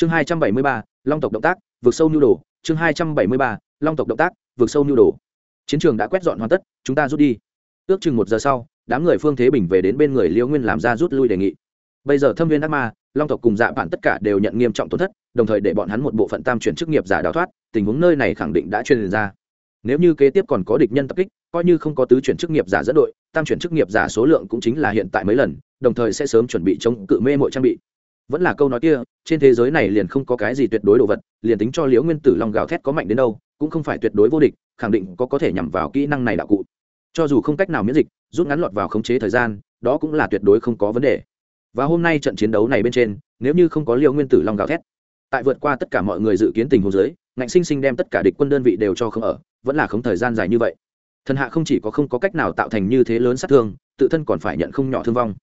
chương hai trăm bảy mươi ba, long tộc động tác, vượt sâu nhu đồ. Chương hai trăm bảy mươi ba, long tộc động tác, vượt sâu nhu đồ. Chiến trường đã quét dọn hoàn tất, chúng ta rút đi. Ước chừng một giờ sau, đám người phương thế bình về đến bên người liễu nguyên làm ra rút lui đề nghị. Bây giờ thâm viên ác ma, long tộc cùng dạ bạn tất cả đều nhận nghiêm trọng tổn thất, đồng thời để bọn hắn một bộ phận tam chuyển chức nghiệp giả đào thoát, tình huống nơi này khẳng định đã truyền ra. Nếu như kế tiếp còn có địch nhân tập kích, coi như không có tứ chuyển chức nghiệp giả dẫn đội, tam chuyển chức nghiệp giả số lượng cũng chính là hiện tại mấy lần, đồng thời sẽ sớm chuẩn bị chống cự mê mội trang bị vẫn là câu nói kia, trên thế giới này liền không có cái gì tuyệt đối đồ vật, liền tính cho liễu nguyên tử long gào thét có mạnh đến đâu, cũng không phải tuyệt đối vô địch, khẳng định có có thể nhằm vào kỹ năng này đạo cụ. Cho dù không cách nào miễn dịch, rút ngắn lọt vào khống chế thời gian, đó cũng là tuyệt đối không có vấn đề. Và hôm nay trận chiến đấu này bên trên, nếu như không có liễu nguyên tử long gào thét, tại vượt qua tất cả mọi người dự kiến tình huống dưới, ngạnh sinh sinh đem tất cả địch quân đơn vị đều cho không ở, vẫn là không thời gian dài như vậy. Thần hạ không chỉ có không có cách nào tạo thành như thế lớn sát thương, tự thân còn phải nhận không nhỏ thương vong.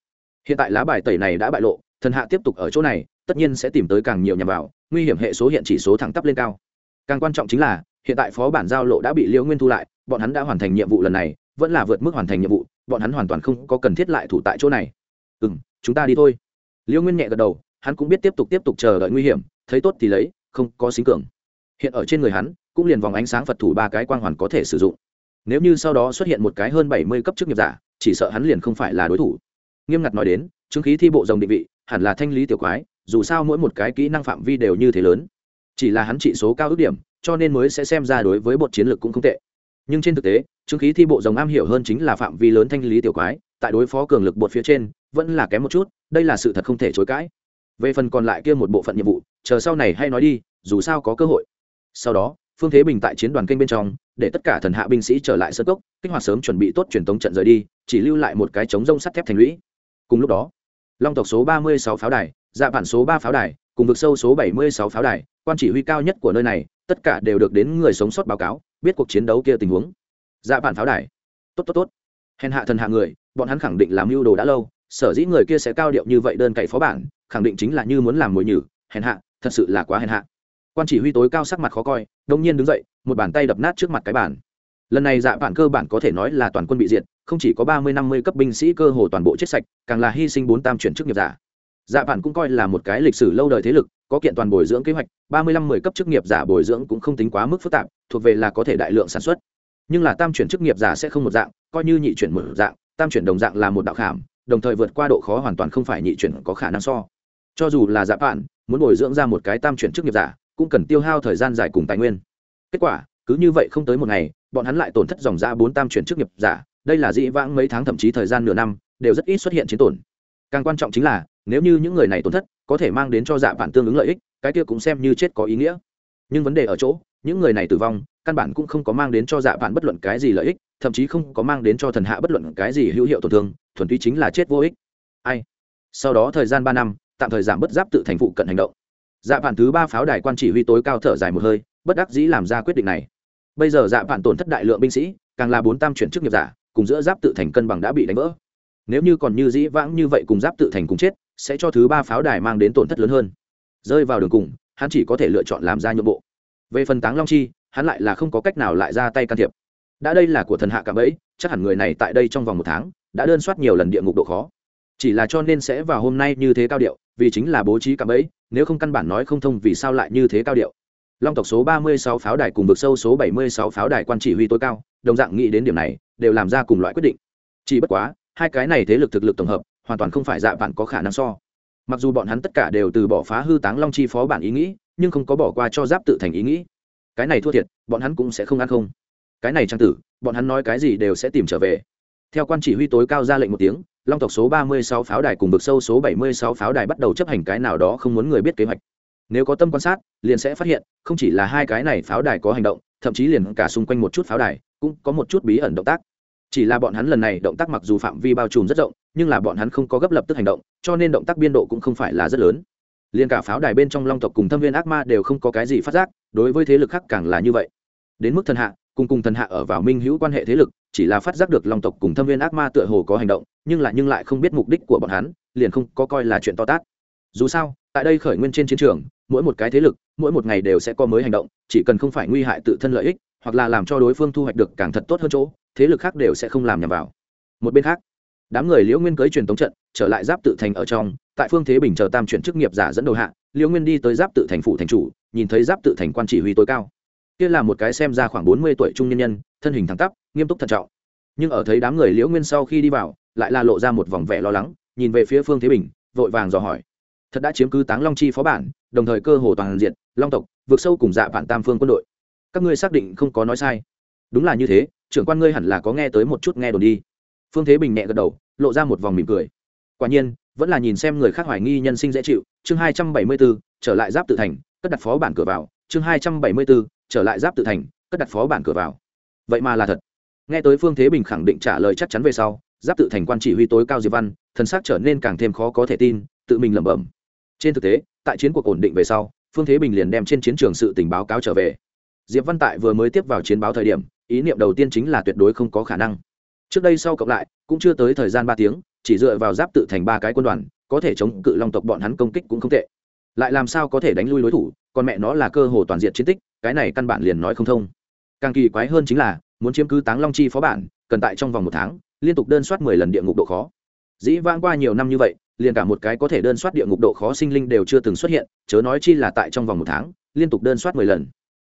Hiện tại lá bài tẩy này đã bại lộ thần hạ tiếp tục ở chỗ này, tất nhiên sẽ tìm tới càng nhiều nhằm vào, nguy hiểm hệ số hiện chỉ số thẳng tắp lên cao. Càng quan trọng chính là, hiện tại phó bản giao lộ đã bị liễu nguyên thu lại, bọn hắn đã hoàn thành nhiệm vụ lần này, vẫn là vượt mức hoàn thành nhiệm vụ, bọn hắn hoàn toàn không có cần thiết lại thủ tại chỗ này. Ừ m chúng ta đi thôi. Liễu nguyên nhẹ gật đầu, hắn cũng biết tiếp tục tiếp tục chờ đợi nguy hiểm, thấy tốt thì lấy, không có xính cường. Hiện ở trên người hắn, cũng liền vòng ánh sáng phật thủ ba cái quang hoàn có thể sử dụng. Nếu như sau đó xuất hiện một cái hơn bảy mươi cấp chức nghiệp giả, chỉ sợ hắn liền không phải là đối thủ. Nghiêm ngặt nói đến, chứng khí thi bộ dòng định vị hẳn là thanh lý tiểu quái, dù sao mỗi một cái kỹ năng phạm vi đều như thế lớn. Chỉ là hắn trị số cao ước điểm, cho nên mới sẽ xem ra đối với bột chiến lược cũng không tệ. Nhưng trên thực tế, chứng khí thi bộ rồng am hiểu hơn chính là phạm vi lớn thanh lý tiểu quái, tại đối phó cường lực bột phía trên, vẫn là kém một chút, đây là sự thật không thể chối cãi. Về phần còn lại kia một bộ phận nhiệm vụ, chờ sau này hay nói đi, dù sao có cơ hội. Sau đó, phương thế bình tại chiến đoàn kênh bên trong, để tất cả thần hạ binh sĩ trở lại sơ cốc, kích hoạt sớm chuẩn bị tốt truyền tống trận rời đi, chỉ lưu lại một cái chống rông sắt thép thành lũy. Cùng lúc đó long tộc số ba mươi sáu pháo đài dạ bản số ba pháo đài, cùng vực sâu số bảy mươi sáu pháo đài, quan chỉ huy cao nhất của nơi này, tất cả đều được đến người sống sót báo cáo, biết cuộc chiến đấu kia tình huống. Dạ bản pháo đài. Tốt tốt tốt. Hèn hạ thần hạ người, bọn hắn khẳng định làm mưu đồ đã lâu, sở dĩ người kia sẽ cao điệu như vậy đơn cậy phó bản, khẳng định chính là như muốn làm mồi nhử. Hèn hạ, thật sự là quá hèn hạ. Quan chỉ huy tối cao sắc mặt khó coi, đông nhiên đứng dậy, một bàn tay đập nát trước mặt cái bản lần này dạ vạn cơ bản có thể nói là toàn quân bị diệt, không chỉ có ba mươi năm mươi cấp binh sĩ cơ hồ toàn bộ chết sạch, càng là hy sinh bốn tam chuyển chức nghiệp giả. Dạ vạn cũng coi là một cái lịch sử lâu đời thế lực, có kiện toàn bồi dưỡng kế hoạch, ba mươi năm mười cấp chức nghiệp giả bồi dưỡng cũng không tính quá mức phức tạp, thuộc về là có thể đại lượng sản xuất. Nhưng là tam chuyển chức nghiệp giả sẽ không một dạng, coi như nhị chuyển một dạng, tam chuyển đồng dạng là một đạo khảm, đồng thời vượt qua độ khó hoàn toàn không phải nhị chuyển có khả năng so. Cho dù là dạ vạn, muốn bồi dưỡng ra một cái tam chuyển chức nghiệp giả, cũng cần tiêu hao thời gian dài cùng tài nguyên. Kết quả, cứ như vậy không tới một ngày bọn hắn lại tổn thất dòng ra bốn tam chuyển chức nghiệp giả, đây là dĩ vãng mấy tháng thậm chí thời gian nửa năm, đều rất ít xuất hiện chiến tổn. Càng quan trọng chính là, nếu như những người này tổn thất, có thể mang đến cho dạ bản tương ứng lợi ích, cái kia cũng xem như chết có ý nghĩa. Nhưng vấn đề ở chỗ, những người này tử vong, căn bản cũng không có mang đến cho dạ bản bất luận cái gì lợi ích, thậm chí không có mang đến cho thần hạ bất luận cái gì hữu hiệu tổn thương, thuần túy chính là chết vô ích. Ai? Sau đó thời gian ba năm, tạm thời giảm bất giáp tự thành phụ cận hành động. Dạ bản thứ ba pháo đài quan chỉ huy tối cao thở dài một hơi, bất đắc dĩ làm ra quyết định này bây giờ dạ vạn tổn thất đại lượng binh sĩ, càng là bốn tam chuyển chức nghiệp giả, cùng giữa giáp tự thành cân bằng đã bị đánh vỡ. Nếu như còn như dĩ vãng như vậy cùng giáp tự thành cùng chết, sẽ cho thứ ba pháo đài mang đến tổn thất lớn hơn. Rơi vào đường cùng, hắn chỉ có thể lựa chọn làm ra nhượng bộ. Về phần táng long chi, hắn lại là không có cách nào lại ra tay can thiệp. Đã đây là của thần hạ cảm ấy chắc hẳn người này tại đây trong vòng một tháng, đã đơn soát nhiều lần địa ngục độ khó. Chỉ là cho nên sẽ vào hôm nay như thế cao điệu, vì chính là bố trí cảm ấy nếu không căn bản nói không thông vì sao lại như thế cao điệu long tộc số ba mươi sáu pháo đài cùng vực sâu số bảy mươi sáu pháo đài quan chỉ huy tối cao, đồng dạng nghĩ đến điểm này, đều làm ra cùng loại quyết định. Chỉ bất quá, hai cái này thế lực thực lực tổng hợp, hoàn toàn không phải dạ bạn có khả năng so. Mặc dù bọn hắn tất cả đều từ bỏ phá hư táng long chi phó bản ý nghĩ, nhưng không có bỏ qua cho giáp tự thành ý nghĩ. Cái này thua thiệt, bọn hắn cũng sẽ không ăn không. Cái này trang tử, bọn hắn nói cái gì đều sẽ tìm trở về. Theo quan chỉ huy tối cao ra lệnh một tiếng, long tộc số ba mươi sáu pháo đài cùng vực sâu số bảy mươi sáu pháo đài bắt đầu chấp hành cái nào đó không muốn người biết kế hoạch nếu có tâm quan sát, liền sẽ phát hiện, không chỉ là hai cái này pháo đài có hành động, thậm chí liền cả xung quanh một chút pháo đài cũng có một chút bí ẩn động tác. Chỉ là bọn hắn lần này động tác mặc dù phạm vi bao trùm rất rộng, nhưng là bọn hắn không có gấp lập tức hành động, cho nên động tác biên độ cũng không phải là rất lớn. Liền cả pháo đài bên trong long tộc cùng thâm viên ác ma đều không có cái gì phát giác, đối với thế lực khác càng là như vậy. Đến mức thần hạ, cùng cùng thần hạ ở vào minh hữu quan hệ thế lực, chỉ là phát giác được long tộc cùng thâm viên ác ma tựa hồ có hành động, nhưng lại nhưng lại không biết mục đích của bọn hắn, liền không có coi là chuyện to tát. Dù sao, tại đây khởi nguyên trên chiến trường mỗi một cái thế lực, mỗi một ngày đều sẽ có mới hành động, chỉ cần không phải nguy hại tự thân lợi ích, hoặc là làm cho đối phương thu hoạch được càng thật tốt hơn chỗ, thế lực khác đều sẽ không làm nhầm vào. Một bên khác, đám người liễu nguyên cưới truyền tống trận, trở lại giáp tự thành ở trong, tại phương thế bình chờ tam chuyển chức nghiệp giả dẫn đầu hạ, liễu nguyên đi tới giáp tự thành phủ thành chủ, nhìn thấy giáp tự thành quan chỉ huy tối cao. Kia là một cái xem ra khoảng bốn mươi tuổi trung nhân nhân, thân hình thẳng tắp, nghiêm túc thận trọng. Nhưng ở thấy đám người liễu nguyên sau khi đi vào, lại là lộ ra một vòng vẻ lo lắng, nhìn về phía phương thế bình, vội vàng dò hỏi thật đã chiếm cứ táng long chi phó bản, đồng thời cơ hồ toàn diện, long tộc vượt sâu cùng dạ vạn tam phương quân đội. Các ngươi xác định không có nói sai. Đúng là như thế, trưởng quan ngươi hẳn là có nghe tới một chút nghe đồn đi. Phương thế bình nhẹ gật đầu, lộ ra một vòng mỉm cười. Quả nhiên, vẫn là nhìn xem người khác hoài nghi nhân sinh dễ chịu, chương hai trăm bảy mươi bốn, trở lại giáp tự thành, cất đặt phó bản cửa vào, chương hai trăm bảy mươi bốn, trở lại giáp tự thành, cất đặt phó bản cửa vào. Vậy mà là thật. Nghe tới phương thế bình khẳng định trả lời chắc chắn về sau, giáp tự thành quan chỉ huy tối cao diệp văn, thần sắc trở nên càng thêm khó có thể tin, tự mình lẩm bẩm trên thực tế, tại chiến cuộc ổn định về sau, phương thế bình liền đem trên chiến trường sự tình báo cáo trở về. Diệp văn tại vừa mới tiếp vào chiến báo thời điểm, ý niệm đầu tiên chính là tuyệt đối không có khả năng. Trước đây sau cộng lại, cũng chưa tới thời gian ba tiếng, chỉ dựa vào giáp tự thành ba cái quân đoàn, có thể chống cự long tộc bọn hắn công kích cũng không tệ. Lại làm sao có thể đánh lui đối thủ, còn mẹ nó là cơ hồ toàn diện chiến tích, cái này căn bản liền nói không thông. Càng kỳ quái hơn chính là, muốn chiếm cứ táng long chi phó bản, cần tại trong vòng một tháng, liên tục đơn soát mười lần địa ngục độ khó. Dĩ vãng qua nhiều năm như vậy liền cả một cái có thể đơn soát địa ngục độ khó sinh linh đều chưa từng xuất hiện, chớ nói chi là tại trong vòng một tháng, liên tục đơn soát mười lần.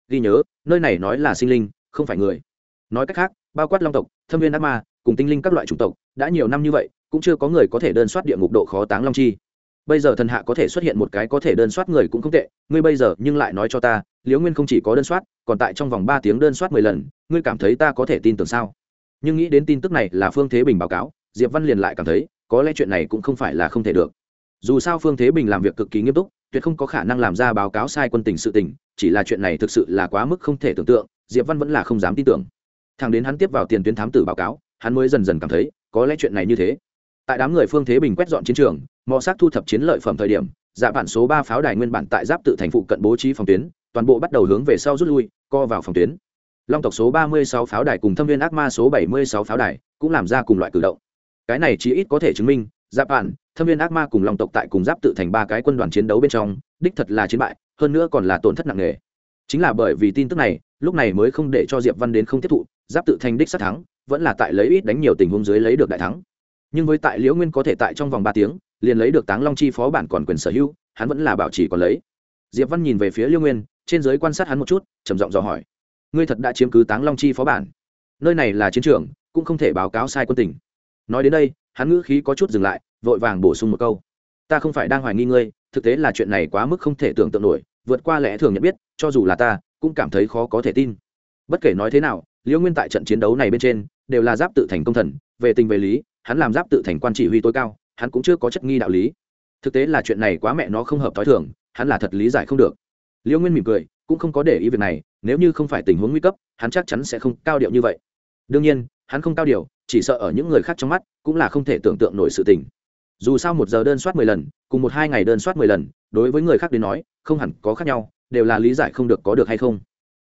Ghi nhớ, nơi này nói là sinh linh, không phải người. Nói cách khác, bao quát long tộc, thâm viên ác ma, cùng tinh linh các loại chủng tộc, đã nhiều năm như vậy, cũng chưa có người có thể đơn soát địa ngục độ khó táng long chi. Bây giờ thần hạ có thể xuất hiện một cái có thể đơn soát người cũng không tệ, ngươi bây giờ nhưng lại nói cho ta, liễu nguyên không chỉ có đơn soát, còn tại trong vòng ba tiếng đơn soát mười lần, ngươi cảm thấy ta có thể tin tưởng sao? Nhưng nghĩ đến tin tức này là phương thế bình báo cáo, diệp văn liền lại cảm thấy có lẽ chuyện này cũng không phải là không thể được. Dù sao phương thế bình làm việc cực kỳ nghiêm túc, tuyệt không có khả năng làm ra báo cáo sai quân tình sự tình, chỉ là chuyện này thực sự là quá mức không thể tưởng tượng, diệp văn vẫn là không dám tin tưởng. Thằng đến hắn tiếp vào tiền tuyến thám tử báo cáo, hắn mới dần dần cảm thấy, có lẽ chuyện này như thế. Tại đám người phương thế bình quét dọn chiến trường, mò sát thu thập chiến lợi phẩm thời điểm dạ bản số ba pháo đài nguyên bản tại giáp tự thành phụ cận bố trí phòng tuyến, toàn bộ bắt đầu hướng về sau rút lui, co vào phòng tuyến. Long tộc số ba mươi sáu pháo đài cùng thâm viên ác ma số bảy mươi sáu pháo đài cũng làm ra cùng loại cử động cái này chỉ ít có thể chứng minh, giáp bản thâm viên ác ma cùng long tộc tại cùng giáp tự thành ba cái quân đoàn chiến đấu bên trong, đích thật là chiến bại, hơn nữa còn là tổn thất nặng nề. Chính là bởi vì tin tức này, lúc này mới không để cho diệp văn đến không tiếp thụ, giáp tự thành đích sát thắng, vẫn là tại lấy ít đánh nhiều tình huống dưới lấy được đại thắng. Nhưng với tại liễu nguyên có thể tại trong vòng ba tiếng, liền lấy được táng long chi phó bản còn quyền sở hữu, hắn vẫn là bảo trì còn lấy. Diệp văn nhìn về phía liễu nguyên, trên giới quan sát hắn một chút, trầm giọng dò hỏi. Ngươi thật đã chiếm cứ táng long chi phó bản? Nơi này là chiến trường, cũng không thể báo cáo sai quân tình nói đến đây, hắn ngữ khí có chút dừng lại, vội vàng bổ sung một câu. Ta không phải đang hoài nghi ngươi, thực tế là chuyện này quá mức không thể tưởng tượng nổi, vượt qua lẽ thường nhận biết, cho dù là ta, cũng cảm thấy khó có thể tin. Bất kể nói thế nào, liễu nguyên tại trận chiến đấu này bên trên, đều là giáp tự thành công thần, về tình về lý, hắn làm giáp tự thành quan chỉ huy tối cao, hắn cũng chưa có chất nghi đạo lý. Thực tế là chuyện này quá mẹ nó không hợp t h ó i thường, hắn là thật lý giải không được. Liễu nguyên mỉm cười, cũng không có để ý việc này, nếu như không phải tình huống nguy cấp, hắn chắc chắn sẽ không cao điệu như vậy. Đương nhiên, hắn không cao điệu chỉ sợ ở những người khác trong mắt cũng là không thể tưởng tượng nổi sự tình. Dù sao một giờ đơn soát mười lần, cùng một hai ngày đơn soát mười lần, đối với người khác đến nói, không hẳn có khác nhau, đều là lý giải không được có được hay không.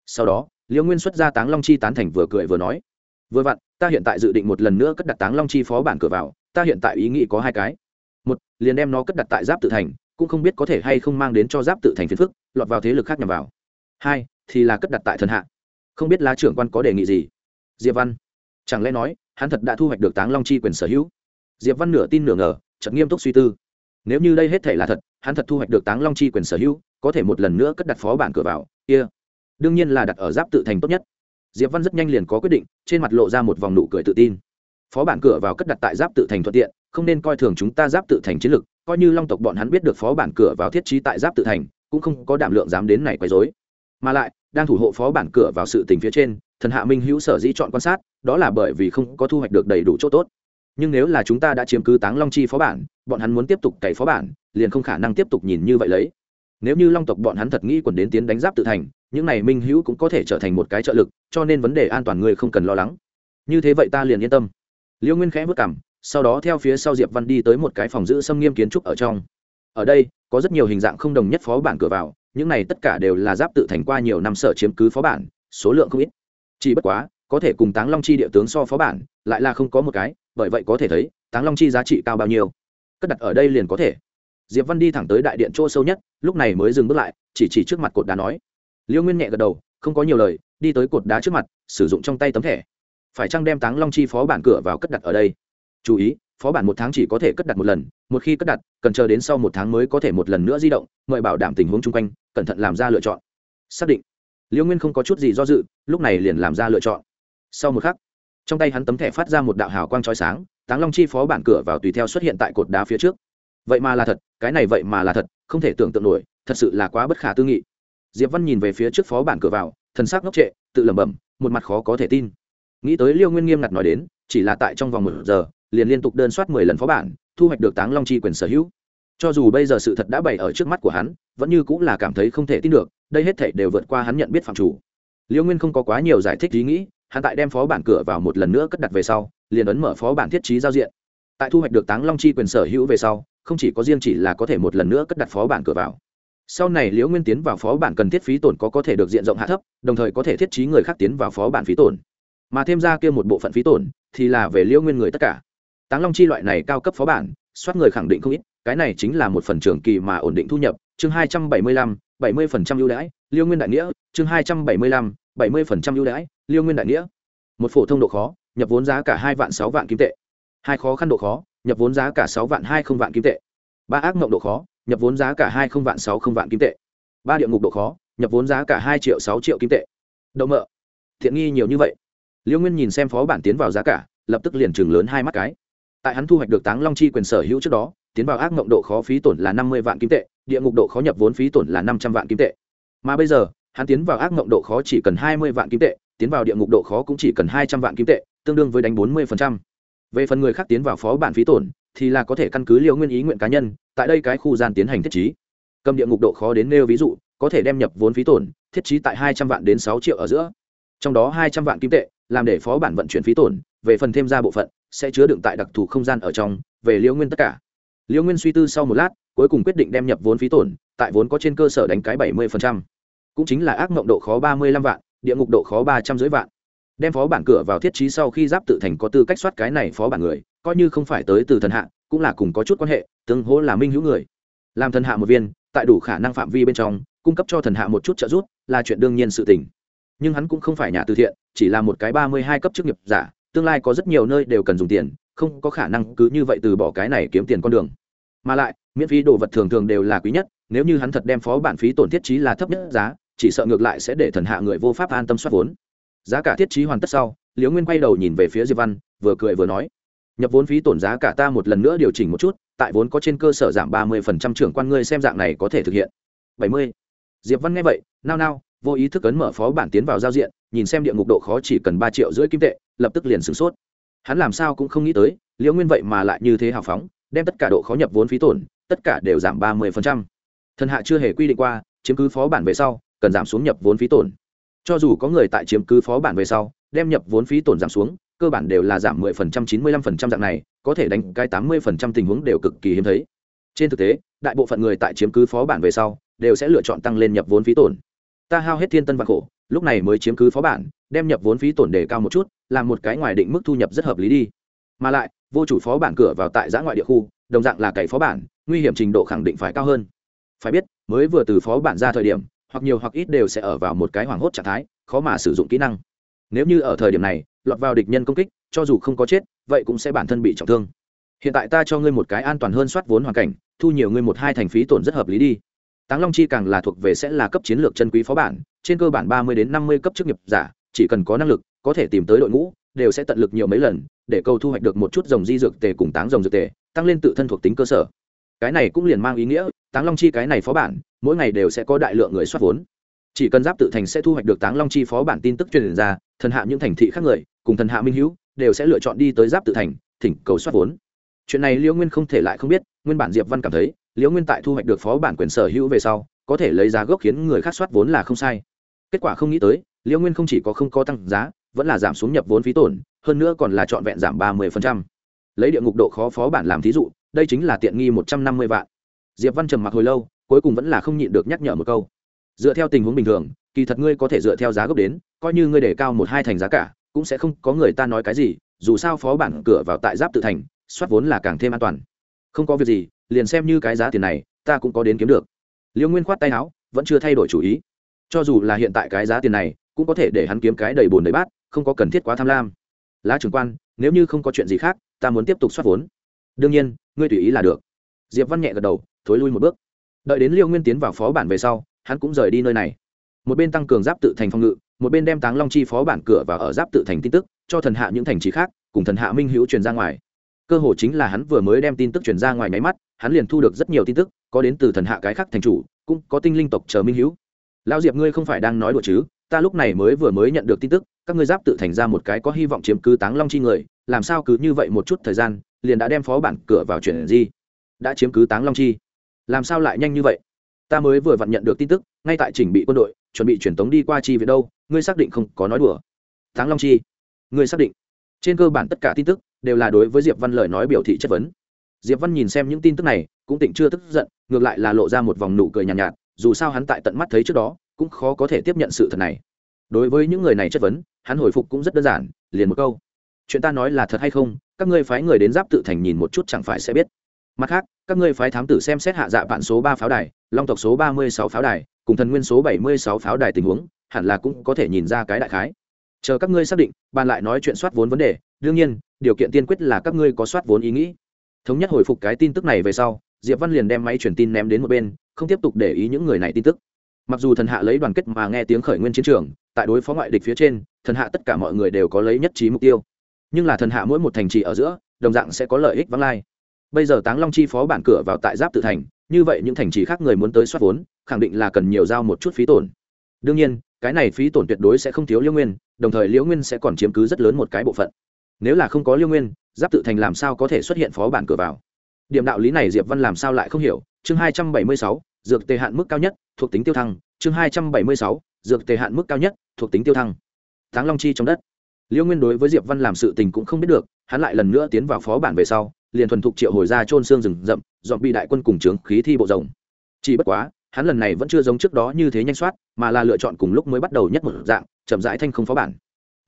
Sau đó liễu nguyên xuất ra táng long chi tán thành vừa cười vừa nói, vừa vặn, ta hiện tại dự định một lần nữa cất đặt táng long chi phó bản cửa vào, ta hiện tại ý nghĩ có hai cái. Một, liền đem nó cất đặt tại giáp tự thành, cũng không biết có thể hay không mang đến cho giáp tự thành phiền phức, lọt vào thế lực khác nhằm vào. Hai, thì là cất đặt tại thần hạ. Không biết lá trưởng quan có đề nghị gì? Diệp văn, chẳng lẽ nói hắn thật đã thu hoạch được táng long chi quyền sở hữu. Diệp văn nửa tin nửa ngờ chật nghiêm túc suy tư. Nếu như đây hết thể là thật, hắn thật thu hoạch được táng long chi quyền sở hữu, có thể một lần nữa cất đặt phó bản cửa vào, kia、yeah. đương nhiên là đặt ở giáp tự thành tốt nhất. Diệp văn rất nhanh liền có quyết định, trên mặt lộ ra một vòng nụ cười tự tin. Phó bản cửa vào cất đặt tại giáp tự thành thuận tiện, không nên coi thường chúng ta giáp tự thành chiến lực coi như long tộc bọn hắn biết được phó bản cửa vào thiết trí tại giáp tự thành, cũng không có đảm lượng dám đến này quấy dối mà lại đang thủ hộ phó bản cửa vào sự tình phía trên, thần hạ minh hữu sở dĩ chọn quan sát, đó là bởi vì không có thu hoạch được đầy đủ chỗ tốt. Nhưng nếu là chúng ta đã chiếm cứ táng long chi phó bản, bọn hắn muốn tiếp tục cày phó bản, liền không khả năng tiếp tục nhìn như vậy lấy. Nếu như long tộc bọn hắn thật nghĩ quần đến tiến đánh giáp tự thành, những này minh hữu cũng có thể trở thành một cái trợ lực, cho nên vấn đề an toàn người không cần lo lắng. Như thế vậy ta liền yên tâm. Liêu nguyên khẽ vất cảm sau đó theo phía sau diệp văn đi tới một cái phòng giữ xâm nghiêm kiến trúc ở trong. Ở đây, có rất nhiều hình dạng không đồng nhất phó bản cửa vào những này tất cả đều là giáp tự thành qua nhiều năm sở chiếm cứ phó bản, số lượng không ít. Chỉ bất quá, có thể cùng táng long chi địa tướng so phó bản, lại là không có một cái, bởi vậy có thể thấy, táng long chi giá trị cao bao nhiêu. Cất đặt ở đây liền có thể. Diệp văn đi thẳng tới đại điện chỗ sâu nhất, lúc này mới dừng bước lại, chỉ chỉ trước mặt cột đá nói. Liêu nguyên nhẹ gật đầu, không có nhiều lời, đi tới cột đá trước mặt, sử dụng trong tay tấm thẻ. Phải chăng đem táng long chi phó bản cửa vào cất đặt ở đây? Chú ý phó bản một tháng chỉ có thể cất đặt một lần, một khi cất đặt, cần chờ đến sau một tháng mới có thể một lần nữa di động, mời bảo đảm tình huống chung quanh, cẩn thận làm ra lựa chọn. Xác định. Liễu nguyên không có chút gì do dự, lúc này liền làm ra lựa chọn. Sau một khắc, trong tay hắn tấm thẻ phát ra một đạo hào quang trói sáng, táng long chi phó bản cửa vào tùy theo xuất hiện tại cột đá phía trước. Vậy mà là thật, cái này vậy mà là thật, không thể tưởng tượng nổi, thật sự là quá bất khả tư nghị. Diệp văn nhìn về phía trước phó bản cửa vào, thần sắc ngốc trệ, tự lẩm bẩm, một mặt khó có thể tin. Nghĩ tới liêu nguyên nghiêm ngặt nói đến, chỉ là tại trong vòng một giờ liền liên tục đơn soát mười lần phó bản, thu hoạch được táng long chi quyền sở hữu. Cho dù bây giờ sự thật đã bày ở trước mắt của hắn, vẫn như cũng là cảm thấy không thể tin được, đây hết thảy đều vượt qua hắn nhận biết phạm chủ. Liêu nguyên không có quá nhiều giải thích ý nghĩ, hắn tại đem phó bản cửa vào một lần nữa cất đặt về sau, liền ấn mở phó bản thiết trí giao diện. Tại thu hoạch được táng long chi quyền sở hữu về sau, không chỉ có riêng chỉ là có thể một lần nữa cất đặt phó bản cửa vào. Sau này liễu nguyên tiến vào phó bản cần thiết phí tổn có có thể được diện rộng hạ thấp, đồng thời có thể thiết trí người khác tiến vào phó bản phí tổn. Mà thêm ra kia một bộ phận phí tổn, thì là về liễu nguyên người tất cả táng long chi loại này cao cấp phó bản, soát người khẳng định không ít, cái này chính là một phần trường kỳ mà ổn định thu nhập, chương hai trăm bảy mươi lăm, bảy mươi phần trăm ưu đãi, liêu nguyên đại nghĩa, chương hai trăm bảy mươi lăm, bảy mươi phần trăm ưu đãi, liêu nguyên đại nghĩa. Một phổ thông độ khó, nhập vốn giá cả hai vạn sáu vạn kim tệ. Hai khó khăn độ khó, nhập vốn giá cả sáu vạn hai không vạn kim tệ. Ba ác mộng độ khó, nhập vốn giá cả hai không vạn sáu không vạn kim tệ. Ba địa ngục độ khó, nhập vốn giá cả hai triệu sáu triệu kim tệ. Đậu mợ. Thiện nghi nhiều như vậy. Liêu nguyên nhìn xem phó bản tiến vào giá cả, lập tức liền chừng lớn hai mắt cái tại hắn thu hoạch được táng long chi quyền sở hữu trước đó, tiến vào ác mộng độ khó phí tổn là năm mươi vạn kim tệ, địa ngục độ khó nhập vốn phí tổn là năm trăm vạn kim tệ. Mà bây giờ, hắn tiến vào ác mộng độ khó chỉ cần hai mươi vạn kim tệ, tiến vào địa ngục độ khó cũng chỉ cần hai trăm vạn kim tệ, tương đương với đánh bốn mươi về phần người khác tiến vào phó bản phí tổn, thì là có thể căn cứ liệu nguyên ý nguyện cá nhân, tại đây cái khu gian tiến hành thiết trí. Cầm địa ngục độ khó đến nêu ví dụ, có thể đem nhập vốn phí tổn, thiết trí tại hai trăm vạn đến sáu triệu ở giữa. Trong đó hai trăm vạn kim tệ, làm để phó bản vận chuyển phí tổn, về phần thêm ra bộ phận sẽ chứa đựng tại đặc thù không gian ở trong, về liễu nguyên tất cả. Liễu nguyên suy tư sau một lát, cuối cùng quyết định đem nhập vốn phí tổn, tại vốn có trên cơ sở đánh cái bảy mươi cũng chính là ác mộng độ khó ba mươi lăm vạn, địa ngục độ khó ba trăm dưới vạn. Đem phó bản cửa vào thiết trí sau khi giáp tự thành có tư cách soát cái này phó bản người, coi như không phải tới từ thần hạ, cũng là cùng có chút quan hệ, tương hỗ là minh hữu người. Làm thần hạ một viên, tại đủ khả năng phạm vi bên trong, cung cấp cho thần hạ một chút trợ giúp, là chuyện đương nhiên sự tình. Nhưng hắn cũng không phải nhà từ thiện, chỉ là một cái ba mươi hai cấp chức nghiệp giả tương lai có rất nhiều nơi đều cần dùng tiền, không có khả năng cứ như vậy từ bỏ cái này kiếm tiền con đường. Mà lại, miễn phí đồ vật thường thường đều là quý nhất, nếu như hắn thật đem phó bản phí tổn thiết trí là thấp nhất giá, chỉ sợ ngược lại sẽ để thần hạ người vô pháp an tâm soát vốn. Giá cả thiết trí hoàn tất sau, liễu nguyên quay đầu nhìn về phía diệp văn, vừa cười vừa nói, nhập vốn phí tổn giá cả ta một lần nữa điều chỉnh một chút, tại vốn có trên cơ sở giảm ba mươi phần trăm trưởng quan ngươi xem dạng này có thể thực hiện. Bảy mươi. Diệp văn nghe vậy, nao nao, vô ý thức ấn mở phó bản tiến vào giao diện, nhìn xem địa ngục độ khó chỉ cần ba triệu rưỡi kim tệ lập tức liền sửng sốt. Hắn làm sao cũng không nghĩ tới, liễu nguyên vậy mà lại như thế hào phóng, đem tất cả độ khó nhập vốn phí tổn, tất cả đều giảm ba mươi phần trăm. Thần hạ chưa hề quy định qua, chiếm cứ phó bản về sau, cần giảm xuống nhập vốn phí tổn. Cho dù có người tại chiếm cứ phó bản về sau, đem nhập vốn phí tổn giảm xuống, cơ bản đều là giảm 10% 95% dạng này, có thể đánh cái 80% tình huống đều cực kỳ hiếm thấy. Trên thực tế, đại bộ phận người tại chiếm cứ phó bản về sau, đều sẽ lựa chọn tăng lên nhập vốn phí tổn. Ta hao hết thiên tân vạn khổ, lúc này mới chiếm cứ phó bản đem nhập vốn phí tổn đề cao một chút, làm một cái ngoài định mức thu nhập rất hợp lý đi. Mà lại, vô chủ phó bản cửa vào tại giã ngoại địa khu, đồng dạng là cày phó bản, nguy hiểm trình độ khẳng định phải cao hơn. Phải biết, mới vừa từ phó bản ra thời điểm, hoặc nhiều hoặc ít đều sẽ ở vào một cái hoảng hốt trạng thái, khó mà sử dụng kỹ năng. Nếu như ở thời điểm này, lọt vào địch nhân công kích, cho dù không có chết, vậy cũng sẽ bản thân bị trọng thương. Hiện tại ta cho ngươi một cái an toàn hơn soát vốn hoàn cảnh, thu nhiều ngươi một hai thành phí tổn rất hợp lý đi. Táng long chi càng là thuộc về sẽ là cấp chiến lược chân quý phó bản, trên cơ bản ba mươi đến năm mươi cấp chức nghiệp giả chỉ cần có năng lực, có thể tìm tới đội ngũ, đều sẽ tận lực nhiều mấy lần, để câu thu hoạch được một chút dòng di dược tề cùng táng dòng dược tề, tăng lên tự thân thuộc tính cơ sở. Cái này cũng liền mang ý nghĩa, táng long chi cái này phó bản, mỗi ngày đều sẽ có đại lượng người xuất vốn. Chỉ cần giáp tự thành sẽ thu hoạch được táng long chi phó bản tin tức truyền ra, thần hạ những thành thị khác người, cùng thần hạ minh hữu, đều sẽ lựa chọn đi tới giáp tự thành, thỉnh cầu xuất vốn. Chuyện này liễu nguyên không thể lại không biết, nguyên bản diệp văn cảm thấy, liễu nguyên tại thu hoạch được phó bản quyền sở hữu về sau, có thể lấy giá gốc khiến người khác soát vốn là không sai. Kết quả không nghĩ tới liễu nguyên không chỉ có không có tăng giá, vẫn là giảm xuống nhập vốn phí tổn, hơn nữa còn là trọn vẹn giảm ba mươi lấy địa ngục độ khó phó bản làm thí dụ, đây chính là tiện nghi một trăm năm mươi vạn. Diệp văn trầm mặc hồi lâu, cuối cùng vẫn là không nhịn được nhắc nhở một câu. Dựa theo tình huống bình thường, kỳ thật ngươi có thể dựa theo giá gốc đến, coi như ngươi để cao một hai thành giá cả, cũng sẽ không có người ta nói cái gì, dù sao phó bản cửa vào tại giáp tự thành, soát vốn là càng thêm an toàn. Không có việc gì, liền xem như cái giá tiền này, ta cũng có đến kiếm được. Liêu nguyên khoát tay áo, vẫn chưa thay đổi chủ ý. Cho dù là hiện tại cái giá tiền này cũng có thể để hắn kiếm cái đầy bồn đầy bát, không có cần thiết quá tham lam. Lá trưởng quan, nếu như không có chuyện gì khác, ta muốn tiếp tục soát vốn. Đương nhiên, ngươi tùy ý là được. Diệp văn nhẹ gật đầu, thối lui một bước. Đợi đến liêu nguyên tiến vào phó bản về sau, hắn cũng rời đi nơi này. Một bên tăng cường giáp tự thành phòng ngự, một bên đem táng long chi phó bản cửa và ở giáp tự thành tin tức, cho thần hạ những thành trì khác, cùng thần hạ minh hữu truyền ra ngoài. Cơ hồ chính là hắn vừa mới đem tin tức truyền ra ngoài nháy mắt, hắn liền thu được rất nhiều tin tức, có đến từ thần hạ cái khác thành chủ, cũng có tinh linh tộc chờ minh hữu. Lão diệp ngươi không phải đang nói đùa chứ? Ta lúc này mới vừa mới nhận được tin tức các ngươi giáp tự thành ra một cái có hy vọng chiếm cứ táng long chi người làm sao cứ như vậy một chút thời gian liền đã đem phó bản cửa vào chuyển di đã chiếm cứ táng long chi. Làm sao lại nhanh như vậy? Ta mới vừa vặn nhận được tin tức ngay tại chỉnh bị quân đội chuẩn bị chuyển tống đi qua chi viện đâu ngươi xác định không có nói đùa. Táng long chi? Ngươi xác định? Trên cơ bản tất cả tin tức đều là đối với diệp văn lời nói biểu thị chất vấn. Diệp văn nhìn xem những tin tức này cũng tỉnh chưa tức giận ngược lại là lộ ra một vòng nụ cười nhàn nhạt, nhạt dù sao hắn tại tận mắt thấy trước đó cũng khó có thể tiếp nhận sự thật này. Đối với những người này chất vấn, hắn hồi phục cũng rất đơn giản, liền một câu. Chuyện ta nói là thật hay không, các ngươi phái người đến giáp tự thành nhìn một chút chẳng phải sẽ biết. Mặt khác, các ngươi phái thám tử xem xét hạ dạ vạn số ba pháo đài, long tộc số ba mươi sáu pháo đài, cùng thần nguyên số bảy mươi sáu pháo đài tình huống, hẳn là cũng có thể nhìn ra cái đại khái. Chờ các ngươi xác định, bàn lại nói chuyện soát vốn vấn đề, đương nhiên, điều kiện tiên quyết là các ngươi có soát vốn ý nghĩ. Thống nhất hồi phục cái tin tức này về sau, diệp văn liền đem máy truyền tin ném đến một bên, không tiếp tục để ý những người này tin tức mặc dù thần hạ lấy đoàn kết mà nghe tiếng khởi nguyên chiến trường, tại đối phó ngoại địch phía trên, thần hạ tất cả mọi người đều có lấy nhất trí mục tiêu. Nhưng là thần hạ mỗi một thành trì ở giữa, đồng dạng sẽ có lợi ích vắng lai. Bây giờ táng long chi phó bản cửa vào tại giáp tự thành, như vậy những thành trì khác người muốn tới soát vốn, khẳng định là cần nhiều giao một chút phí tổn. Đương nhiên, cái này phí tổn tuyệt đối sẽ không thiếu liễu nguyên, đồng thời liễu nguyên sẽ còn chiếm cứ rất lớn một cái bộ phận. Nếu là không có liễu nguyên, giáp tự thành làm sao có thể xuất hiện phó bản cửa vào? Điểm đạo lý này diệp văn làm sao lại không hiểu? Chương hai trăm bảy mươi sáu, dược tề hạn mức cao nhất thuộc tính tiêu thăng, chương hai trăm bảy mươi sáu, dược tề hạn mức cao nhất, thuộc tính tiêu thăng. Tháng long chi trong đất. Liễu nguyên đối với diệp văn làm sự tình cũng không biết được, hắn lại lần nữa tiến vào phó bản về sau, liền thuần thục triệu hồi ra trôn xương rừng rậm, dọn bị đại quân cùng trướng khí thi bộ rồng. Chỉ bất quá, hắn lần này vẫn chưa giống trước đó như thế nhanh soát, mà là lựa chọn cùng lúc mới bắt đầu nhất một dạng, chậm rãi thanh không phó bản.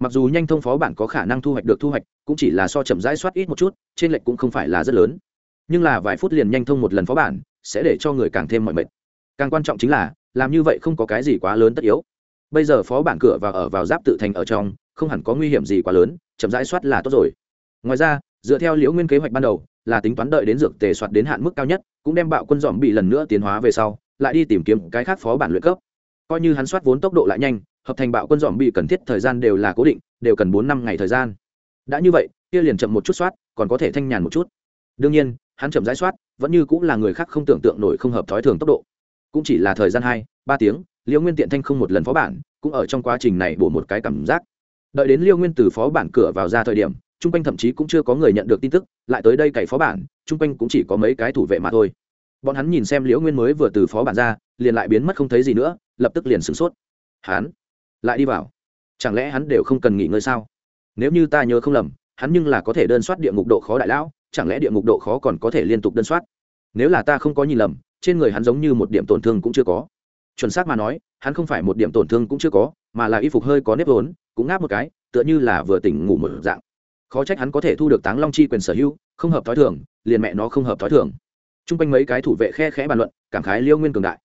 Mặc dù nhanh thông phó bản có khả năng thu hoạch được thu hoạch, cũng chỉ là so chậm rãi soát ít một chút, trên lệch cũng không phải là rất lớn. Nhưng là vài phút liền nhanh thông một lần phó bản, sẽ để cho người càng thêm mọi mệt càng quan trọng chính là, làm như vậy không có cái gì quá lớn tất yếu. Bây giờ phó bản cửa và ở vào giáp tự thành ở trong, không hẳn có nguy hiểm gì quá lớn, chậm rãi soát là tốt rồi. Ngoài ra, dựa theo liễu nguyên kế hoạch ban đầu, là tính toán đợi đến dược tề soạt đến hạn mức cao nhất, cũng đem bạo quân dòm bị lần nữa tiến hóa về sau, lại đi tìm kiếm cái khác phó bản luyện cấp. Coi như hắn soát vốn tốc độ lại nhanh, hợp thành bạo quân dòm bị cần thiết thời gian đều là cố định, đều cần bốn năm ngày thời gian. Đã như vậy, kia liền chậm một chút soát, còn có thể thanh nhàn một chút. Đương nhiên, hắn chậm rãi soát, vẫn như cũng là người khác không tưởng tượng nổi không hợp thói thường tốc độ cũng chỉ là thời gian hai, ba tiếng liễu nguyên tiện thanh không một lần phó bản, cũng ở trong quá trình này bổ một cái cảm giác. Đợi đến liêu nguyên từ phó bản cửa vào ra thời điểm, chung quanh thậm chí cũng chưa có người nhận được tin tức, lại tới đây cày phó bản, chung quanh cũng chỉ có mấy cái thủ vệ mà thôi. Bọn hắn nhìn xem liễu nguyên mới vừa từ phó bản ra, liền lại biến mất không thấy gì nữa, lập tức liền sửng sốt. Hắn lại đi vào. Chẳng lẽ hắn đều không cần nghỉ ngơi sao? Nếu như ta nhớ không lầm, hắn nhưng là có thể đơn soát địa ngục độ khó đại lão, chẳng lẽ địa ngục độ khó còn có thể liên tục đơn soát? Nếu là ta không có nhìn lầm trên người hắn giống như một điểm tổn thương cũng chưa có. Chuẩn xác mà nói, hắn không phải một điểm tổn thương cũng chưa có, mà là y phục hơi có nếp vốn, cũng ngáp một cái, tựa như là vừa tỉnh ngủ một dạng. Khó trách hắn có thể thu được táng long chi quyền sở hữu, không hợp t h ó i thường, liền mẹ nó không hợp t h ó i thường. T r u n g quanh mấy cái thủ vệ khe khẽ bàn luận, cảm khái liễu nguyên cường đại.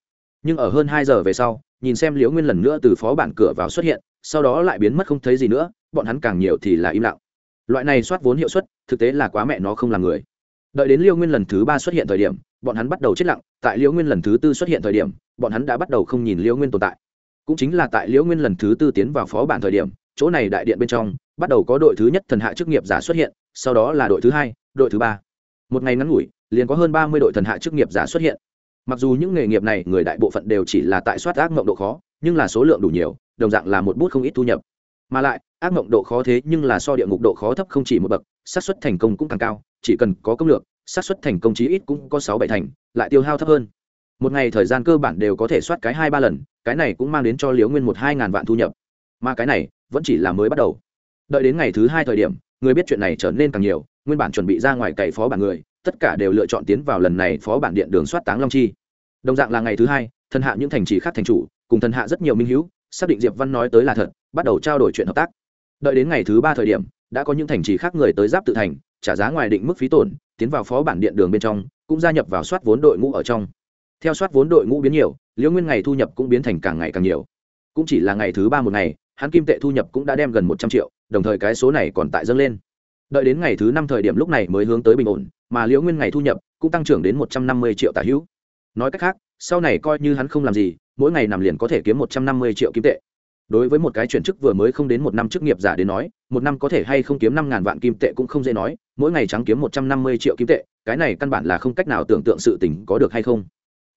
Nhưng ở hơn hai giờ về sau, nhìn xem liễu nguyên lần nữa từ phó bản cửa vào xuất hiện, sau đó lại biến mất không thấy gì nữa, bọn hắn càng nhiều thì là im lặng. Loại này soát vốn hiệu suất, thực tế là quá mẹ nó không là người. Đợi đến liễu nguyên lần thứ ba xuất hiện thời điểm bọn hắn bắt đầu chết lặng, tại liễu nguyên lần thứ tư xuất hiện thời điểm, bọn hắn đã bắt đầu không nhìn liễu nguyên tồn tại. Cũng chính là tại liễu nguyên lần thứ tư tiến vào phó bản thời điểm, chỗ này đại điện bên trong, bắt đầu có đội thứ nhất thần hạ chức nghiệp giả xuất hiện, sau đó là đội thứ hai, đội thứ ba. Một ngày ngắn ngủi, liền có hơn ba mươi đội thần hạ chức nghiệp giả xuất hiện. Mặc dù những nghề nghiệp này, người đại bộ phận đều chỉ là tại soát ác mộng độ khó, nhưng là số lượng đủ nhiều, đồng dạng là một bút không ít thu nhập. Mà lại, ác mộng độ khó thế nhưng là so địa ngục độ khó thấp không chỉ một bậc, xác suất thành công cũng càng cao, chỉ cần có công lược xác suất thành công chí ít cũng có sáu bảy thành, lại tiêu hao thấp hơn. Một ngày thời gian cơ bản đều có thể soát cái hai ba lần, cái này cũng mang đến cho Liễu nguyên một hai ngàn vạn thu nhập. Mà cái này vẫn chỉ là mới bắt đầu. Đợi đến ngày thứ hai thời điểm, người biết chuyện này trở nên càng nhiều, nguyên bản chuẩn bị ra ngoài cày phó bản người, tất cả đều lựa chọn tiến vào lần này phó bản điện đường soát táng long chi. Đồng dạng là ngày thứ hai, thần hạ những thành trì khác thành chủ, cùng thần hạ rất nhiều minh hữu, xác định diệp văn nói tới là thật, bắt đầu trao đổi chuyện hợp tác. Đợi đến ngày thứ ba thời điểm, đã có những thành trì khác người tới giáp tự thành, trả giá ngoài định mức phí tổn tiến vào phó bản điện đường bên trong, cũng gia nhập vào soát vốn đội ngũ ở trong. Theo soát vốn đội ngũ biến nhiều, liễu nguyên ngày thu nhập cũng biến thành càng ngày càng nhiều. Cũng chỉ là ngày thứ ba một ngày, hắn kim tệ thu nhập cũng đã đem gần một trăm triệu, đồng thời cái số này còn tại dâng lên. Đợi đến ngày thứ năm thời điểm lúc này mới hướng tới bình ổn, mà liễu nguyên ngày thu nhập cũng tăng trưởng đến một trăm năm mươi triệu tả hữu. Nói cách khác, sau này coi như hắn không làm gì, mỗi ngày nằm liền có thể kiếm một trăm năm mươi triệu kim tệ đối với một cái chuyển chức vừa mới không đến một năm chức nghiệp giả đến nói, một năm có thể hay không kiếm năm ngàn vạn kim tệ cũng không dễ nói, mỗi ngày trắng kiếm một trăm năm mươi triệu kim tệ, cái này căn bản là không cách nào tưởng tượng sự tình có được hay không.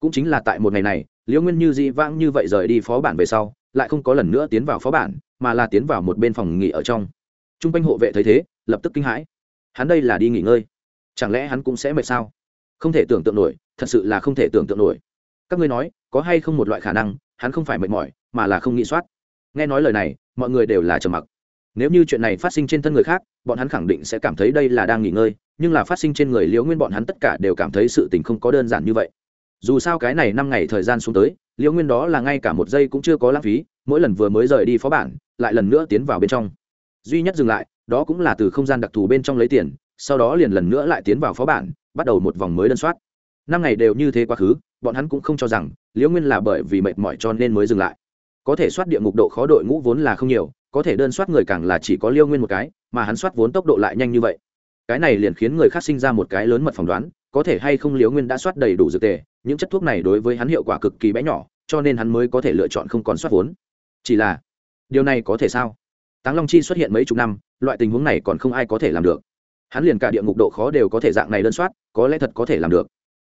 Cũng chính là tại một ngày này, liễu nguyên như dị vãng như vậy rời đi phó bản về sau, lại không có lần nữa tiến vào phó bản, mà là tiến vào một bên phòng nghỉ ở trong. T r u n g quanh hộ vệ thấy thế, lập tức kinh hãi. Hắn đây là đi nghỉ ngơi. Chẳng lẽ hắn cũng sẽ mệt sao? Không thể tưởng tượng nổi, thật sự là không thể tưởng tượng nổi. Các ngươi nói, có hay không một loại khả năng, hắn không phải mệt mỏi, mà là không nghĩ soát nghe nói lời này, mọi người đều là trầm mặc. Nếu như chuyện này phát sinh trên thân người khác, bọn hắn khẳng định sẽ cảm thấy đây là đang nghỉ ngơi, nhưng là phát sinh trên người liễu nguyên bọn hắn tất cả đều cảm thấy sự tình không có đơn giản như vậy. Dù sao cái này năm ngày thời gian xuống tới, liễu nguyên đó là ngay cả một giây cũng chưa có lãng phí, mỗi lần vừa mới rời đi phó bản, lại lần nữa tiến vào bên trong. Duy nhất dừng lại, đó cũng là từ không gian đặc thù bên trong lấy tiền, sau đó liền lần nữa lại tiến vào phó bản, bắt đầu một vòng mới đơn soát. Năm ngày đều như thế quá khứ, bọn hắn cũng không cho rằng liễu nguyên là bởi vì mệt mỏi cho nên mới dừng lại có thể soát địa ngục độ khó đội ngũ vốn là không nhiều, có thể đơn soát người càng là chỉ có liêu nguyên một cái, mà hắn soát vốn tốc độ lại nhanh như vậy. Cái này liền khiến người khác sinh ra một cái lớn mật phỏng đoán, có thể hay không liêu nguyên đã soát đầy đủ dược tề, những chất thuốc này đối với hắn hiệu quả cực kỳ bé nhỏ, cho nên hắn mới có thể lựa chọn không còn soát vốn. Chỉ là, điều này có thể sao? Táng long chi xuất hiện mấy chục năm, loại tình huống này còn không ai có thể làm được. Hắn liền cả địa ngục độ khó đều có thể dạng này đơn soát, có lẽ thật có thể làm được.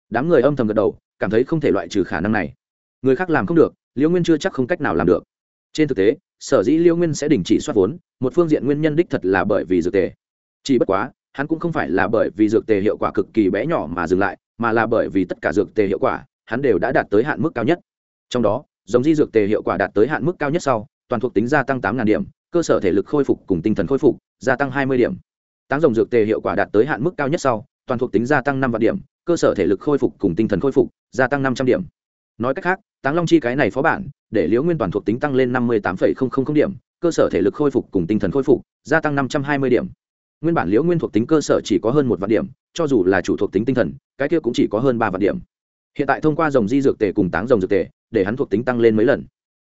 Đám người âm thầm gật đầu, cảm thấy không thể loại trừ khả năng này. Người khác làm không được liễu nguyên chưa chắc không cách nào làm được. Trên thực tế, sở dĩ liễu nguyên sẽ đình chỉ soát vốn, một phương diện nguyên nhân đích thật là bởi vì dược tề. Chỉ bất quá, hắn cũng không phải là bởi vì dược tề hiệu quả cực kỳ bé nhỏ mà dừng lại, mà là bởi vì tất cả dược tề hiệu quả, hắn đều đã đạt tới hạn mức cao nhất. Trong đó, giống di dược tề hiệu quả đạt tới hạn mức cao nhất sau, toàn thuộc tính gia tăng tám điểm, cơ sở thể lực khôi phục cùng tinh thần khôi phục, gia tăng hai mươi điểm. Táng dòng dược tề hiệu quả đạt tới hạn mức cao nhất sau, toàn thuộc tính gia tăng năm vạn điểm, cơ sở thể lực khôi phục cùng tinh thần khôi phục, gia tăng năm trăm điểm nói cách khác, táng long chi cái này phó bản, để liễu nguyên toàn thuộc tính tăng lên năm mươi tám điểm, cơ sở thể lực khôi phục cùng tinh thần khôi phục, gia tăng năm trăm hai mươi điểm. Nguyên bản liễu nguyên thuộc tính cơ sở chỉ có hơn một vạn điểm, cho dù là chủ thuộc tính tinh thần, cái kia cũng chỉ có hơn ba vạn điểm. Hiện tại thông qua dòng di dược tề cùng táng dòng dược tề, để hắn thuộc tính tăng lên mấy lần.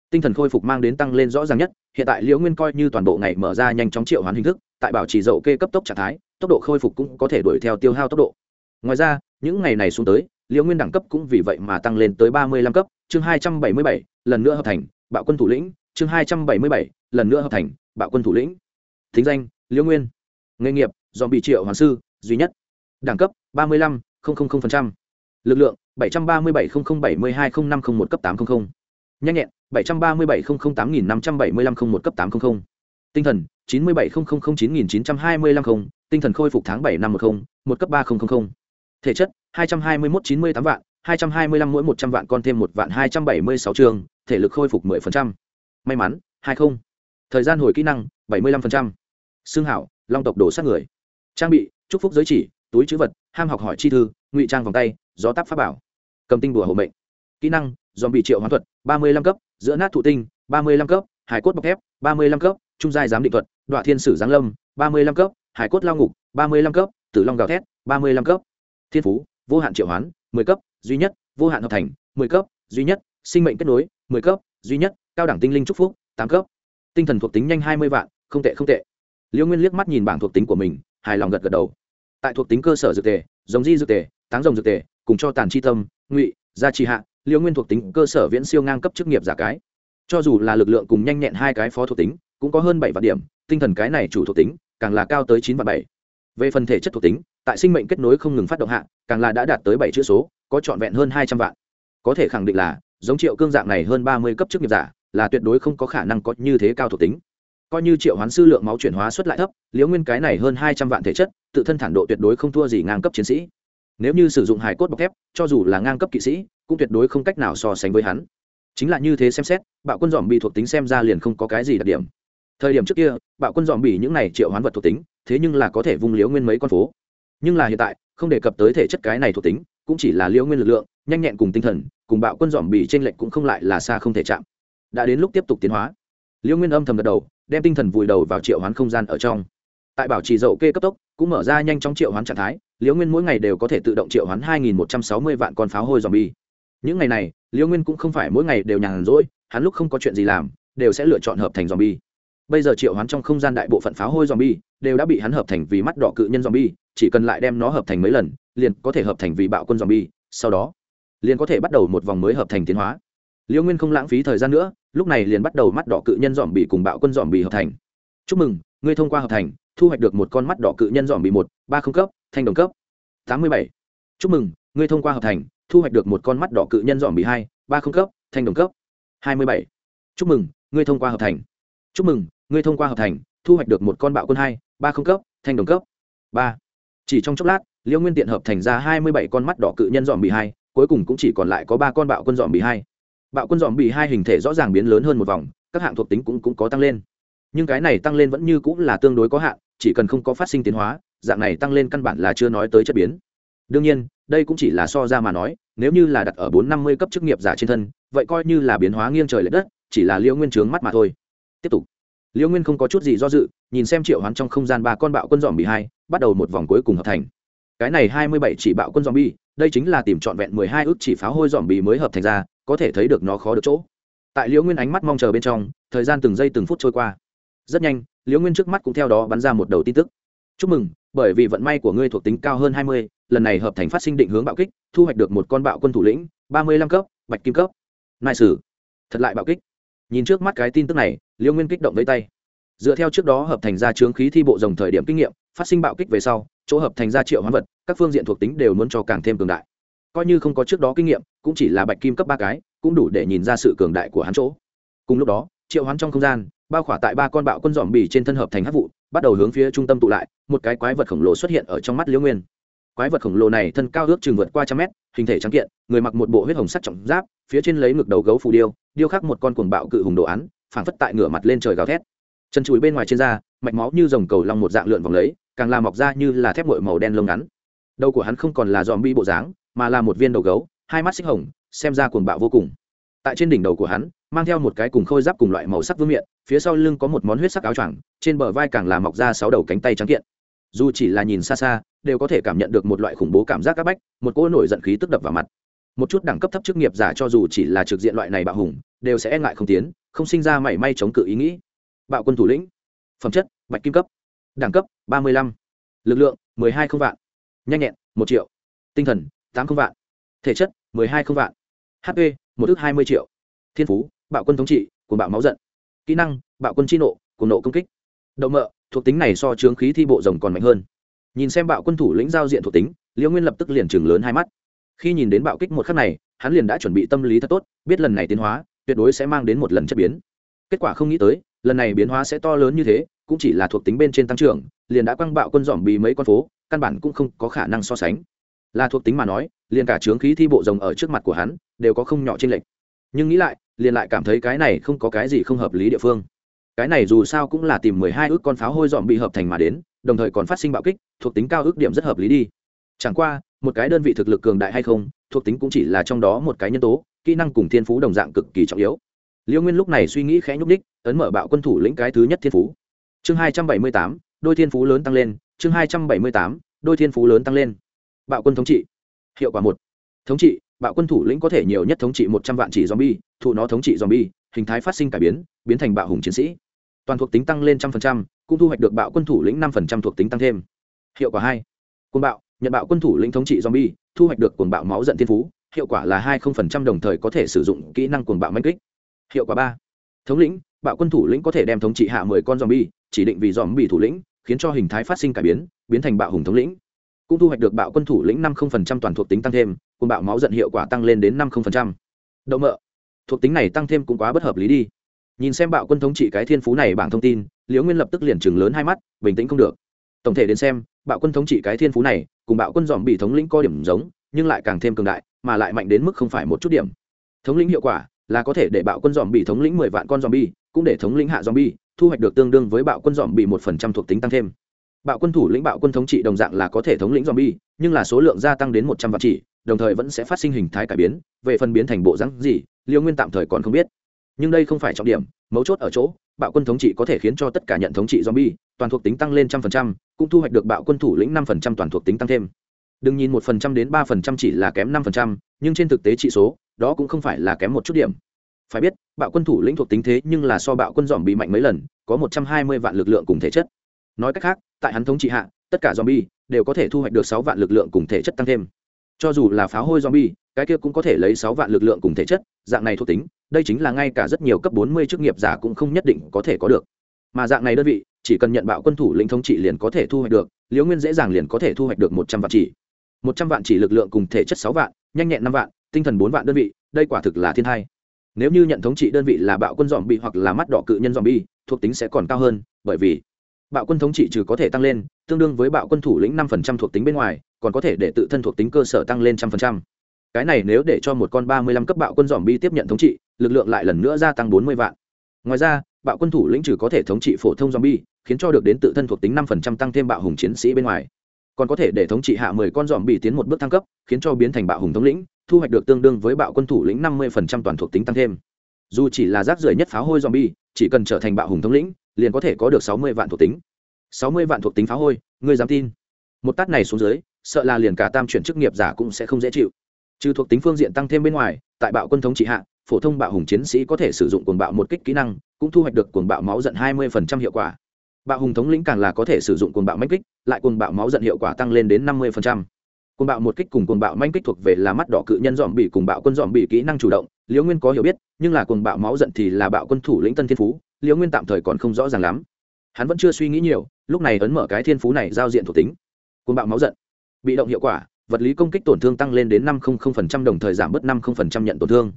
Tinh thần khôi phục mang đến tăng lên rõ ràng nhất, hiện tại liễu nguyên coi như toàn bộ ngày mở ra nhanh chóng triệu hoán hình thức, tại bảo trì dậu kê cấp tốc trạng thái, tốc độ khôi phục cũng có thể đuổi theo tiêu hao tốc độ. Ngoài ra, những ngày này xuống tới liễu nguyên đẳng cấp cũng vì vậy mà tăng lên tới ba mươi lăm cấp, chương hai trăm bảy mươi bảy, lần nữa hợp thành, bạo quân thủ lĩnh, chương hai trăm bảy mươi bảy, lần nữa hợp thành, bạo quân thủ lĩnh. Thính danh, liễu nguyên. Nghề nghiệp dòm bị triệu hoàng sư, duy nhất. Đẳng cấp, ba mươi lăm lực lượng, bảy trăm ba mươi bảy bảy mươi hai năm một cấp tám trăm linh nhanh nhẹn, bảy trăm ba mươi bảy tám nghìn năm trăm bảy mươi năm một cấp tám trăm linh tinh thần, chín mươi bảy chín nghìn chín trăm hai mươi năm tinh thần khôi phục tháng bảy năm một không, một cấp ba nghìn thể chất hai trăm hai mươi một chín mươi tám vạn, hai trăm hai mươi lăm mỗi một trăm vạn con thêm một vạn hai trăm bảy mươi sáu trường, thể lực khôi phục mười phần trăm. May mắn, hai không. Thời gian hồi kỹ năng, bảy mươi lăm phần trăm. Xương hảo, long tộc đổ sát người. Trang bị, chúc phúc giới chỉ, túi chữ vật, ham học hỏi chi thư, ngụy trang vòng tay, gió táp pháp bảo. Cầm tinh đùa hộ mệnh. Kỹ năng dòm bị triệu hoán thuật, ba mươi lăm cấp, giữa nát thụ tinh, ba mươi lăm cấp, hải cốt bọc thép, ba mươi lăm cấp, trung giai giám định thuật đoạ thiên sử giáng lâm, ba mươi lăm cấp, hải cốt lao ngục, ba mươi lăm cấp, tử long gào thét, ba mươi lăm cấp. Thiên phú vô hạn triệu hoán, mười cấp, duy nhất, vô hạn hợp thành, mười cấp, duy nhất, sinh mệnh kết nối, mười cấp, duy nhất, cao đẳng tinh linh trúc phúc, tám cấp. Tinh thần thuộc tính nhanh hai mươi vạn, không tệ không tệ. Liễu nguyên liếc mắt nhìn bảng thuộc tính của mình, hài lòng gật gật đầu. Tại thuộc tính cơ sở dược tề, giống di dược tề, táng rồng dược tề, cùng cho tàn chi tâm, ngụy, gia trì hạ liễu nguyên thuộc tính cơ sở viễn siêu ngang cấp chức nghiệp giả cái. Cho dù là lực lượng cùng nhanh nhẹn hai cái phó thuộc tính, cũng có hơn bảy vạn điểm, tinh thần cái này chủ thuộc tính, càng là cao tới chín vạn bảy về phần thể chất thuộc tính, tại sinh mệnh kết nối không ngừng phát động hạ, càng là đã đạt tới bảy chữ số, có trọn vẹn hơn hai trăm vạn. Có thể khẳng định là, giống triệu cương dạng này hơn ba mươi cấp chức nghiệp giả, là tuyệt đối không có khả năng có như thế cao thuộc tính. Coi như triệu hoán sư lượng máu chuyển hóa xuất lại thấp, liễu nguyên cái này hơn hai trăm vạn thể chất, tự thân thản độ tuyệt đối không thua gì ngang cấp chiến sĩ. Nếu như sử dụng hài cốt bọc thép, cho dù là ngang cấp kỵ sĩ, cũng tuyệt đối không cách nào so sánh với hắn. Chính là như thế xem xét, bạo quân dòm bị thuộc tính xem ra liền không có cái gì đặc điểm thời điểm trước kia, bạo quân dòm bỉ những này triệu hoán vật thuộc tính, thế nhưng là có thể vung liếu nguyên mấy con phố. Nhưng là hiện tại, không đề cập tới thể chất cái này thuộc tính, cũng chỉ là liếu nguyên lực lượng, nhanh nhẹn cùng tinh thần, cùng bạo quân dòm bị trên lệnh cũng không lại là xa không thể chạm. Đã đến lúc tiếp tục tiến hóa. Liễu nguyên âm thầm gật đầu, đem tinh thần vùi đầu vào triệu hoán không gian ở trong. Tại bảo trì dậu kê cấp tốc, cũng mở ra nhanh trong triệu hoán trạng thái, liễu nguyên mỗi ngày đều có thể tự động triệu hoán hai nghìn một trăm sáu mươi vạn con pháo hôi dòm bỉ những ngày này, liễu nguyên cũng không phải mỗi ngày đều nhàn rỗi, hắn lúc không có chuyện gì làm, đều sẽ lựa chọn hợp thành dòm bỉ bây giờ triệu hoán trong không gian đại bộ phận pháo hôi dòm bi đều đã bị hắn hợp thành vì mắt đỏ cự nhân zombie, chỉ cần lại đem nó hợp thành mấy lần, liền có thể hợp thành vì bạo quân zombie, sau đó, liền có thể bắt đầu một vòng mới hợp thành tiến hóa. Liêu nguyên không lãng phí thời gian nữa, lúc này liền bắt đầu mắt đỏ cự nhân dòm bị cùng bạo quân dòm bị hợp thành. Chúc mừng, ngươi thông qua hợp thành, thu hoạch được một con mắt đỏ cự nhân dòm bị một, ba không cấp, thanh đồng cấp. Tám mươi bảy. Chúc mừng, ngươi thông qua hợp thành, thu hoạch được một con mắt đỏ cự nhân dòm bị hai, ba không cấp, thanh đồng cấp. Hai mươi bảy. Chúc mừng, ngươi thông qua hợp thành. Chúc mừng ngươi thông qua hợp thành thu hoạch được một con bạo quân hai ba không cấp thanh đồng cấp. Ba. Chỉ trong chốc lát liêu nguyên tiện hợp thành ra hai mươi bảy con mắt đỏ cự nhân dòm bị hai cuối cùng cũng chỉ còn lại có ba con bạo quân dòm bị hai. Bạo quân dòm bị hai hình thể rõ ràng biến lớn hơn một vòng các hạng thuộc tính cũng, cũng có tăng lên. Nhưng cái này tăng lên vẫn như cũng là tương đối có hạn chỉ cần không có phát sinh tiến hóa dạng này tăng lên căn bản là chưa nói tới chất biến. Đương nhiên đây cũng chỉ là so ra mà nói nếu như là đặt ở bốn năm mươi cấp chức nghiệp giả trên thân vậy coi như là biến hóa nghiêng trời l ệ đất chỉ là liễu nguyên trướng mắt mà thôi. Tiếp tục liễu nguyên không có chút gì do dự, nhìn xem triệu hoán trong không gian ba con bạo quân dòm bị hai, bắt đầu một vòng cuối cùng hợp thành. Cái này hai mươi bảy chỉ bạo quân dòm bi đây chính là tìm trọn vẹn mười hai ước chỉ pháo hôi dòm bị mới hợp thành ra, có thể thấy được nó khó được chỗ. Tại liễu nguyên ánh mắt mong chờ bên trong, thời gian từng giây từng phút trôi qua. Rất nhanh liễu nguyên trước mắt cũng theo đó bắn ra một đầu tin tức. Chúc mừng, bởi vì vận may của ngươi thuộc tính cao hơn hai mươi, lần này hợp thành phát sinh định hướng bạo kích, thu hoạch được một con bạo quân thủ lĩnh, ba mươi lăm cấp, bạch kim cấp. Nại sử thật lại bạo kích nhìn trước mắt cái tin tức này liễu nguyên kích động với tay. Dựa theo trước đó hợp thành ra chướng khí thi bộ dòng thời điểm kinh nghiệm, phát sinh bạo kích về sau, chỗ hợp thành ra triệu hoán vật, các phương diện thuộc tính đều muốn cho càng thêm cường đại. Coi như không có trước đó kinh nghiệm, cũng chỉ là bạch kim cấp ba cái, cũng đủ để nhìn ra sự cường đại của hắn chỗ. Cùng lúc đó, triệu hoán trong không gian, bao khỏa tại ba con bạo quân dòm bì trên thân hợp thành hát vụ, bắt đầu hướng phía trung tâm tụ lại, một cái quái vật khổng lồ xuất hiện ở trong mắt liễu nguyên quái vật khổng lồ này thân cao ước chừng vượt qua trăm mét, hình thể trắng kiện, người mặc một bộ huyết hồng sắt trọng giáp, phía trên lấy ngực đầu gấu phù điêu điêu khắc một con cuồng bạo cự hùng đồ án, phảng phất tại ngửa mặt lên trời gào thét. Chân chùi bên ngoài trên da, mạch máu như dòng cầu long một dạng lượn vòng lấy, càng làm mọc ra như là thép ngội màu đen lông ngắn. Đầu của hắn không còn là dòm bi bộ dáng, mà là một viên đầu gấu, hai mắt xích hồng, xem ra cuồng bạo vô cùng. Tại trên đỉnh đầu của hắn, mang theo một cái cùng khôi giáp cùng loại màu sắc vương miện, phía sau lưng có một món huyết sắc áo choàng, trên bờ vai càng là mọc ra sáu đầu cánh tay trắng kiện dù chỉ là nhìn xa xa, đều có thể cảm nhận được một loại khủng bố cảm giác áp bách, một cỗ nổi giận khí tức đập vào mặt. Một chút đẳng cấp thấp chức nghiệp giả cho dù chỉ là trực diện loại này bạo hùng, đều sẽ e ngại không tiến, không sinh ra mảy may chống cự ý nghĩ. Bạo quân thủ lĩnh, phẩm chất, bạch kim cấp. Đẳng cấp, ba mươi lăm. Lực lượng m ộ ư ơ i hai không vạn. Nhanh nhẹn, một triệu. Tinh thần, tám không vạn. Thể chất m ộ ư ơ i hai không vạn. Hp một ước hai mươi triệu. Thiên phú, bạo quân thống trị cùng bạo máu giận. Kỹ năng, bạo quân chi nộ cùng nộ công kích. Đậu mợ thuộc tính này so chướng khí thi bộ rồng còn mạnh hơn. Nhìn xem bạo quân thủ lĩnh giao diện thuộc tính liễu nguyên lập tức liền chừng lớn hai mắt. Khi nhìn đến bạo kích một khắc này, hắn liền đã chuẩn bị tâm lý thật tốt, biết lần này tiến hóa, tuyệt đối sẽ mang đến một lần chất biến. Kết quả không nghĩ tới, lần này biến hóa sẽ to lớn như thế, cũng chỉ là thuộc tính bên trên tăng trưởng, liền đã quăng bạo quân dòm bì mấy con phố, căn bản cũng không có khả năng so sánh. Là thuộc tính mà nói, liền cả trướng khí thi bộ rồng ở trước mặt của hắn, đều có không nhỏ trên lệch. Nhưng nghĩ lại, liền lại cảm thấy cái này không có cái gì không hợp lý địa phương cái này dù sao cũng là tìm mười hai ước con pháo hôi dòm bị hợp thành mà đến, đồng thời còn phát sinh bạo kích, thuộc tính cao ước điểm rất hợp lý đi. Chẳng qua, một cái đơn vị thực lực cường đại hay không, thuộc tính cũng chỉ là trong đó một cái nhân tố, kỹ năng cùng thiên phú đồng dạng cực kỳ trọng yếu. Liêu nguyên lúc này suy nghĩ khẽ nhúc đích ấn mở bạo quân thủ lĩnh cái thứ nhất thiên phú. Chương hai trăm bảy mươi tám, đôi thiên phú lớn tăng lên, chương hai trăm bảy mươi tám, đôi thiên phú lớn tăng lên. Bạo quân thống trị. Hiệu quả một. Thống trị, bạo quân thủ lĩnh có thể nhiều nhất thống trị một trăm vạn chỉ zombie, thụ nó thống trị zombie, hình thái phát sinh cải biến biến thành bạo hùng chiến sĩ toàn thuộc tính tăng lên trăm phần trăm, cũng thu hoạch được bạo quân thủ lĩnh năm phần trăm thuộc tính tăng thêm. Hiệu quả hai quân bạo, nhận bạo quân thủ lĩnh thống trị zombie, thu hoạch được cuồng bạo máu giận thiên phú, hiệu quả là hai không phần trăm đồng thời có thể sử dụng kỹ năng cuồng bạo manh kích. Hiệu quả ba, thống lĩnh, bạo quân thủ lĩnh có thể đem thống trị hạ mười con zombie, chỉ định vì zombie thủ lĩnh, khiến cho hình thái phát sinh cải biến biến thành bạo hùng thống lĩnh. Cũng thu hoạch được bạo quân thủ lĩnh năm toàn thuộc tính tăng thêm cùng bạo máu giận hiệu quả tăng lên đến năm đậu mợ thuộc tính này tăng thêm cũng quá bất hợp lý đi nhìn xem bạo quân thống trị cái thiên phú này bảng thông tin, liễu nguyên lập tức liền chừng lớn hai mắt, bình tĩnh không được. Tổng thể đến xem, bạo quân thống trị cái thiên phú này, cùng bạo quân dòm bị thống lĩnh có điểm giống, nhưng lại càng thêm cường đại, mà lại mạnh đến mức không phải một chút điểm. Thống lĩnh hiệu quả là có thể để bạo quân dòm bị thống lĩnh mười vạn con dòm bi, cũng để thống lĩnh hạ dòm bi, thu hoạch được tương đương với bạo quân dòm bị một phần trăm thuộc tính tăng thêm. Bạo quân thủ lĩnh bạo quân thống trị đồng dạng là có thể thống lĩnh dòm bi, nhưng là số lượng gia tăng đến một trăm vạn chỉ, đồng thời vẫn sẽ phát sinh hình thái cải biến, về phần biến thành bộ rắn gì liêu nguyên tạm thời còn không biết nhưng đây không phải trọng điểm, mấu chốt ở chỗ, bạo quân thống trị có thể khiến cho tất cả nhận thống trị zombie, toàn thuộc tính tăng lên trăm phần trăm, cũng thu hoạch được bạo quân thủ lĩnh năm phần trăm toàn thuộc tính tăng thêm. Đừng nhìn một phần trăm đến ba phần trăm chỉ là kém năm phần trăm, nhưng trên thực tế trị số, đó cũng không phải là kém một chút điểm. Phải biết, bạo quân thủ lĩnh thuộc tính thế nhưng là so bạo quân dòm bị mạnh mấy lần, có một trăm hai mươi vạn lực lượng cùng thể chất. Nói cách khác, tại hắn thống trị hạ, tất cả zombie đều có thể thu hoạch được sáu vạn lực lượng cùng thể chất tăng thêm. Cho dù là pháo hôi zombie, cái kia cũng có thể lấy sáu vạn lực lượng cùng thể chất, dạng này thuộc tính đây chính là ngay cả rất nhiều cấp bốn mươi chức nghiệp giả cũng không nhất định có thể có được. Mà dạng này đơn vị, chỉ cần nhận bạo quân thủ lĩnh thống trị liền có thể thu hoạch được, liễu nguyên dễ dàng liền có thể thu hoạch được một trăm vạn chỉ. Một trăm vạn chỉ lực lượng cùng thể chất sáu vạn, nhanh nhẹn năm vạn, tinh thần bốn vạn đơn vị, đây quả thực là thiên hai. nếu như nhận thống trị đơn vị là bạo quân dòm bị hoặc là mắt đỏ cự nhân dòm bi thuộc tính sẽ còn cao hơn, bởi vì bạo quân thống trị trừ có thể tăng lên, tương đương với bạo quân thủ lĩnh năm phần trăm thuộc tính bên ngoài, còn có thể để tự thân thuộc tính cơ sở tăng lên trăm phần trăm cái này nếu để cho một con ba mươi lăm cấp bạo quân dòm bi tiếp nhận thống trị, lực lượng lại lần nữa gia tăng bốn mươi vạn. Ngoài ra, bạo quân thủ lĩnh trừ có thể thống trị phổ thông dòm bi, khiến cho được đến tự thân thuộc tính năm phần trăm tăng thêm bạo hùng chiến sĩ bên ngoài. Còn có thể để thống trị hạ mười con dòm bị tiến một bước thăng cấp, khiến cho biến thành bạo hùng thống lĩnh, thu hoạch được tương đương với bạo quân thủ lĩnh năm mươi phần trăm toàn thuộc tính tăng thêm. Dù chỉ là rác rưởi nhất pháo hôi dòm bi, chỉ cần trở thành bạo hùng thống lĩnh, liền có thể có được sáu mươi vạn thuộc tính. sáu mươi vạn thuộc tính pháo hôi, ngươi dám tin? Một tát này xuống dưới, sợ là liền cả tam chuyển chức nghiệp giả cũng sẽ không dễ chịu trừ thuộc tính phương diện tăng thêm bên ngoài, tại bạo quân thống trị hạ, phổ thông bạo hùng chiến sĩ có thể sử dụng cuồng bạo một kích kỹ năng, cũng thu hoạch được cuồng bạo máu giận hai mươi hiệu quả. Bạo hùng thống lĩnh càng là có thể sử dụng cuồng bạo manh kích, lại cuồng bạo máu giận hiệu quả tăng lên đến năm mươi cuồng bạo một kích cùng cuồng bạo manh kích thuộc về là mắt đỏ cự nhân dòm bị cùng bạo quân dòm bị kỹ năng chủ động, liễu nguyên có hiểu biết, nhưng là cuồng bạo máu giận thì là bạo quân thủ lĩnh tân thiên phú, liễu nguyên tạm thời còn không rõ ràng lắm. Hắn vẫn chưa suy nghĩ nhiều, lúc này ấn mở cái thiên phú này giao diện thuộc tính. Cuồng bạo máu giận. Bị động hiệu quả vật lý công kích tổn thương tăng lên đến năm đồng thời giảm bớt năm nhận tổn thương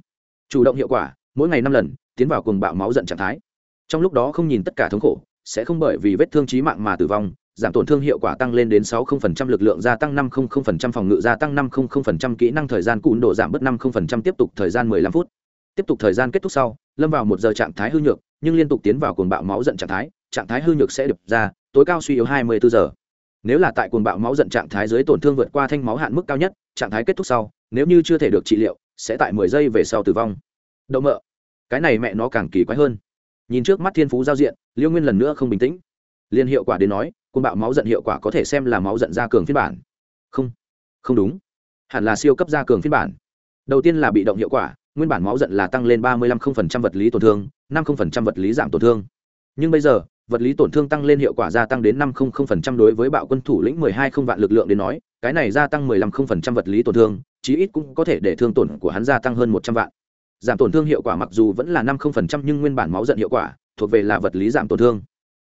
chủ động hiệu quả mỗi ngày năm lần tiến vào cuồng bạo máu giận trạng thái trong lúc đó không nhìn tất cả thống khổ sẽ không bởi vì vết thương trí mạng mà tử vong giảm tổn thương hiệu quả tăng lên đến 60% lực lượng gia tăng 500% phòng ngự gia tăng 500% kỹ năng thời gian cụn độ giảm bớt 50% tiếp tục thời gian 15 phút. Tiếp tục thời gian kết thúc sau, lâm vào một giờ trạng thái hư nhược, nhưng liên tục tiến vào cuồng bạo máu giận trạng thái, trạng thái hư nhược sẽ được ra, tối cao suy yếu 24 giờ. Nếu là tại cuồng bạo máu giận trạng thái dưới tổn thương vượt qua thanh máu hạn mức cao nhất, trạng thái kết thúc sau, nếu như chưa thể được trị liệu, sẽ tại 10 giây về sau tử vong. Đậu mợ, cái này mẹ nó càng kỳ quái hơn. Nhìn trước mắt thiên phú giao diện, Liêu Nguyên lần nữa không bình tĩnh. Liên hiệu quả đến nói, cuồng bạo máu giận hiệu quả có thể xem là máu giận gia cường phiên bản không không đúng hẳn là siêu cấp gia cường phiên bản đầu tiên là bị động hiệu quả nguyên bản máu giận là tăng lên ba mươi năm vật lý tổn thương năm vật lý giảm tổn thương nhưng bây giờ vật lý tổn thương tăng lên hiệu quả gia tăng đến năm đối với bạo quân thủ lĩnh mười hai không vạn lực lượng đến nói, cái này gia tăng mười lăm vật lý tổn thương, chí ít cũng có thể để thương tổn của hắn gia tăng hơn một trăm vạn. Giảm tổn thương hiệu quả mặc dù vẫn là năm nhưng nguyên bản máu giận hiệu quả, thuộc về là vật lý giảm tổn thương.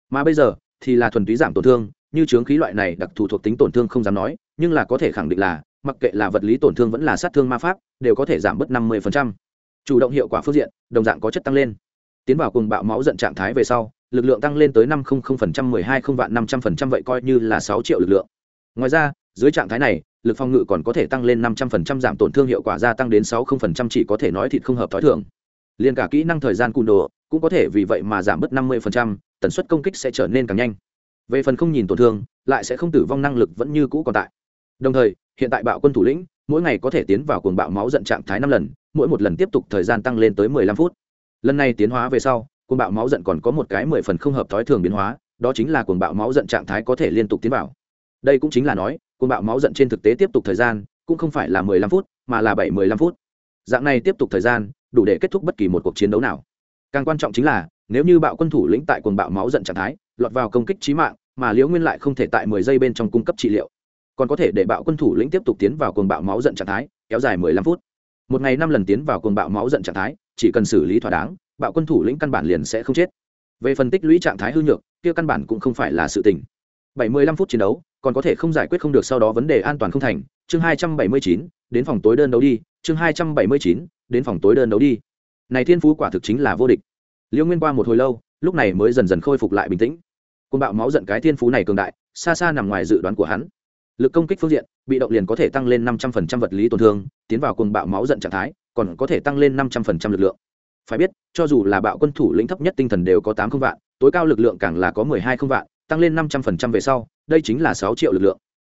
Mà bây giờ, thì là thuần túy giảm tổn thương, như chướng khí loại này đặc thù thuộc tính tổn thương không dám nói, nhưng là có thể khẳng định là, mặc kệ là vật lý tổn thương vẫn là sát thương ma pháp, đều có thể giảm bớt năm mươi chủ động hiệu quả phương diện, đồng dạng có chất tăng lên. Tiến vào cùng bạo máu giận trạng thái về sau lực lượng tăng lên tới năm mười hai không vạn năm trăm phần trăm vậy coi như là sáu triệu lực lượng. Ngoài ra, dưới trạng thái này, lực phòng ngự còn có thể tăng lên năm trăm phần trăm, giảm tổn thương hiệu quả gia tăng đến sáu không phần trăm chỉ có thể nói thịt không hợp t h ó i thường. Liền cả kỹ năng thời gian cùn đồ cũng có thể vì vậy mà giảm bớt năm mươi phần trăm, tần suất công kích sẽ trở nên càng nhanh. Về phần không nhìn tổn thương, lại sẽ không tử vong năng lực vẫn như cũ còn tại. Đồng thời, hiện tại bạo quân thủ lĩnh, mỗi ngày có thể tiến vào cuồng bạo máu giận trạng thái năm lần, mỗi một lần tiếp tục thời gian tăng lên tới mười lăm phút. Lần này tiến hóa về sau cuồng bạo máu giận còn có một cái mười phần không hợp thói thường biến hóa, đó chính là cuồng bạo máu giận trạng thái có thể liên tục tiến vào. Đây cũng chính là nói, cuồng bạo máu giận trên thực tế tiếp tục thời gian, cũng không phải là mười lăm phút, mà là bảy mười lăm phút. Dạng này tiếp tục thời gian, đủ để kết thúc bất kỳ một cuộc chiến đấu nào. Càng quan trọng chính là, nếu như bạo quân thủ lĩnh tại cuồng bạo máu giận trạng thái, lọt vào công kích trí mạng, mà liễu nguyên lại không thể tại mười giây bên trong cung cấp trị liệu, còn có thể để bạo quân thủ lĩnh tiếp tục tiến vào cuồng bạo máu giận trạng thái, kéo dài mười lăm phút. Một ngày năm lần tiến vào cuồng bạo máu giận trạng thái, chỉ cần xử lý thỏa đáng bạo quân thủ lĩnh căn bản liền sẽ không chết. Về phân tích lũy trạng thái hư nhược, kia căn bản cũng không phải là sự tình. Bảy mươi lăm phút chiến đấu, còn có thể không giải quyết không được sau đó vấn đề an toàn không thành, chương hai trăm bảy mươi chín, đến phòng tối đơn đấu đi, chương hai trăm bảy mươi chín, đến phòng tối đơn đấu đi. Này thiên phú quả thực chính là vô địch. Liễu nguyên qua một hồi lâu, lúc này mới dần dần khôi phục lại bình tĩnh. Côn bạo máu giận cái thiên phú này cường đại, xa xa nằm ngoài dự đoán của hắn. Lực công kích phương diện, bị động liền có thể tăng lên năm trăm phần trăm vật lý tổn thương, tiến vào côn bạo máu giận trạng thái, còn có thể tăng lên năm trăm phần trăm lực lượng phải biết, cho dù là bạo quân thủ lĩnh thấp nhất tinh thần đều có tám không vạn, tối cao lực lượng càng là có mười hai không vạn, tăng lên năm trăm phần trăm về sau, đây chính là sáu triệu lực lượng.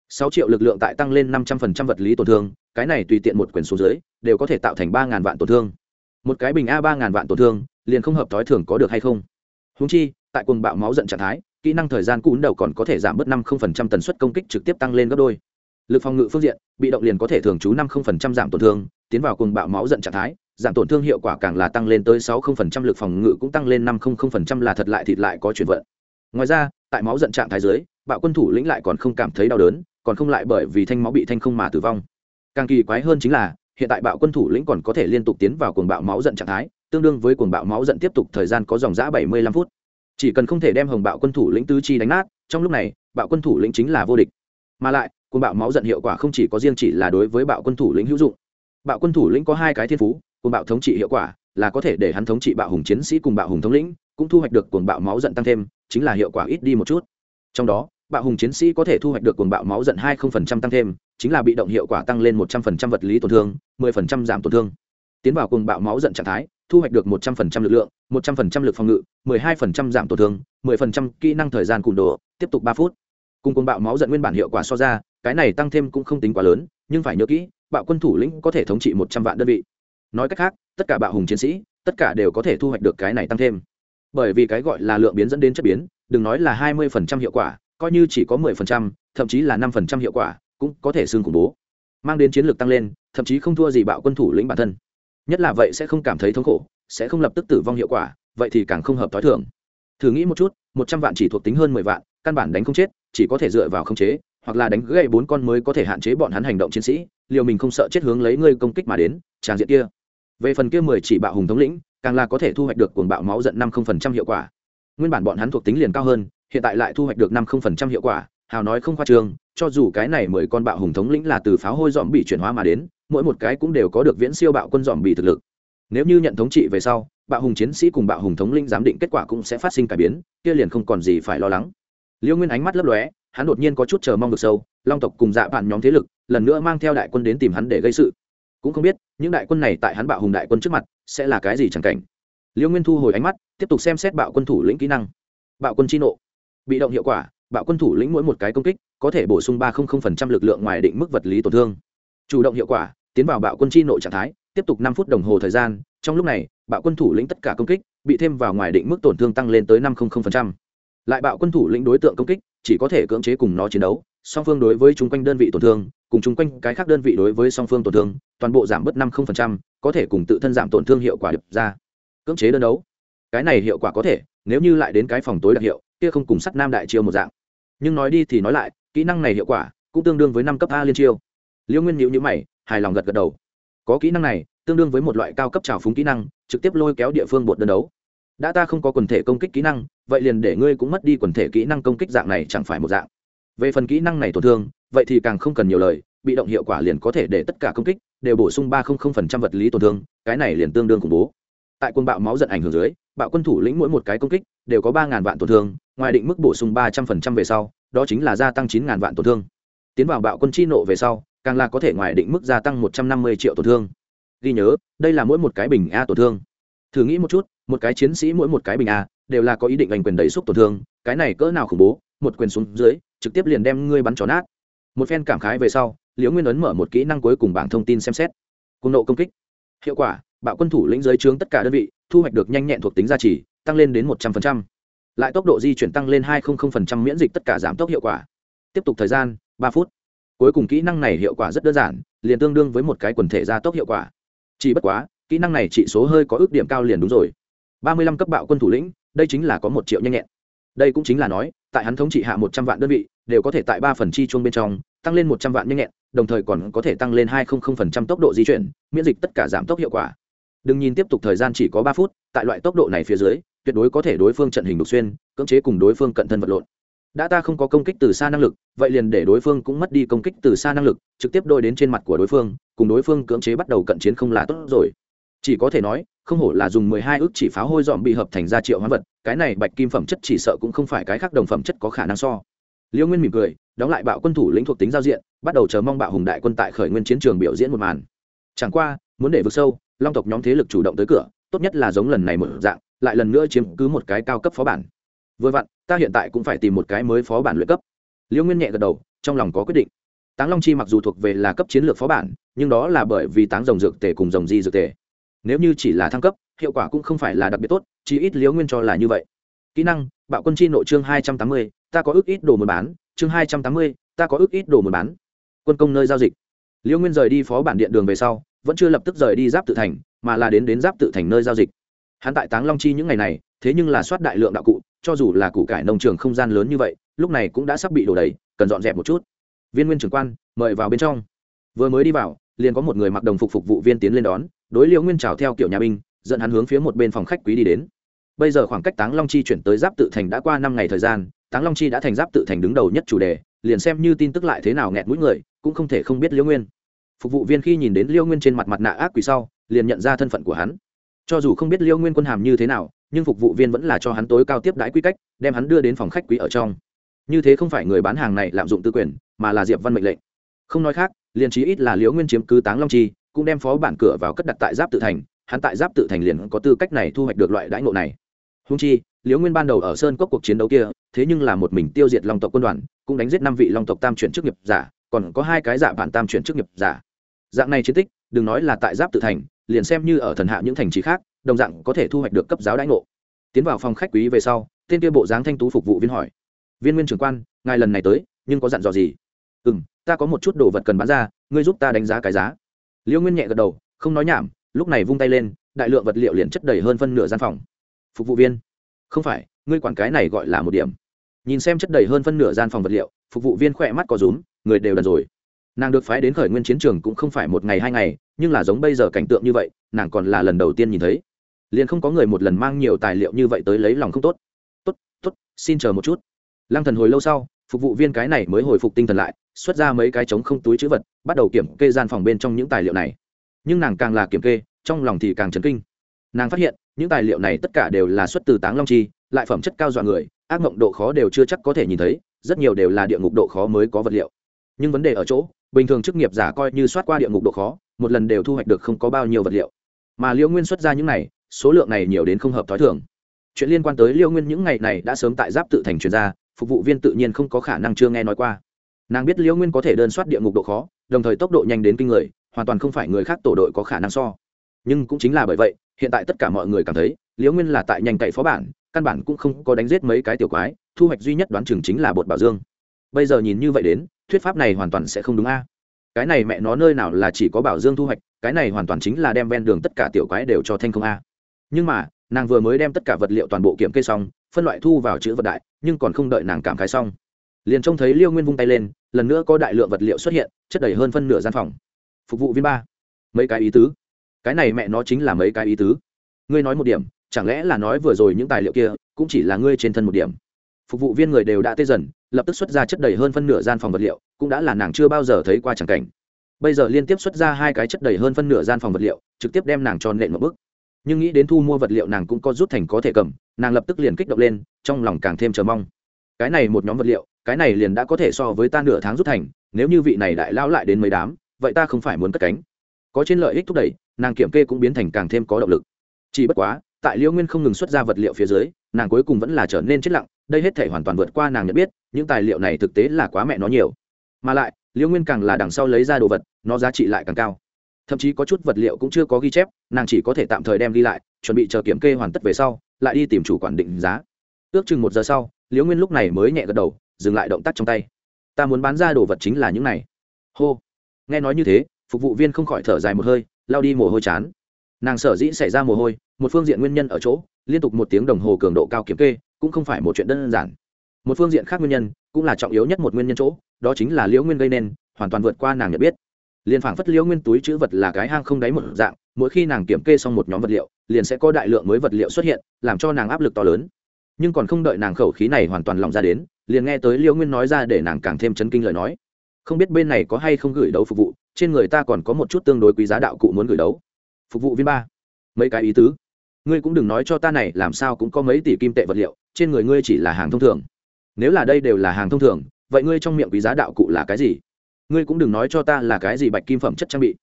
Sáu triệu lực lượng tại tăng lên năm trăm phần trăm vật lý tổn thương, cái này tùy tiện một quyền số dưới, đều có thể tạo thành ba ngàn vạn tổn thương. Một cái bình a ba ngàn vạn tổn thương, liền không hợp thói thường có được hay không? Húng chi, tại cuồng bạo máu giận trạng thái, kỹ năng thời gian cún đầu còn có thể giảm bớt năm không phần trăm tần suất công kích trực tiếp tăng lên gấp đôi. Lực phòng ngự phương diện, bị động liền có thể thường trú năm không phần trăm giảm tổn thương, tiến vào cuồng bạo máu giận trạng thái giảm tổn thương hiệu quả càng là tăng lên tới sáu lực phòng ngự cũng tăng lên năm là thật lại thịt lại có chuyển vận. Ngoài ra, tại máu giận trạng thái dưới, bạo quân thủ lĩnh lại còn không cảm thấy đau đớn, còn không lại bởi vì thanh máu bị thanh không mà tử vong. Càng kỳ quái hơn chính là, hiện tại bạo quân thủ lĩnh còn có thể liên tục tiến vào cuồng bạo máu giận trạng thái, tương đương với cuồng bạo máu giận tiếp tục thời gian có dòng dã bảy mươi lăm phút. Chỉ cần không thể đem hồng bạo quân thủ lĩnh tứ chi đánh nát, trong lúc này, bạo quân thủ lĩnh chính là vô địch. Mà lại, cuồng bạo máu giận hiệu quả không chỉ có riêng chỉ là đối với bạo quân thủ lĩnh hữu dụng. Bạo quân thủ lĩnh có hai cái thiên phú cuồng bạo thống trị hiệu quả, là có thể để hắn thống trị bạo hùng chiến sĩ cùng bạo hùng thống lĩnh, cũng thu hoạch được cuồng bạo máu giận tăng thêm, chính là hiệu quả ít đi một chút. Trong đó, bạo hùng chiến sĩ có thể thu hoạch được cuồng bạo máu giận hai tăng thêm, chính là bị động hiệu quả tăng lên một trăm linh vật lý tổn thương 10% giảm tổn thương. Tiến vào cuồng bạo máu giận trạng thái, thu hoạch được một trăm linh lực lượng, một trăm linh lực phòng ngự 12% giảm tổn thương 10% kỹ năng thời gian cùn đồ, tiếp tục ba phút. Cùng cuồng bạo máu giận nguyên bản hiệu quả so ra, cái này tăng thêm cũng không tính quá lớn, nhưng phải nhớ kỹ, bạo quân thủ lĩnh có thể thống trị một trăm vạn đơn vị nói cách khác, tất cả bạo hùng chiến sĩ, tất cả đều có thể thu hoạch được cái này tăng thêm. Bởi vì cái gọi là lượng biến dẫn đến chất biến, đừng nói là hai mươi phần trăm hiệu quả, coi như chỉ có mười phần trăm, thậm chí là năm phần trăm hiệu quả, cũng có thể xương khủng bố. Mang đến chiến lược tăng lên, thậm chí không thua gì bạo quân thủ lĩnh bản thân. Nhất là vậy sẽ không cảm thấy thống khổ, sẽ không lập tức tử vong hiệu quả, vậy thì càng không hợp t h o i thường. Thử nghĩ một chút, một trăm vạn chỉ thuộc tính hơn mười vạn, căn bản đánh không chết, chỉ có thể dựa vào khống chế, hoặc là đánh gậy bốn con mới có thể hạn chế bọn hắn hành động chiến sĩ, liều mình không sợ chết hướng lấy ngươi công kích mà đến tràng diện kia về phần kia mười chỉ bạo hùng thống lĩnh, càng là có thể thu hoạch được cuồng bạo máu giận năm không phần trăm hiệu quả. Nguyên bản bọn hắn thuộc tính liền cao hơn, hiện tại lại thu hoạch được năm không phần trăm hiệu quả, hào nói không khoa trương, cho dù cái này mười con bạo hùng thống lĩnh là từ pháo hôi dòm bị chuyển hóa mà đến, mỗi một cái cũng đều có được viễn siêu bạo quân dòm bị thực lực. Nếu như nhận thống trị về sau, bạo hùng chiến sĩ cùng bạo hùng thống lĩnh giám định kết quả cũng sẽ phát sinh cải biến, kia liền không còn gì phải lo lắng. Liêu nguyên ánh mắt lấp lóe, hắn đột nhiên có chút chờ mong được sâu, long tộc cùng dạ bạn nhóm thế lực, lần nữa mang theo đại quân đến tìm hắn để gây sự cũng không biết, những đại quân này tại hắn bạo hùng đại quân trước mặt sẽ là cái gì chẳng cảnh. Liêu nguyên thu hồi ánh mắt, tiếp tục xem xét bạo quân thủ lĩnh kỹ năng. Bạo quân chi nộ. Bị động hiệu quả, bạo quân thủ lĩnh mỗi một cái công kích có thể bổ sung ba lực lượng ngoài định mức vật lý tổn thương. Chủ động hiệu quả, tiến vào bạo quân chi nộ trạng thái, tiếp tục năm phút đồng hồ thời gian, trong lúc này, bạo quân thủ lĩnh tất cả công kích bị thêm vào ngoài định mức tổn thương tăng lên tới năm lại bạo quân thủ lĩnh đối tượng công kích chỉ có thể cưỡng chế cùng nó chiến đấu, song phương đối với chung quanh đơn vị tổn thương cùng chung quanh cái khác đơn vị đối với song phương tổn thương, toàn bộ giảm bớt năm có thể cùng tự thân giảm tổn thương hiệu quả được ra. Cưỡng chế đơn đấu. Cái này hiệu quả có thể, nếu như lại đến cái phòng tối đặc hiệu, kia không cùng sắt nam đại chiêu một dạng. Nhưng nói đi thì nói lại, kỹ năng này hiệu quả cũng tương đương với năm cấp a liên chiêu. Liêu nguyên nhịu nhữ mày, hài lòng gật gật đầu. Có kỹ năng này, tương đương với một loại cao cấp trào phúng kỹ năng, trực tiếp lôi kéo địa phương bột đơn đấu. Đã ta không có quần thể công kích kỹ năng, vậy liền để ngươi cũng mất đi quần thể kỹ năng công kích dạng này chẳng phải một dạng. Về phần kỹ năng này tổn thương vậy thì càng không cần nhiều lời, bị động hiệu quả liền có thể để tất cả công kích đều bổ sung ba vật lý tổn thương, cái này liền tương đương khủng bố. Tại quân bạo máu giận ảnh hưởng dưới, bạo quân thủ lĩnh mỗi một cái công kích đều có ba ngàn vạn tổn thương, ngoài định mức bổ sung ba trăm phần trăm về sau, đó chính là gia tăng chín ngàn vạn tổn thương. Tiến vào bạo quân chi nộ về sau, càng là có thể ngoài định mức gia tăng một trăm năm mươi triệu tổn thương. Ghi nhớ, đây là mỗi một cái bình a tổn thương. Thử nghĩ một chút, một cái chiến sĩ mỗi một cái bình a đều là có ý định giành quyền đẩy xúc tổn thương, cái này cỡ nào khủng bố, một quyền xuống dưới, trực tiếp liền đem ngươi bắn tròn nát một phen cảm khái về sau, liễu nguyên ấn mở một kỹ năng cuối cùng bảng thông tin xem xét. Cung nộ công kích. Hiệu quả, bạo quân thủ lĩnh giới trướng tất cả đơn vị, thu hoạch được nhanh nhẹn thuộc tính gia trì, tăng lên đến một trăm linh lại tốc độ di chuyển tăng lên hai miễn dịch tất cả giảm tốc hiệu quả. Tiếp tục thời gian, ba phút. Cuối cùng kỹ năng này hiệu quả rất đơn giản, liền tương đương với một cái quần thể gia tốc hiệu quả. Chỉ bất quá, kỹ năng này trị số hơi có ước điểm cao liền đúng rồi. ba mươi lăm cấp bạo quân thủ lĩnh, đây chính là có một triệu nhanh nhẹn đây cũng chính là nói, tại hắn thống trị hạ một trăm vạn đơn vị, đều có thể tại ba phần chi chuông bên trong, tăng lên một trăm vạn nhanh nhẹn, đồng thời còn có thể tăng lên hai tốc độ di chuyển, miễn dịch tất cả giảm tốc hiệu quả. Đừng nhìn tiếp tục thời gian chỉ có ba phút, tại loại tốc độ này phía dưới, tuyệt đối có thể đối phương trận hình đục xuyên, cưỡng chế cùng đối phương cận thân vật lộn. Đã ta không có công kích từ xa năng lực, vậy liền để đối phương cũng mất đi công kích từ xa năng lực, trực tiếp đôi đến trên mặt của đối phương, cùng đối phương cưỡng chế bắt đầu cận chiến không là tốt rồi chỉ có thể nói, không hổ là dùng mười hai ước chỉ pháo hôi dòm bị hợp thành ra triệu hoán vật, cái này bạch kim phẩm chất chỉ sợ cũng không phải cái khác đồng phẩm chất có khả năng so. Liễu nguyên mỉm cười, đóng lại bạo quân thủ lĩnh thuộc tính giao diện, bắt đầu chờ mong bạo hùng đại quân tại khởi nguyên chiến trường biểu diễn một màn. Chẳng qua, muốn để vượt sâu, long tộc nhóm thế lực chủ động tới cửa, tốt nhất là giống lần này một dạng, lại lần nữa chiếm cứ một cái cao cấp phó bản. Vừa vặn, ta hiện tại cũng phải tìm một cái mới phó bản luyện cấp. Liễu nguyên nhẹ gật đầu, trong lòng có quyết định. Táng long chi mặc dù thuộc về là cấp chiến lược phó bản, nhưng đó là bởi vì táng rồng dược tề cùng rồng di dược tề nếu như chỉ là thăng cấp, hiệu quả cũng không phải là đặc biệt tốt chỉ ít liễu nguyên cho là như vậy. Kỹ năng, bạo quân chi nội chương hai trăm tám mươi, ta có ước ít đồ muốn bán, chương hai trăm tám mươi, ta có ước ít đồ muốn bán. Quân công nơi giao dịch. Liễu nguyên rời đi phó bản điện đường về sau, vẫn chưa lập tức rời đi giáp tự thành, mà là đến đến giáp tự thành nơi giao dịch. Hắn tại táng long chi những ngày này, thế nhưng là soát đại lượng đạo cụ, cho dù là củ cải nông trường không gian lớn như vậy, lúc này cũng đã sắp bị đổ đầy, cần dọn dẹp một chút. Viên nguyên trưởng quan, mời vào bên trong. Vừa mới đi vào, liền có một người mặc đồng phục phục vụ viên tiến lên đón đối liễu nguyên trào theo kiểu nhà binh, dẫn hắn hướng phía một bên phòng khách quý đi đến. Bây giờ khoảng cách táng long chi chuyển tới giáp tự thành đã qua năm ngày thời gian, táng long chi đã thành giáp tự thành đứng đầu nhất chủ đề, liền xem như tin tức lại thế nào nghẹt mũi người, cũng không thể không biết liễu nguyên. Phục vụ viên khi nhìn đến liễu nguyên trên mặt mặt nạ ác quỷ sau, liền nhận ra thân phận của hắn. Cho dù không biết liễu nguyên quân hàm như thế nào, nhưng phục vụ viên vẫn là cho hắn tối cao tiếp đãi quy cách, đem hắn đưa đến phòng khách quý ở trong. Như thế không phải người bán hàng này lạm dụng tư quyền, mà là diệp văn mệnh lệnh. Không nói khác, liền chí ít là liễu nguyên chiếm cứ táng long chi cũng đem phó bản cửa vào cất đặt tại giáp tự thành, hắn tại giáp tự thành liền có tư cách này thu hoạch được loại đãi ngộ này. Húng chi, liễu nguyên ban đầu ở sơn cốc cuộc chiến đấu kia, thế nhưng là một mình tiêu diệt long tộc quân đoàn, cũng đánh giết năm vị long tộc tam chuyển chức nghiệp giả, còn có hai cái giả bản tam chuyển chức nghiệp giả. Dạng này chiến tích, đừng nói là tại giáp tự thành, liền xem như ở thần hạ những thành trì khác, đồng dạng có thể thu hoạch được cấp giáo đãi ngộ. Tiến vào phòng khách quý về sau, tên kia bộ dáng thanh tú phục vụ viên hỏi. Viên nguyên trưởng quan, ngài lần này tới, nhưng có dặn dò gì? Ừ m ta có một chút đồ vật cần bán ra, ngươi giúp ta đánh giá cái giá liễu nguyên nhẹ gật đầu, không nói nhảm, lúc này vung tay lên, đại lượng vật liệu liền chất đầy hơn phân nửa gian phòng. Phục vụ viên. Không phải, ngươi quản cái này gọi là một điểm. Nhìn xem chất đầy hơn phân nửa gian phòng vật liệu, phục vụ viên khỏe mắt có rúm, người đều đần rồi. Nàng được phái đến khởi nguyên chiến trường cũng không phải một ngày hai ngày, nhưng là giống bây giờ cảnh tượng như vậy, nàng còn là lần đầu tiên nhìn thấy. Liền không có người một lần mang nhiều tài liệu như vậy tới lấy lòng không tốt. Tốt tốt, xin chờ một chút. Lăng thần hồi lâu sau, phục vụ viên cái này mới hồi phục tinh thần lại xuất ra mấy cái trống không túi chữ vật, bắt đầu kiểm kê gian phòng bên trong những tài liệu này. Nhưng nàng càng là kiểm kê, trong lòng thì càng chấn kinh. Nàng phát hiện, những tài liệu này tất cả đều là xuất từ táng long chi, lại phẩm chất cao dọa người, ác mộng độ khó đều chưa chắc có thể nhìn thấy, rất nhiều đều là địa ngục độ khó mới có vật liệu. Nhưng vấn đề ở chỗ, bình thường chức nghiệp giả coi như soát qua địa ngục độ khó, một lần đều thu hoạch được không có bao nhiêu vật liệu. Mà liễu nguyên xuất ra những này, số lượng này nhiều đến không hợp t h ó i thường. Chuyện liên quan tới liễu nguyên những ngày này đã sớm tại giáp tự thành chuyên gia phục vụ viên tự nhiên không có khả năng chưa nghe nói qua nàng biết liễu nguyên có thể đơn soát địa ngục độ khó, đồng thời tốc độ nhanh đến kinh người, hoàn toàn không phải người khác tổ đội có khả năng so. Nhưng cũng chính là bởi vậy, hiện tại tất cả mọi người cảm thấy, liễu nguyên là tại nhanh cậy phó bản, căn bản cũng không có đánh giết mấy cái tiểu quái, thu hoạch duy nhất đoán chừng chính là bột bảo dương. Bây giờ nhìn như vậy đến, thuyết pháp này hoàn toàn sẽ không đúng a. Cái này mẹ nó nơi nào là chỉ có bảo dương thu hoạch, cái này hoàn toàn chính là đem ven đường tất cả tiểu quái đều cho thanh không a. Nhưng mà, nàng vừa mới đem tất cả vật liệu toàn bộ kiểm kê xong, phân loại thu vào chữ vật đại, nhưng còn không đợi nàng cảm khái xong liền trông thấy liêu nguyên vung tay lên lần nữa có đại lượng vật liệu xuất hiện chất đầy hơn phân nửa gian phòng phục vụ viên ba mấy cái ý tứ cái này mẹ nó chính là mấy cái ý tứ ngươi nói một điểm chẳng lẽ là nói vừa rồi những tài liệu kia cũng chỉ là ngươi trên thân một điểm phục vụ viên người đều đã tê dần lập tức xuất ra chất đầy hơn phân nửa gian phòng vật liệu cũng đã là nàng chưa bao giờ thấy qua chẳng cảnh bây giờ liên tiếp xuất ra hai cái chất đầy hơn phân nửa gian phòng vật liệu trực tiếp đem nàng cho nện một bước nhưng nghĩ đến thu mua vật liệu nàng cũng có rút thành có thể cầm nàng lập tức liền kích động lên trong lòng càng thêm chờ mong cái này một nhóm vật liệu cái này liền đã có thể so với ta nửa tháng rút thành, nếu như vị này đại lao lại đến mấy đám, vậy ta không phải muốn cất cánh. Có trên lợi ích thúc đẩy, nàng kiểm kê cũng biến thành càng thêm có động lực. Chỉ bất quá, tại liễu nguyên không ngừng xuất ra vật liệu phía dưới, nàng cuối cùng vẫn là trở nên chết lặng, đây hết thể hoàn toàn vượt qua nàng nhận biết, những tài liệu này thực tế là quá mẹ nó nhiều. Mà lại liễu nguyên càng là đằng sau lấy ra đồ vật, nó giá trị lại càng cao. Thậm chí có chút vật liệu cũng chưa có ghi chép, nàng chỉ có thể tạm thời đem đi lại, chuẩn bị chờ kiểm kê hoàn tất về sau, lại đi tìm chủ quản định giá. Ước chừng một giờ sau liễu nguyên lúc này mới nhẹ gật đầu dừng lại động tác trong tay. Ta muốn bán ra đồ vật chính là những này. Hô. Nghe nói như thế, phục vụ viên không khỏi thở dài một hơi, lao đi mồ hôi chán. Nàng sở dĩ xảy ra mồ hôi, một phương diện nguyên nhân ở chỗ, liên tục một tiếng đồng hồ cường độ cao kiểm kê, cũng không phải một chuyện đơn giản. Một phương diện khác nguyên nhân, cũng là trọng yếu nhất một nguyên nhân chỗ, đó chính là liễu nguyên gây nên, hoàn toàn vượt qua nàng nhận biết. Liền phảng phất liễu nguyên túi chữ vật là cái hang không đáy một dạng, mỗi khi nàng kiểm kê xong một nhóm vật liệu, liền sẽ có đại lượng mới vật liệu xuất hiện, làm cho nàng áp lực to lớn nhưng còn không đợi nàng khẩu khí này hoàn toàn lòng ra đến, liền nghe tới liễu nguyên nói ra để nàng càng thêm chấn kinh lời nói. Không biết bên này có hay không gửi đấu phục vụ, trên người ta còn có một chút tương đối quý giá đạo cụ muốn gửi đấu. Phục vụ viên ba. Mấy cái ý tứ. Ngươi cũng đừng nói cho ta này, làm sao cũng có mấy tỷ kim tệ vật liệu, trên người ngươi chỉ là hàng thông thường. Nếu là đây đều là hàng thông thường, vậy ngươi trong miệng quý giá đạo cụ là cái gì? Ngươi cũng đừng nói cho ta là cái gì bạch kim phẩm chất trang bị.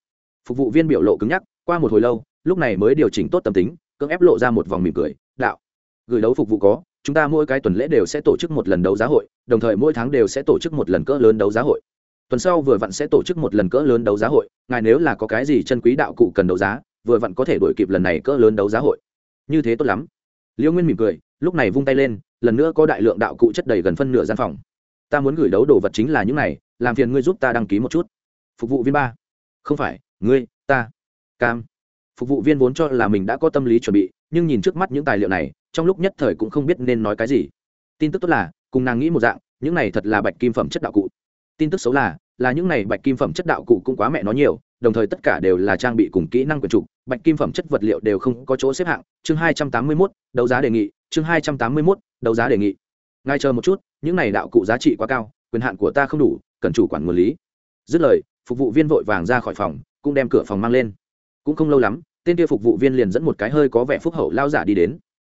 Phục vụ viên biểu lộ cứng nhắc, qua một hồi lâu, lúc này mới điều chỉnh tốt tâm tính, cưỡng ép lộ ra một vòng mỉm cười, đạo. Gửi đấu phục vụ có chúng ta mỗi cái tuần lễ đều sẽ tổ chức một lần đấu giá hội, đồng thời mỗi tháng đều sẽ tổ chức một lần cỡ lớn đấu giá hội. Tuần sau vừa vặn sẽ tổ chức một lần cỡ lớn đấu giá hội, ngài nếu là có cái gì chân quý đạo cụ cần đấu giá, vừa vặn có thể đổi kịp lần này cỡ lớn đấu giá hội. Như thế tốt lắm. Liễu nguyên mỉm cười, lúc này vung tay lên, lần nữa có đại lượng đạo cụ chất đầy gần phân nửa gian phòng. Ta muốn gửi đấu đồ vật chính là những này, làm phiền ngươi giúp ta đăng ký một chút. Phục vụ viên ba. Không phải, ngươi, ta. Cam. Phục vụ viên vốn cho là mình đã có tâm lý chuẩn bị nhưng nhìn trước mắt những tài liệu này, trong lúc nhất thời cũng không biết nên nói cái gì. Tin tức tốt là, cùng nàng nghĩ một dạng, những này thật là bạch kim phẩm chất đạo cụ. Tin tức xấu là là những này bạch kim phẩm chất đạo cụ cũng quá mẹ nó nhiều, đồng thời tất cả đều là trang bị cùng kỹ năng quyền trục bạch kim phẩm chất vật liệu đều không có chỗ xếp hạng. Chương hai trăm tám mươi mốt, đấu giá đề nghị, chương hai trăm tám mươi mốt, đấu giá đề nghị. Ngay chờ một chút, những này đạo cụ giá trị quá cao, quyền hạn của ta không đủ, cần chủ quản nguồn lý. Dứt lời, phục vụ viên vội vàng ra khỏi phòng, cũng đem cửa phòng mang lên. Cũng không lâu lắm tên kia phục vụ viên liền dẫn một cái hơi có vẻ phúc hậu lao giả đi đến.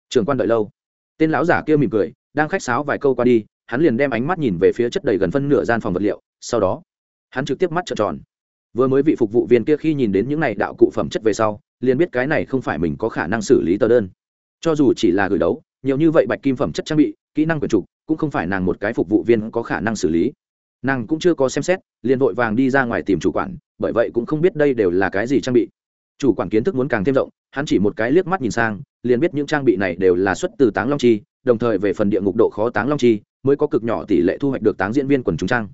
Trường quan đợi lâu. Tên lão giả kia mỉm cười, đang khách sáo vài câu qua đi, hắn liền đem ánh mắt nhìn về phía chất đầy gần phân nửa gian phòng vật liệu, sau đó, hắn trực tiếp mắt trợn tròn. Vừa mới vị phục vụ viên kia khi nhìn đến những này đạo cụ phẩm chất về sau, liền biết cái này không phải mình có khả năng xử lý tờ đơn. Cho dù chỉ là gửi đấu, nhiều như vậy bạch kim phẩm chất trang bị, kỹ năng quyền trục, cũng không phải nàng một cái phục vụ viên có khả năng xử lý. Nàng cũng chưa có xem xét, liền vội vàng đi ra ngoài tìm chủ quản, bởi vậy cũng không biết đây đều là cái gì trang bị chủ quản kiến thức muốn càng thêm rộng, hắn chỉ một cái liếc mắt nhìn sang, liền biết những trang bị này đều là xuất từ táng long chi, đồng thời về phần địa ngục độ khó táng long chi, mới có cực nhỏ tỷ lệ thu hoạch được táng diễn viên quần chúng trang.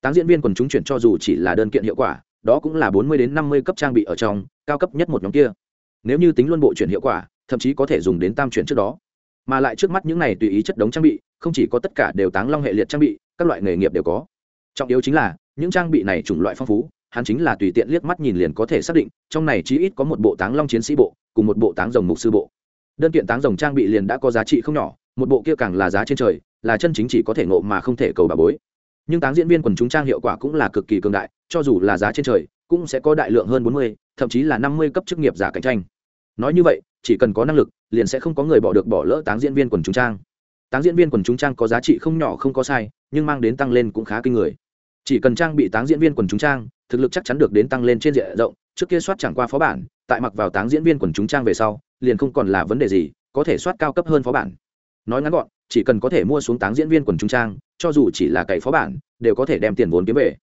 Táng diễn viên quần chúng chuyển cho dù chỉ là đơn kiện hiệu quả, đó cũng là bốn mươi đến năm mươi cấp trang bị ở trong, cao cấp nhất một nhóm kia. Nếu như tính luân bộ chuyển hiệu quả, thậm chí có thể dùng đến tam chuyển trước đó. Mà lại trước mắt những này tùy ý chất đống trang bị, không chỉ có tất cả đều táng long hệ liệt trang bị, các loại nghề nghiệp đều có. Trọng yếu chính là, những trang bị này chủng loại phong phú hắn chính là tùy tiện liếc mắt nhìn liền có thể xác định, trong này chí ít có một bộ táng long chiến sĩ bộ, cùng một bộ táng rồng mục sư bộ. Đơn kiện táng rồng trang bị liền đã có giá trị không nhỏ, một bộ kia càng là giá trên trời, là chân chính chỉ có thể ngộ mà không thể cầu bà bối. Nhưng táng diễn viên quần chúng trang hiệu quả cũng là cực kỳ cường đại, cho dù là giá trên trời, cũng sẽ có đại lượng hơn bốn mươi, thậm chí là năm mươi cấp chức nghiệp giả cạnh tranh. Nói như vậy, chỉ cần có năng lực, liền sẽ không có người bỏ được bỏ lỡ táng diễn viên quần chúng trang. Táng diễn viên quần chúng trang có giá trị không nhỏ không có sai, nhưng mang đến tăng lên cũng khá kinh người chỉ cần trang bị táng diễn viên quần chúng trang, thực lực chắc chắn được đến tăng lên trên diện rộng, trước kia soát chẳng qua phó bản, tại mặc vào táng diễn viên quần chúng trang về sau, liền không còn là vấn đề gì, có thể soát cao cấp hơn phó bản. Nói ngắn gọn, chỉ cần có thể mua xuống táng diễn viên quần chúng trang, cho dù chỉ là cậy phó bản, đều có thể đem tiền vốn kiếm về.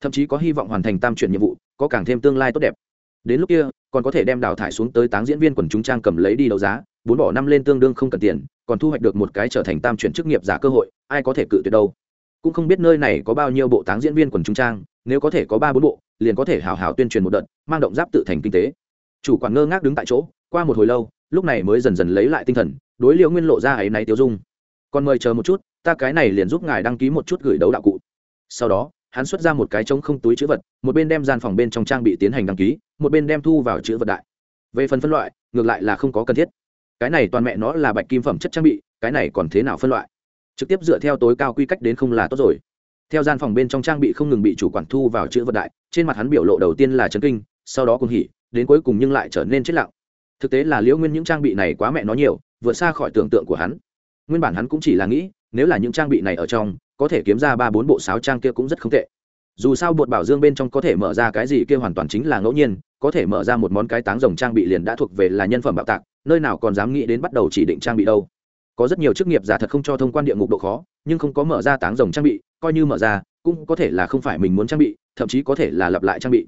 Thậm chí có hy vọng hoàn thành tam chuyển nhiệm vụ, có càng thêm tương lai tốt đẹp. Đến lúc kia, còn có thể đem đào thải xuống tới táng diễn viên quần chúng trang cầm lấy đi đấu giá, bốn bỏ năm lên tương đương không cần tiền, còn thu hoạch được một cái trở thành tam chuyển chức nghiệp giả cơ hội, ai có thể cự tuyệt đâu cũng không biết nơi này có bao nhiêu bộ táng diễn viên quần trung trang, nếu có thể có ba bốn bộ, liền có thể hào hào tuyên truyền một đợt, mang động giáp tự thành kinh tế. Chủ quản ngơ ngác đứng tại chỗ, qua một hồi lâu, lúc này mới dần dần lấy lại tinh thần, đối liệu nguyên lộ ra ấy náy tiêu dung. Còn mời chờ một chút, ta cái này liền giúp ngài đăng ký một chút gửi đấu đạo cụ. Sau đó, hắn xuất ra một cái trống không túi chữ vật, một bên đem gian phòng bên trong trang bị tiến hành đăng ký, một bên đem thu vào chữ vật đại. Về phần phân loại, ngược lại là không có cần thiết. Cái này toàn mẹ nó là bạch kim phẩm chất trang bị, cái này còn thế nào phân loại? Trực tiếp dựa theo tối cao quy cách đến không là tốt rồi. Theo gian phòng bên trong trang bị không ngừng bị chủ quản thu vào chữ vật đại, trên mặt hắn biểu lộ đầu tiên là chấn kinh, sau đó cùng hỉ, đến cuối cùng nhưng lại trở nên chết lặng. Thực tế là liễu nguyên những trang bị này quá mẹ nó nhiều, vượt xa khỏi tưởng tượng của hắn. Nguyên bản hắn cũng chỉ là nghĩ, nếu là những trang bị này ở trong, có thể kiếm ra ba bốn bộ sáo trang kia cũng rất không tệ. Dù sao bột bảo dương bên trong có thể mở ra cái gì kia hoàn toàn chính là ngẫu nhiên, có thể mở ra một món cái táng rồng trang bị liền đã thuộc về là nhân phẩm bạo tạc, nơi nào còn dám nghĩ đến bắt đầu chỉ định trang bị đâu có rất nhiều chức nghiệp giả thật không cho thông quan địa ngục độ khó, nhưng không có mở ra táng rồng trang bị, coi như mở ra, cũng có thể là không phải mình muốn trang bị, thậm chí có thể là lặp lại trang bị.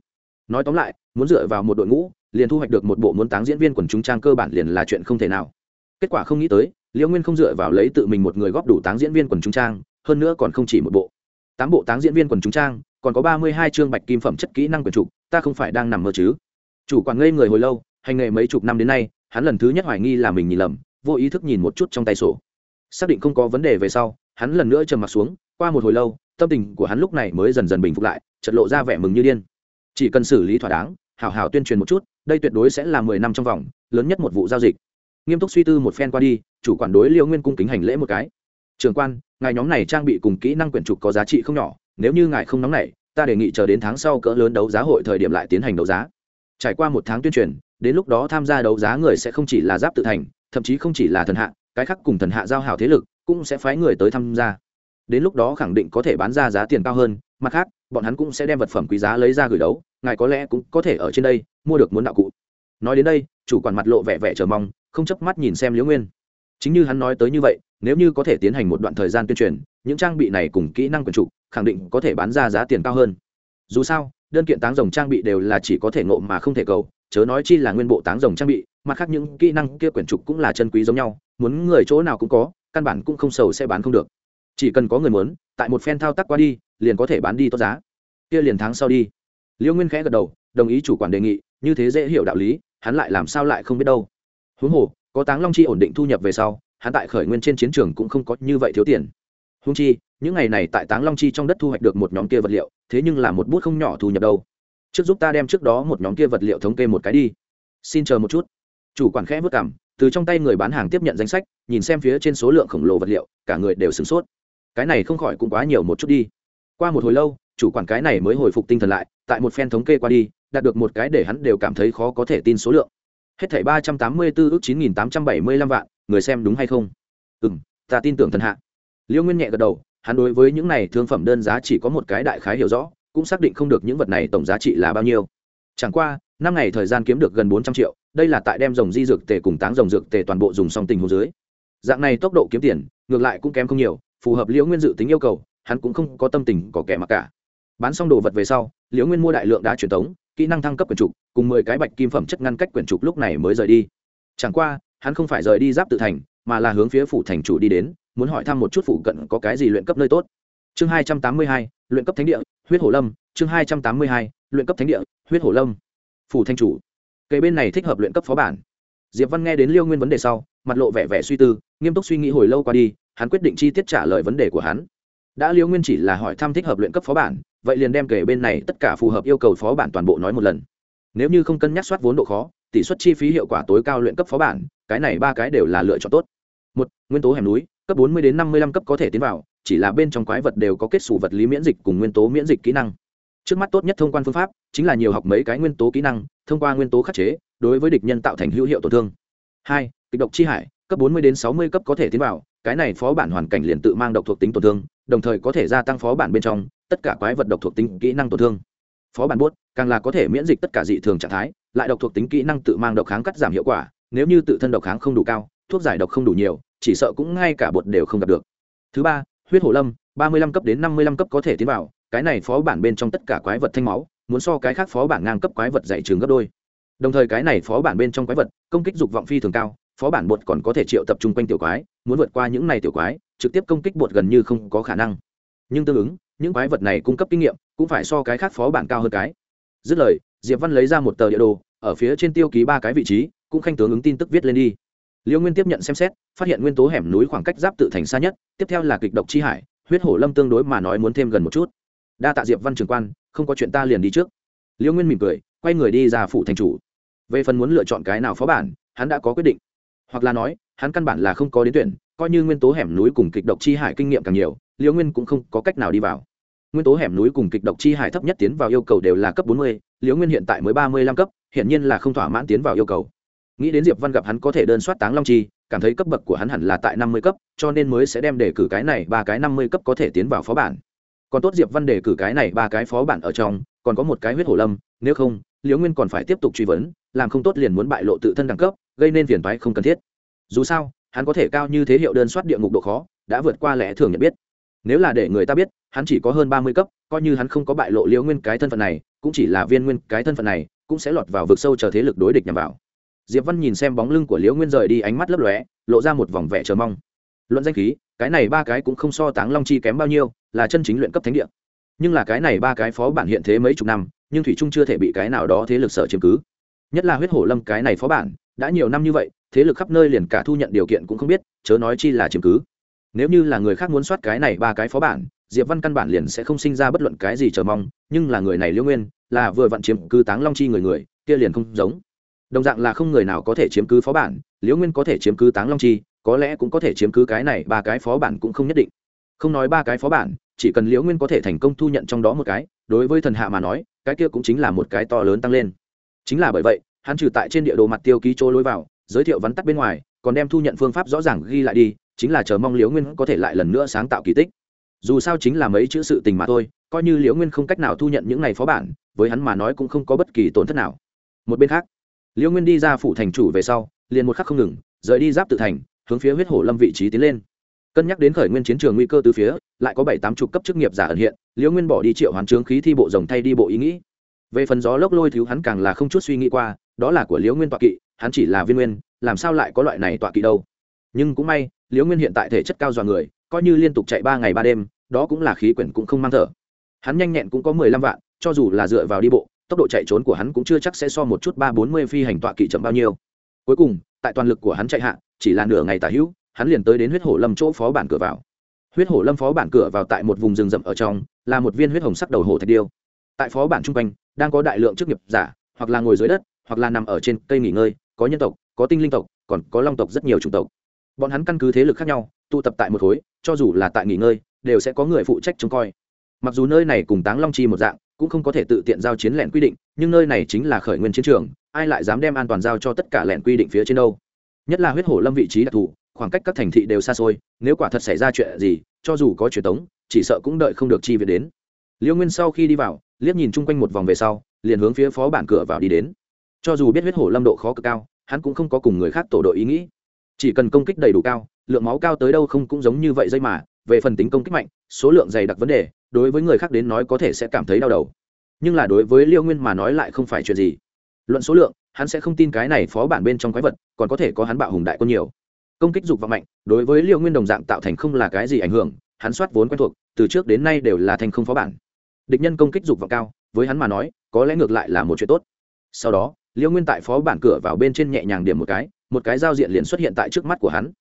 Nói tóm lại, muốn dựa vào một đội ngũ, liền thu hoạch được một bộ muốn táng diễn viên quần chúng trang cơ bản liền là chuyện không thể nào. Kết quả không nghĩ tới, liễu nguyên không dựa vào lấy tự mình một người góp đủ táng diễn viên quần chúng trang, hơn nữa còn không chỉ một bộ. Tám bộ táng diễn viên quần chúng trang, còn có ba mươi hai chương bạch kim phẩm chất kỹ năng quyền trục, ta không phải đang nằm mơ chứ. Chủ quản ngây người hồi lâu, hành nghề mấy chục năm đến nay, hắn lần thứ nhất hoài nghi là mình nhìn lầm vô ý thức nhìn một chút trong tay sổ. Xác định không có vấn đề về sau, hắn lần nữa trầm m ặ t xuống, qua một hồi lâu, tâm tình của hắn lúc này mới dần dần bình phục lại chật lộ ra vẻ mừng như điên. Chỉ cần xử lý thỏa đáng, hảo hảo tuyên truyền một chút, đây tuyệt đối sẽ là mười năm trong vòng, lớn nhất một vụ giao dịch. Nghiêm túc suy tư một phen qua đi, chủ quản đối liêu nguyên cung kính hành lễ một cái. Trường quan, ngài nhóm này trang bị cùng kỹ năng quyển trục có giá trị không nhỏ, nếu như ngài không nóng nảy, ta đề nghị chờ đến tháng sau cỡ lớn đấu giá hội thời điểm lại tiến hành đấu giá. Trải qua một tháng tuyên truyền, đến lúc đó tham gia đấu giá người sẽ không chỉ là giáp tự thành thậm chí không chỉ là thần hạ, cái khác cùng thần hạ giao hảo thế lực cũng sẽ phái người tới tham gia. Đến lúc đó khẳng định có thể bán ra giá tiền cao hơn, mặt khác, bọn hắn cũng sẽ đem vật phẩm quý giá lấy ra gửi đấu, ngài có lẽ cũng có thể ở trên đây mua được muốn đạo cụ. Nói đến đây, chủ quản mặt lộ vẻ vẻ chờ mong, không chấp mắt nhìn xem liễu nguyên. Chính như hắn nói tới như vậy, nếu như có thể tiến hành một đoạn thời gian tuyên truyền, những trang bị này cùng kỹ năng quyền trục khẳng định có thể bán ra giá tiền cao hơn. Dù sao, đơn kiện táng rồng trang bị đều là chỉ có thể ngộ mà không thể cầu, chớ nói chi là nguyên bộ táng rồng trang bị mặt khác những kỹ năng kia quyển trục cũng là chân quý giống nhau, muốn người chỗ nào cũng có, căn bản cũng không sầu sẽ bán không được. Chỉ cần có người muốn, tại một phen thao tác qua đi, liền có thể bán đi tốt giá. Kia liền tháng sau đi. Liễu nguyên khẽ gật đầu, đồng ý chủ quản đề nghị, như thế dễ hiểu đạo lý, hắn lại làm sao lại không biết đâu. Huống hồ, có táng long chi ổn định thu nhập về sau, hắn tại khởi nguyên trên chiến trường cũng không có như vậy thiếu tiền. Huống chi, những ngày này tại táng long chi trong đất thu hoạch được một nhóm kia vật liệu, thế nhưng là một bút không nhỏ thu nhập đâu. Trước giúp ta đem trước đó một nhóm kia vật liệu thống kê một cái đi. Xin chờ một chút chủ quản khẽ vất cảm từ trong tay người bán hàng tiếp nhận danh sách, nhìn xem phía trên số lượng khổng lồ vật liệu, cả người đều sửng sốt. Cái này không khỏi cũng quá nhiều một chút đi. Qua một hồi lâu, chủ quản cái này mới hồi phục tinh thần lại, tại một phen thống kê qua đi, đạt được một cái để hắn đều cảm thấy khó có thể tin số lượng. Hết thảy ba trăm tám mươi bốn ước chín nghìn tám trăm bảy mươi lăm vạn, người xem đúng hay không? Ừ m ta tin tưởng thần hạ. Liêu nguyên nhẹ gật đầu, hắn đối với những này thương phẩm đơn giá chỉ có một cái đại khái hiểu rõ, cũng xác định không được những vật này tổng giá trị là bao nhiêu. Chẳng qua năm ngày thời gian kiếm được gần bốn trăm triệu, đây là tại đem dòng di dược tề cùng táng dòng dược tề toàn bộ dùng xong tình hồ dưới. Dạng này tốc độ kiếm tiền, ngược lại cũng kém không nhiều, phù hợp liễu nguyên dự tính yêu cầu, hắn cũng không có tâm tình có kẻ mặc cả. Bán xong đồ vật về sau, liễu nguyên mua đại lượng đá truyền thống, kỹ năng thăng cấp quyển trục, cùng mười cái bạch kim phẩm chất ngăn cách quyển trục lúc này mới rời đi. Chẳng qua, hắn không phải rời đi giáp tự thành, mà là hướng phía phủ thành chủ đi đến, muốn hỏi thăm một chút phụ cận có cái gì luyện cấp nơi tốt. Chương hai trăm tám mươi hai, luyện cấp thánh địa, huyết hổ lâm. Chương hai trăm tám mươi hai, luyện cấp thánh địa, huyết hổ lâm phủ thanh chủ. Cây bên này thích hợp luyện cấp phó bản. Diệp văn nghe đến liêu nguyên vấn đề sau, mặt lộ vẻ vẻ suy tư, nghiêm túc suy nghĩ hồi lâu qua đi, hắn quyết định chi tiết trả lời vấn đề của hắn. Đã liêu nguyên chỉ là hỏi thăm thích hợp luyện cấp phó bản, vậy liền đem kể bên này tất cả phù hợp yêu cầu phó bản toàn bộ nói một lần. Nếu như không cân nhắc soát vốn độ khó, tỷ suất chi phí hiệu quả tối cao luyện cấp phó bản, cái này ba cái đều là lựa chọn tốt. Một, nguyên tố hẻm núi, cấp bốn mươi đến năm mươi lăm cấp có thể tiến vào, chỉ là bên trong quái vật đều có kết xù vật lý miễn dịch cùng nguyên tố miễn dịch kỹ năng trước mắt tốt nhất thông quan phương pháp chính là nhiều học mấy cái nguyên tố kỹ năng, thông qua nguyên tố khắc chế, đối với địch nhân tạo thành hữu hiệu tổn thương. Hai, kịch độc chi hải, cấp bốn mươi đến sáu mươi cấp có thể tiến vào, cái này phó bản hoàn cảnh liền tự mang độc thuộc tính tổn thương, đồng thời có thể gia tăng phó bản bên trong, tất cả quái vật độc thuộc tính kỹ năng tổn thương. Phó bản buốt, càng là có thể miễn dịch tất cả dị thường trạng thái, lại độc thuộc tính kỹ năng tự mang độc kháng cắt giảm hiệu quả, nếu như tự thân độc kháng không đủ cao, thuốc giải độc không đủ nhiều, chỉ sợ cũng ngay cả bột đều không gặp được. Thứ ba, huyết hổ lâm, ba mươi lăm cấp đến năm mươi lăm cấp có thể tiến vào cái này phó bản bên trong tất cả quái vật thanh máu, muốn so cái khác phó bản ngang cấp quái vật dạy trường gấp đôi. Đồng thời cái này phó bản bên trong quái vật, công kích dục vọng phi thường cao, phó bản bột còn có thể triệu tập trung quanh tiểu quái, muốn vượt qua những này tiểu quái, trực tiếp công kích bột gần như không có khả năng. Nhưng tương ứng, những quái vật này cung cấp kinh nghiệm, cũng phải so cái khác phó bản cao hơn cái. Dứt lời, diệp văn lấy ra một tờ địa đồ, ở phía trên tiêu ký ba cái vị trí, cũng khanh tướng ứng tin tức viết lên đi. Liêu nguyên tiếp nhận xem xét, phát hiện nguyên tố hẻm núi khoảng cách giáp tự thành xa nhất, tiếp theo là kịch độc chi hải, huyết hổ lâm tương đối mà nói muốn thêm gần một chút đa tạ diệp văn trường quan, không có chuyện ta liền đi trước. Liễu nguyên mỉm cười, quay người đi ra phủ thành chủ. Về phần muốn lựa chọn cái nào phó bản, hắn đã có quyết định. Hoặc là nói, hắn căn bản là không có đến tuyển, coi như nguyên tố hẻm núi cùng kịch độc chi hải kinh nghiệm càng nhiều Liễu nguyên cũng không có cách nào đi vào. Nguyên tố hẻm núi cùng kịch độc chi hải thấp nhất tiến vào yêu cầu đều là cấp bốn mươi Liễu nguyên hiện tại mới ba mươi lăm cấp hiện nhiên là không thỏa mãn tiến vào yêu cầu. Nghĩ đến diệp văn gặp hắn có thể đơn soát táng long chi, cảm thấy cấp bậc của hắn hẳn là tại năm mươi cấp, cho nên mới sẽ đem đề cử cái này ba cái năm mươi cấp có thể tiến vào phó bản còn tốt diệp văn đề cử cái này ba cái phó bản ở trong, còn có một cái huyết hổ lâm, nếu không, liễu nguyên còn phải tiếp tục truy vấn, làm không tốt liền muốn bại lộ tự thân đẳng cấp, gây nên phiền toái không cần thiết. Dù sao, hắn có thể cao như thế hiệu đơn soát địa ngục độ khó, đã vượt qua lẽ thường nhận biết. Nếu là để người ta biết, hắn chỉ có hơn ba mươi cấp, coi như hắn không có bại lộ liễu nguyên cái thân phận này, cũng chỉ là viên nguyên cái thân phận này, cũng sẽ lọt vào vực sâu chờ thế lực đối địch nhằm vào. Diệp văn nhìn xem bóng lưng của liễu nguyên rời đi ánh mắt lấp lóe, lộ ra một vòng vẻ chờ mong. Luận danh khí, cái này ba cái cũng không so táng long chi kém bao nhiêu là chân chính luyện cấp thánh địa. Nhưng là cái này ba cái phó bản hiện thế mấy chục năm, nhưng thủy trung chưa thể bị cái nào đó thế lực sở chiếm cứ. Nhất là huyết hổ lâm cái này phó bản, đã nhiều năm như vậy, thế lực khắp nơi liền cả thu nhận điều kiện cũng không biết, chớ nói chi là chiếm cứ. Nếu như là người khác muốn soát cái này ba cái phó bản, diệp văn căn bản liền sẽ không sinh ra bất luận cái gì chờ mong, nhưng là người này liễu nguyên, là vừa vặn chiếm cứ táng long chi người người, kia liền không giống. Đồng dạng là không người nào có thể chiếm cứ phó bản, liễu nguyên có thể chiếm cứ táng long chi, có lẽ cũng có thể chiếm cứ cái này ba cái phó bản cũng không nhất định không nói ba cái phó bản, chỉ cần liễu nguyên có thể thành công thu nhận trong đó một cái, đối với thần hạ mà nói, cái kia cũng chính là một cái to lớn tăng lên. Chính là bởi vậy, hắn trừ tại trên địa đồ mặt tiêu ký chỗ lối vào, giới thiệu vắn tắt bên ngoài, còn đem thu nhận phương pháp rõ ràng ghi lại đi, chính là chờ mong liễu nguyên có thể lại lần nữa sáng tạo kỳ tích. Dù sao chính là mấy chữ sự tình mà thôi, coi như liễu nguyên không cách nào thu nhận những này phó bản, với hắn mà nói cũng không có bất kỳ tổn thất nào. Một bên khác, liễu nguyên đi ra phủ thành chủ về sau, liền một khắc không ngừng, rời đi giáp tự thành, hướng phía huyết hổ lâm vị trí tiến lên cân nhắc đến khởi nguyên chiến trường nguy cơ từ phía, lại có bảy tám chục cấp chức nghiệp giả ẩn hiện, liễu nguyên bỏ đi triệu hoán trướng khí thi bộ rồng thay đi bộ ý nghĩ. Về phần gió lốc lôi thiếu hắn càng là không chút suy nghĩ qua, đó là của liễu nguyên tọa kỵ, hắn chỉ là viên nguyên, làm sao lại có loại này tọa kỵ đâu. Nhưng cũng may, liễu nguyên hiện tại thể chất cao dọa người, coi như liên tục chạy ba ngày ba đêm, đó cũng là khí quyển cũng không mang thở. Hắn nhanh nhẹn cũng có mười lăm vạn, cho dù là dựa vào đi bộ, tốc độ chạy trốn của hắn cũng chưa chắc sẽ so một chút ba bốn mươi phi hành tọa kỵ chậm bao nhiêu. Cuối cùng, tại toàn lực của hắn chạy hạ, chỉ là nửa ngày tả hữu hắn liền tới đến huyết hổ lâm chỗ phó bản cửa vào. Huyết hổ lâm phó bản cửa vào tại một vùng rừng rậm ở trong, là một viên huyết hồng sắc đầu hổ thạch điêu. Tại phó bản chung quanh, đang có đại lượng chức nghiệp giả, hoặc là ngồi dưới đất, hoặc là nằm ở trên cây nghỉ ngơi, có nhân tộc, có tinh linh tộc, còn có long tộc rất nhiều chủng tộc. Bọn hắn căn cứ thế lực khác nhau, tụ tập tại một khối, cho dù là tại nghỉ ngơi, đều sẽ có người phụ trách trông coi. Mặc dù nơi này cùng táng long chi một dạng, cũng không có thể tự tiện giao chiến lẹn quy định, nhưng nơi này chính là khởi nguyên chiến trường, ai lại dám đem an toàn giao cho tất cả lẹn quy định phía trên đâu? Nhất là huyết hổ lâm vị trí đặc thù khoảng cách các thành thị đều xa xôi, nếu quả thật xảy ra chuyện gì, cho dù có truyền tống, chỉ sợ cũng đợi không được chi viện đến. Liêu nguyên sau khi đi vào, liếc nhìn chung quanh một vòng về sau, liền hướng phía phó bản cửa vào đi đến. Cho dù biết huyết hổ lâm độ khó cực cao, hắn cũng không có cùng người khác tổ đội ý nghĩ. Chỉ cần công kích đầy đủ cao, lượng máu cao tới đâu không cũng giống như vậy dây mà, về phần tính công kích mạnh, số lượng dày đặc vấn đề, đối với người khác đến nói có thể sẽ cảm thấy đau đầu. Nhưng là đối với liêu nguyên mà nói lại không phải chuyện gì. Luận số lượng, hắn sẽ không tin cái này phó bản bên trong quái vật, còn có thể có hắn bạo hùng đại quân nhiều công kích dục và mạnh, đối với liệu nguyên đồng dạng tạo thành không là cái gì ảnh hưởng, hắn soát vốn quen thuộc, từ trước đến nay đều là thành không phó bản. Địch nhân công kích dục và cao, với hắn mà nói, có lẽ ngược lại là một chuyện tốt. Sau đó Liễu nguyên tại phó bản cửa vào bên trên nhẹ nhàng điểm một cái một cái giao diện liền xuất hiện tại trước mắt của hắn.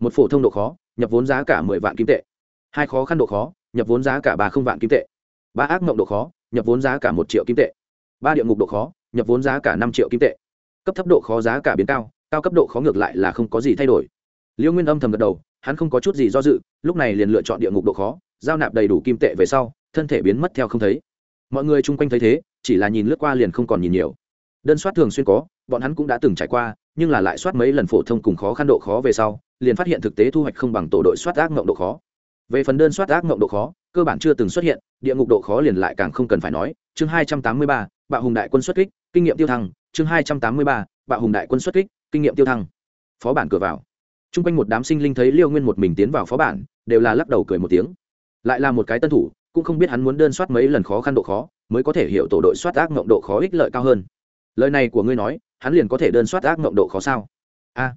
Một phổ thông độ khó, nhập vốn giá cả mười vạn kim tệ. Hai khó khăn độ khó, nhập vốn giá cả ba không vạn kim tệ. Ba ác mộng độ khó, nhập vốn giá cả một triệu kim tệ. Ba địa ngục độ khó, nhập vốn giá cả năm triệu kim tệ. Cấp thấp độ khó giá cả biến cao cao cấp độ khó ngược lại là không có gì thay đổi liêu nguyên âm thầm gật đầu, hắn không có chút gì do dự, lúc này liền lựa chọn địa ngục độ khó, giao nạp đầy đủ kim tệ về sau, thân thể biến mất theo không thấy. Mọi người chung quanh thấy thế, chỉ là nhìn lướt qua liền không còn nhìn nhiều. Đơn soát thường xuyên có, bọn hắn cũng đã từng trải qua, nhưng là lại soát mấy lần phổ thông cùng khó khăn độ khó về sau, liền phát hiện thực tế thu hoạch không bằng tổ đội soát ác mộng độ khó. Về phần đơn soát ác mộng độ khó, cơ bản chưa từng xuất hiện, địa ngục độ khó liền lại càng không cần phải nói. Chương hai trăm tám mươi ba, bạo hùng đại quân xuất kích, kinh nghiệm tiêu thăng. Chương hai trăm tám mươi ba, bạo hùng đại quân xuất kích, kinh nghiệm tiêu thăng. Phó bản cửa vào chung quanh một đám sinh linh thấy liêu nguyên một mình tiến vào phó bản, đều là lắc đầu cười một tiếng. Lại là một cái tân thủ, cũng không biết hắn muốn đơn soát mấy lần khó khăn độ khó, mới có thể hiểu tổ đội soát ác mộng độ khó ích lợi cao hơn. Lời này của ngươi nói, hắn liền có thể đơn soát ác mộng độ khó sao? A,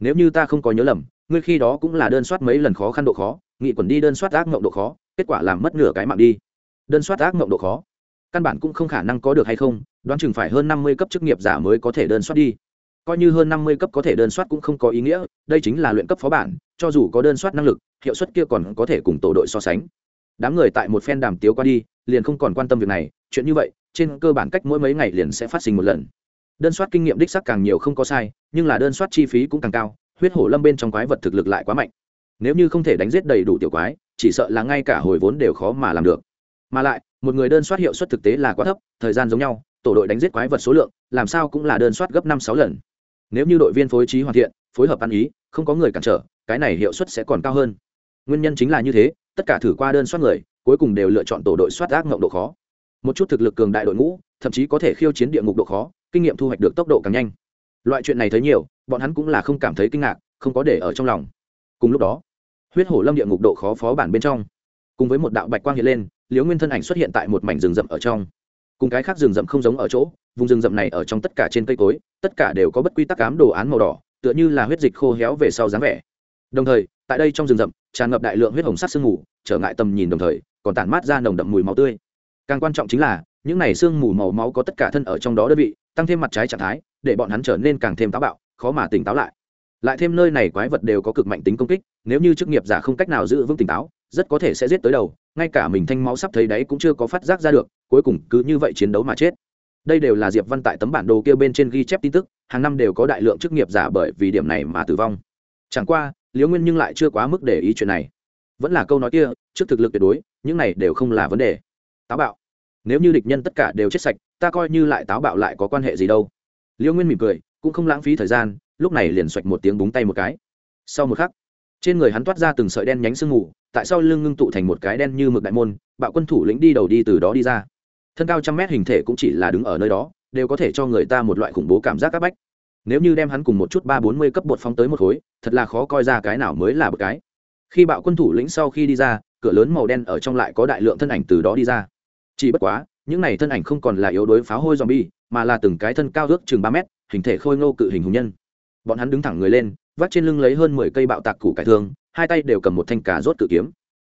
nếu như ta không có nhớ lầm, ngươi khi đó cũng là đơn soát mấy lần khó khăn độ khó, nghị quẩn đi đơn soát ác mộng độ khó, kết quả làm mất nửa cái mạng đi. Đơn soát ác mộng độ khó, căn bản cũng không khả năng có được hay không, đoán chừng phải hơn năm mươi cấp chức nghiệp giả mới có thể đơn soát đi coi như hơn năm mươi cấp có thể đơn soát cũng không có ý nghĩa, đây chính là luyện cấp phó bản, cho dù có đơn soát năng lực, hiệu suất kia còn có thể cùng tổ đội so sánh. Đám người tại một phen đàm tiếu qua đi, liền không còn quan tâm việc này, chuyện như vậy, trên cơ bản cách mỗi mấy ngày liền sẽ phát sinh một lần. Đơn soát kinh nghiệm đích xác càng nhiều không có sai, nhưng là đơn soát chi phí cũng càng cao, huyết hổ lâm bên trong quái vật thực lực lại quá mạnh. Nếu như không thể đánh giết đầy đủ tiểu quái, chỉ sợ là ngay cả hồi vốn đều khó mà làm được. Mà lại, một người đơn soát hiệu suất thực tế là quá thấp, thời gian giống nhau, tổ đội đánh giết quái vật số lượng, làm sao cũng là đơn soát gấp năm sáu lần nếu như đội viên phối trí hoàn thiện, phối hợp ăn ý, không có người cản trở, cái này hiệu suất sẽ còn cao hơn. Nguyên nhân chính là như thế, tất cả thử qua đơn soát người, cuối cùng đều lựa chọn tổ đội soát ác ngộng độ khó. Một chút thực lực cường đại đội ngũ, thậm chí có thể khiêu chiến địa ngục độ khó, kinh nghiệm thu hoạch được tốc độ càng nhanh. Loại chuyện này thấy nhiều, bọn hắn cũng là không cảm thấy kinh ngạc, không có để ở trong lòng. Cùng lúc đó, huyết hổ lâm địa ngục độ khó phó bản bên trong, cùng với một đạo bạch quang hiện lên, liễu nguyên thân ảnh xuất hiện tại một mảnh rừng rậm ở trong. Cùng cái khác rừng rậm không giống ở chỗ, vùng rừng rậm này ở trong tất cả trên cây cối tất cả đều có bất quy tắc cám đồ án màu đỏ, tựa như là huyết dịch khô héo về sau dáng vẻ. Đồng thời, tại đây trong rừng rậm, tràn ngập đại lượng huyết hồng sắc sương mù, trở ngại tầm nhìn đồng thời, còn tản mát ra nồng đậm mùi máu tươi. Càng quan trọng chính là, những này sương mù màu máu có tất cả thân ở trong đó đơn vị, tăng thêm mặt trái trạng thái, để bọn hắn trở nên càng thêm táo bạo, khó mà tỉnh táo lại. Lại thêm nơi này quái vật đều có cực mạnh tính công kích, nếu như chức nghiệp giả không cách nào giữ vững tỉnh táo, rất có thể sẽ giết tới đầu, ngay cả mình thanh máu sắp thấy đấy cũng chưa có phát giác ra được, cuối cùng cứ như vậy chiến đấu mà chết đây đều là diệp văn tại tấm bản đồ kia bên trên ghi chép tin tức, hàng năm đều có đại lượng chức nghiệp giả bởi vì điểm này mà tử vong. Chẳng qua, liễu nguyên nhưng lại chưa quá mức để ý chuyện này. Vẫn là câu nói kia, trước thực lực tuyệt đối, những này đều không là vấn đề. Táo bạo. Nếu như địch nhân tất cả đều chết sạch, ta coi như lại táo bạo lại có quan hệ gì đâu. Liễu nguyên mỉm cười, cũng không lãng phí thời gian, lúc này liền xoạch một tiếng búng tay một cái. Sau một khắc, trên người hắn toát ra từng sợi đen nhánh sương mù, tại sau lưng ngưng tụ thành một cái đen như mực đại môn, bạo quân thủ lĩnh đi đầu đi từ đó đi ra thân cao trăm mét hình thể cũng chỉ là đứng ở nơi đó, đều có thể cho người ta một loại khủng bố cảm giác áp bách. Nếu như đem hắn cùng một chút ba bốn mươi cấp bột phóng tới một khối, thật là khó coi ra cái nào mới là một cái. Khi bạo quân thủ lĩnh sau khi đi ra, cửa lớn màu đen ở trong lại có đại lượng thân ảnh từ đó đi ra. Chỉ bất quá, những này thân ảnh không còn là yếu đối pháo hôi zombie, mà là từng cái thân cao ước chừng ba mét, hình thể khôi ngô cự hình hùng nhân. Bọn hắn đứng thẳng người lên, vắt trên lưng lấy hơn mười cây bạo tạc củ cải thương hai tay đều cầm một thanh cà rốt cự kiếm.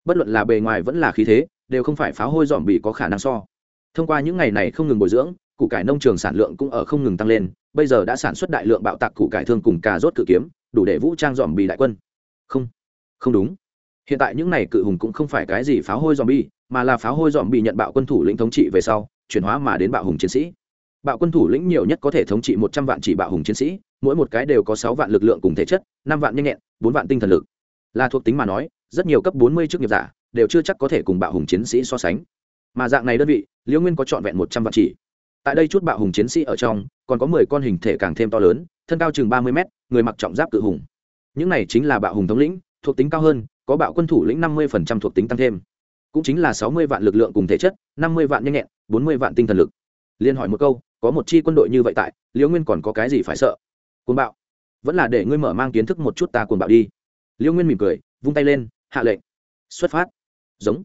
Bất luận là bề ngoài vẫn là khí thế, đều không phải pháo hôi dòm bị có khả năng so thông qua những ngày này không ngừng bồi dưỡng, củ cải nông trường sản lượng cũng ở không ngừng tăng lên, bây giờ đã sản xuất đại lượng bạo tạc củ cải thương cùng cà rốt cự kiếm, đủ để vũ trang dòm bị đại quân. Không không đúng. Hiện tại những này cự hùng cũng không phải cái gì pháo hôi dòm bi mà là pháo hôi dòm bị nhận bạo quân thủ lĩnh thống trị về sau, chuyển hóa mà đến bạo hùng chiến sĩ. Bạo quân thủ lĩnh nhiều nhất có thể thống trị một trăm vạn chỉ bạo hùng chiến sĩ, mỗi một cái đều có sáu vạn lực lượng cùng thể chất, năm vạn nhanh nhẹn, bốn vạn tinh thần lực. Là thuộc tính mà nói, rất nhiều cấp bốn mươi chức nghiệp giả đều chưa chắc có thể cùng bạo hùng chiến sĩ so sánh mà dạng này đơn vị, liễu nguyên có trọn vẹn một trăm vạn chỉ. Tại đây chút bạo hùng chiến sĩ ở trong, còn có mười con hình thể càng thêm to lớn, thân cao chừng ba mươi mét, người mặc trọng giáp cự hùng. Những này chính là bạo hùng thống lĩnh, thuộc tính cao hơn, có bạo quân thủ lĩnh năm mươi thuộc tính tăng thêm. Cũng chính là sáu mươi vạn lực lượng cùng thể chất, năm mươi vạn nhanh nhẹn, bốn mươi vạn tinh thần lực. Liên hỏi một câu, có một chi quân đội như vậy tại, liễu nguyên còn có cái gì phải sợ? Côn bạo. Vẫn là để ngươi mở mang kiến thức một chút ta cuồng bạo đi. Liễu nguyên mỉm cười, vung tay lên, hạ lệnh. Xuất phát. Giống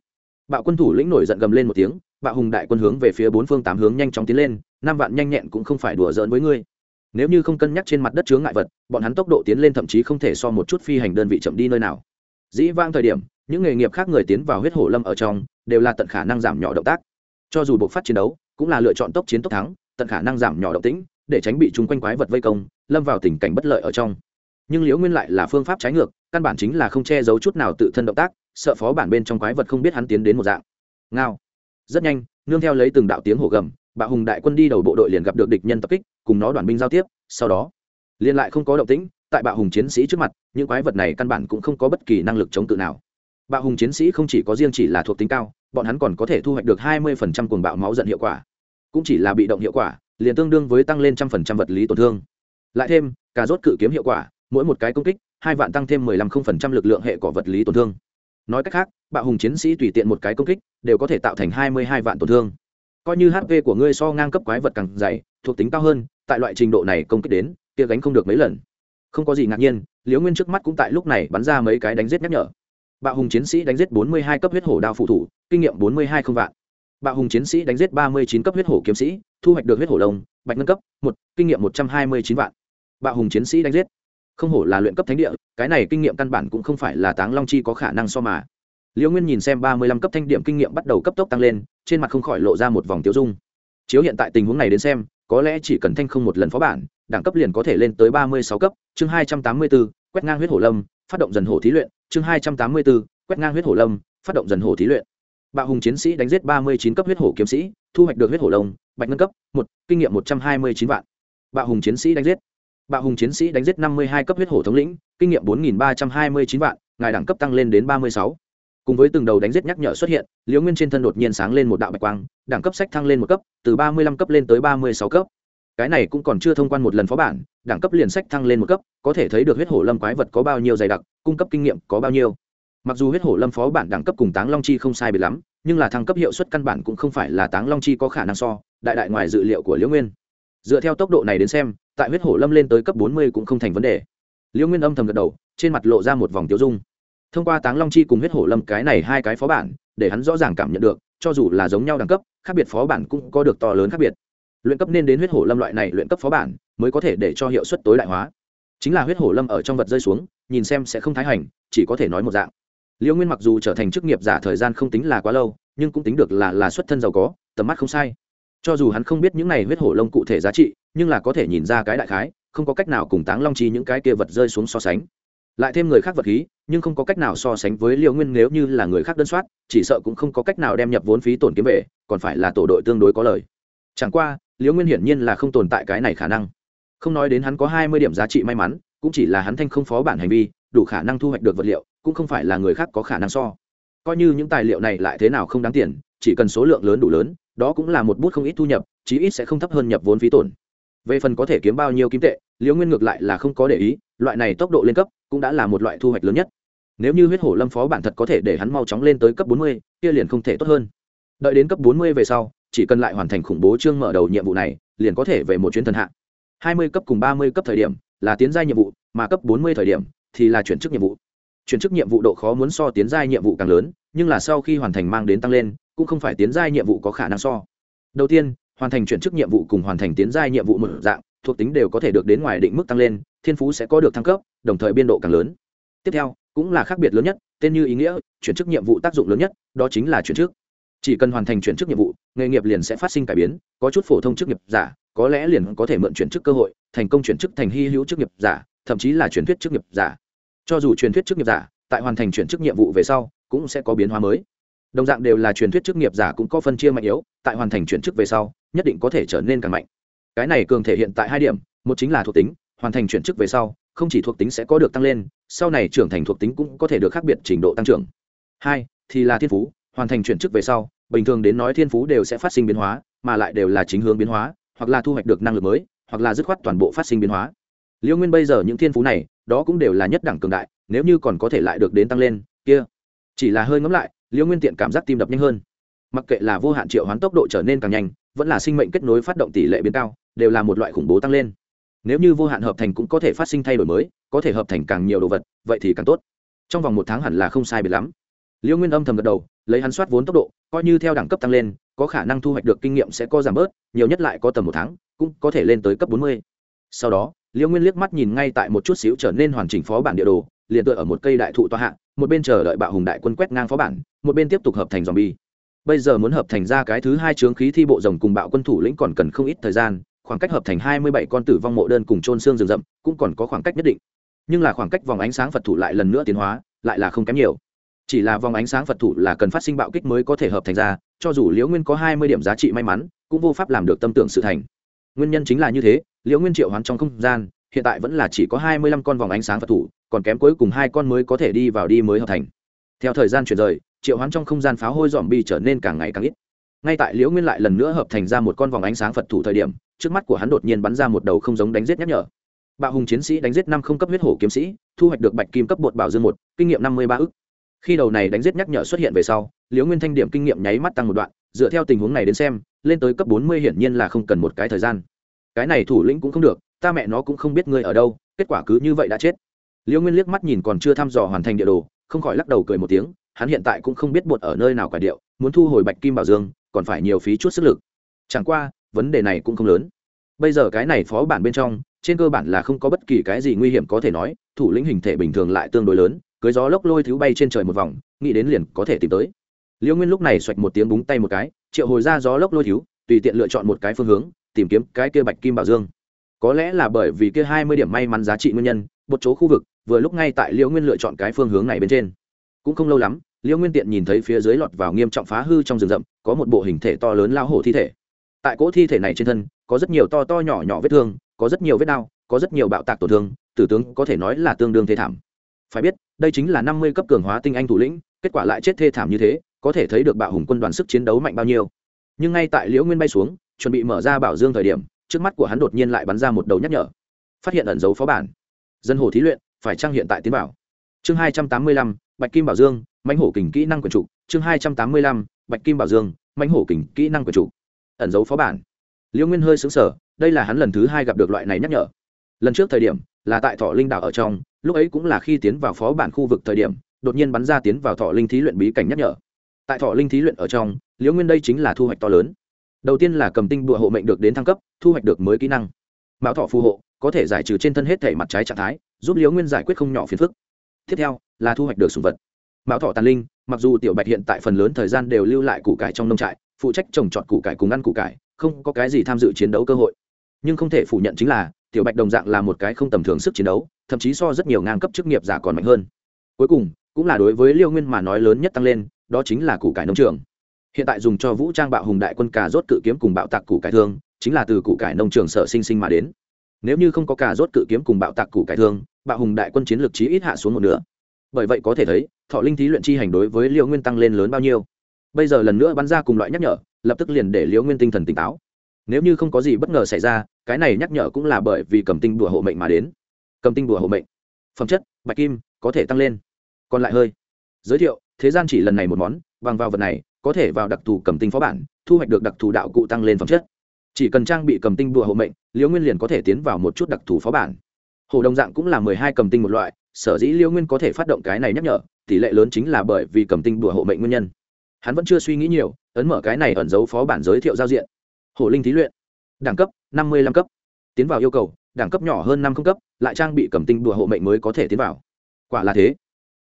bạo quân thủ lĩnh nổi giận gầm lên một tiếng, bạo hùng đại quân hướng về phía bốn phương tám hướng nhanh chóng tiến lên, năm vạn nhanh nhẹn cũng không phải đùa giỡn với ngươi. Nếu như không cân nhắc trên mặt đất chướng ngại vật, bọn hắn tốc độ tiến lên thậm chí không thể so một chút phi hành đơn vị chậm đi nơi nào. Dĩ vang thời điểm, những nghề nghiệp khác người tiến vào huyết hổ lâm ở trong, đều là tận khả năng giảm nhỏ động tác. Cho dù buộc phát chiến đấu, cũng là lựa chọn tốc chiến tốc thắng, tận khả năng giảm nhỏ động tĩnh, để tránh bị chúng quanh quái vật vây công, lâm vào tình cảnh bất lợi ở trong. Nhưng liễu nguyên lại là phương pháp trái ngược, căn bản chính là không che giấu chút nào tự thân động tác sợ phó bản bên trong quái vật không biết hắn tiến đến một dạng. Ngao. Rất nhanh, nương theo lấy từng đạo tiếng hổ gầm, bạo hùng đại quân đi đầu bộ đội liền gặp được địch nhân tập kích, cùng nó đoàn binh giao tiếp, sau đó, liền lại không có động tĩnh, tại bạo hùng chiến sĩ trước mặt, những quái vật này căn bản cũng không có bất kỳ năng lực chống cự nào. Bạo hùng chiến sĩ không chỉ có riêng chỉ là thuộc tính cao, bọn hắn còn có thể thu hoạch được hai mươi phần trăm cuồng bạo máu giận hiệu quả. Cũng chỉ là bị động hiệu quả, liền tương đương với tăng lên trăm phần trăm vật lý tổn thương. Lại thêm cà rốt cự kiếm hiệu quả, mỗi một cái công kích, hai vạn tăng thêm mười lăm không phần trăm lực lượng hệ của vật lý tổn thương nói cách khác bạo hùng chiến sĩ tùy tiện một cái công kích đều có thể tạo thành hai mươi hai vạn tổn thương. Coi như hp của ngươi so ngang cấp quái vật càng dày thuộc tính cao hơn tại loại trình độ này công kích đến kia gánh không được mấy lần. Không có gì ngạc nhiên liễu nguyên trước mắt cũng tại lúc này bắn ra mấy cái đánh giết nhắc nhở. Bạo hùng chiến sĩ đánh giết bốn mươi hai cấp huyết hổ đao phụ thủ kinh nghiệm bốn mươi hai không vạn. Bạo hùng chiến sĩ đánh giết ba mươi chín cấp huyết hổ kiếm sĩ thu hoạch được huyết hổ đồng, bạch ngân cấp một kinh nghiệm một trăm hai mươi chín vạn. Bạo hùng chiến sĩ đánh giết không hổ là luyện cấp thánh địa, cái này kinh nghiệm căn bản cũng không phải là táng long chi có khả năng so mà. Liễu nguyên nhìn xem ba mươi lăm cấp thanh điểm kinh nghiệm bắt đầu cấp tốc tăng lên, trên mặt không khỏi lộ ra một vòng tiêu dung. Chiếu hiện tại tình huống này đến xem, có lẽ chỉ cần thanh không một lần phó bản, đẳng cấp liền có thể lên tới ba mươi sáu cấp. Chương hai trăm tám mươi b ố quét ngang huyết hổ lâm, phát động dần hổ thí luyện. Chương hai trăm tám mươi b ố quét ngang huyết hổ lâm, phát động dần hổ thí luyện. Bạo hùng chiến sĩ đánh giết ba mươi chín cấp huyết hổ kiếm sĩ, thu hoạch được huyết hổ lông, bạch ngân cấp, một, kinh nghiệm một trăm hai mươi chín vạn. Bạo hùng chiến sĩ đánh giết bạo hùng chiến sĩ đánh giết năm mươi hai cấp huyết hổ thống lĩnh, kinh nghiệm bốn nghìn ba trăm hai mươi chín vạn, ngài đẳng cấp tăng lên đến ba mươi sáu. Cùng với từng đầu đánh giết nhắc nhở xuất hiện, liễu nguyên trên thân đột nhiên sáng lên một đạo bạch quang, đẳng cấp sách thăng lên một cấp, từ ba mươi lăm cấp lên tới ba mươi sáu cấp. Cái này cũng còn chưa thông quan một lần phó bản, đẳng cấp liền sách thăng lên một cấp, có thể thấy được huyết hổ lâm quái vật có bao nhiêu dày đặc, cung cấp kinh nghiệm có bao nhiêu. Mặc dù huyết hổ lâm phó bản đẳng cấp cùng táng long chi không sai biệt lắm, nhưng là thăng cấp hiệu suất căn bản cũng không phải là táng long chi có khả năng so, đại đại ngoài dự liệu của liễu nguyên. Dựa theo tốc độ này đến xem tại huyết hổ lâm lên tới cấp bốn mươi cũng không thành vấn đề. Liễu nguyên âm thầm gật đầu, trên mặt lộ ra một vòng tiêu dung. Thông qua táng long chi cùng huyết hổ lâm cái này hai cái phó bản, để hắn rõ ràng cảm nhận được, cho dù là giống nhau đẳng cấp, khác biệt phó bản cũng có được to lớn khác biệt. Luyện cấp nên đến huyết hổ lâm loại này luyện cấp phó bản, mới có thể để cho hiệu suất tối đại hóa. Chính là huyết hổ lâm ở trong vật rơi xuống, nhìn xem sẽ không thái hành, chỉ có thể nói một dạng. Liễu nguyên mặc dù trở thành chức nghiệp giả thời gian không tính là quá lâu, nhưng cũng tính được là là xuất thân giàu có, tầm mắt không sai cho dù hắn không biết những này huyết hổ lông cụ thể giá trị, nhưng là có thể nhìn ra cái đại khái, không có cách nào cùng táng long chi những cái kia vật rơi xuống so sánh. Lại thêm người khác vật khí, nhưng không có cách nào so sánh với liệu nguyên nếu như là người khác đơn soát, chỉ sợ cũng không có cách nào đem nhập vốn phí tổn kiếm về, còn phải là tổ đội tương đối có lời. Chẳng qua liệu nguyên hiển nhiên là không tồn tại cái này khả năng. Không nói đến hắn có hai mươi điểm giá trị may mắn, cũng chỉ là hắn thanh không phó bản hành vi, đủ khả năng thu hoạch được vật liệu, cũng không phải là người khác có khả năng so. Coi như những tài liệu này lại thế nào không đáng tiền chỉ cần số lượng lớn đủ lớn, đó cũng là một bút không ít thu nhập, chí ít sẽ không thấp hơn nhập vốn phí tổn. Về phần có thể kiếm bao nhiêu kim tệ, liễu nguyên ngược lại là không có để ý, loại này tốc độ lên cấp cũng đã là một loại thu hoạch lớn nhất. Nếu như huyết hổ lâm phó bản thật có thể để hắn mau chóng lên tới cấp bốn mươi, kia liền không thể tốt hơn. Đợi đến cấp bốn mươi về sau, chỉ cần lại hoàn thành khủng bố chương mở đầu nhiệm vụ này, liền có thể về một chuyến thần hạ. Hai mươi cấp cùng ba mươi cấp thời điểm là tiến giai nhiệm vụ, mà cấp bốn mươi thời điểm thì là chuyển chức nhiệm vụ. Chuyển chức nhiệm vụ độ khó muốn so tiến giai nhiệm vụ càng lớn, nhưng là sau khi hoàn thành mang đến tăng lên cũng không phải tiến giai nhiệm vụ có khả năng so. Đầu tiên, hoàn thành chuyển chức nhiệm vụ cùng hoàn thành tiến giai nhiệm vụ một dạng, thuộc tính đều có thể được đến ngoài định mức tăng lên, thiên phú sẽ có được thăng cấp, đồng thời biên độ càng lớn. Tiếp theo, cũng là khác biệt lớn nhất, tên như ý nghĩa, chuyển chức nhiệm vụ tác dụng lớn nhất, đó chính là chuyển chức. Chỉ cần hoàn thành chuyển chức nhiệm vụ, nghề nghiệp liền sẽ phát sinh cải biến, có chút phổ thông chức nghiệp giả, có lẽ liền có thể mượn chuyển chức cơ hội, thành công chuyển chức thành hy hữu chức nghiệp giả, thậm chí là truyền thuyết chức nghiệp giả. Cho dù truyền thuyết chức nghiệp giả, tại hoàn thành chuyển chức nhiệm vụ về sau, cũng sẽ có biến hóa mới đồng dạng đều là truyền thuyết chức nghiệp giả cũng có phân chia mạnh yếu, tại hoàn thành chuyển chức về sau, nhất định có thể trở nên càng mạnh. Cái này cường thể hiện tại hai điểm, một chính là thuộc tính, hoàn thành chuyển chức về sau, không chỉ thuộc tính sẽ có được tăng lên, sau này trưởng thành thuộc tính cũng có thể được khác biệt trình độ tăng trưởng. Hai, thì là thiên phú, hoàn thành chuyển chức về sau, bình thường đến nói thiên phú đều sẽ phát sinh biến hóa, mà lại đều là chính hướng biến hóa, hoặc là thu hoạch được năng lực mới, hoặc là dứt khoát toàn bộ phát sinh biến hóa. Liễu nguyên bây giờ những thiên phú này, đó cũng đều là nhất đẳng cường đại, nếu như còn có thể lại được đến tăng lên, kia, chỉ là hơi ngẫm lại liễu nguyên tiện cảm giác tim đập nhanh hơn. Mặc kệ là vô hạn triệu hoán tốc độ trở nên càng nhanh, vẫn là sinh mệnh kết nối phát động tỷ lệ biến cao, đều là một loại khủng bố tăng lên. Nếu như vô hạn hợp thành cũng có thể phát sinh thay đổi mới, có thể hợp thành càng nhiều đồ vật, vậy thì càng tốt. Trong vòng một tháng hẳn là không sai biệt lắm. Liễu nguyên âm thầm gật đầu, lấy hắn soát vốn tốc độ, coi như theo đẳng cấp tăng lên, có khả năng thu hoạch được kinh nghiệm sẽ có giảm bớt, nhiều nhất lại có tầm một tháng, cũng có thể lên tới cấp bốn mươi. Sau đó liễu nguyên liếc mắt nhìn ngay tại một chút xíu trở nên hoàn chỉnh phó bản địa đồ, liền tựa ở một cây đại thụ toa hạ một bên chờ đợi bạo hùng đại quân quét ngang phó bản, một bên tiếp tục hợp thành dòm bi bây giờ muốn hợp thành ra cái thứ hai chướng khí thi bộ rồng cùng bạo quân thủ lĩnh còn cần không ít thời gian, khoảng cách hợp thành hai mươi bảy con tử vong mộ đơn cùng trôn xương rừng rậm cũng còn có khoảng cách nhất định. Nhưng là khoảng cách vòng ánh sáng phật thủ lại lần nữa tiến hóa, lại là không kém nhiều. Chỉ là vòng ánh sáng phật thủ là cần phát sinh bạo kích mới có thể hợp thành ra, cho dù liễu nguyên có hai mươi điểm giá trị may mắn, cũng vô pháp làm được tâm tưởng sự thành. Nguyên nhân chính là như thế, liễu nguyên triệu hoán trong không gian, hiện tại vẫn là chỉ có hai mươi lăm con vòng ánh sáng phật thủ còn kém cuối cùng hai con mới có thể đi vào đi mới hợp thành. Theo thời gian chuyển rời, triệu hoán trong không gian pháo hôi dòm bi trở nên càng ngày càng ít. Ngay tại liễu nguyên lại lần nữa hợp thành ra một con vòng ánh sáng phật thủ thời điểm, trước mắt của hắn đột nhiên bắn ra một đầu không giống đánh giết nhắc nhở. Bạo hùng chiến sĩ đánh giết năm không cấp huyết hổ kiếm sĩ, thu hoạch được bạch kim cấp bột bảo dương một, kinh nghiệm năm mươi ba ức. Khi đầu này đánh giết nhắc nhở xuất hiện về sau, liễu nguyên thanh điểm kinh nghiệm nháy mắt tăng một đoạn, dựa theo tình huống này đến xem, lên tới cấp bốn mươi hiển nhiên là không cần một cái thời gian. Cái này thủ lĩnh cũng không được, ta mẹ nó cũng không biết ngươi ở đâu, kết quả cứ như vậy đã chết liễu nguyên liếc mắt nhìn còn chưa thăm dò hoàn thành địa đồ, không khỏi lắc đầu cười một tiếng, hắn hiện tại cũng không biết bột ở nơi nào quả điệu, muốn thu hồi bạch kim bảo dương, còn phải nhiều phí chút sức lực. Chẳng qua, vấn đề này cũng không lớn. Bây giờ cái này phó bản bên trong, trên cơ bản là không có bất kỳ cái gì nguy hiểm có thể nói, thủ lĩnh hình thể bình thường lại tương đối lớn, cưới gió lốc lôi thứ bay trên trời một vòng, nghĩ đến liền có thể tìm tới. Liễu nguyên lúc này xoạch một tiếng búng tay một cái, triệu hồi ra gió lốc lôi thiếu, tùy tiện lựa chọn một cái phương hướng, tìm kiếm cái kia bạch kim bảo dương. Có lẽ là bởi vì kia hai mươi điểm may mắn giá trị nguyên nhân, một chỗ khu vực vừa lúc ngay tại liễu nguyên lựa chọn cái phương hướng này bên trên. Cũng không lâu lắm, liễu nguyên tiện nhìn thấy phía dưới lọt vào nghiêm trọng phá hư trong rừng rậm, có một bộ hình thể to lớn lao hổ thi thể. Tại cỗ thi thể này trên thân, có rất nhiều to to nhỏ nhỏ vết thương, có rất nhiều vết đau, có rất nhiều bạo tạc tổn thương, tử tướng có thể nói là tương đương thế thảm. Phải biết, đây chính là năm mươi cấp cường hóa tinh anh thủ lĩnh, kết quả lại chết thê thảm như thế, có thể thấy được bạo hùng quân đoàn sức chiến đấu mạnh bao nhiêu. Nhưng ngay tại liễu nguyên bay xuống, chuẩn bị mở ra bảo dương thời điểm, trước mắt của hắn đột nhiên lại bắn ra một đầu nhắc nhở. Phát hiện ẩn dấu phó bản. Dân hồ thí luyện phải trang hiện tại tiến bảo? Chương hai trăm tám mươi lăm, bạch kim bảo dương, mãnh hổ kình kỹ năng quyền trục. Chương hai trăm tám mươi lăm, bạch kim bảo dương, mãnh hổ kình kỹ năng quyền trục. Ẩn dấu phó bản. Liễu nguyên hơi xứng sở đây là hắn lần thứ hai gặp được loại này nhắc nhở. Lần trước thời điểm, là tại thọ linh đảo ở trong, lúc ấy cũng là khi tiến vào phó bản khu vực thời điểm, đột nhiên bắn ra tiến vào thọ linh thí luyện bí cảnh nhắc nhở. Tại thọ linh thí luyện ở trong liễu nguyên đây chính là thu hoạch to lớn. Đầu tiên là cầm tinh bụa hộ mệnh được đến thăng cấp, thu hoạch được mới kỹ năng. Mạo thọ phù hộ, có thể giải trừ trên thân hết thể mặt trái trạng thái giúp liễu nguyên giải quyết không nhỏ phiền phức. Tiếp theo, là thu hoạch được sùng vật. Mạo thọ tàn linh, mặc dù tiểu bạch hiện tại phần lớn thời gian đều lưu lại củ cải trong nông trại, phụ trách trồng trọt củ cải cùng ăn củ cải, không có cái gì tham dự chiến đấu cơ hội. Nhưng không thể phủ nhận chính là, tiểu bạch đồng dạng là một cái không tầm thường sức chiến đấu, thậm chí so rất nhiều ngang cấp chức nghiệp giả còn mạnh hơn. Cuối cùng, cũng là đối với liêu nguyên mà nói lớn nhất tăng lên, đó chính là củ cải nông trường. Hiện tại dùng cho vũ trang bạo hùng đại quân cà rốt cự kiếm cùng bạo tạc củ cải thương, chính là từ củ cải nông trường sở sinh sinh mà đến nếu như không có cả rốt cự kiếm cùng bạo tạc củ cải thương, bạo hùng đại quân chiến lược chí ít hạ xuống một nửa. Bởi vậy có thể thấy, thọ linh thí luyện chi hành đối với liêu nguyên tăng lên lớn bao nhiêu. Bây giờ lần nữa bắn ra cùng loại nhắc nhở, lập tức liền để liêu nguyên tinh thần tỉnh táo. Nếu như không có gì bất ngờ xảy ra, cái này nhắc nhở cũng là bởi vì cầm tinh đùa hộ mệnh mà đến. Cầm tinh đùa hộ mệnh. Phẩm chất, bạch kim, có thể tăng lên. Còn lại hơi. Giới thiệu, thế gian chỉ lần này một món, bằng vào vật này, có thể vào đặc thù cầm tinh phó bản, thu hoạch được đặc thù đạo cụ tăng lên phẩm chất chỉ cần trang bị cầm tinh bùa hộ mệnh liễu nguyên liền có thể tiến vào một chút đặc thù phó bản. Hồ đồng dạng cũng là mười hai cầm tinh một loại, sở dĩ liễu nguyên có thể phát động cái này nhắc nhở, tỷ lệ lớn chính là bởi vì cầm tinh bùa hộ mệnh nguyên nhân. Hắn vẫn chưa suy nghĩ nhiều, ấn mở cái này ẩn dấu phó bản giới thiệu giao diện. Hồ linh thí luyện. Đẳng cấp, năm mươi năm cấp. Tiến vào yêu cầu, đẳng cấp nhỏ hơn năm không cấp, lại trang bị cầm tinh bùa hộ mệnh mới có thể tiến vào. Quả là thế.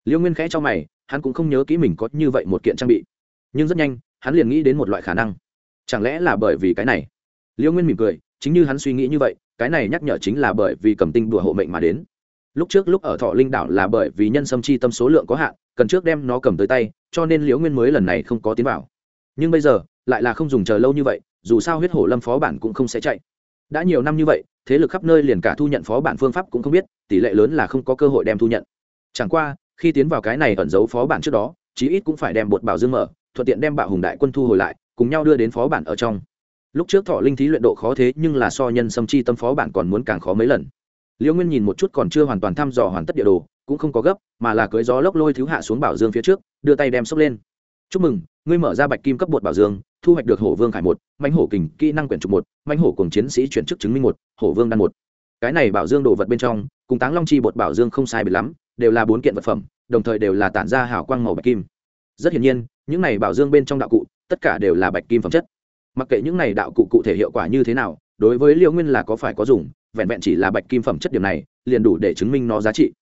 Liêu nguyên khẽ cho mày, hắn cũng không nhớ kỹ mình có như vậy một kiện trang bị. Nhưng rất nhanh, hắn liền nghĩ đến một loại khả năng. Chẳng lẽ là bởi vì cái này? Liêu nguyên mỉm cười, chính như hắn suy nghĩ như vậy, cái này nhắc nhở chính là bởi vì cầm tinh đùa hộ mệnh mà đến. Lúc trước lúc ở thọ linh đảo là bởi vì nhân sâm chi tâm số lượng có hạn, cần trước đem nó cầm tới tay, cho nên liễu nguyên mới lần này không có tiến vào. Nhưng bây giờ, lại là không dùng chờ lâu như vậy, dù sao huyết hổ lâm phó bản cũng không sẽ chạy. Đã nhiều năm như vậy, thế lực khắp nơi liền cả thu nhận phó bản phương pháp cũng không biết, tỷ lệ lớn là không có cơ hội đem thu nhận. Chẳng qua, khi tiến vào cái này ẩn giấu phó bản trước đó, chí ít cũng phải đem bột bảo dương mở, thuận tiện đem bạo hùng đại quân thu hồi lại, cùng nhau đưa đến phó bản ở trong lúc trước thọ linh thí luyện độ khó thế nhưng là so nhân sâm chi tâm phó bản còn muốn càng khó mấy lần. Liễu nguyên nhìn một chút còn chưa hoàn toàn thăm dò hoàn tất địa đồ, cũng không có gấp, mà là cưới gió lốc lôi thiếu hạ xuống bảo dương phía trước, đưa tay đem sốc lên. Chúc mừng, ngươi mở ra bạch kim cấp bột bảo dương, thu hoạch được hổ vương khải một, mãnh hổ kình, kỹ năng quyển trục một, mãnh hổ cùng chiến sĩ chuyển chức chứng minh một, hổ vương đan một. Cái này bảo dương đồ vật bên trong, cùng táng long chi bột bảo dương không sai biệt lắm, đều là bốn kiện vật phẩm, đồng thời đều là tản ra hào quang màu bạch kim. Rất hiển nhiên, những này bảo dương bên trong đạo cụ, tất cả đều là bạch kim phẩm chất mặc kệ những này đạo cụ cụ thể hiệu quả như thế nào đối với liêu nguyên là có phải có dùng vẹn vẹn chỉ là bạch kim phẩm chất điểm này liền đủ để chứng minh nó giá trị.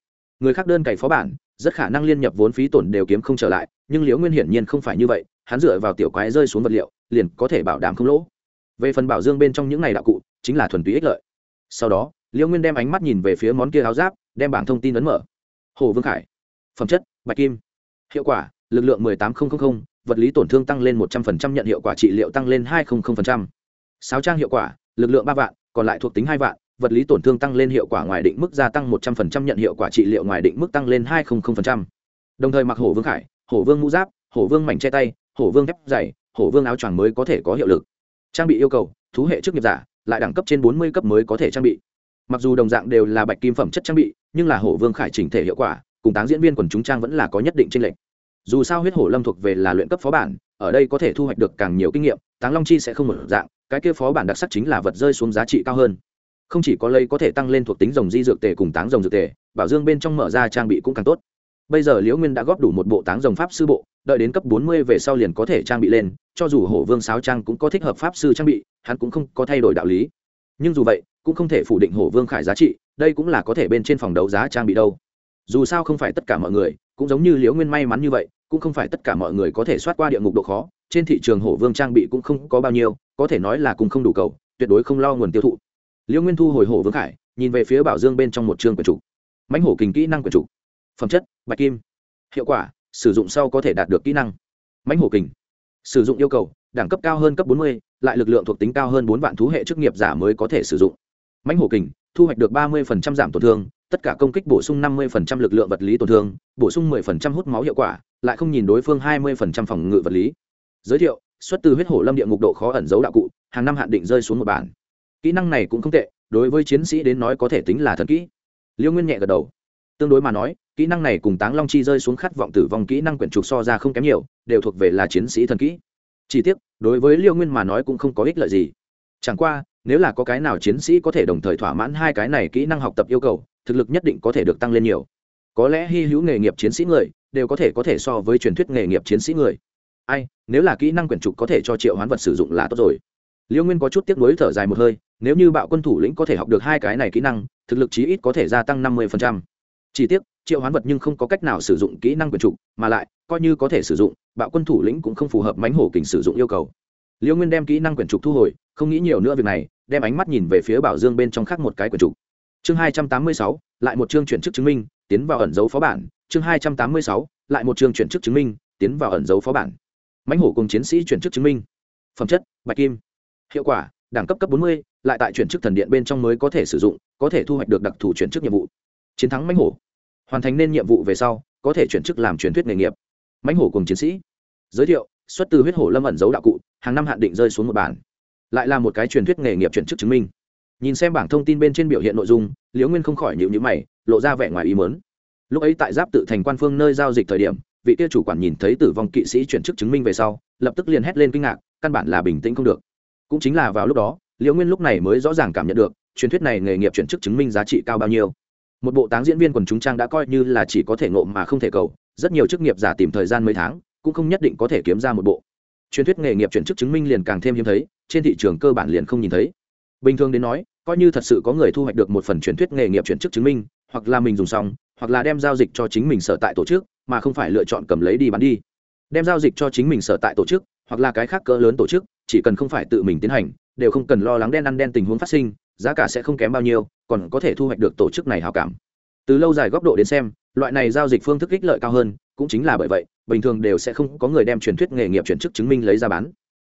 Người khác đơn cày phó bản rất khả năng liên nhập vốn phí tổn đều kiếm không trở lại nhưng liễu nguyên hiển nhiên không phải như vậy hắn dựa vào tiểu quái rơi xuống vật liệu liền có thể bảo đảm không lỗ. Về phần bảo dương bên trong những này đạo cụ chính là thuần túy ích lợi. Sau đó liễu nguyên đem ánh mắt nhìn về phía món kia áo giáp đem bảng thông tin ấn mở. Hồ vương khải. Phẩm chất bạch kim. Hiệu quả lực lượng 18000, vật lý tổn thương tăng lên 100% nhận hiệu quả trị liệu tăng lên 200%. sáu trang hiệu quả, lực lượng 3 vạn, còn lại thuộc tính 2 vạn, vật lý tổn thương tăng lên hiệu quả ngoài định mức gia tăng 100% nhận hiệu quả trị liệu ngoài định mức tăng lên 200%. Đồng thời mặc hổ vương khải, hổ vương mũ giáp, hổ vương mảnh che tay, hổ vương thép dày, hổ vương áo choàng mới có thể có hiệu lực. Trang bị yêu cầu, thú hệ chức nghiệp giả, lại đẳng cấp trên 40 cấp mới có thể trang bị. Mặc dù đồng dạng đều là bạch kim phẩm chất trang bị, nhưng là hổ vương khải chỉnh thể hiệu quả, cùng táng diễn viên quần chúng trang vẫn là có nhất định chênh lệch dù sao huyết hổ lâm thuộc về là luyện cấp phó bản, ở đây có thể thu hoạch được càng nhiều kinh nghiệm, táng long chi sẽ không một dạng, cái kia phó bản đặc sắc chính là vật rơi xuống giá trị cao hơn. Không chỉ có lấy có thể tăng lên thuộc tính rồng di dược tề cùng táng rồng dược tề, bảo dương bên trong mở ra trang bị cũng càng tốt. Bây giờ liễu nguyên đã góp đủ một bộ táng rồng pháp sư bộ, đợi đến cấp bốn mươi về sau liền có thể trang bị lên, cho dù hổ vương sáo trang cũng có thích hợp pháp sư trang bị, hắn cũng không có thay đổi đạo lý. Nhưng dù vậy, cũng không thể phủ định hổ vương khải giá trị, đây cũng là có thể bên trên phòng đấu giá trang bị đâu. Dù sao không phải tất cả mọi người, cũng giống như liễu nguyên may mắn như vậy cũng không phải tất cả mọi người có thể soát qua địa ngục độ khó trên thị trường hổ vương trang bị cũng không có bao nhiêu có thể nói là cùng không đủ cầu tuyệt đối không lo nguồn tiêu thụ. Liễu nguyên thu hồi hổ vương khải nhìn về phía bảo dương bên trong một trường quyển trục. Mãnh hổ kình kỹ năng quyển trục. Phẩm chất bạch kim. Hiệu quả sử dụng sau có thể đạt được kỹ năng. Mãnh hổ kình. Sử dụng yêu cầu đẳng cấp cao hơn cấp 40, lại lực lượng thuộc tính cao hơn bốn vạn thú hệ chức nghiệp giả mới có thể sử dụng. Mãnh hổ kình thu hoạch được ba mươi giảm tổn thương tất cả công kích bổ sung 50% lực lượng vật lý tổn thương, bổ sung 10% hút máu hiệu quả, lại không nhìn đối phương 20% phòng ngự vật lý. Giới thiệu, xuất từ huyết hổ lâm địa ngục độ khó ẩn dấu đạo cụ, hàng năm hạn định rơi xuống một bản. Kỹ năng này cũng không tệ, đối với chiến sĩ đến nói có thể tính là thần kỹ. Liêu Nguyên nhẹ gật đầu. Tương đối mà nói, kỹ năng này cùng Táng Long chi rơi xuống khát vọng tử vong kỹ năng quyển trục so ra không kém nhiều, đều thuộc về là chiến sĩ thần kỹ. Chỉ tiếc, đối với Liêu Nguyên mà nói cũng không có ích lợi gì. Chẳng qua, nếu là có cái nào chiến sĩ có thể đồng thời thỏa mãn hai cái này kỹ năng học tập yêu cầu, thực lực nhất định có thể được tăng lên nhiều có lẽ hy hữu nghề nghiệp chiến sĩ người đều có thể có thể so với truyền thuyết nghề nghiệp chiến sĩ người. Ai, nếu là kỹ năng quyển trục có thể cho triệu hoán vật sử dụng là tốt rồi. Liêu nguyên có chút tiếc nuối thở dài một hơi, nếu như bạo quân thủ lĩnh có thể học được hai cái này kỹ năng, thực lực chí ít có thể gia tăng năm mươi chỉ tiếc, triệu hoán vật nhưng không có cách nào sử dụng kỹ năng quyển trục, mà lại, coi như có thể sử dụng, bạo quân thủ lĩnh cũng không phù hợp mánh hổ kình sử dụng yêu cầu. Liêu nguyên đem kỹ năng quyển trục thu hồi, không nghĩ nhiều nữa việc này, đem ánh mắt nhìn về phía bảo dương bên trong khác một cái quyển trục. Chương hai trăm tám mươi sáu, lại một chương chuyển chức chứng minh tiến vào ẩn dấu phó bản, chương hai trăm tám mươi sáu, lại một chương chuyển chức chứng minh, tiến vào ẩn dấu phó bản. Mãnh hổ cùng chiến sĩ chuyển chức chứng minh. Phẩm chất, bạch kim. Hiệu quả, đẳng cấp cấp bốn mươi, lại tại chuyển chức thần điện bên trong mới có thể sử dụng, có thể thu hoạch được đặc thù chuyển chức nhiệm vụ. Chiến thắng mãnh hổ. Hoàn thành nên nhiệm vụ về sau, có thể chuyển chức làm truyền thuyết nghề nghiệp. Mãnh hổ cùng chiến sĩ. Giới thiệu, xuất từ huyết hổ lâm ẩn dấu đạo cụ, hàng năm hạn định rơi xuống một bản. Lại là một cái truyền thuyết nghề nghiệp chuyển chức chứng minh nhìn xem bảng thông tin bên trên biểu hiện nội dung, liễu nguyên không khỏi nhịu nhữ mày, lộ ra vẻ ngoài ý mớn lúc ấy tại giáp tự thành quan phương nơi giao dịch thời điểm, vị tiêu chủ quản nhìn thấy tử vong kỵ sĩ chuyển chức chứng minh về sau, lập tức liền hét lên kinh ngạc, căn bản là bình tĩnh không được. Cũng chính là vào lúc đó, liễu nguyên lúc này mới rõ ràng cảm nhận được, truyền thuyết này nghề nghiệp chuyển chức chứng minh giá trị cao bao nhiêu. Một bộ táng diễn viên quần chúng trang đã coi như là chỉ có thể ngộ mà không thể cầu, rất nhiều chức nghiệp giả tìm thời gian mấy tháng, cũng không nhất định có thể kiếm ra một bộ. Truyền thuyết nghề nghiệp chuyển chức chứng minh liền càng thêm hiếm thấy, trên thị trường cơ bản liền không nhìn thấy bình thường đến nói, coi như thật sự có người thu hoạch được một phần truyền thuyết nghề nghiệp chuyển chức chứng minh, hoặc là mình dùng xong, hoặc là đem giao dịch cho chính mình sở tại tổ chức, mà không phải lựa chọn cầm lấy đi bán đi. Đem giao dịch cho chính mình sở tại tổ chức, hoặc là cái khác cỡ lớn tổ chức, chỉ cần không phải tự mình tiến hành, đều không cần lo lắng đen ăn đen tình huống phát sinh, giá cả sẽ không kém bao nhiêu, còn có thể thu hoạch được tổ chức này hào cảm. Từ lâu dài góc độ đến xem, loại này giao dịch phương thức ích lợi cao hơn, cũng chính là bởi vậy, bình thường đều sẽ không có người đem truyền thuyết nghề nghiệp chuyển chức chứng minh lấy ra bán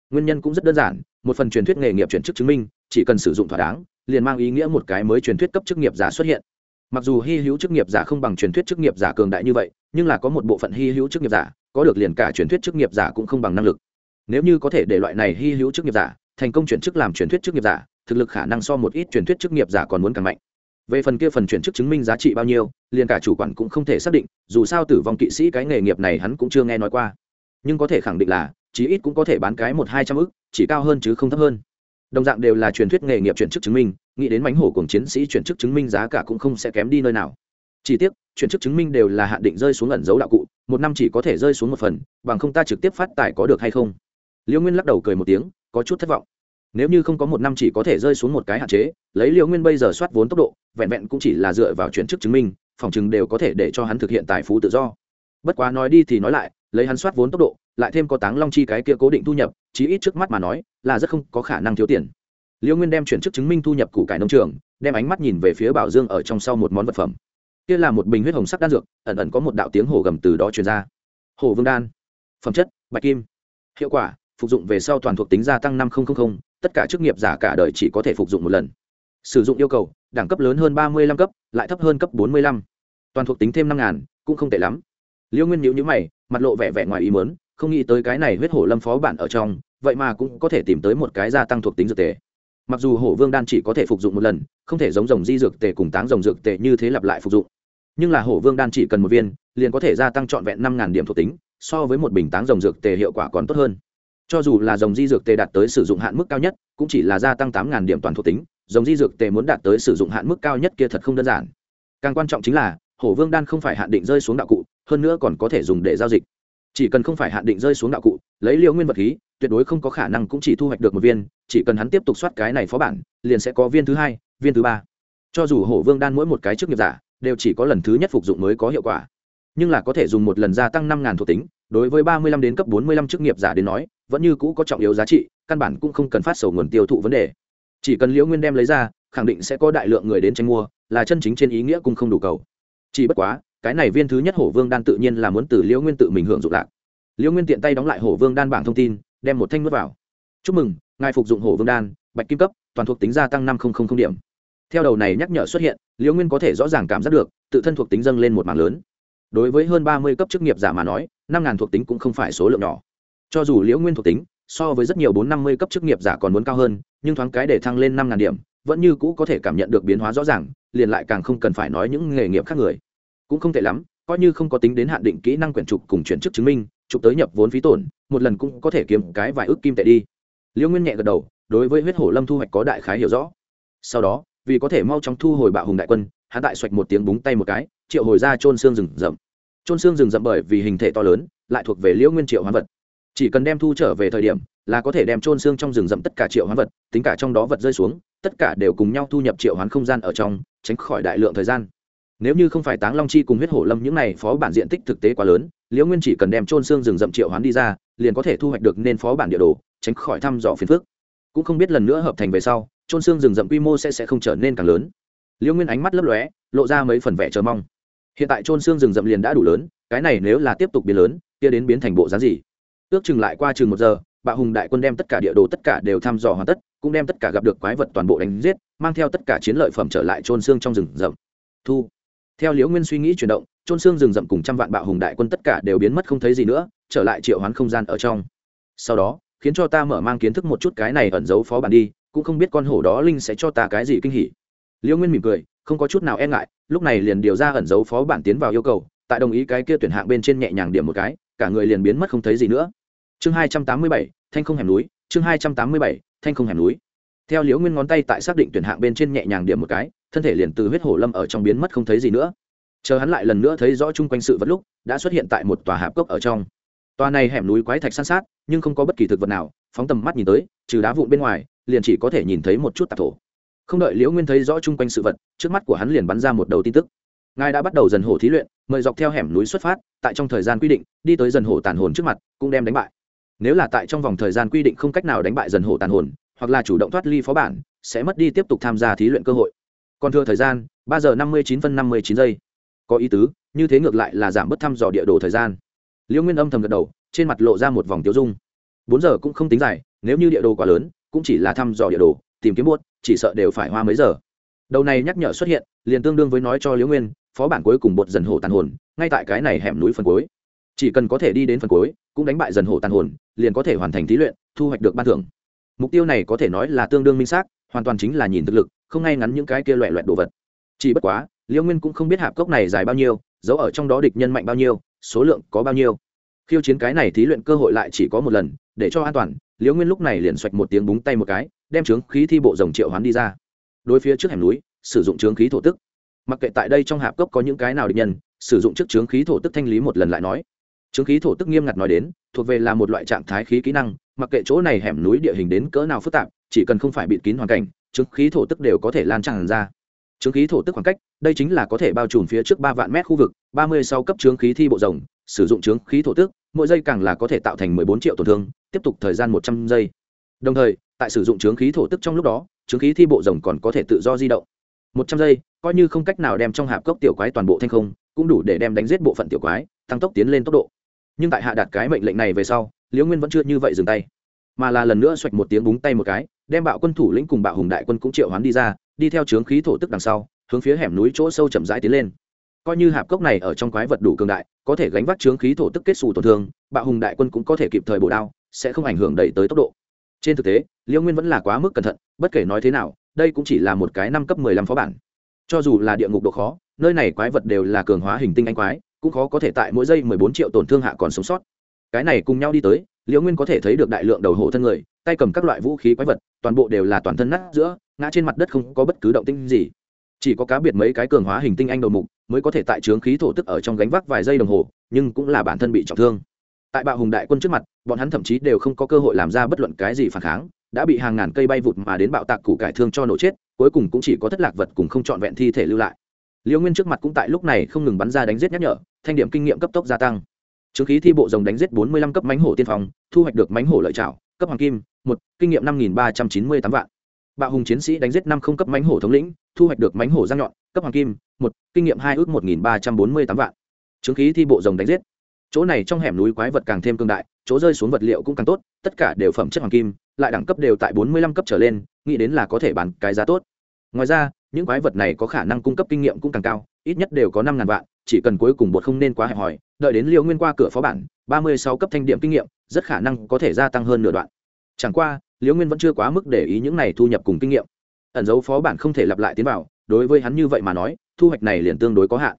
nguyên nhân cũng rất đơn giản, một phần truyền thuyết nghề nghiệp chuyển chức chứng minh, chỉ cần sử dụng thỏa đáng, liền mang ý nghĩa một cái mới truyền thuyết cấp chức nghiệp giả xuất hiện. Mặc dù hy hữu chức nghiệp giả không bằng truyền thuyết chức nghiệp giả cường đại như vậy, nhưng là có một bộ phận hy hữu chức nghiệp giả, có được liền cả truyền thuyết chức nghiệp giả cũng không bằng năng lực. Nếu như có thể để loại này hy hữu chức nghiệp giả, thành công chuyển chức làm truyền thuyết chức nghiệp giả, thực lực khả năng so một ít truyền thuyết chức nghiệp giả còn muốn càng mạnh. Về phần kia phần chuyển chức chứng minh giá trị bao nhiêu, liền cả chủ quản cũng không thể xác định, dù sao tử vong kỵ sĩ cái nghề nghiệp này hắn cũng chưa nghe nói qua. Nhưng có thể khẳng định là chí ít cũng có thể bán cái một hai trăm ức, chỉ cao hơn chứ không thấp hơn. Đồng dạng đều là truyền thuyết nghề nghiệp chuyển chức chứng minh, nghĩ đến mánh hổ cùng chiến sĩ chuyển chức chứng minh giá cả cũng không sẽ kém đi nơi nào. Chỉ tiếc, chuyển chức chứng minh đều là hạn định rơi xuống ẩn dấu đạo cụ, một năm chỉ có thể rơi xuống một phần, bằng không ta trực tiếp phát tài có được hay không? Liễu nguyên lắc đầu cười một tiếng, có chút thất vọng. Nếu như không có một năm chỉ có thể rơi xuống một cái hạn chế, lấy liễu nguyên bây giờ soát vốn tốc độ, vẹn vẹn cũng chỉ là dựa vào chuyển chức chứng minh, phòng chừng đều có thể để cho hắn thực hiện tài phú tự do. Bất quá nói đi thì nói lại, lấy hắn soát vốn tốc độ lại thêm có táng long chi cái kia cố định thu nhập, chí ít trước mắt mà nói, là rất không có khả năng thiếu tiền. Liễu nguyên đem chuyển chức chứng minh thu nhập củ cải nông trường, đem ánh mắt nhìn về phía bảo dương ở trong sau một món vật phẩm. Kia là một bình huyết hồng sắc đan dược, ẩn ẩn có một đạo tiếng hổ gầm từ đó truyền ra. Hổ vương đan. Phẩm chất, bạch kim. Hiệu quả, phục dụng về sau toàn thuộc tính gia tăng năm nghìn tất cả chức nghiệp giả cả đời chỉ có thể phục dụng một lần. Sử dụng yêu cầu, đẳng cấp lớn hơn ba mươi năm cấp, lại thấp hơn cấp bốn mươi năm toàn thuộc tính thêm năm ngàn, cũng không tệ lắm. Liêu nguyên nhữ nhữ mày, mặt lộ vẻ vẻ ngoài ý mớn không nghĩ tới cái này huyết hổ lâm phó bản ở trong, vậy mà cũng có thể tìm tới một cái gia tăng thuộc tính dược tề. Mặc dù hổ vương đan chỉ có thể phục dụng một lần, không thể giống rồng di dược tề cùng táng rồng dược tề như thế lặp lại phục dụng. Nhưng là hổ vương đan chỉ cần một viên, liền có thể gia tăng trọn vẹn năm điểm thuộc tính, so với một bình táng rồng dược tề hiệu quả còn tốt hơn. Cho dù là dòng di dược tề đạt tới sử dụng hạn mức cao nhất, cũng chỉ là gia tăng tám điểm toàn thuộc tính dòng di dược tề muốn đạt tới sử dụng hạn mức cao nhất kia thật không đơn giản. Càng quan trọng chính là, hổ vương đan không phải hạn định rơi xuống đạo cụ, hơn nữa còn có thể dùng để giao dịch chỉ cần không phải hạn định rơi xuống đạo cụ, lấy liều nguyên vật khí, tuyệt đối không có khả năng cũng chỉ thu hoạch được một viên, chỉ cần hắn tiếp tục soát cái này phó bản, liền sẽ có viên thứ hai, viên thứ ba. Cho dù hổ vương đan mỗi một cái trước nghiệp giả, đều chỉ có lần thứ nhất phục dụng mới có hiệu quả. Nhưng là có thể dùng một lần gia tăng năm thuộc tính, đối với ba mươi lăm đến cấp bốn mươi lăm chức nghiệp giả đến nói, vẫn như cũ có trọng yếu giá trị, căn bản cũng không cần phát sầu nguồn tiêu thụ vấn đề. Chỉ cần liễu nguyên đem lấy ra, khẳng định sẽ có đại lượng người đến tranh mua, là chân chính trên ý nghĩa cũng không đủ cầu. Chỉ bất quá cái này viên thứ nhất hổ vương đan tự nhiên là muốn từ liễu nguyên tự mình hưởng dụng lạc. Liễu nguyên tiện tay đóng lại hổ vương đan bảng thông tin, đem một thanh nuốt vào. Chúc mừng, ngài phục dụng hổ vương đan, bạch kim cấp, toàn thuộc tính gia tăng năm điểm. Theo đầu này nhắc nhở xuất hiện, liễu nguyên có thể rõ ràng cảm giác được, tự thân thuộc tính dâng lên một mảng lớn. Đối với hơn ba mươi cấp chức nghiệp giả mà nói, năm ngàn thuộc tính cũng không phải số lượng nhỏ. Cho dù liễu nguyên thuộc tính so với rất nhiều bốn năm mươi cấp chức nghiệp giả còn muốn cao hơn, nhưng thoáng cái để thăng lên năm ngàn điểm, vẫn như cũ có thể cảm nhận được biến hóa rõ ràng, liền lại càng không cần phải nói những nghề nghiệp khác người cũng không tệ lắm, coi như không có tính đến hạn định kỹ năng quyển trục cùng chuyển chức chứng minh, trục tới nhập vốn phí tổn, một lần cũng có thể kiếm cái vài ước kim tệ đi. Liễu nguyên nhẹ gật đầu, đối với huyết hổ lâm thu hoạch có đại khái hiểu rõ. Sau đó, vì có thể mau chóng thu hồi bạo hùng đại quân, hắn tại xoạch một tiếng búng tay một cái, triệu hồi ra trôn xương rừng rậm. Trôn xương rừng rậm bởi vì hình thể to lớn, lại thuộc về liễu nguyên triệu hoán vật. Chỉ cần đem thu trở về thời điểm, là có thể đem trôn xương trong rừng rậm tất cả triệu hoán vật, tính cả trong đó vật rơi xuống, tất cả đều cùng nhau thu nhập triệu hoán không gian ở trong, tránh khỏi đại lượng thời gian nếu như không phải táng long chi cùng huyết hổ lâm những này phó bản diện tích thực tế quá lớn, liễu nguyên chỉ cần đem trôn xương rừng rậm triệu hoán đi ra, liền có thể thu hoạch được nên phó bản địa đồ, tránh khỏi thăm dò phiền phức. Cũng không biết lần nữa hợp thành về sau trôn xương rừng rậm quy mô sẽ sẽ không trở nên càng lớn. Liễu nguyên ánh mắt lấp lóe, lộ ra mấy phần vẻ chờ mong. Hiện tại trôn xương rừng rậm liền đã đủ lớn, cái này nếu là tiếp tục biến lớn, kia đến biến thành bộ giá gì? Ước chừng lại qua chừng một giờ, bạo hùng đại quân đem tất cả địa đồ tất cả đều thăm dò hoàn tất, cũng đem tất cả gặp được quái vật toàn bộ đánh giết, mang theo tất cả chiến lợi phẩm trở lại trôn xương trong rừng rậm. Thu theo liễu nguyên suy nghĩ chuyển động trôn xương rừng rậm cùng trăm vạn bạo hùng đại quân tất cả đều biến mất không thấy gì nữa, trở lại triệu hoán không gian ở trong. Sau đó, khiến cho ta mở mang kiến thức một chút cái này ẩn giấu phó bản đi, cũng không biết con hổ đó linh sẽ cho ta cái gì kinh hỉ. Liễu nguyên mỉm cười, không có chút nào e ngại, lúc này liền điều ra ẩn giấu phó bản tiến vào yêu cầu, tại đồng ý cái kia tuyển hạng bên trên nhẹ nhàng điểm một cái, cả người liền biến mất không thấy gì nữa. Chương hai trăm tám mươi bảy, thanh không hẻm núi, chương hai trăm tám mươi bảy, thanh không hẻm núi. Theo liễu nguyên ngón tay tại xác định tuyển hạng bên trên nhẹ nhàng điểm một cái thân thể liền từ huyết hổ lâm ở trong biến mất không thấy gì nữa. Chờ hắn lại lần nữa thấy rõ chung quanh sự vật lúc, đã xuất hiện tại một tòa hạp cốc ở trong. Tòa này hẻm núi quái thạch san sát, nhưng không có bất kỳ thực vật nào, phóng tầm mắt nhìn tới, trừ đá vụn bên ngoài, liền chỉ có thể nhìn thấy một chút tạp thổ. Không đợi liễu nguyên thấy rõ chung quanh sự vật, trước mắt của hắn liền bắn ra một đầu tin tức. Ngài đã bắt đầu dần hổ thí luyện, mời dọc theo hẻm núi xuất phát, tại trong thời gian quy định, đi tới dần hổ tàn hồn trước mặt, cũng đem đánh bại. Nếu là tại trong vòng thời gian quy định không cách nào đánh bại dần hổ tàn hồn, hoặc là chủ động thoát ly phó bản, sẽ mất đi tiếp tục tham gia thí luyện cơ hội còn thừa thời gian, ba giờ năm mươi chín phân năm mươi chín giây. Có ý tứ, như thế ngược lại là giảm bớt thăm dò địa đồ thời gian. Liễu nguyên âm thầm gật đầu, trên mặt lộ ra một vòng tiêu dung. Bốn giờ cũng không tính dài, nếu như địa đồ quá lớn, cũng chỉ là thăm dò địa đồ, tìm kiếm buốt, chỉ sợ đều phải hoa mấy giờ. Đầu này nhắc nhở xuất hiện, liền tương đương với nói cho liễu nguyên, phó bản cuối cùng bột dần hổ tàn hồn, ngay tại cái này hẻm núi phần cuối. Chỉ cần có thể đi đến phần cuối, cũng đánh bại dần hổ tàn hồn, liền có thể hoàn thành thí luyện, thu hoạch được ban thưởng. Mục tiêu này có thể nói là tương đương minh xác hoàn toàn chính là nhìn thực lực, không ngay ngắn những cái kia loẹ loẹt đồ vật. Chỉ bất quá liễu nguyên cũng không biết hạp cốc này dài bao nhiêu, giấu ở trong đó địch nhân mạnh bao nhiêu, số lượng có bao nhiêu. Khiêu chiến cái này thí luyện cơ hội lại chỉ có một lần, để cho an toàn liễu nguyên lúc này liền xoạch một tiếng búng tay một cái, đem trướng khí thi bộ rồng triệu hoán đi ra. Đối phía trước hẻm núi, sử dụng trướng khí thổ tức. Mặc kệ tại đây trong hạp cốc có những cái nào địch nhân, sử dụng trước trướng khí thổ tức thanh lý một lần lại nói. Trướng khí thổ tức nghiêm ngặt nói đến, thuộc về là một loại trạng thái khí kỹ năng, mặc kệ chỗ này hẻm núi địa hình đến cỡ nào phức tạp chỉ cần không phải bịt kín hoàn cảnh, chứng khí thổ tức đều có thể lan tràn ra. Chứng khí thổ tức khoảng cách, đây chính là có thể bao trùm phía trước ba vạn mét khu vực, ba mươi sau cấp chứng khí thi bộ rồng, sử dụng chứng khí thổ tức, mỗi giây càng là có thể tạo thành mười bốn triệu tổn thương, tiếp tục thời gian một trăm giây. Đồng thời, tại sử dụng chứng khí thổ tức trong lúc đó, chứng khí thi bộ rồng còn có thể tự do di động. Một trăm giây, coi như không cách nào đem trong hạp cốc tiểu quái toàn bộ thanh không, cũng đủ để đem đánh giết bộ phận tiểu quái, tăng tốc tiến lên tốc độ. Nhưng tại hạ đạt cái mệnh lệnh này về sau, liễu nguyên vẫn chưa như vậy dừng tay, mà là lần nữa xoạch một tiếng búng tay một cái đem bạo quân thủ lĩnh cùng bạo hùng đại quân cũng triệu hoán đi ra, đi theo trướng khí thổ tức đằng sau, hướng phía hẻm núi chỗ sâu chậm rãi tiến lên. Coi như hạp cốc này ở trong quái vật đủ cường đại, có thể gánh vác trướng khí thổ tức kết xù tổn thương, bạo hùng đại quân cũng có thể kịp thời bổ đao, sẽ không ảnh hưởng đẩy tới tốc độ. Trên thực tế liễu nguyên vẫn là quá mức cẩn thận, bất kể nói thế nào, đây cũng chỉ là một cái năm cấp mười lăm phó bản. Cho dù là địa ngục độ khó, nơi này quái vật đều là cường hóa hình tinh anh quái, cũng khó có thể tại mỗi giây mười bốn triệu tổn thương hạ còn sống sót. Cái này cùng nhau đi tới liễu nguyên có thể thấy được đại lượng đầu hổ thân người, tay cầm các loại vũ khí quái vật, toàn bộ đều là toàn thân nát giữa, ngã trên mặt đất không có bất cứ động tinh gì. Chỉ có cá biệt mấy cái cường hóa hình tinh anh đầu mục mới có thể tại trướng khí thổ tức ở trong gánh vác vài giây đồng hồ, nhưng cũng là bản thân bị trọng thương. Tại bạo hùng đại quân trước mặt, bọn hắn thậm chí đều không có cơ hội làm ra bất luận cái gì phản kháng, đã bị hàng ngàn cây bay vụt mà đến bạo tạc củ cải thương cho nổ chết, cuối cùng cũng chỉ có thất lạc vật cùng không trọn vẹn thi thể lưu lại. Liễu nguyên trước mặt cũng tại lúc này không ngừng bắn ra đánh giết nhắc nhở, thanh điểm kinh nghiệm cấp tốc gia tăng chứng khí thi bộ rồng đánh giết bốn mươi lăm cấp mãnh hổ tiên phong, thu hoạch được mãnh hổ lợi trảo, cấp hoàng kim, một, kinh nghiệm năm nghìn ba trăm chín mươi tám vạn. Bạo hùng chiến sĩ đánh giết năm không cấp mãnh hổ thống lĩnh, thu hoạch được mãnh hổ răng nhọn, cấp hoàng kim, một, kinh nghiệm 2 ước 1348 vạn. Chứng khí thi bộ rồng đánh giết. Chỗ này trong hẻm núi quái vật càng thêm cương đại, chỗ rơi xuống vật liệu cũng càng tốt, tất cả đều phẩm chất hoàng kim, lại đẳng cấp đều tại bốn mươi lăm cấp trở lên, nghĩ đến là có thể bán cái giá tốt. Ngoài ra, những quái vật này có khả năng cung cấp kinh nghiệm cũng càng cao, ít nhất đều có năm ngàn vạn chỉ cần cuối cùng bột không nên quá hẹp hòi, đợi đến liều nguyên qua cửa phó bản, ba mươi sáu cấp thanh điểm kinh nghiệm, rất khả năng có thể gia tăng hơn nửa đoạn. Chẳng qua, liễu nguyên vẫn chưa quá mức để ý những này thu nhập cùng kinh nghiệm. Ẩn dấu phó bản không thể lặp lại tiến vào, đối với hắn như vậy mà nói, thu hoạch này liền tương đối có hạn.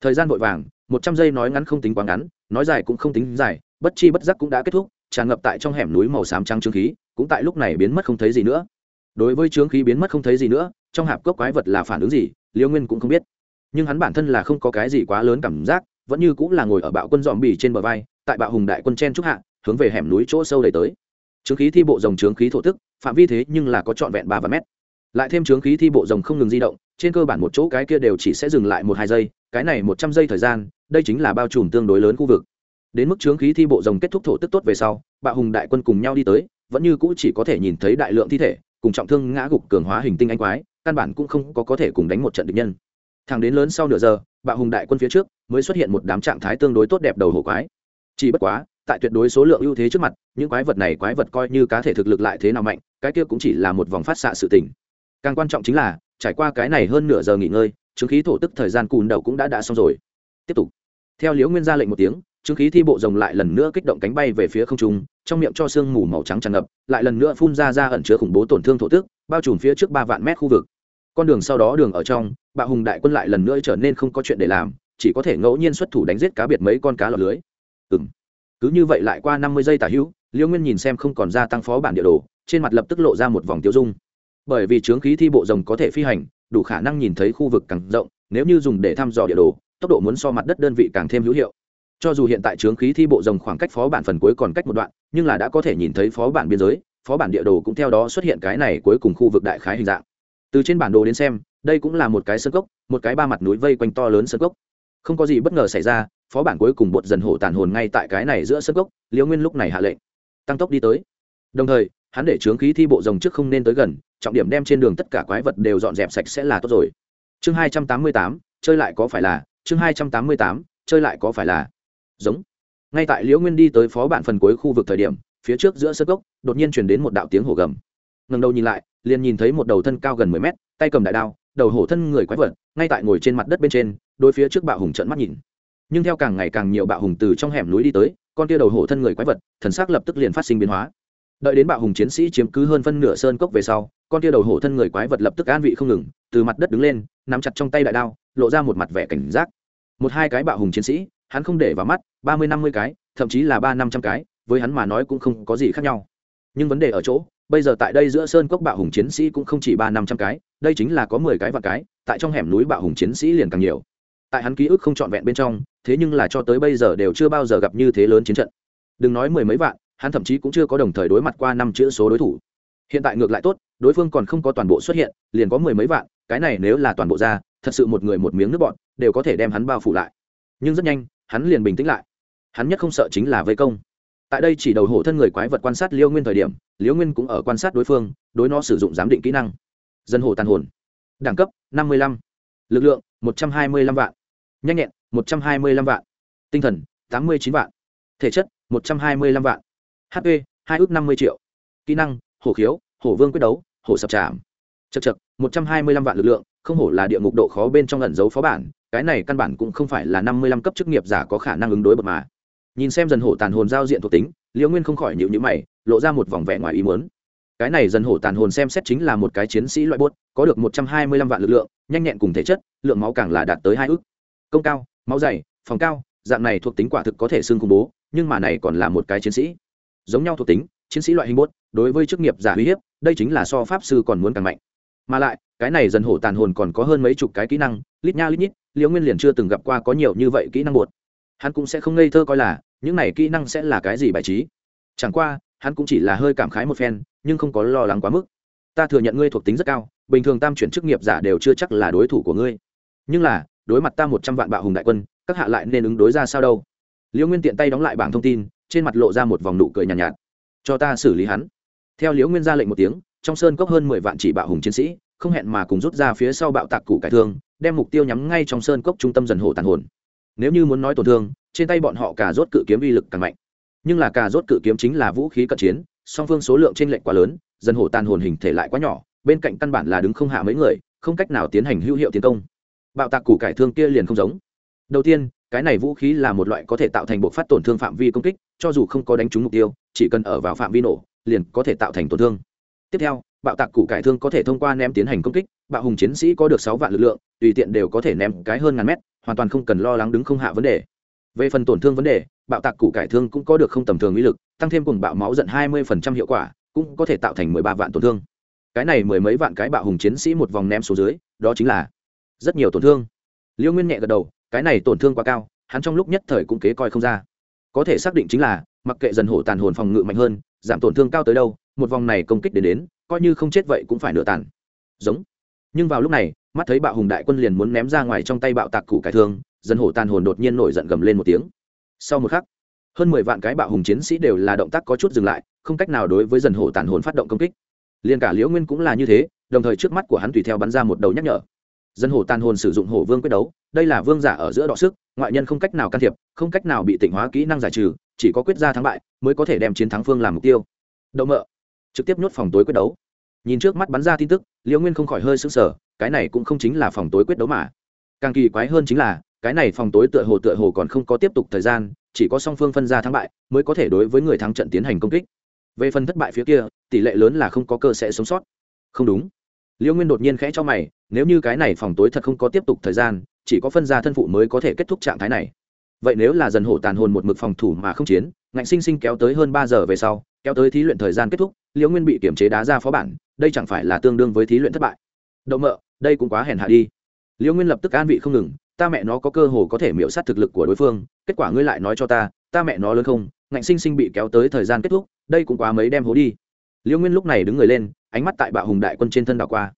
Thời gian vội vàng, một trăm giây nói ngắn không tính quá ngắn, nói dài cũng không tính dài, bất chi bất giác cũng đã kết thúc, tràn ngập tại trong hẻm núi màu xám trắng trương khí, cũng tại lúc này biến mất không thấy gì nữa. Đối với trướng khí biến mất không thấy gì nữa, trong hạp cốc quái vật là phản ứng gì, liễu nguyên cũng không biết nhưng hắn bản thân là không có cái gì quá lớn cảm giác, vẫn như cũng là ngồi ở bạo quân dòm bì trên bờ vai, tại bạo hùng đại quân chen trúc hạ, hướng về hẻm núi chỗ sâu đầy tới. Trướng khí thi bộ dòng trướng khí thổ tức, phạm vi thế nhưng là có trọn vẹn ba và mét. Lại thêm trướng khí thi bộ dòng không ngừng di động, trên cơ bản một chỗ cái kia đều chỉ sẽ dừng lại một hai giây, cái này một trăm giây thời gian, đây chính là bao trùm tương đối lớn khu vực. Đến mức trướng khí thi bộ rồng kết thúc thổ tức tốt về sau, bạo hùng đại quân cùng nhau đi tới, vẫn như cũ chỉ có thể nhìn thấy đại lượng thi thể, cùng trọng thương ngã gục cường hóa hình tinh anh quái, căn bản cũng không có có thể cùng đánh một trận địch nhân thẳng đến lớn sau nửa giờ, bạo hùng đại quân phía trước mới xuất hiện một đám trạng thái tương đối tốt đẹp đầu hổ quái. Chỉ bất quá, tại tuyệt đối số lượng ưu thế trước mặt, những quái vật này quái vật coi như cá thể thực lực lại thế nào mạnh, cái kia cũng chỉ là một vòng phát xạ sự tỉnh càng quan trọng chính là, trải qua cái này hơn nửa giờ nghỉ ngơi, chứng khí thổ tức thời gian cùn đầu cũng đã đã xong rồi. Tiếp tục. Theo liễu nguyên ra lệnh một tiếng, chứng khí thi bộ rồng lại lần nữa kích động cánh bay về phía không trung, trong miệng cho sương mù màu trắng tràn ngập, lại lần nữa phun ra ra ẩn chứa khủng bố tổn thương thổ tức, bao trùm phía trước ba vạn mét khu vực con đường sau đó đường ở trong bạo hùng đại quân lại lần nữa trở nên không có chuyện để làm, chỉ có thể ngẫu nhiên xuất thủ đánh giết cá biệt mấy con cá lọt lưới. Ừ m cứ như vậy lại qua năm mươi giây tả hữu liễu nguyên nhìn xem không còn gia tăng phó bản địa đồ, trên mặt lập tức lộ ra một vòng tiêu dung. Bởi vì trướng khí thi bộ rồng có thể phi hành, đủ khả năng nhìn thấy khu vực càng rộng, nếu như dùng để thăm dò địa đồ, tốc độ muốn so mặt đất đơn vị càng thêm hữu hiệu. Cho dù hiện tại trướng khí thi bộ rồng khoảng cách phó bản phần cuối còn cách một đoạn, nhưng là đã có thể nhìn thấy phó bản biên giới, phó bản địa đồ cũng theo đó xuất hiện cái này cuối cùng khu vực đại khái hình dạng từ trên bản đồ đến xem, đây cũng là một cái sơ cốc, một cái ba mặt núi vây quanh to lớn sơ cốc. Không có gì bất ngờ xảy ra, phó bản cuối cùng bột dần hổ tàn hồn ngay tại cái này giữa sơ cốc, liễu nguyên lúc này hạ lệnh. Tăng tốc đi tới. Đồng thời, hắn để trướng khí thi bộ rồng trước không nên tới gần, trọng điểm đem trên đường tất cả quái vật đều dọn dẹp sạch sẽ là tốt rồi. Chương hai trăm tám mươi tám, chơi lại có phải là, chương hai trăm tám mươi tám, chơi lại có phải là. Giống. Ngay tại liễu nguyên đi tới phó bản phần cuối khu vực thời điểm, phía trước giữa sơ cốc, đột nhiên chuyển đến một đạo tiếng hổ gầm ngẩng đầu nhìn lại, liền nhìn thấy một đầu thân cao gần mười mét, tay cầm đại đao, đầu hổ thân người quái vật, ngay tại ngồi trên mặt đất bên trên đôi phía trước bạo hùng trợn mắt nhìn. Nhưng theo càng ngày càng nhiều bạo hùng từ trong hẻm núi đi tới, con tia đầu hổ thân người quái vật, thần sắc lập tức liền phát sinh biến hóa. Đợi đến bạo hùng chiến sĩ chiếm cứ hơn phân nửa sơn cốc về sau, con tia đầu hổ thân người quái vật lập tức an vị không ngừng, từ mặt đất đứng lên, nắm chặt trong tay đại đao, lộ ra một mặt vẻ cảnh giác. Một hai cái bạo hùng chiến sĩ, hắn không để vào mắt, ba mươi năm mươi cái, thậm chí là ba năm trăm cái, với hắn mà nói cũng không có gì khác nhau. Nhưng vấn đề ở chỗ bây giờ tại đây giữa sơn cốc bạo hùng chiến sĩ cũng không chỉ ba năm trăm cái, đây chính là có mười cái và cái, tại trong hẻm núi bạo hùng chiến sĩ liền càng nhiều. Tại hắn ký ức không trọn vẹn bên trong, thế nhưng là cho tới bây giờ đều chưa bao giờ gặp như thế lớn chiến trận. Đừng nói mười mấy vạn, hắn thậm chí cũng chưa có đồng thời đối mặt qua năm chữ số đối thủ. Hiện tại ngược lại tốt, đối phương còn không có toàn bộ xuất hiện, liền có mười mấy vạn, cái này nếu là toàn bộ ra, thật sự một người một miếng nước bọn, đều có thể đem hắn bao phủ lại. Nhưng rất nhanh, hắn liền bình tĩnh lại. Hắn nhất không sợ chính là vây công. Tại đây chỉ đầu hổ thân người quái vật quan sát liêu nguyên thời điểm Liễu nguyên cũng ở quan sát đối phương, đối nó sử dụng giám định kỹ năng. Dân hồ tàn hồn. Đẳng cấp, năm mươi lăm. Lực lượng, một trăm hai mươi lăm vạn. Nhanh nhẹn, một trăm hai mươi lăm vạn. Tinh thần, tám mươi chín vạn. Thể chất, một trăm hai mươi lăm vạn. Hp hai ước năm mươi triệu. Kỹ năng, hổ khiếu, hổ vương quyết đấu, hổ sập trảm. Chật chật một trăm hai mươi lăm vạn lực lượng, không hổ là địa ngục độ khó bên trong ẩn dấu phó bản, cái này căn bản cũng không phải là năm mươi lăm cấp chức nghiệp giả có khả năng ứng đối bậc mà. Nhìn xem dần hổ tàn hồn giao diện thuộc tính liễu nguyên không khỏi nhịu nhữ mày, lộ ra một vòng vẻ ngoài ý muốn. Cái này dần hổ tàn hồn xem xét chính là một cái chiến sĩ loại bốt, có được một trăm hai mươi lăm vạn lực lượng, nhanh nhẹn cùng thể chất, lượng máu càng là đạt tới hai ước. Công cao, máu dày, phòng cao, dạng này thuộc tính quả thực có thể xưng khủng bố, nhưng mà này còn là một cái chiến sĩ. Giống nhau thuộc tính, chiến sĩ loại hình bốt, đối với chức nghiệp giả uy hiếp, đây chính là so pháp sư còn muốn càng mạnh. Mà lại, cái này dần hổ tàn hồn còn có hơn mấy chục cái kỹ năng, lít nha lít nhít, liễu nguyên liền chưa từng gặp qua có nhiều như vậy kỹ năng bột. Hắn cũng sẽ không ngây thơ coi là những này kỹ năng sẽ là cái gì bài trí? Chẳng qua hắn cũng chỉ là hơi cảm khái một phen nhưng không có lo lắng quá mức. Ta thừa nhận ngươi thuộc tính rất cao bình thường tam chuyển chức nghiệp giả đều chưa chắc là đối thủ của ngươi. Nhưng là đối mặt ta một trăm vạn bạo hùng đại quân các hạ lại nên ứng đối ra sao đâu? Liễu nguyên tiện tay đóng lại bảng thông tin trên mặt lộ ra một vòng nụ cười nhàn nhạt, nhạt. Cho ta xử lý hắn. Theo liễu nguyên ra lệnh một tiếng trong sơn cốc hơn mười vạn chỉ bạo hùng chiến sĩ không hẹn mà cùng rút ra phía sau bạo tạc củ cải thương đem mục tiêu nhắm ngay trong sơn cốc trung tâm dần hồ tàn hồn. Nếu như muốn nói tổn thương trên tay bọn họ cà rốt cự kiếm uy lực càng mạnh. Nhưng là cà rốt cự kiếm chính là vũ khí cận chiến, song phương số lượng trên lệnh quá lớn dân hổ tàn hồn hình thể lại quá nhỏ, bên cạnh căn bản là đứng không hạ mấy người, không cách nào tiến hành hữu hiệu tiến công. Bạo tạc củ cải thương kia liền không giống. Đầu tiên, cái này vũ khí là một loại có thể tạo thành bộ phát tổn thương phạm vi công kích, cho dù không có đánh trúng mục tiêu, chỉ cần ở vào phạm vi nổ, liền có thể tạo thành tổn thương. Tiếp theo, bạo tạc củ cải thương có thể thông qua ném tiến hành công kích, bạo hùng chiến sĩ có được sáu vạn lực lượng, tùy tiện đều có thể ném cái hơn ngàn mét, hoàn toàn không cần lo lắng đứng không hạ vấn đề về phần tổn thương vấn đề, bạo tạc củ cải thương cũng có được không tầm thường uy lực, tăng thêm cùng bạo máu giận hai mươi hiệu quả, cũng có thể tạo thành mười ba vạn tổn thương. Cái này mười mấy vạn cái bạo hùng chiến sĩ một vòng ném xuống dưới, đó chính là rất nhiều tổn thương. Liêu nguyên nhẹ gật đầu, cái này tổn thương quá cao, hắn trong lúc nhất thời cũng kế coi không ra. Có thể xác định chính là, mặc kệ dần hổ tàn hồn phòng ngự mạnh hơn, giảm tổn thương cao tới đâu, một vòng này công kích đến đến, coi như không chết vậy cũng phải nửa tàn. Giống. Nhưng vào lúc này, mắt thấy bạo hùng đại quân liền muốn ném ra ngoài trong tay bạo tạc củ cải thương dần hổ tàn hồn đột nhiên nổi giận gầm lên một tiếng. Sau một khắc, hơn mười vạn cái bạo hùng chiến sĩ đều là động tác có chút dừng lại, không cách nào đối với dần hổ tàn hồn phát động công kích. Liền cả liễu nguyên cũng là như thế, đồng thời trước mắt của hắn tùy theo bắn ra một đầu nhắc nhở. Dân hổ tàn hồn sử dụng hổ vương quyết đấu, đây là vương giả ở giữa đọ sức, ngoại nhân không cách nào can thiệp, không cách nào bị tịnh hóa kỹ năng giải trừ, chỉ có quyết ra thắng bại mới có thể đem chiến thắng phương làm mục tiêu. Đậu mợ, trực tiếp nhốt phòng tối quyết đấu. Nhìn trước mắt bắn ra tin tức, liễu nguyên không khỏi hơi sững sờ, cái này cũng không chính là phòng tối quyết đấu mà. Càng kỳ quái hơn chính là cái này phòng tối tựa hồ tựa hồ còn không có tiếp tục thời gian, chỉ có song phương phân ra thắng bại mới có thể đối với người thắng trận tiến hành công kích. Về phần thất bại phía kia, tỷ lệ lớn là không có cơ sẽ sống sót. Không đúng. Liễu nguyên đột nhiên khẽ cho mày, nếu như cái này phòng tối thật không có tiếp tục thời gian, chỉ có phân ra thân phụ mới có thể kết thúc trạng thái này. Vậy nếu là dần hổ tàn hồn một mực phòng thủ mà không chiến, ngạnh sinh sinh kéo tới hơn ba giờ về sau, kéo tới thí luyện thời gian kết thúc liễu nguyên bị kiểm chế đá ra phó bản, đây chẳng phải là tương đương với thí luyện thất bại. Đậu mợ, đây cũng quá hèn hạ đi. Liễu nguyên lập tức an vị không ngừng ta mẹ nó có cơ hồ có thể miễu sát thực lực của đối phương, kết quả ngươi lại nói cho ta ta mẹ nó lớn không, ngạnh sinh sinh bị kéo tới thời gian kết thúc, đây cũng quá mấy đem hố đi. Liễu nguyên lúc này đứng người lên, ánh mắt tại bạo hùng đại quân trên thân đảo qua.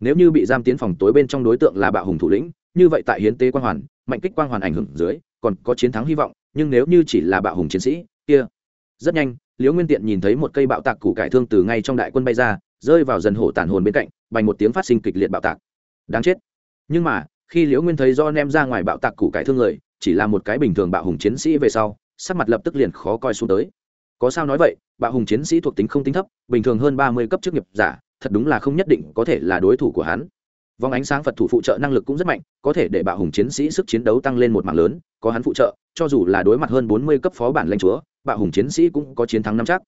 Nếu như bị giam tiến phòng tối bên trong đối tượng là bạo hùng thủ lĩnh, như vậy tại hiến tế quang hoàn, mạnh kích quang hoàn ảnh hưởng dưới, còn có chiến thắng hy vọng, nhưng nếu như chỉ là bạo hùng chiến sĩ, kia. Rất nhanh liễu nguyên tiện nhìn thấy một cây bạo tạc củ cải thương từ ngay trong đại quân bay ra, rơi vào dần hổ tàn hồn bên cạnh, bành một tiếng phát sinh kịch liệt bạo tạc. Đáng chết. Nhưng mà khi liễu nguyên thấy do nem ra ngoài bạo tạc củ cải thương người, chỉ là một cái bình thường bạo hùng chiến sĩ về sau, sắc mặt lập tức liền khó coi xuống tới. Có sao nói vậy, bạo hùng chiến sĩ thuộc tính không tính thấp, bình thường hơn ba mươi cấp chức nghiệp giả, thật đúng là không nhất định có thể là đối thủ của hắn. Vòng ánh sáng phật thủ phụ trợ năng lực cũng rất mạnh, có thể để bạo hùng chiến sĩ sức chiến đấu tăng lên một mạng lớn, có hắn phụ trợ, cho dù là đối mặt hơn bốn mươi cấp phó bản lanh chúa, bạo hùng chiến sĩ cũng có chiến thắng năm chắc.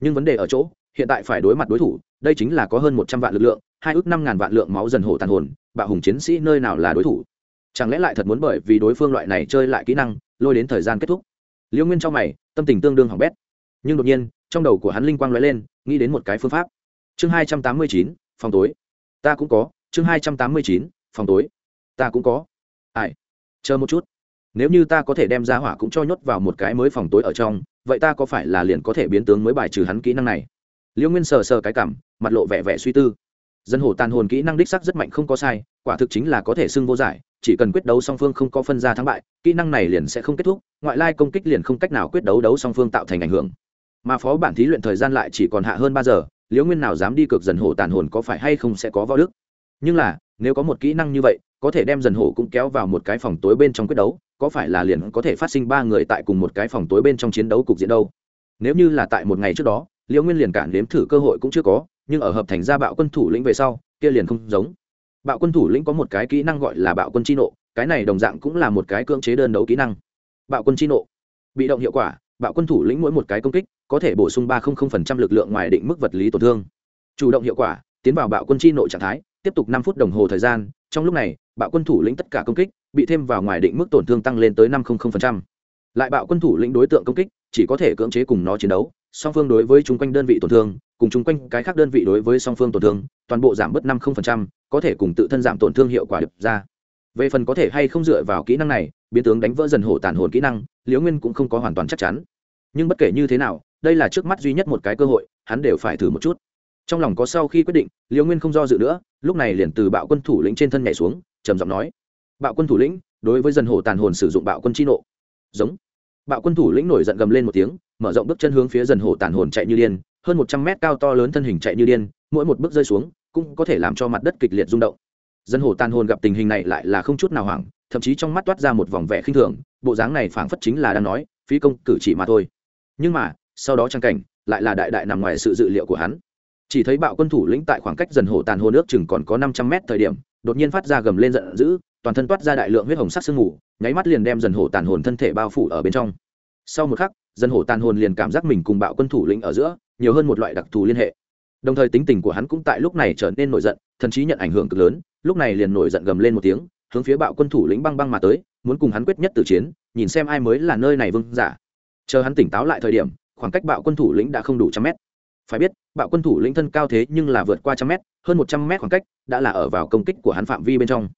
Nhưng vấn đề ở chỗ, hiện tại phải đối mặt đối thủ, đây chính là có hơn một trăm vạn lực lượng hai ước năm ngàn vạn lượng máu dần hổ tàn hồn, bạo hùng chiến sĩ nơi nào là đối thủ? Chẳng lẽ lại thật muốn bởi vì đối phương loại này chơi lại kỹ năng, lôi đến thời gian kết thúc? Liễu nguyên trong mày, tâm tình tương đương hỏng bét. Nhưng đột nhiên, trong đầu của hắn linh quang lóe lên, nghĩ đến một cái phương pháp. Chương hai trăm tám mươi chín, phòng tối. Ta cũng có, chương hai trăm tám mươi chín, phòng tối. Ta cũng có. Ai? Chờ một chút. Nếu như ta có thể đem ra hỏa cũng cho nhốt vào một cái mới phòng tối ở trong, vậy ta có phải là liền có thể biến tướng mới bài trừ hắn kỹ năng này? Liễu nguyên sờ sờ cái cảm, mặt lộ vẻ vẻ suy tư dân hổ tàn hồn kỹ năng đích sắc rất mạnh không có sai, quả thực chính là có thể xưng vô giải, chỉ cần quyết đấu song phương không có phân ra thắng bại, kỹ năng này liền sẽ không kết thúc, ngoại lai công kích liền không cách nào quyết đấu đấu song phương tạo thành ảnh hưởng. Mà phó bản thí luyện thời gian lại chỉ còn hạ hơn ba giờ, liễu nguyên nào dám đi cược dần hổ tàn hồn có phải hay không sẽ có võ đức? Nhưng là, nếu có một kỹ năng như vậy, có thể đem dần hổ cũng kéo vào một cái phòng tối bên trong quyết đấu, có phải là liền có thể phát sinh ba người tại cùng một cái phòng tối bên trong chiến đấu cục diện đâu? Nếu như là tại một ngày trước đó, liễu nguyên liền cản nếm thử cơ hội cũng chưa có nhưng ở hợp thành ra bạo quân thủ lĩnh về sau, kia liền không giống. Bạo quân thủ lĩnh có một cái kỹ năng gọi là bạo quân chi nộ, cái này đồng dạng cũng là một cái cưỡng chế đơn đấu kỹ năng. Bạo quân chi nộ. Bị động hiệu quả, bạo quân thủ lĩnh mỗi một cái công kích có thể bổ sung ba lực lượng ngoài định mức vật lý tổn thương. Chủ động hiệu quả, tiến vào bạo quân chi nộ trạng thái, tiếp tục năm phút đồng hồ thời gian, trong lúc này, bạo quân thủ lĩnh tất cả công kích bị thêm vào ngoài định mức tổn thương tăng lên tới năm lại bạo quân thủ lĩnh đối tượng công kích chỉ có thể cưỡng chế cùng nó chiến đấu, song phương đối với chung quanh đơn vị tổn thương cùng chung quanh cái khác đơn vị đối với song phương tổn thương, toàn bộ giảm bớt năm có thể cùng tự thân giảm tổn thương hiệu quả được ra. Về phần có thể hay không dựa vào kỹ năng này, biến tướng đánh vỡ dần hổ tàn hồn kỹ năng, liễu nguyên cũng không có hoàn toàn chắc chắn. Nhưng bất kể như thế nào, đây là trước mắt duy nhất một cái cơ hội, hắn đều phải thử một chút. Trong lòng có sau khi quyết định, liễu nguyên không do dự nữa, lúc này liền từ bạo quân thủ lĩnh trên thân nhảy xuống, trầm giọng nói. Bạo quân thủ lĩnh, đối với dần hổ tàn hồn sử dụng bạo quân chi nộ. Giống. Bạo quân thủ lĩnh nổi giận gầm lên một tiếng, mở rộng bước chân hướng phía dần hổ tàn hồn chạy như điên hơn một trăm mét cao to lớn thân hình chạy như điên, mỗi một bước rơi xuống cũng có thể làm cho mặt đất kịch liệt rung động. Dân hồ tàn hồn gặp tình hình này lại là không chút nào hoảng, thậm chí trong mắt toát ra một vòng vẻ khinh thường, bộ dáng này phảng phất chính là đang nói, phí công, cử chỉ mà thôi. Nhưng mà, sau đó trang cảnh lại là đại đại nằm ngoài sự dự liệu của hắn. Chỉ thấy bạo quân thủ lĩnh tại khoảng cách dần hồ tàn hồn nước chừng còn có năm trăm mét thời điểm, đột nhiên phát ra gầm lên giận dữ, toàn thân toát ra đại lượng huyết hồng sắc sương mù, nháy mắt liền đem dần hồ tàn hồn thân thể bao phủ ở bên trong. Sau một khắc, dân hồ tàn hồn liền cảm giác mình cùng bạo quân thủ lĩnh ở giữa nhiều hơn một loại đặc thù liên hệ. Đồng thời tính tình của hắn cũng tại lúc này trở nên nổi giận thậm chí nhận ảnh hưởng cực lớn, lúc này liền nổi giận gầm lên một tiếng, hướng phía bạo quân thủ lĩnh băng băng mà tới, muốn cùng hắn quyết nhất tử chiến, nhìn xem ai mới là nơi này vương giả. Chờ hắn tỉnh táo lại thời điểm, khoảng cách bạo quân thủ lĩnh đã không đủ trăm mét. Phải biết, bạo quân thủ lĩnh thân cao thế nhưng là vượt qua trăm mét, hơn một trăm mét khoảng cách đã là ở vào công kích của hắn phạm vi bên trong.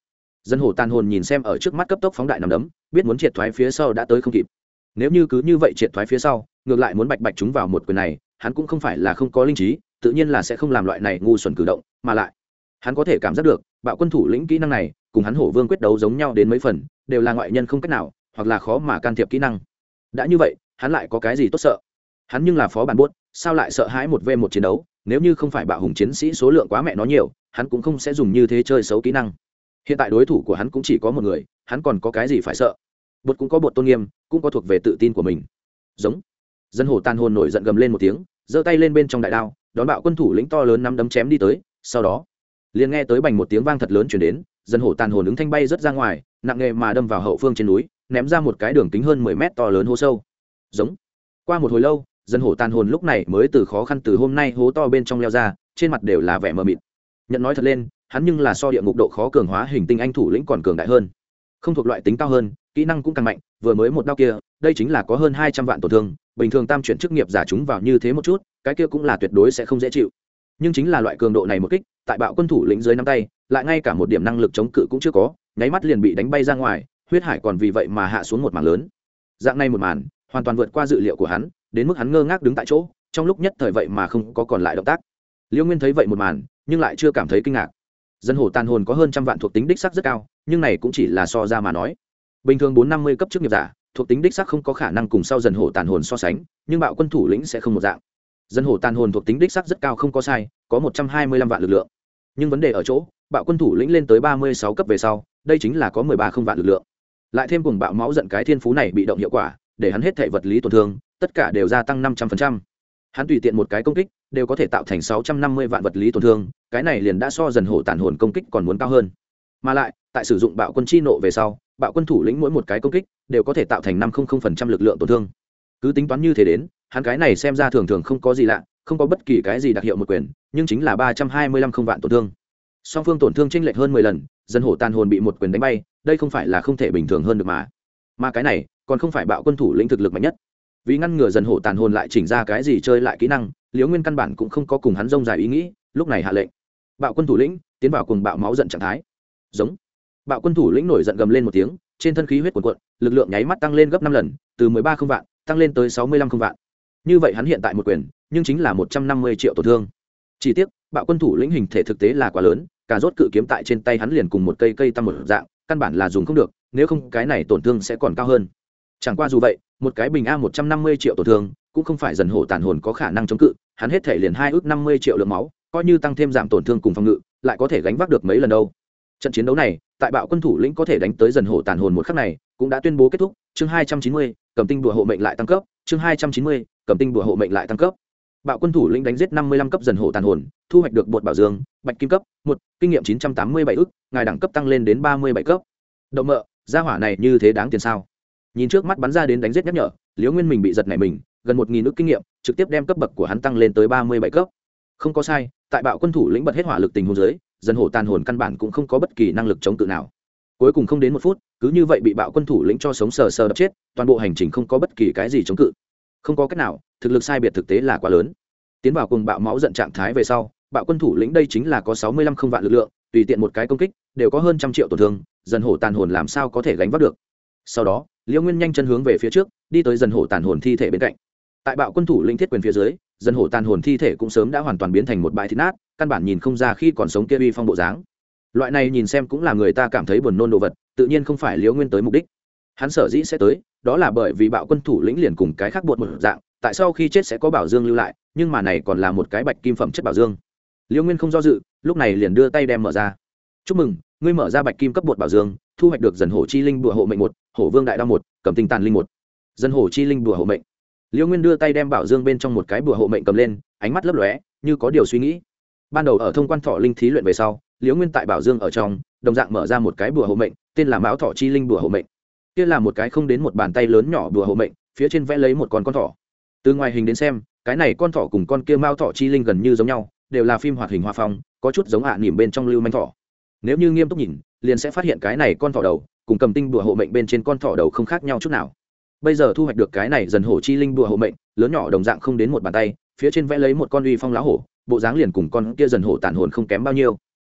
Dân hồ tàn hồn nhìn xem ở trước mắt cấp tốc phóng đại nằm đấm, biết muốn triệt thoái phía sau đã tới không kịp. Nếu như cứ như vậy triệt thoái phía sau, ngược lại muốn bạch bạch chúng vào một quyền này hắn cũng không phải là không có linh trí, tự nhiên là sẽ không làm loại này ngu xuẩn cử động, mà lại, hắn có thể cảm giác được, bạo quân thủ lĩnh kỹ năng này, cùng hắn hổ vương quyết đấu giống nhau đến mấy phần, đều là ngoại nhân không cách nào, hoặc là khó mà can thiệp kỹ năng. Đã như vậy, hắn lại có cái gì tốt sợ? Hắn nhưng là phó bản buốt, sao lại sợ hãi một v một chiến đấu? Nếu như không phải bạo hùng chiến sĩ số lượng quá mẹ nó nhiều, hắn cũng không sẽ dùng như thế chơi xấu kỹ năng. Hiện tại đối thủ của hắn cũng chỉ có một người, hắn còn có cái gì phải sợ? Bột cũng có bột tôn nghiêm, cũng có thuộc về tự tin của mình. Giống. Dân hồ tan hồn nổi giận gầm lên một tiếng giơ tay lên bên trong đại đao, đón bạo quân thủ lĩnh to lớn nắm đấm chém đi tới, sau đó, liền nghe tới bành một tiếng vang thật lớn chuyển đến, dân hổ tàn hồn ứng thanh bay rớt ra ngoài, nặng nghề mà đâm vào hậu phương trên núi, ném ra một cái đường kính hơn mười mét to lớn hố sâu. Giống. Qua một hồi lâu, dân hổ tàn hồn lúc này mới từ khó khăn từ hôm nay hố to bên trong leo ra, trên mặt đều là vẻ mờ mịt. Nhận nói thật lên, hắn nhưng là so địa ngục độ khó cường hóa hình tinh anh thủ lĩnh còn cường đại hơn, không thuộc loại tính cao hơn kỹ năng cũng càng mạnh, vừa mới một đau kia, đây chính là có hơn hai trăm vạn tổn thương, bình thường tam chuyển chức nghiệp giả chúng vào như thế một chút, cái kia cũng là tuyệt đối sẽ không dễ chịu. Nhưng chính là loại cường độ này một kích, tại bạo quân thủ lĩnh dưới năm tay, lại ngay cả một điểm năng lực chống cự cũng chưa có, nháy mắt liền bị đánh bay ra ngoài, huyết hải còn vì vậy mà hạ xuống một mảng lớn. Dạng này một màn, hoàn toàn vượt qua dự liệu của hắn, đến mức hắn ngơ ngác đứng tại chỗ, trong lúc nhất thời vậy mà không có còn lại động tác. Liêu nguyên thấy vậy một màn, nhưng lại chưa cảm thấy kinh ngạc. Dân hồ tàn hồn có hơn trăm vạn thuộc tính đích sắc rất cao, nhưng này cũng chỉ là so ra mà nói bình thường bốn năm mươi cấp chức nghiệp giả, thuộc tính đích sắc không có khả năng cùng sau dần hổ tàn hồn so sánh, nhưng bạo quân thủ lĩnh sẽ không một dạng. Dân hổ tàn hồn thuộc tính đích sắc rất cao không có sai, có một trăm hai mươi lăm vạn lực lượng. Nhưng vấn đề ở chỗ, bạo quân thủ lĩnh lên tới ba mươi sáu cấp về sau, đây chính là có mười ba không vạn lực lượng. Lại thêm cùng bạo máu giận cái thiên phú này bị động hiệu quả, để hắn hết thể vật lý tổn thương, tất cả đều gia tăng năm trăm phần trăm. Hắn tùy tiện một cái công kích, đều có thể tạo thành sáu trăm năm mươi vạn vật lý tổn thương, cái này liền đã so dần hổ tàn hồn công kích còn muốn cao hơn. Mà lại, tại sử dụng bạo quân chi nộ về sau bạo quân thủ lĩnh mỗi một cái công kích đều có thể tạo thành năm lực lượng tổn thương. Cứ tính toán như thế đến, hắn cái này xem ra thường thường không có gì lạ, không có bất kỳ cái gì đặc hiệu một quyền, nhưng chính là ba trăm hai mươi lăm không vạn tổn thương. Song phương tổn thương tranh lệch hơn mười lần, dân hổ tàn hồn bị một quyền đánh bay, đây không phải là không thể bình thường hơn được mà. Mà cái này, còn không phải bạo quân thủ lĩnh thực lực mạnh nhất. Vì ngăn ngừa dân hổ tàn hồn lại chỉnh ra cái gì chơi lại kỹ năng, liễu nguyên căn bản cũng không có cùng hắn rông dài ý nghĩ, lúc này hạ lệnh. Bạo quân thủ lĩnh, tiến vào cùng bạo máu giận trạng thái. Giống bạo quân thủ lĩnh nổi giận gầm lên một tiếng, trên thân khí huyết cuồn cuộn, lực lượng nháy mắt tăng lên gấp năm lần, từ mười ba không vạn, tăng lên tới sáu mươi lăm không vạn. Như vậy hắn hiện tại một quyền, nhưng chính là một trăm năm mươi triệu tổn thương. Chỉ tiếc, bạo quân thủ lĩnh hình thể thực tế là quá lớn, cả rốt cự kiếm tại trên tay hắn liền cùng một cây cây tăng một dạng, căn bản là dùng không được, nếu không cái này tổn thương sẽ còn cao hơn. Chẳng qua dù vậy, một cái bình a một trăm năm mươi triệu tổn thương, cũng không phải dần hổ tàn hồn có khả năng chống cự, hắn hết thể liền hai ước năm mươi triệu lượng máu, coi như tăng thêm giảm tổn thương cùng phòng ngự, lại có thể gánh vác được mấy lần đâu trận chiến đấu này, tại bạo quân thủ lĩnh có thể đánh tới dần hổ tàn hồn một khắc này, cũng đã tuyên bố kết thúc. Chương hai trăm chín mươi, cầm tinh đùa hộ mệnh lại tăng cấp. Chương hai trăm chín mươi, cầm tinh đùa hộ mệnh lại tăng cấp. Bạo quân thủ lĩnh đánh giết năm mươi lăm cấp dần hổ tàn hồn, thu hoạch được bột bảo dương, bạch kim cấp, một, kinh nghiệm chín trăm tám mươi bảy ức, ngài đẳng cấp tăng lên đến ba mươi bảy cấp. Động mợ, gia hỏa này như thế đáng tiền sao? Nhìn trước mắt bắn ra đến đánh giết nhắc nhở, liễu nguyên mình bị giật này mình, gần một nghìn ức kinh nghiệm, trực tiếp đem cấp bậc của hắn tăng lên tới ba mươi bảy cấp. Không có sai, tại bạo quân thủ lĩnh bật hết hỏa lực tình hồ giới Dân hổ tàn hồn căn bản cũng không có bất kỳ năng lực chống cự nào. Cuối cùng không đến một phút, cứ như vậy bị bạo quân thủ lĩnh cho sống sờ sờ đập chết, toàn bộ hành trình không có bất kỳ cái gì chống cự. Không có cách nào, thực lực sai biệt thực tế là quá lớn. Tiến vào cùng bạo máu giận trạng thái về sau, bạo quân thủ lĩnh đây chính là có sáu mươi lăm không vạn lực lượng, tùy tiện một cái công kích, đều có hơn trăm triệu tổn thương dần hổ tàn hồn làm sao có thể gánh vác được? Sau đó liễu nguyên nhanh chân hướng về phía trước, đi tới dần hổ tàn hồn thi thể bên cạnh. Tại bạo quân thủ lĩnh thiết quyền phía dưới dần hổ tàn hồn thi thể cũng sớm đã hoàn toàn biến thành một bãi thịt nát căn bản nhìn không ra khi còn sống kia uy phong bộ dáng. Loại này nhìn xem cũng là người ta cảm thấy buồn nôn đồ vật, tự nhiên không phải liễu nguyên tới mục đích. Hắn sở dĩ sẽ tới, đó là bởi vì bạo quân thủ lĩnh liền cùng cái khác bột một dạng, tại sau khi chết sẽ có bảo dương lưu lại, nhưng mà này còn là một cái bạch kim phẩm chất bảo dương. Liễu nguyên không do dự, lúc này liền đưa tay đem mở ra. Chúc mừng, ngươi mở ra bạch kim cấp bột bảo dương, thu hoạch được dần hổ chi linh bùa hộ mệnh một, hổ vương đại đao một, cầm tinh tàn linh một. Dân hổ chi linh bùa hộ mệnh. Liễu nguyên đưa tay đem bảo dương bên trong một cái bùa hộ mệnh cầm lên, ánh mắt lấp lóe, như có điều suy nghĩ ban đầu ở thông quan thọ linh thí luyện về sau, liễu nguyên tại bảo dương ở trong, đồng dạng mở ra một cái bùa hộ mệnh, tên là mão thọ chi linh bùa hộ mệnh. Kia là một cái không đến một bàn tay lớn nhỏ bùa hộ mệnh, phía trên vẽ lấy một con con thỏ. Từ ngoài hình đến xem, cái này con thỏ cùng con kia mao thọ chi linh gần như giống nhau, đều là phim hoạt hình hoa phong, có chút giống hạ à nỉm bên trong lưu manh thỏ. Nếu như nghiêm túc nhìn, liền sẽ phát hiện cái này con thỏ đầu cùng cầm tinh bùa hộ mệnh bên trên con thỏ đầu không khác nhau chút nào. Bây giờ thu hoạch được cái này dần hổ chi linh bùa hộ mệnh, lớn nhỏ đồng dạng không đến một bàn tay, phía trên vẽ lấy một con uy phong lá hổ bộ dáng liền cùng con kia dần hổ tàn hồn không kém bao nhiêu.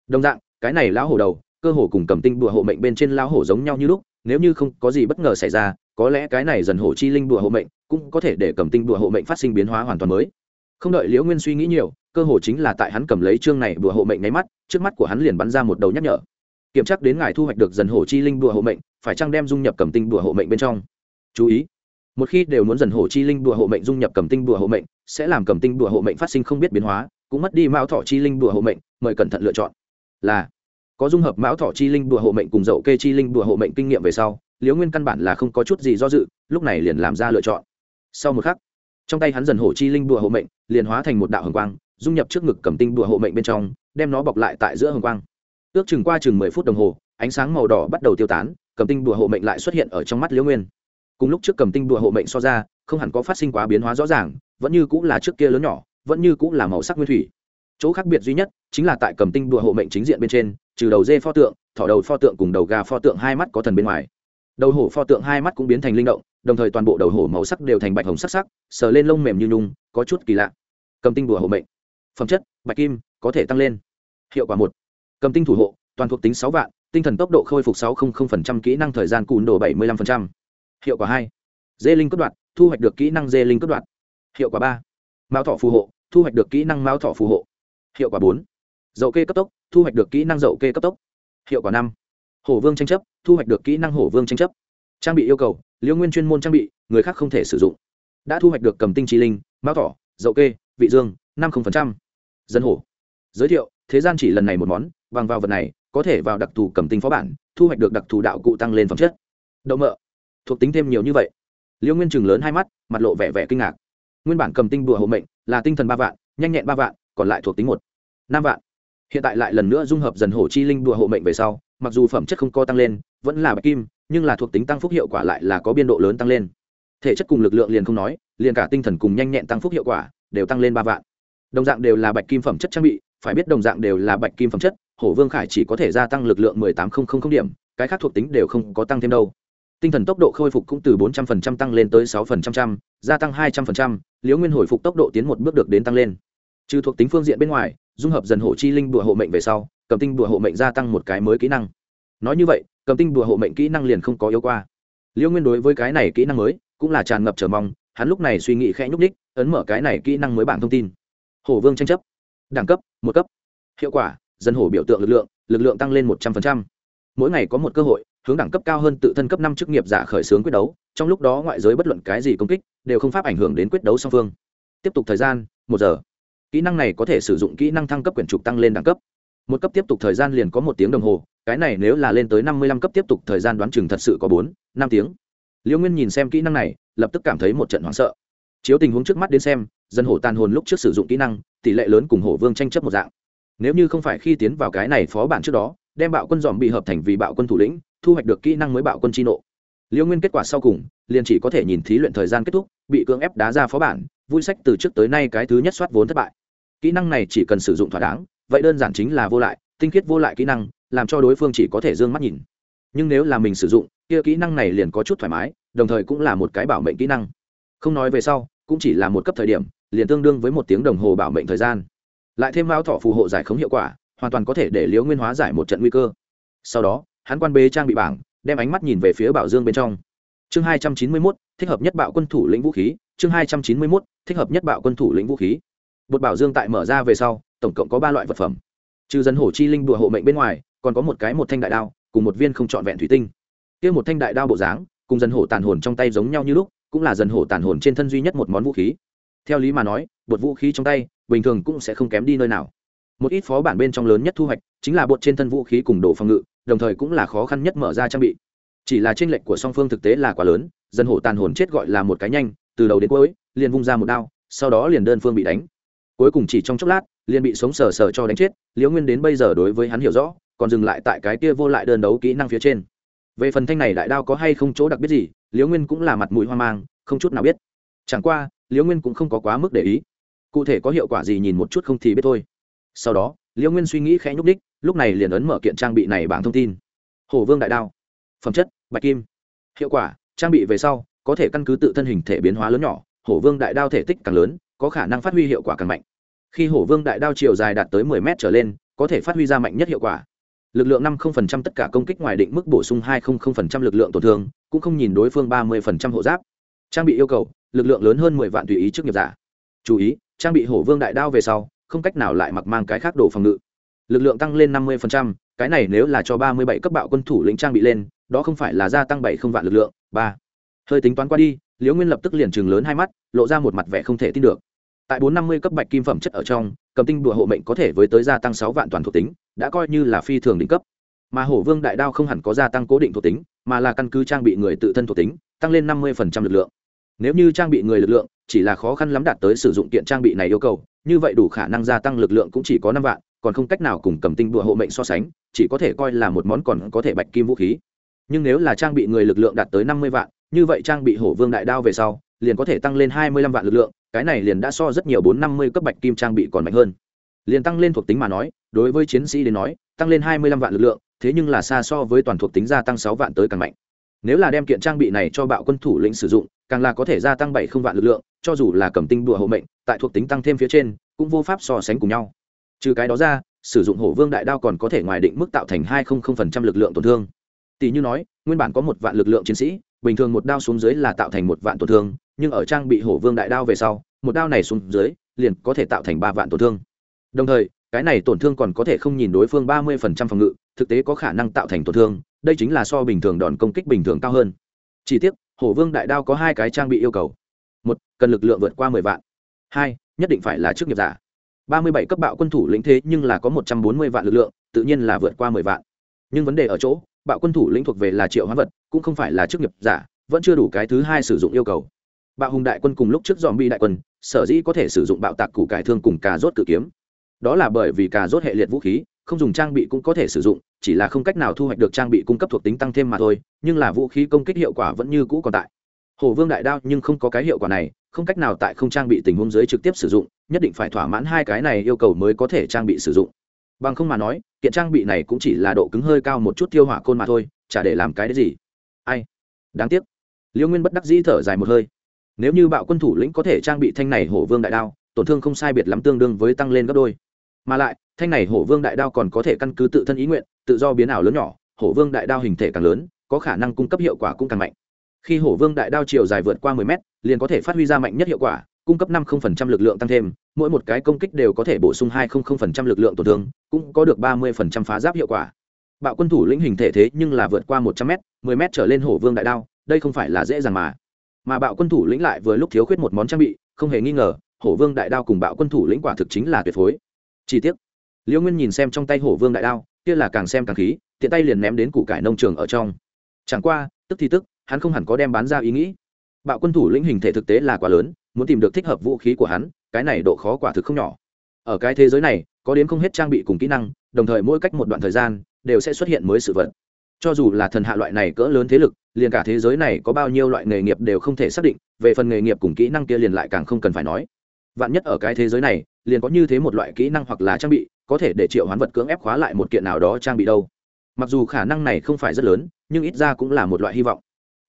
Đồng dạng, cái này lão hổ đầu, cơ hồ cùng cầm tinh bùa hộ mệnh bên trên lão hổ giống nhau như lúc, nếu như không có gì bất ngờ xảy ra, có lẽ cái này dần hổ chi linh bùa hộ mệnh cũng có thể để cầm tinh bùa hộ mệnh phát sinh biến hóa hoàn toàn mới. Không đợi liễu nguyên suy nghĩ nhiều, cơ hồ chính là tại hắn cầm lấy chương này bùa hộ mệnh nháy mắt, trước mắt của hắn liền bắn ra một đầu nhắc nhở. Kiểm tra đến ngài thu hoạch được dần hổ chi linh bùa hộ mệnh, phải chăng đem dung nhập cầm tinh bùa hộ mệnh bên trong? Chú ý, một khi đều muốn dần hổ chi linh bùa hộ mệnh dung nhập cầm tinh bùa hộ mệnh, sẽ làm cầm tinh bùa hộ mệnh phát sinh không biết biến hóa cũng mất đi mão thọ chi linh bùa hộ mệnh, mời cẩn thận lựa chọn. Là, có dung hợp mão thọ chi linh bùa hộ mệnh cùng dậu kê chi linh bùa hộ mệnh kinh nghiệm về sau, liễu nguyên căn bản là không có chút gì do dự, lúc này liền làm ra lựa chọn. Sau một khắc, trong tay hắn dần hổ chi linh bùa hộ mệnh liền hóa thành một đạo hồng quang, dung nhập trước ngực cầm tinh bùa hộ mệnh bên trong, đem nó bọc lại tại giữa hồng quang. Ước chừng qua chừng mười phút đồng hồ, ánh sáng màu đỏ bắt đầu tiêu tán, cầm tinh bùa hộ mệnh lại xuất hiện ở trong mắt liễu nguyên. Cùng lúc trước cầm tinh bùa hộ mệnh so ra, không hẳn có phát sinh quá biến hóa rõ ràng, vẫn như cũng là trước kia lớn nhỏ vẫn như cũng là màu sắc nguyên thủy. Chỗ khác biệt duy nhất chính là tại cầm tinh đùa hộ mệnh chính diện bên trên, trừ đầu dê pho tượng, thỏ đầu pho tượng cùng đầu gà pho tượng hai mắt có thần bên ngoài. Đầu hổ pho tượng hai mắt cũng biến thành linh động, đồng thời toàn bộ đầu hổ màu sắc đều thành bạch hồng sắc sắc, sờ lên lông mềm như nhung, có chút kỳ lạ. Cầm tinh đùa hộ mệnh. Phẩm chất, bạch kim, có thể tăng lên. Hiệu quả một. Cầm tinh thủ hộ, toàn thuộc tính sáu vạn, tinh thần tốc độ khôi phục sáu kỹ năng thời gian cùn đồ bảy mươi năm hiệu quả hai. Dê linh cất đoạn, thu hoạch được kỹ năng dê linh cất đoạn. Hiệu quả ba mao thọ phù hộ, thu hoạch được kỹ năng mao thọ phù hộ. Hiệu quả bốn. Dậu kê cấp tốc, thu hoạch được kỹ năng dậu kê cấp tốc. Hiệu quả năm. Hổ vương tranh chấp, thu hoạch được kỹ năng hổ vương tranh chấp. Trang bị yêu cầu liễu nguyên chuyên môn trang bị, người khác không thể sử dụng. Đã thu hoạch được cầm tinh trí linh, mao thỏ dậu kê, vị dương, năm dân hổ. Giới thiệu, thế gian chỉ lần này một món, bằng vào vật này, có thể vào đặc thù cầm tinh phó bản, thu hoạch được đặc thù đạo cụ tăng lên phẩm chất. Đậu mợ thuộc tính thêm nhiều như vậy. Liêu nguyên chừng lớn hai mắt, mặt lộ vẻ vẻ kinh ngạc nguyên bản cầm tinh bùa hộ mệnh là tinh thần ba vạn, nhanh nhẹn ba vạn, còn lại thuộc tính một, năm vạn. Hiện tại lại lần nữa dung hợp dần hổ chi linh bùa hộ mệnh về sau, mặc dù phẩm chất không co tăng lên, vẫn là bạch kim, nhưng là thuộc tính tăng phúc hiệu quả lại là có biên độ lớn tăng lên. Thể chất cùng lực lượng liền không nói, liền cả tinh thần cùng nhanh nhẹn tăng phúc hiệu quả đều tăng lên ba vạn. Đồng dạng đều là bạch kim phẩm chất trang bị, phải biết đồng dạng đều là bạch kim phẩm chất, hổ vương khải chỉ có thể gia tăng lực lượng mười tám không điểm, cái khác thuộc tính đều không có tăng thêm đâu tinh thần tốc độ khôi phục cũng từ bốn trăm linh tăng lên tới sáu trăm, gia tăng hai trăm linh liễu nguyên hồi phục tốc độ tiến một bước được đến tăng lên. Trừ thuộc tính phương diện bên ngoài, dung hợp dần hộ chi linh bùa hộ mệnh về sau, cầm tinh bùa hộ mệnh gia tăng một cái mới kỹ năng. Nói như vậy, cầm tinh bùa hộ mệnh kỹ năng liền không có yếu qua liễu nguyên đối với cái này kỹ năng mới cũng là tràn ngập chờ mong, hắn lúc này suy nghĩ khẽ nhúc ních ấn mở cái này kỹ năng mới bảng thông tin. Hổ vương tranh chấp, đẳng cấp, một cấp. Hiệu quả dân hổ biểu tượng lực lượng lực lượng tăng lên một trăm linh mỗi ngày có một cơ hội hướng đẳng cấp cao hơn tự thân cấp năm chức nghiệp giả khởi xướng quyết đấu, trong lúc đó ngoại giới bất luận cái gì công kích đều không pháp ảnh hưởng đến quyết đấu song phương. Tiếp tục thời gian, một giờ. Kỹ năng này có thể sử dụng kỹ năng thăng cấp quyển trục tăng lên đẳng cấp. Một cấp tiếp tục thời gian liền có một tiếng đồng hồ, cái này nếu là lên tới năm mươi lăm cấp tiếp tục thời gian đoán chừng thật sự có bốn, năm tiếng. Liễu nguyên nhìn xem kỹ năng này, lập tức cảm thấy một trận hoảng sợ. Chiếu tình huống trước mắt đến xem, dân hổ tàn hồn lúc trước sử dụng kỹ năng, tỷ lệ lớn cùng hổ vương tranh chấp một dạng. Nếu như không phải khi tiến vào cái này phó bản trước đó, đem bạo quân dòm bị hợp thành vì bạo quân thủ lĩnh thu hoạch được kỹ năng mới bạo quân chi nộ. Liễu nguyên kết quả sau cùng, liền chỉ có thể nhìn thí luyện thời gian kết thúc, bị cưỡng ép đá ra phó bản, vui sách từ trước tới nay cái thứ nhất soát vốn thất bại. Kỹ năng này chỉ cần sử dụng thỏa đáng, vậy đơn giản chính là vô lại, tinh khiết vô lại kỹ năng, làm cho đối phương chỉ có thể d ư ơ n g mắt nhìn. Nhưng nếu là mình sử dụng, kia kỹ năng này liền có chút thoải mái, đồng thời cũng là một cái bảo mệnh kỹ năng. Không nói về sau, cũng chỉ là một cấp thời điểm, liền tương đương với một tiếng đồng hồ bảo mệnh thời gian. Lại thêm mao thọ phù hộ giải khống hiệu quả, hoàn toàn có thể để liễu nguyên hóa giải một trận nguy cơ. Sau đó hắn quan bế trang bị bảng, đem ánh mắt nhìn về phía bảo dương bên trong. Chương hai trăm chín mươi mốt, thích hợp nhất bạo quân thủ lĩnh vũ khí. Chương hai trăm chín mươi mốt, thích hợp nhất bạo quân thủ lĩnh vũ khí. Bột bảo dương tại mở ra về sau, tổng cộng có ba loại vật phẩm. Trừ dân hổ chi linh đùa hộ mệnh bên ngoài, còn có một cái một thanh đại đao, cùng một viên không trọn vẹn thủy tinh. Kia một thanh đại đao bộ dáng, cùng dân hổ tàn hồn trong tay giống nhau như lúc, cũng là dân hổ tàn hồn trên thân duy nhất một món vũ khí. Theo lý mà nói, bột vũ khí trong tay, bình thường cũng sẽ không kém đi nơi nào. Một ít phó bản bên trong lớn nhất thu hoạch, chính là bột trên thân vũ khí cùng đồ phòng ngự đồng thời cũng là khó khăn nhất mở ra trang bị. Chỉ là tranh lệch của song phương thực tế là quá lớn, dân hổ tàn hồn chết gọi là một cái nhanh, từ đầu đến cuối, liền vung ra một đao, sau đó liền đơn phương bị đánh. Cuối cùng chỉ trong chốc lát, liền bị sống sờ sờ cho đánh chết, liễu nguyên đến bây giờ đối với hắn hiểu rõ, còn dừng lại tại cái kia vô lại đơn đấu kỹ năng phía trên. Về phần thanh này đại đao có hay không chỗ đặc biệt gì, liễu nguyên cũng là mặt mũi hoang mang, không chút nào biết. Chẳng qua, liễu nguyên cũng không có quá mức để ý. Cụ thể có hiệu quả gì nhìn một chút không thì biết thôi. Sau đó, liễu nguyên suy nghĩ khẽ nhúc đích lúc này liền ấn mở kiện trang bị này bảng thông tin. Hồ vương đại đao. Phẩm chất, bạch kim. Hiệu quả, trang bị về sau, có thể căn cứ tự thân hình thể biến hóa lớn nhỏ hổ vương đại đao thể tích càng lớn, có khả năng phát huy hiệu quả càng mạnh. Khi hổ vương đại đao chiều dài đạt tới 10 m trở lên, có thể phát huy ra mạnh nhất hiệu quả. Lực lượng 50% tất cả công kích ngoài định mức bổ sung 200% lực lượng tổn thương, cũng không nhìn đối phương 30% hộ giáp. Trang bị yêu cầu, lực lượng lớn hơn 10 vạn tùy ý trước nghiệp giả. Chú ý, trang bị hổ vương đại đao về sau, không cách nào lại mặc mang cái khác đồ phòng ngự lực lượng tăng lên 50%, cái này nếu là cho 37 cấp bạo quân thủ lĩnh trang bị lên đó không phải là gia tăng bảy không vạn lực lượng ba. Hơi tính toán qua đi liễu nguyên lập tức liền chừng lớn hai mắt lộ ra một mặt vẻ không thể tin được. Tại bốn năm mươi cấp bạch kim phẩm chất ở trong cầm tinh đùa hộ mệnh có thể với tới gia tăng sáu vạn toàn thuộc tính đã coi như là phi thường đỉnh cấp. Mà hổ vương đại đao không hẳn có gia tăng cố định thuộc tính mà là căn cứ trang bị người tự thân thuộc tính tăng lên năm mươi lực lượng. Nếu như trang bị người lực lượng chỉ là khó khăn lắm đạt tới sử dụng kiện trang bị này yêu cầu như vậy đủ khả năng gia tăng lực lượng cũng chỉ có năm vạn còn không cách nào cùng cầm tinh đùa hộ mệnh so sánh, chỉ có thể coi là một món còn có thể bạch kim vũ khí. Nhưng nếu là trang bị người lực lượng đạt tới năm mươi vạn, như vậy trang bị hổ vương đại đao về sau, liền có thể tăng lên hai mươi lăm vạn lực lượng, cái này liền đã so rất nhiều bốn năm mươi cấp bạch kim trang bị còn mạnh hơn. Liền tăng lên thuộc tính mà nói, đối với chiến sĩ đến nói, tăng lên hai mươi lăm vạn lực lượng, thế nhưng là xa so với toàn thuộc tính gia tăng sáu vạn tới càng mạnh. Nếu là đem kiện trang bị này cho bạo quân thủ lĩnh sử dụng, càng là có thể gia tăng bảy không vạn lực lượng, cho dù là cầm tinh đùa hộ mệnh, tại thuộc tính tăng thêm phía trên, cũng vô pháp so sánh cùng nhau trừ cái đó ra, sử dụng hổ vương đại đao còn có thể ngoài định mức tạo thành hai lực lượng tổn thương. Tỷ như nói, nguyên bản có một vạn lực lượng chiến sĩ, bình thường một đao xuống dưới là tạo thành một vạn tổn thương, nhưng ở trang bị hổ vương đại đao về sau, một đao này xuống dưới, liền có thể tạo thành ba vạn tổn thương. Đồng thời, cái này tổn thương còn có thể không nhìn đối phương ba mươi phần trăm phòng ngự, thực tế có khả năng tạo thành tổn thương, đây chính là so bình thường đòn công kích bình thường cao hơn. Chỉ tiếc, hổ vương đại đao có hai cái trang bị yêu cầu. Một, cần lực lượng vượt qua mười vạn. Hai, nhất định phải là chức nghiệp giả ba mươi bảy cấp bạo quân thủ lĩnh thế nhưng là có một trăm bốn mươi vạn lực lượng, tự nhiên là vượt qua mười vạn. Nhưng vấn đề ở chỗ, bạo quân thủ lĩnh thuộc về là triệu hóa vật, cũng không phải là chức nghiệp giả, vẫn chưa đủ cái thứ hai sử dụng yêu cầu. Bạo hùng đại quân cùng lúc trước dòm bi đại quân, sở dĩ có thể sử dụng bạo tạc củ cải thương cùng cà rốt cự kiếm. Đó là bởi vì cà rốt hệ liệt vũ khí, không dùng trang bị cũng có thể sử dụng, chỉ là không cách nào thu hoạch được trang bị cung cấp thuộc tính tăng thêm mà thôi, nhưng là vũ khí công kích hiệu quả vẫn như cũ còn tại. Hổ vương đại đao nhưng không có cái hiệu quả này, không cách nào tại không trang bị tình huống dưới trực tiếp sử dụng, nhất định phải thỏa mãn hai cái này yêu cầu mới có thể trang bị sử dụng. Bằng không mà nói, kiện trang bị này cũng chỉ là độ cứng hơi cao một chút tiêu hỏa côn mà thôi, chả để làm cái đấy gì. Ai? Đáng tiếc. Liễu nguyên bất đắc dĩ thở dài một hơi. Nếu như bạo quân thủ lĩnh có thể trang bị thanh này hổ vương đại đao, tổn thương không sai biệt lắm tương đương với tăng lên gấp đôi. Mà lại, thanh này hổ vương đại đao còn có thể căn cứ tự thân ý nguyện, tự do biến ảo lớn nhỏ hổ vương đại đao hình thể càng lớn, có khả năng cung cấp hiệu quả cũng càng mạnh khi hổ vương đại đao chiều dài vượt qua 10 mét, liền có thể phát huy ra mạnh nhất hiệu quả cung cấp 50% lực lượng tăng thêm mỗi một cái công kích đều có thể bổ sung 200% lực lượng tổn thương cũng có được 30% phá giáp hiệu quả. Bạo quân thủ lĩnh hình thể thế nhưng là vượt qua 100 m 10 m trở lên hổ vương đại đao đây không phải là dễ dàng mà. Mà bạo quân thủ lĩnh lại vừa lúc thiếu khuyết một món trang bị không hề nghi ngờ hổ vương đại đao cùng bạo quân thủ lĩnh quả thực chính là tuyệt phối. Chi tiết liễu nguyên nhìn xem trong tay hổ vương đại đao kia là càng xem càng khí tiện tay liền ném đến củ cải nông trường ở trong. Chẳng qua tức thì tức hắn không hẳn có đem bán ra ý nghĩ. Bạo quân thủ lĩnh hình thể thực tế là quá lớn, muốn tìm được thích hợp vũ khí của hắn, cái này độ khó quả thực không nhỏ. Ở cái thế giới này, có đến không hết trang bị cùng kỹ năng, đồng thời mỗi cách một đoạn thời gian, đều sẽ xuất hiện mới sự vật. Cho dù là thần hạ loại này cỡ lớn thế lực, liền cả thế giới này có bao nhiêu loại nghề nghiệp đều không thể xác định, về phần nghề nghiệp cùng kỹ năng kia liền lại càng không cần phải nói. Vạn nhất ở cái thế giới này, liền có như thế một loại kỹ năng hoặc là trang bị, có thể để triệu hoán vật cưỡng ép khóa lại một kiện nào đó trang bị đâu. Mặc dù khả năng này không phải rất lớn, nhưng ít ra cũng là một loại hy vọng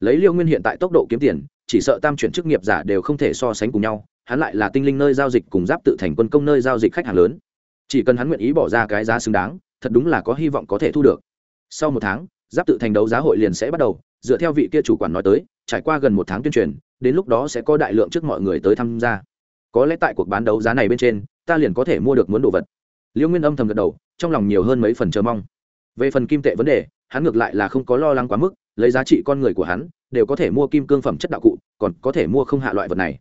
lấy liêu nguyên hiện tại tốc độ kiếm tiền, chỉ sợ tam chuyển chức nghiệp giả đều không thể so sánh cùng nhau, hắn lại là tinh linh nơi giao dịch cùng giáp tự thành quân công nơi giao dịch khách hàng lớn. Chỉ cần hắn nguyện ý bỏ ra cái giá xứng đáng, thật đúng là có hy vọng có thể thu được. Sau một tháng, giáp tự thành đấu giá hội liền sẽ bắt đầu, dựa theo vị kia chủ quản nói tới, trải qua gần một tháng tuyên truyền, đến lúc đó sẽ có đại lượng trước mọi người tới tham gia. Có lẽ tại cuộc bán đấu giá này bên trên, ta liền có thể mua được muốn đồ vật. Liễu nguyên âm thầm gật đầu, trong lòng nhiều hơn mấy phần chờ mong. Về phần kim tệ vấn đề, hắn ngược lại là không có lo lắng quá mức lấy giá trị con người của hắn, đều có thể mua kim cương phẩm chất đạo cụ, còn có thể mua không hạ loại vật này.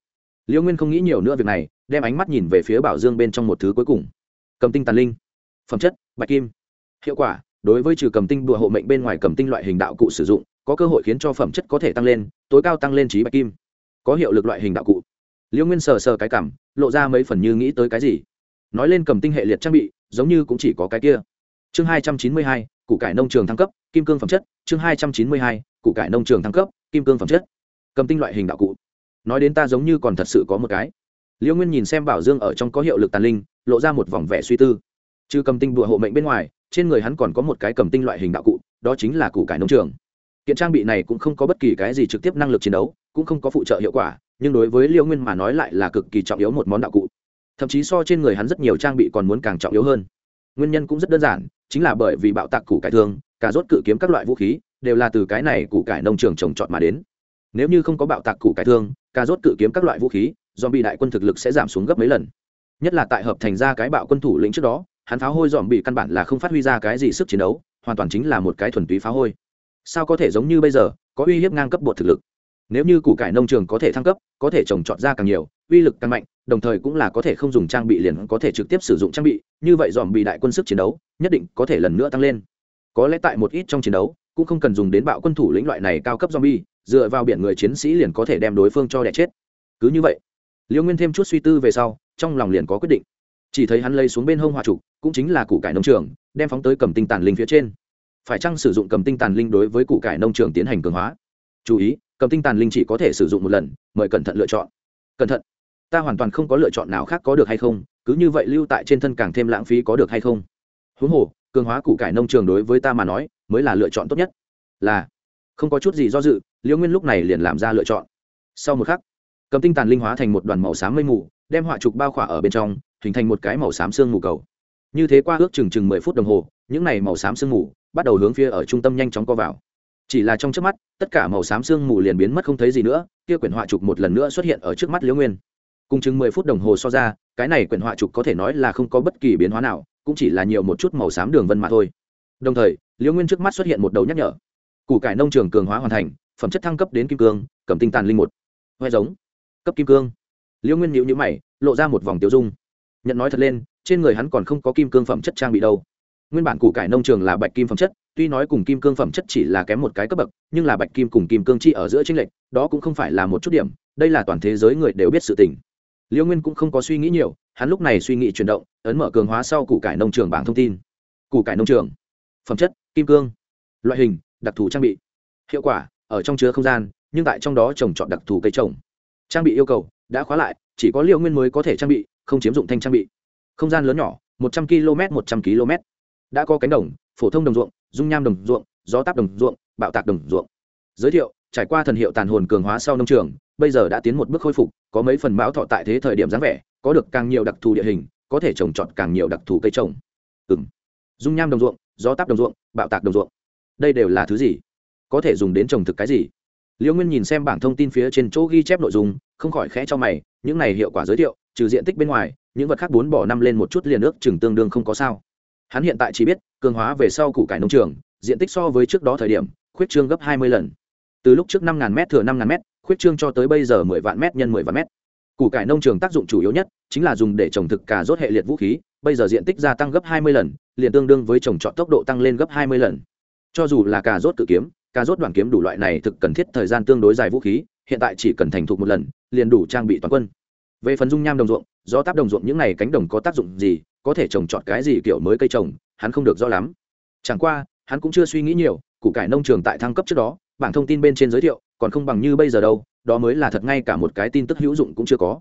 Liễu nguyên không nghĩ nhiều nữa việc này, đem ánh mắt nhìn về phía bảo dương bên trong một thứ cuối cùng. Cầm tinh tàn linh. Phẩm chất, bạch kim. Hiệu quả, đối với trừ cầm tinh đùa hộ mệnh bên ngoài cầm tinh loại hình đạo cụ sử dụng, có cơ hội khiến cho phẩm chất có thể tăng lên, tối cao tăng lên trí bạch kim. Có hiệu lực loại hình đạo cụ. Liễu nguyên sờ sờ cái cảm, lộ ra mấy phần như nghĩ tới cái gì. Nói lên cầm tinh hệ liệt trang bị, giống như cũng chỉ có cái kia. Chương hai trăm chín mươi hai, củ cải nông trường thăng cấp kim cương phẩm chất, chương hai trăm chín mươi hai, củ cải nông trường thăng cấp, kim cương phẩm chất. Cầm tinh loại hình đạo cụ. Nói đến ta giống như còn thật sự có một cái. Liễu nguyên nhìn xem bảo dương ở trong có hiệu lực tàn linh, lộ ra một vòng vẻ suy tư. Trừ cầm tinh bụa hộ mệnh bên ngoài, trên người hắn còn có một cái cầm tinh loại hình đạo cụ, đó chính là củ cải nông trường. Kiện trang bị này cũng không có bất kỳ cái gì trực tiếp năng lực chiến đấu, cũng không có phụ trợ hiệu quả, nhưng đối với liễu nguyên mà nói lại là cực kỳ trọng yếu một món đạo cụ. Thậm chí so trên người hắn rất nhiều trang bị còn muốn càng trọng yếu hơn. Nguyên nhân cũng rất đơn giản, chính là bởi vì bạo tạc củ cải thương cà rốt cự kiếm các loại vũ khí, đều là từ cái này củ cải nông trường trồng trọt mà đến. Nếu như không có bạo tạc củ cải thương cà rốt cự kiếm các loại vũ khí do bị đại quân thực lực sẽ giảm xuống gấp mấy lần. Nhất là tại hợp thành ra cái bạo quân thủ lĩnh trước đó, hắn pháo hôi dòm bị căn bản là không phát huy ra cái gì sức chiến đấu, hoàn toàn chính là một cái thuần túy pháo hôi. Sao có thể giống như bây giờ, có uy hiếp ngang cấp bột thực lực? Nếu như củ cải nông trường có thể thăng cấp, có thể trồng trọt ra càng nhiều, uy lực càng mạnh, đồng thời cũng là có thể không dùng trang bị liền có thể trực tiếp sử dụng trang bị, như vậy dòm bị đại quân sức chiến đấu, nhất định có thể lần nữa tăng lên có lẽ tại một ít trong chiến đấu, cũng không cần dùng đến bạo quân thủ lĩnh loại này cao cấp zombie, dựa vào biển người chiến sĩ liền có thể đem đối phương cho đẻ chết. Cứ như vậy, liêu nguyên thêm chút suy tư về sau, trong lòng liền có quyết định. Chỉ thấy hắn lấy xuống bên hông hòa trục, cũng chính là củ cải nông trường, đem phóng tới cầm tinh tàn linh phía trên. Phải chăng sử dụng cầm tinh tàn linh đối với củ cải nông trường tiến hành cường hóa? Chú ý, cầm tinh tàn linh chỉ có thể sử dụng một lần, mời cẩn thận lựa chọn. Cẩn thận. Ta hoàn toàn không có lựa chọn nào khác có được hay không, cứ như vậy lưu tại trên thân càng thêm lãng phí có được hay không? Huống hồ cường hóa củ cải nông trường đối với ta mà nói, mới là lựa chọn tốt nhất. Là, không có chút gì do dự, liễu nguyên lúc này liền làm ra lựa chọn. Sau một khắc, cầm tinh tàn linh hóa thành một đoàn màu xám mây mù, đem họa trục bao khỏa ở bên trong, hình thành một cái màu xám sương mù cầu. Như thế qua ước chừng chừng mười phút đồng hồ, những này màu xám sương mù bắt đầu hướng phía ở trung tâm nhanh chóng co vào. Chỉ là trong trước mắt, tất cả màu xám sương mù liền biến mất không thấy gì nữa, kia quyển họa trục một lần nữa xuất hiện ở trước mắt liễu nguyên. Cùng chừng mười phút đồng hồ so ra, cái này quyển họa trục có thể nói là không có bất kỳ biến hóa nào cũng chỉ là nhiều một chút màu xám đường vân mà thôi. Đồng thời, liễu nguyên trước mắt xuất hiện một đầu nhắc nhở. Củ cải nông trường cường hóa hoàn thành, phẩm chất thăng cấp đến kim cương, cầm tinh tàn linh một. Hoe giống. Cấp kim cương. Liễu nguyên nhịu nhữ mày, lộ ra một vòng tiêu dung. Nhận nói thật lên, trên người hắn còn không có kim cương phẩm chất trang bị đâu. Nguyên bản củ cải nông trường là bạch kim phẩm chất, tuy nói cùng kim cương phẩm chất chỉ là kém một cái cấp bậc, nhưng là bạch kim cùng kim cương chi ở giữa tranh lệch, đó cũng không phải là một chút điểm, đây là toàn thế giới người đều biết sự tình. Liễu nguyên cũng không có suy nghĩ nhiều hắn lúc này suy nghĩ chuyển động, ấn mở cường hóa sau củ cải nông trường bảng thông tin. Củ cải nông trường. Phẩm chất, kim cương. Loại hình, đặc thù trang bị. Hiệu quả, ở trong chứa không gian, nhưng tại trong đó trồng chọn đặc thù cây trồng. Trang bị yêu cầu, đã khóa lại, chỉ có liệu nguyên mới có thể trang bị, không chiếm dụng thanh trang bị. Không gian lớn nhỏ, một trăm km một trăm km đã có cánh đồng, phổ thông đồng ruộng, dung nham đồng ruộng, gió táp đồng ruộng, bạo tạc đồng ruộng. Giới thiệu, trải qua thần hiệu tàn hồn cường hóa sau nông trường, bây giờ đã tiến một bước khôi phục, có mấy phần mão thọ tại thế thời điểm dáng vẻ có được càng nhiều đặc thù địa hình, có thể trồng trọt càng nhiều đặc thù cây trồng. Ừng dung nham đồng ruộng, gió táp đồng ruộng, bạo tạc đồng ruộng. Đây đều là thứ gì? Có thể dùng đến trồng thực cái gì? Liễu nguyên nhìn xem bảng thông tin phía trên chỗ ghi chép nội dung, không khỏi khẽ cho mày, những này hiệu quả giới thiệu, trừ diện tích bên ngoài, những vật khác bốn bỏ năm lên một chút liền ước chừng tương đương không có sao. Hắn hiện tại chỉ biết, cường hóa về sau củ cải nông trường, diện tích so với trước đó thời điểm, khuyết trương gấp hai mươi lần. Từ lúc trước năm ngàn m thừa năm ngàn m khuyết trương cho tới bây giờ mười vạn m nhân mười vạn m củ cải nông trường tác dụng chủ yếu nhất chính là dùng để trồng thực cà rốt hệ liệt vũ khí, bây giờ diện tích gia tăng gấp hai mươi lần, liền tương đương với trồng trọt tốc độ tăng lên gấp hai mươi lần. Cho dù là cà rốt cự kiếm, cà rốt đoàn kiếm đủ loại này thực cần thiết thời gian tương đối dài vũ khí, hiện tại chỉ cần thành thục một lần, liền đủ trang bị toàn quân. Về phần dung nham đồng ruộng do táp đồng ruộng những này cánh đồng có tác dụng gì, có thể trồng trọt cái gì kiểu mới cây trồng, hắn không được rõ lắm. Chẳng qua, hắn cũng chưa suy nghĩ nhiều, củ cải nông trường tại thăng cấp trước đó, bảng thông tin bên trên giới thiệu, còn không bằng như bây giờ đâu đó mới là thật ngay cả một cái tin tức hữu dụng cũng chưa có.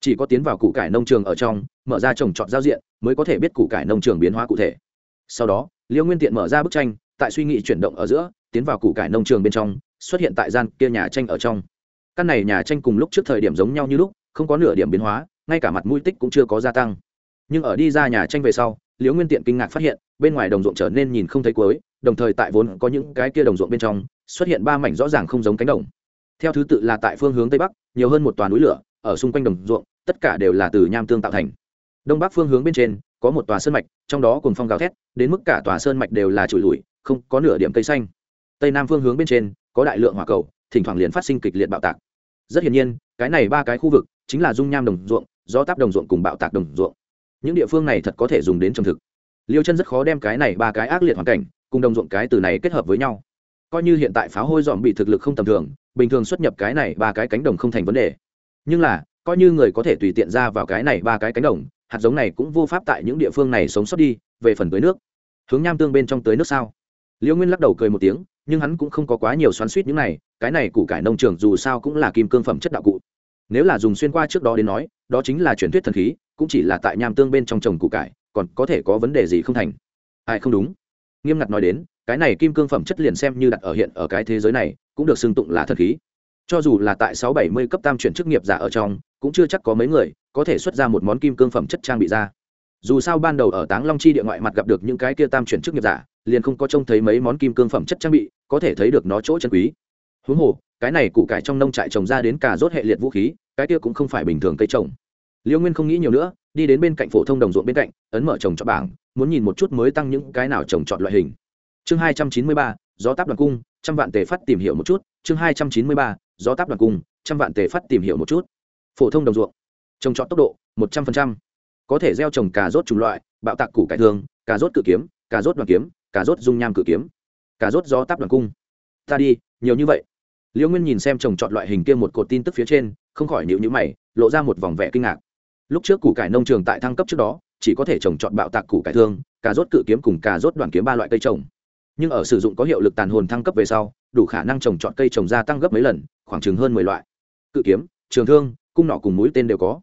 Chỉ có tiến vào củ cải nông trường ở trong, mở ra trồng trọt giao diện, mới có thể biết củ cải nông trường biến hóa cụ thể. Sau đó, liêu nguyên tiện mở ra bức tranh, tại suy nghĩ chuyển động ở giữa, tiến vào củ cải nông trường bên trong, xuất hiện tại gian kia nhà tranh ở trong. Căn này nhà tranh cùng lúc trước thời điểm giống nhau như lúc, không có nửa điểm biến hóa, ngay cả mặt mũi tích cũng chưa có gia tăng. Nhưng ở đi ra nhà tranh về sau liễu nguyên tiện kinh ngạc phát hiện, bên ngoài đồng ruộng trở nên nhìn không thấy cuối, đồng thời tại vốn có những cái kia đồng ruộng bên trong, xuất hiện ba mảnh rõ ràng không giống cánh đồng theo thứ tự là tại phương hướng tây bắc, nhiều hơn một tòa núi lửa, ở xung quanh đồng ruộng, tất cả đều là từ nham tương tạo thành. Đông bắc phương hướng bên trên, có một tòa sơn mạch, trong đó cùng phong gào thét, đến mức cả tòa sơn mạch đều là trụi lùi, không có nửa điểm cây xanh. Tây nam phương hướng bên trên, có đại lượng hỏa cầu, thỉnh thoảng liền phát sinh kịch liệt bạo tạc. Rất hiển nhiên, cái này ba cái khu vực chính là dung nham đồng ruộng do táp đồng ruộng cùng bạo tạc đồng ruộng. Những địa phương này thật có thể dùng đến trồng thực. Liêu chân rất khó đem cái này ba cái ác liệt hoàn cảnh, cùng đồng ruộng cái từ này kết hợp với nhau. Coi như hiện tại pháo hôi dòm bị thực lực không tầm thường bình thường xuất nhập cái này ba cái cánh đồng không thành vấn đề. Nhưng là, coi như người có thể tùy tiện ra vào cái này ba cái cánh đồng, hạt giống này cũng vô pháp tại những địa phương này sống sót đi, về phần tưới nước. Hướng nham tương bên trong tưới nước sao? Liễu nguyên lắc đầu cười một tiếng, nhưng hắn cũng không có quá nhiều xoắn suýt những này, cái này củ cải nông trường dù sao cũng là kim cương phẩm chất đạo cụ. Nếu là dùng xuyên qua trước đó đến nói, đó chính là truyền thuyết thần khí, cũng chỉ là tại nham tương bên trong trồng củ cải, còn có thể có vấn đề gì không thành? Ai không đúng? Nghiêm ngặt nói đến, cái này kim cương phẩm chất liền xem như đặt ở hiện ở cái thế giới này cũng được xưng tụng là thần khí. Cho dù là tại sáu bảy mươi cấp tam chuyển chức nghiệp giả ở trong, cũng chưa chắc có mấy người có thể xuất ra một món kim cương phẩm chất trang bị ra. Dù sao ban đầu ở táng long chi địa ngoại mặt gặp được những cái kia tam chuyển chức nghiệp giả, liền không có trông thấy mấy món kim cương phẩm chất trang bị, có thể thấy được nó chỗ chân quý. Huống hồ, cái này củ cải trong nông trại trồng ra đến cả rốt hệ liệt vũ khí, cái kia cũng không phải bình thường cây trồng. Liễu nguyên không nghĩ nhiều nữa, đi đến bên cạnh phổ thông đồng ruộng bên cạnh, ấn mở trồng cho bảng, muốn nhìn một chút mới tăng những cái nào trồng chọn loại hình. Chương hai trăm chín mươi ba, gió táp đoàn cung trăm vạn tề phát tìm hiểu một chút, chương hai trăm chín mươi ba, gió táp đoàn cung, trăm vạn tề phát tìm hiểu một chút. Phổ thông đồng ruộng, trồng trọt tốc độ một trăm linh có thể gieo trồng cà rốt chủng loại, bạo tạc củ cải thường, cà rốt cự kiếm, cà rốt đoàn kiếm, cà rốt dung nham cự kiếm, cà rốt gió táp đoàn cung. Ta đi, nhiều như vậy. Liễu nguyên nhìn xem trồng trọt loại hình kia một cột tin tức phía trên, không khỏi nhịu nhữ mày, lộ ra một vòng vẻ kinh ngạc. Lúc trước củ cải nông trường tại thăng cấp trước đó, chỉ có thể trồng trọt bạo tạc củ cải thương cà rốt cự kiếm cùng cà rốt đoàn kiếm ba loại cây trồng nhưng ở sử dụng có hiệu lực tàn hồn thăng cấp về sau, đủ khả năng trồng trọt cây trồng gia tăng gấp mấy lần, khoảng chừng hơn mười loại. Cự kiếm, trường thương, cung nọ cùng mũi tên đều có.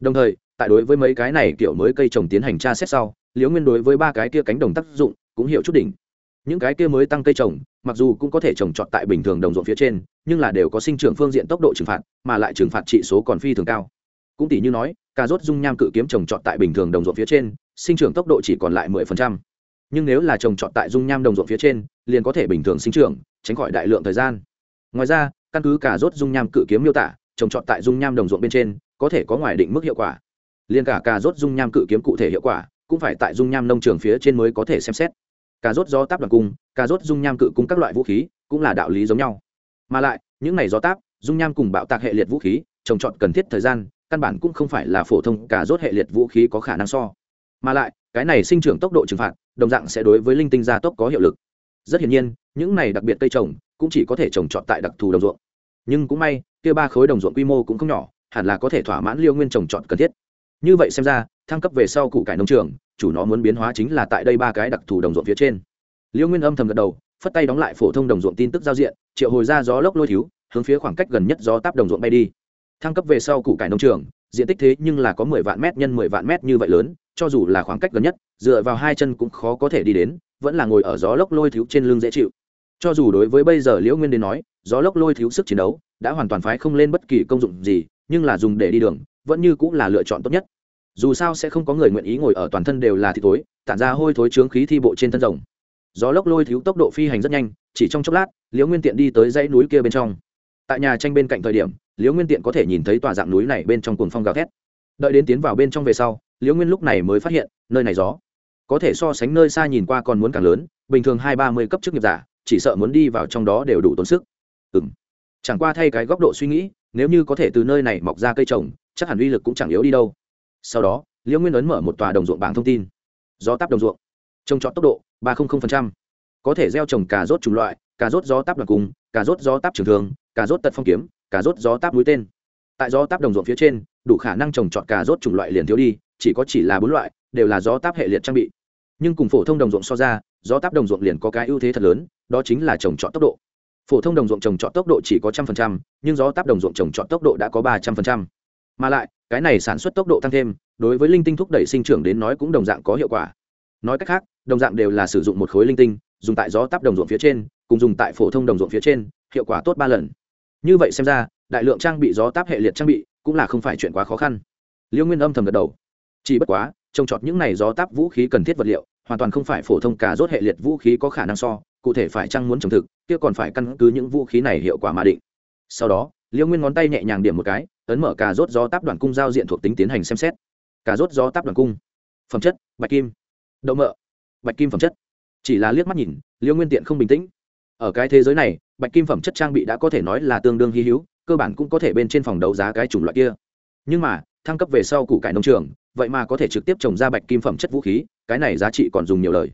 Đồng thời, tại đối với mấy cái này kiểu mới cây trồng tiến hành tra xét sau, liễu nguyên đối với ba cái kia cánh đồng tác dụng cũng hiểu chút đỉnh. Những cái kia mới tăng cây trồng, mặc dù cũng có thể trồng trọt tại bình thường đồng ruộng phía trên, nhưng là đều có sinh trưởng phương diện tốc độ trừng phạt, mà lại trừng phạt trị số còn phi thường cao. Cũng tỷ như nói, cà rốt dung nham cự kiếm trồng trọt tại bình thường đồng ruộng phía trên, sinh trưởng tốc độ chỉ còn lại mười phần trăm nhưng nếu là trồng trọt tại dung nham đồng ruộng phía trên, liền có thể bình thường sinh trưởng, tránh khỏi đại lượng thời gian. Ngoài ra, căn cứ cả rốt dung nham cự kiếm miêu tả, trồng trọt tại dung nham đồng ruộng bên trên, có thể có ngoài định mức hiệu quả. Liền cả cà rốt dung nham cự kiếm cụ thể hiệu quả, cũng phải tại dung nham nông trường phía trên mới có thể xem xét. Cà rốt do táp đoàn cung, cà rốt dung nham cự cung các loại vũ khí, cũng là đạo lý giống nhau. Mà lại, những này do táp, dung nham cùng bạo tạc hệ liệt vũ khí, trồng trọt cần thiết thời gian, căn bản cũng không phải là phổ thông cà rốt hệ liệt vũ khí có khả năng so. Mà lại cái này sinh trưởng tốc độ trừng phạt, đồng dạng sẽ đối với linh tinh gia tốc có hiệu lực. Rất hiển nhiên, những này đặc biệt cây trồng cũng chỉ có thể trồng trọt tại đặc thù đồng ruộng. Nhưng cũng may, kia ba khối đồng ruộng quy mô cũng không nhỏ, hẳn là có thể thỏa mãn liêu nguyên trồng trọt cần thiết. Như vậy xem ra, thăng cấp về sau củ cải nông trường, chủ nó muốn biến hóa chính là tại đây ba cái đặc thù đồng ruộng phía trên. Liêu nguyên âm thầm gật đầu, phất tay đóng lại phổ thông đồng ruộng tin tức giao diện, triệu hồi ra gió lốc lôi thiếu, hướng phía khoảng cách gần nhất gió táp đồng ruộng bay đi. Thăng cấp về sau củ cải nông trường, diện tích thế nhưng là có mười vạn mét nhân mười vạn mét như vậy lớn cho dù là khoảng cách gần nhất, dựa vào hai chân cũng khó có thể đi đến, vẫn là ngồi ở gió lốc lôi thiếu trên lưng dễ chịu. Cho dù đối với bây giờ liễu nguyên đến nói, gió lốc lôi thiếu sức chiến đấu đã hoàn toàn phái không lên bất kỳ công dụng gì, nhưng là dùng để đi đường, vẫn như cũng là lựa chọn tốt nhất. Dù sao sẽ không có người nguyện ý ngồi ở toàn thân đều là thịt tối tản ra hôi thối trướng khí thi bộ trên thân rồng. Gió lốc lôi thiếu tốc độ phi hành rất nhanh, chỉ trong chốc lát, liễu nguyên tiện đi tới dãy núi kia bên trong. Tại nhà tranh bên cạnh thời điểm, liễu nguyên tiện có thể nhìn thấy tòa dạng núi này bên trong cuồng phong gào thét. Đợi đến tiến vào bên trong về sau liễu nguyên lúc này mới phát hiện, nơi này gió, có thể so sánh nơi xa nhìn qua còn muốn càng lớn, bình thường hai ba mươi cấp chức nghiệp giả, chỉ sợ muốn đi vào trong đó đều đủ tốn sức. Ừ m chẳng qua thay cái góc độ suy nghĩ, nếu như có thể từ nơi này mọc ra cây trồng, chắc hẳn uy lực cũng chẳng yếu đi đâu. Sau đó, liễu nguyên ấn mở một tòa đồng ruộng bảng thông tin. Gió táp đồng ruộng. Trồng trọt tốc độ, ba có thể gieo trồng cà rốt chủng loại, cà rốt gió táp đặc cung cà rốt gió táp trường thường cà rốt tật phong kiếm, cà rốt gió táp mũi tên tại gió táp đồng ruộng phía trên, đủ khả năng trồng trọt cà rốt chủng loại liền thiếu đi, chỉ có chỉ là bốn loại, đều là gió táp hệ liệt trang bị. Nhưng cùng phổ thông đồng ruộng so ra, gió táp đồng ruộng liền có cái ưu thế thật lớn, đó chính là trồng trọt tốc độ. Phổ thông đồng ruộng trồng trọt tốc độ chỉ có trăm phần trăm, nhưng gió táp đồng ruộng trồng trọt tốc độ đã có ba trăm phần trăm. Mà lại, cái này sản xuất tốc độ tăng thêm, đối với linh tinh thúc đẩy sinh trưởng đến nói cũng đồng dạng có hiệu quả. Nói cách khác, đồng dạng đều là sử dụng một khối linh tinh, dùng tại gió táp đồng ruộng phía trên, cùng dùng tại phổ thông đồng ruộng phía trên, hiệu quả tốt ba lần. Như vậy xem ra đại lượng trang bị gió táp hệ liệt trang bị, cũng là không phải chuyện quá khó khăn. Liêu nguyên âm thầm gật đầu. Chỉ bất quá, trông trọt những này gió táp vũ khí cần thiết vật liệu, hoàn toàn không phải phổ thông cả rốt hệ liệt vũ khí có khả năng so, cụ thể phải chăng muốn trồng thực, kia còn phải căn cứ những vũ khí này hiệu quả mà định. Sau đó, liêu nguyên ngón tay nhẹ nhàng điểm một cái, ấn mở cà rốt gió táp đoàn cung giao diện thuộc tính tiến hành xem xét. Cà rốt gió táp đoàn cung. Phẩm chất, bạch kim. Đậu mỡ, bạch kim phẩm chất. Chỉ là liếc mắt nhìn, liêu nguyên tiện không bình tĩnh. Ở cái thế giới này, bạch kim phẩm chất trang bị đã có thể nói là tương đương hy hữu cơ bản cũng có thể bên trên phòng đấu giá cái chủng loại kia. Nhưng mà, thăng cấp về sau củ cải nông trường, vậy mà có thể trực tiếp trồng ra bạch kim phẩm chất vũ khí, cái này giá trị còn dùng nhiều lời.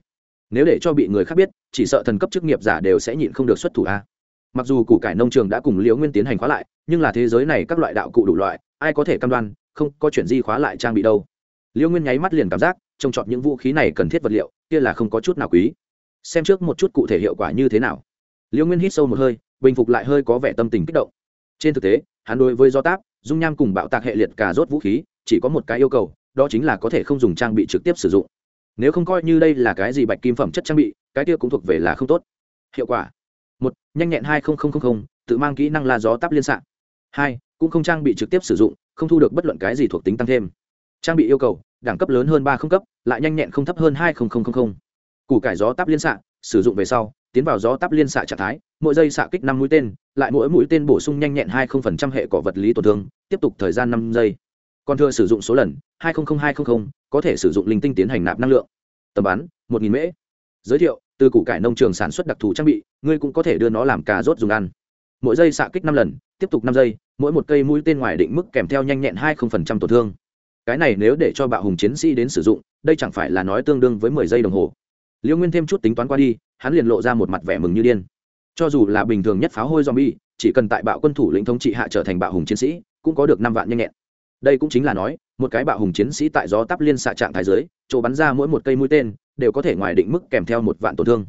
Nếu để cho bị người khác biết, chỉ sợ thần cấp chức nghiệp giả đều sẽ nhịn không được xuất thủ a. Mặc dù củ cải nông trường đã cùng liễu nguyên tiến hành khóa lại, nhưng là thế giới này các loại đạo cụ đủ loại, ai có thể cam đoan, không có chuyện gì khóa lại trang bị đâu. Liễu nguyên nháy mắt liền cảm giác trồng chọn những vũ khí này cần thiết vật liệu, kia là không có chút nào quý. Xem trước một chút cụ thể hiệu quả như thế nào. Liễu nguyên hít sâu một hơi, bình phục lại hơi có vẻ tâm tình kích động trên thực tế, hắn đối với do táp, dung nham cùng bạo tạc hệ liệt cà rốt vũ khí, chỉ có một cái yêu cầu, đó chính là có thể không dùng trang bị trực tiếp sử dụng. Nếu không coi như đây là cái gì bạch kim phẩm chất trang bị, cái kia cũng thuộc về là không tốt. Hiệu quả. Một, nhanh nhẹn hai tự mang kỹ năng la gió táp liên xạ. Hai, cũng không trang bị trực tiếp sử dụng, không thu được bất luận cái gì thuộc tính tăng thêm. Trang bị yêu cầu, đẳng cấp lớn hơn ba không cấp, lại nhanh nhẹn không thấp hơn hai củ cải gió táp liên xạ, sử dụng về sau tiến vào gió táp liên xạ trạng thái, mỗi giây xạ kích năm mũi tên, lại mỗi mũi tên bổ sung nhanh nhẹn hai hệ cỏ vật lý tổn thương, tiếp tục thời gian năm giây. Còn thừa sử dụng số lần, hai hai có thể sử dụng linh tinh tiến hành nạp năng lượng. Tầm bắn, một nghìn mễ. Giới thiệu, từ củ cải nông trường sản xuất đặc thù trang bị, ngươi cũng có thể đưa nó làm cà rốt dùng ăn. Mỗi giây xạ kích năm lần, tiếp tục năm giây, mỗi một cây mũi tên ngoài định mức kèm theo nhanh nhẹn hai tổn thương. Cái này nếu để cho bạo hùng chiến sĩ đến sử dụng, đây chẳng phải là nói tương đương với mười giây đồng hồ liêu nguyên thêm chút tính toán qua đi, hắn liền lộ ra một mặt vẻ mừng như điên. Cho dù là bình thường nhất pháo hôi zombie, chỉ cần tại bạo quân thủ lĩnh thống trị hạ trở thành bạo hùng chiến sĩ, cũng có được năm vạn nhanh nhẹn. Đây cũng chính là nói, một cái bạo hùng chiến sĩ tại gió tắp liên xạ trạng thái giới chỗ bắn ra mỗi một cây mũi tên, đều có thể ngoài định mức kèm theo một vạn tổn thương.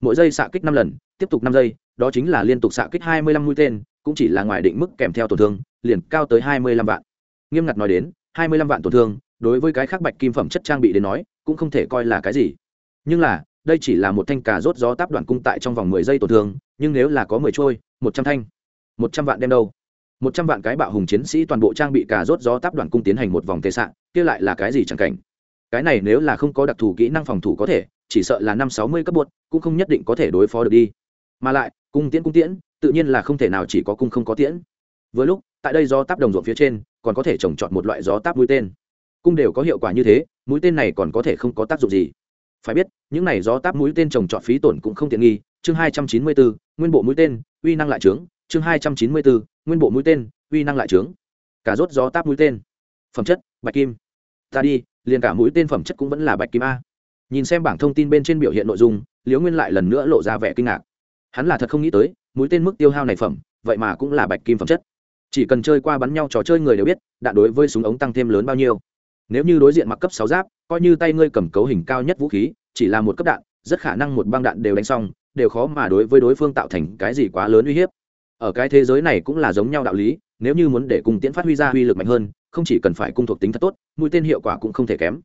Mỗi giây xạ kích năm lần, tiếp tục năm giây, đó chính là liên tục xạ kích hai mươi lăm mũi tên, cũng chỉ là ngoài định mức kèm theo tổn thương, liền cao tới hai mươi lăm vạn. Nghiêm ngặt nói đến, hai mươi lăm vạn tổn thương, đối với cái khác bạch kim phẩm chất trang bị đến nói, cũng không thể coi là cái gì nhưng là, đây chỉ là một thanh cà rốt gió táp đoạn cung tại trong vòng mười giây tổn thương, nhưng nếu là có mười trôi, một trăm thanh, một trăm vạn đem đâu? Một trăm vạn cái bạo hùng chiến sĩ toàn bộ trang bị cà rốt gió táp đoạn cung tiến hành một vòng tệ sạn kia lại là cái gì chẳng cảnh? Cái này nếu là không có đặc thù kỹ năng phòng thủ có thể, chỉ sợ là năm sáu mươi cấp bột, cũng không nhất định có thể đối phó được đi. Mà lại, cung tiễn cung tiễn, tự nhiên là không thể nào chỉ có cung không có tiễn. Với lúc, tại đây do táp đồng ruộng phía trên, còn có thể trồng trọt một loại gió táp mũi tên. Cung đều có hiệu quả như thế, mũi tên này còn có thể không có tác dụng gì phải biết, những này gió táp mũi tên trồng trọt phí tổn cũng không tiện nghi. Chương hai trăm chín mươi bốn, nguyên bộ mũi tên, uy năng lại trướng. Chương hai trăm chín mươi bốn, nguyên bộ mũi tên, uy năng lại trướng. Cả rốt gió táp mũi tên. Phẩm chất, bạch kim. Ta đi, liền cả mũi tên phẩm chất cũng vẫn là bạch kim a. Nhìn xem bảng thông tin bên trên biểu hiện nội dung, liễu nguyên lại lần nữa lộ ra vẻ kinh ngạc. Hắn là thật không nghĩ tới, mũi tên mức tiêu hao này phẩm, vậy mà cũng là bạch kim phẩm chất. Chỉ cần chơi qua bắn nhau trò chơi người đều biết, đạn đối với súng ống tăng thêm lớn bao nhiêu. Nếu như đối diện mặc cấp sáu giáp coi như tay ngươi cầm cấu hình cao nhất vũ khí, chỉ là một cấp đạn, rất khả năng một băng đạn đều đánh xong, đều khó mà đối với đối phương tạo thành cái gì quá lớn uy hiếp. Ở cái thế giới này cũng là giống nhau đạo lý, nếu như muốn để cung tiễn phát huy ra uy lực mạnh hơn, không chỉ cần phải cung thuộc tính thật tốt, mũi tên hiệu quả cũng không thể kém.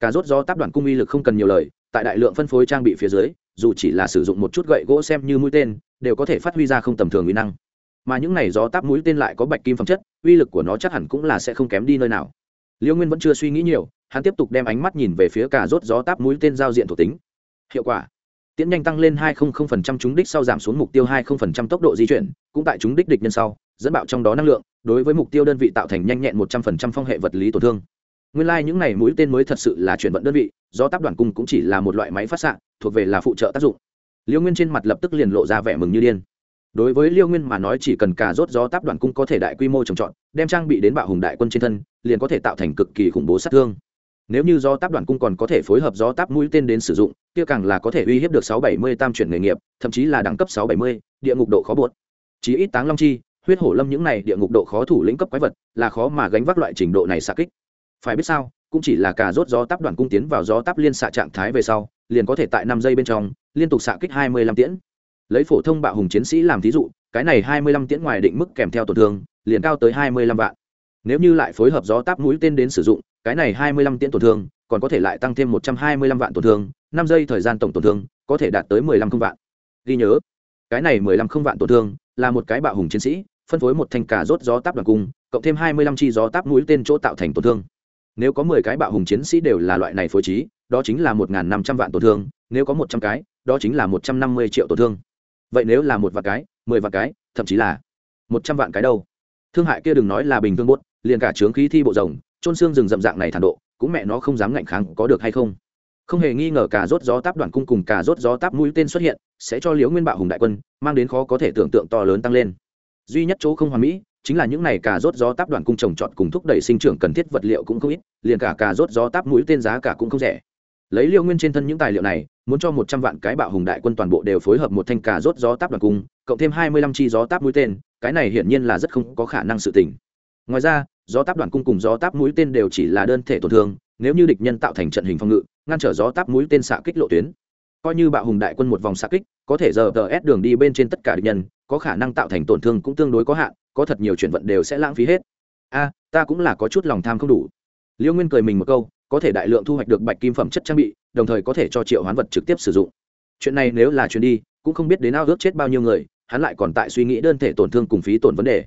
Cả rốt do tác đoạn cung uy lực không cần nhiều lời, tại đại lượng phân phối trang bị phía dưới, dù chỉ là sử dụng một chút gậy gỗ xem như mũi tên, đều có thể phát huy ra không tầm thường uy năng. Mà những này gió táp mũi tên lại có bạch kim phẩm chất, uy lực của nó chắc hẳn cũng là sẽ không kém đi nơi nào. Liễu nguyên vẫn chưa suy nghĩ nhiều hắn tiếp tục đem ánh mắt nhìn về phía cả rốt gió táp mũi tên giao diện thuộc tính. Hiệu quả. Tiễn nhanh tăng lên 200% trúng đích sau giảm xuống mục tiêu 20% tốc độ di chuyển, cũng tại trúng đích địch nhân sau, dẫn bạo trong đó năng lượng, đối với mục tiêu đơn vị tạo thành nhanh nhẹn 100% phong hệ vật lý tổn thương. Nguyên lai、like、những này mũi tên mới thật sự là chuyển vận đơn vị do tác đoàn cung cũng chỉ là một loại máy phát xạ, thuộc về là phụ trợ tác dụng. Liêu nguyên trên mặt lập tức liền lộ ra vẻ mừng như điên. Đối với liêu nguyên mà nói chỉ cần cả rốt gió táp đoàn cung có thể đại quy mô trồng trọt, đem trang bị đến bạo hùng đại quân trên thân, liền có thể tạo thành cực kỳ khủng bố sát thương nếu như do táp đoàn cung còn có thể phối hợp do táp mũi tên đến sử dụng, kia càng là có thể uy hiếp được sáu bảy mươi tam chuyển nghề nghiệp, thậm chí là đẳng cấp sáu bảy mươi, địa ngục độ khó buột. Chí ít táng long chi, huyết hổ lâm những này địa ngục độ khó thủ lĩnh cấp quái vật, là khó mà gánh vác loại trình độ này xạ kích. Phải biết sao, cũng chỉ là cà rốt gió táp đoàn cung tiến vào gió táp liên xạ trạng thái về sau, liền có thể tại năm giây bên trong, liên tục xạ kích hai mươi lăm tiễn. Lấy phổ thông bạo hùng chiến sĩ làm thí dụ, cái này hai mươi lăm tiễn ngoài định mức kèm theo tổn thương, liền cao tới hai mươi lăm vạn. Nếu như lại phối hợp gió táp mũi tên đến sử dụng cái này hai mươi lăm tiễn tổn thương, còn có thể lại tăng thêm một trăm hai mươi lăm vạn tổn thương, năm giây thời gian tổng tổn thương có thể đạt tới mười lăm không vạn. Ghi nhớ, cái này mười lăm không vạn tổn thương là một cái bạo hùng chiến sĩ, phân phối một thanh cà rốt gió táp đoàn cung, cộng thêm hai mươi lăm chi gió táp mũi tên chỗ tạo thành tổn thương. Nếu có mười cái bạo hùng chiến sĩ đều là loại này phối trí, đó chính là một năm trăm vạn tổn thương, nếu có một trăm cái, đó chính là một trăm năm mươi triệu tổn thương. Vậy nếu là một vạn cái, mười vạn cái, thậm chí là một trăm vạn cái đâu? Thương hại kia đừng nói là bình thường bốt liền cả trướng khí thi bộ rồng trôn xương rừng rậm dạng này thản độ, cũng mẹ nó không dám ngạnh kháng có được hay không. Không hề nghi ngờ cả rốt gió táp đoàn cung cùng cả rốt gió táp mũi tên xuất hiện, sẽ cho liễu nguyên bạo hùng đại quân mang đến khó có thể tưởng tượng to lớn tăng lên. Duy nhất chỗ không hoàn mỹ chính là những này cả rốt gió táp đoàn cung trồng trọt cùng thúc đẩy sinh trưởng cần thiết vật liệu cũng không ít, liền cả cả rốt gió táp mũi tên giá cả cũng không rẻ. Lấy liêu nguyên trên thân những tài liệu này, muốn cho một trăm vạn cái bạo hùng đại quân toàn bộ đều phối hợp một thanh cả rốt gió táp đoàn cung, cộng thêm hai mươi lăm chi gió táp mũi tên, cái này hiển nhiên là rất không có khả năng sự tình. Ngoài ra gió táp đoàn cung cùng gió táp mũi tên đều chỉ là đơn thể tổn thương, nếu như địch nhân tạo thành trận hình phòng ngự, ngăn trở gió táp mũi tên xạ kích lộ tuyến. Coi như bạo hùng đại quân một vòng xạ kích, có thể giờ tờ ép đường đi bên trên tất cả địch nhân, có khả năng tạo thành tổn thương cũng tương đối có hạn, có thật nhiều chuyển vận đều sẽ lãng phí hết. A, ta cũng là có chút lòng tham không đủ. Liễu nguyên cười mình một câu, có thể đại lượng thu hoạch được bạch kim phẩm chất trang bị, đồng thời có thể cho triệu hoán vật trực tiếp sử dụng. Chuyện này nếu là chuyến đi, cũng không biết đến ao ước chết bao nhiêu người, hắn lại còn tại suy nghĩ đơn thể tổn thương cùng phí tổn vấn đề.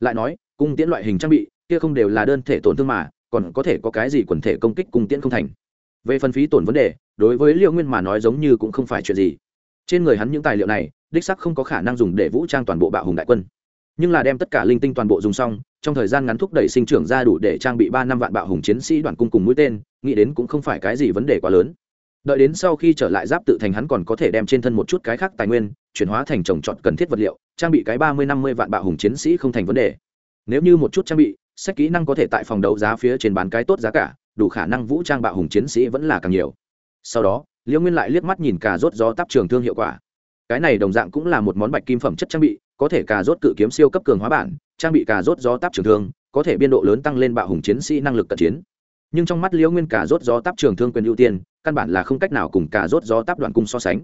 Lại nói, cung tiễn loại hình trang bị kia không đều là đơn thể tổn thương mà, còn có thể có cái gì quần thể công kích cùng tiễn không thành. Về phần phí tổn vấn đề, đối với liệu nguyên mà nói giống như cũng không phải chuyện gì. Trên người hắn những tài liệu này, đích sắc không có khả năng dùng để vũ trang toàn bộ bạo hùng đại quân. Nhưng là đem tất cả linh tinh toàn bộ dùng xong, trong thời gian ngắn thúc đẩy sinh trưởng ra đủ để trang bị ba năm vạn bạo hùng chiến sĩ đoàn cung cùng mũi tên, nghĩ đến cũng không phải cái gì vấn đề quá lớn. Đợi đến sau khi trở lại giáp tự thành hắn còn có thể đem trên thân một chút cái khác tài nguyên, chuyển hóa thành trồng trọt cần thiết vật liệu, trang bị cái ba mươi năm mươi vạn bạo hùng chiến sĩ không thành vấn đề. Nếu như một chút trang bị sách kỹ năng có thể tại phòng đấu giá phía trên bán cái tốt giá cả, đủ khả năng vũ trang bạo hùng chiến sĩ vẫn là càng nhiều. Sau đó liễu nguyên lại liếc mắt nhìn cà rốt gió tắp trường thương hiệu quả. Cái này đồng dạng cũng là một món bạch kim phẩm chất trang bị, có thể cà rốt cự kiếm siêu cấp cường hóa bản, trang bị cà rốt gió táp trường thương, có thể biên độ lớn tăng lên bạo hùng chiến sĩ năng lực cận chiến. Nhưng trong mắt liễu nguyên cà rốt gió táp trường thương quyền ưu tiên, căn bản là không cách nào cùng cà rốt gió táp đoạn cung so sánh.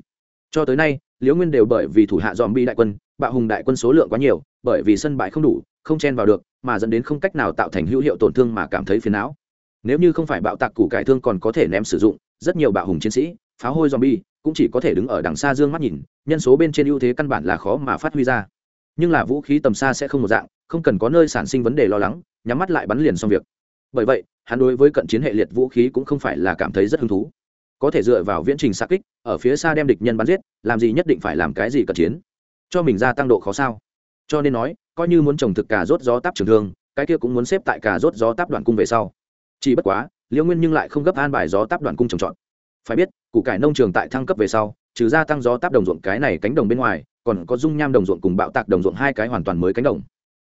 Cho tới nay liễu nguyên đều bởi vì thủ hạ dòm bi đại quân, bạo hùng đại quân số lượng quá nhiều, bởi vì sân bãi không đủ không chen vào được, mà dẫn đến không cách nào tạo thành hữu hiệu tổn thương mà cảm thấy phiền não. Nếu như không phải bạo tạc củ cải thương còn có thể ném sử dụng, rất nhiều bạo hùng chiến sĩ, phá hôi zombie, cũng chỉ có thể đứng ở đằng xa dương mắt nhìn, nhân số bên trên ưu thế căn bản là khó mà phát huy ra. Nhưng là vũ khí tầm xa sẽ không một dạng, không cần có nơi sản sinh vấn đề lo lắng, nhắm mắt lại bắn liền xong việc. Bởi vậy, hắn đối với cận chiến hệ liệt vũ khí cũng không phải là cảm thấy rất hứng thú. Có thể dựa vào viễn trình xa kích, ở phía xa đem địch nhân bắn giết, làm gì nhất định phải làm cái gì cận chiến? Cho mình gia tăng độ khó sao? Cho nên nói coi như muốn trồng thực cà rốt gió táp trường thương, cái kia cũng muốn xếp tại cà rốt gió táp đoạn cung về sau. Chỉ bất quá liễu nguyên nhưng lại không gấp an bài gió táp đoạn cung trồng trọt. Phải biết, củ cải nông trường tại thăng cấp về sau, trừ ra tăng gió táp đồng ruộng cái này cánh đồng bên ngoài, còn có dung nham đồng ruộng cùng bạo tạc đồng ruộng hai cái hoàn toàn mới cánh đồng.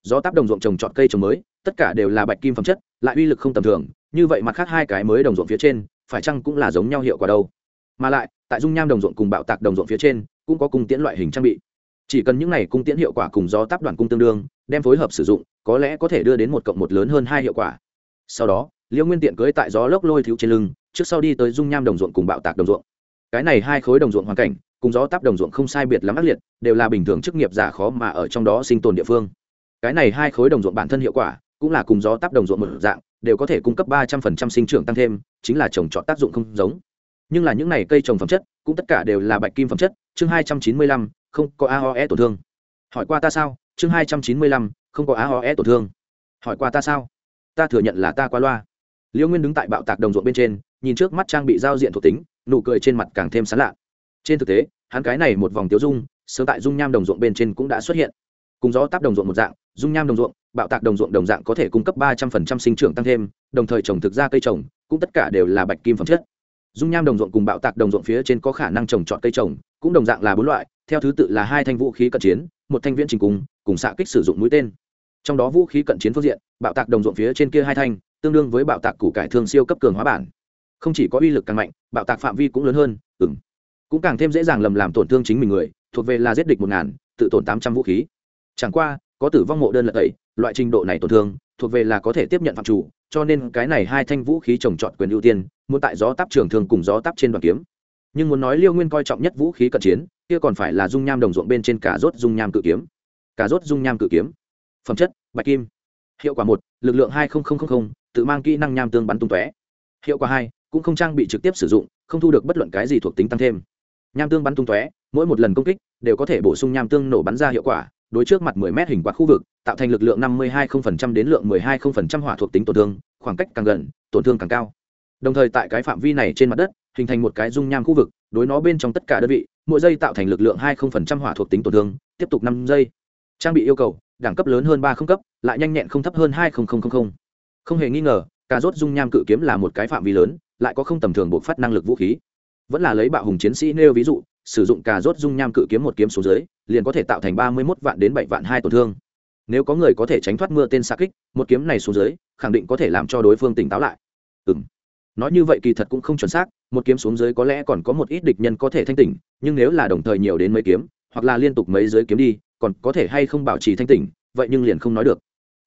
Do táp đồng ruộng trồng trọt cây trồng mới, tất cả đều là bạch kim phẩm chất, lại uy lực không tầm thường, như vậy mặt khác hai cái mới đồng ruộng phía trên, phải chăng cũng là giống nhau hiệu quả đâu? Mà lại, tại dung nham đồng ruộng cùng bạo tạc đồng ruộng phía trên, cũng có cùng tiễn loại hình trang bị chỉ cần những này cung tiễn hiệu quả cùng gió táp đoàn cung tương đương, đem phối hợp sử dụng, có lẽ có thể đưa đến một cộng một lớn hơn hai hiệu quả. Sau đó, liêu nguyên tiện cưới tại gió lốc lôi thiếu trên lưng, trước sau đi tới dung nham đồng ruộng cùng bạo tạc đồng ruộng. Cái này hai khối đồng ruộng hoàn cảnh, cùng gió táp đồng ruộng không sai biệt lắm ác liệt, đều là bình thường chức nghiệp giả khó mà ở trong đó sinh tồn địa phương. Cái này hai khối đồng ruộng bản thân hiệu quả, cũng là cùng gió táp đồng ruộng một dạng, đều có thể cung cấp ba trăm phần trăm sinh trưởng tăng thêm, chính là trồng trọt tác dụng không giống. Nhưng là những này cây trồng phẩm chất, cũng tất cả đều là bạch kim phẩm chất. Chương hai trăm chín mươi lăm không có aoe tổn thương. Hỏi qua ta sao? Chương hai trăm chín mươi lăm, không có aoe tổn thương. Hỏi qua ta sao? Ta thừa nhận là ta qua loa. Liễu nguyên đứng tại bạo tạc đồng ruộng bên trên, nhìn trước mắt trang bị giao diện thuộc tính, nụ cười trên mặt càng thêm sán lạ. Trên thực tế, hắn cái này một vòng tiêu dung, sớm tại dung nham đồng ruộng bên trên cũng đã xuất hiện. Cùng gió táp đồng ruộng một dạng, dung nham đồng ruộng, bạo tạc đồng ruộng đồng dạng có thể cung cấp ba trăm phần trăm sinh trưởng tăng thêm, đồng thời trồng thực ra cây trồng, cũng tất cả đều là bạch kim phẩm chất. Dung nham đồng ruộng cùng bạo tạc đồng ruộng phía trên có khả năng trồng trọt cây trồng cũng đồng dạng là bốn loại, theo thứ tự là hai thanh vũ khí cận chiến, một thanh viễn trình cùng cùng xạ kích sử dụng mũi tên. Trong đó vũ khí cận chiến phương diện, bạo tạc đồng ruộng phía trên kia hai thanh, tương đương với bạo tạc củ cải thương siêu cấp cường hóa bản. Không chỉ có uy lực càng mạnh, bạo tạc phạm vi cũng lớn hơn ừng cũng càng thêm dễ dàng lầm làm tổn thương chính mình người, thuộc về là giết địch một ngàn, tự tổn tám trăm vũ khí. Chẳng qua, có tử vong mộ đơn lật tẩy, loại trình độ này tổn thương, thuộc về là có thể tiếp nhận phạm chủ, cho nên cái này hai thanh vũ khí trồng trọt quyền ưu tiên, muốn tại gió táp trường thường cùng gió táp trên đoàn kiếm nhưng muốn nói liêu nguyên coi trọng nhất vũ khí cận chiến, kia còn phải là dung nham đồng ruộng bên trên cả rốt dung nham cự kiếm. Cả rốt dung nham cự kiếm. Phẩm chất, bạch kim. Hiệu quả một, lực lượng hai tự mang kỹ năng nham tương bắn tung tóe. Hiệu quả hai, cũng không trang bị trực tiếp sử dụng, không thu được bất luận cái gì thuộc tính tăng thêm. Nham tương bắn tung tóe, mỗi một lần công kích, đều có thể bổ sung nham tương nổ bắn ra hiệu quả, đối trước mặt 10 mét hình quạt khu vực, tạo thành lực lượng 52% đến lượng 12% hỏa thuộc tính tổn thương, khoảng cách càng gần, tổn thương càng cao. Đồng thời tại cái phạm vi này trên mặt đất hình thành một cái dung nham khu vực, đối nó bên trong tất cả đơn vị, mỗi giây tạo thành lực lượng 20% hỏa thuộc tính tổn thương, tiếp tục năm giây. Trang bị yêu cầu, đẳng cấp lớn hơn ba không cấp, lại nhanh nhẹn không thấp hơn hai không hề nghi ngờ, cà rốt dung nham cự kiếm là một cái phạm vi lớn, lại có không tầm thường buộc phát năng lực vũ khí. Vẫn là lấy bạo hùng chiến sĩ nêu ví dụ, sử dụng cà rốt dung nham cự kiếm một kiếm số dưới, liền có thể tạo thành ba mươi một vạn đến bảy vạn hai tổn thương. Nếu có người có thể tránh thoát mưa tên xa kích, một kiếm này xuống dưới, khẳng định có thể làm cho đối phương tỉnh táo lại. Ừ m nói như vậy kỳ thật cũng không chuẩn xác, một kiếm xuống dưới có lẽ còn có một ít địch nhân có thể thanh tỉnh, nhưng nếu là đồng thời nhiều đến mấy kiếm, hoặc là liên tục mấy giới kiếm đi, còn có thể hay không bảo trì thanh tỉnh, vậy nhưng liền không nói được.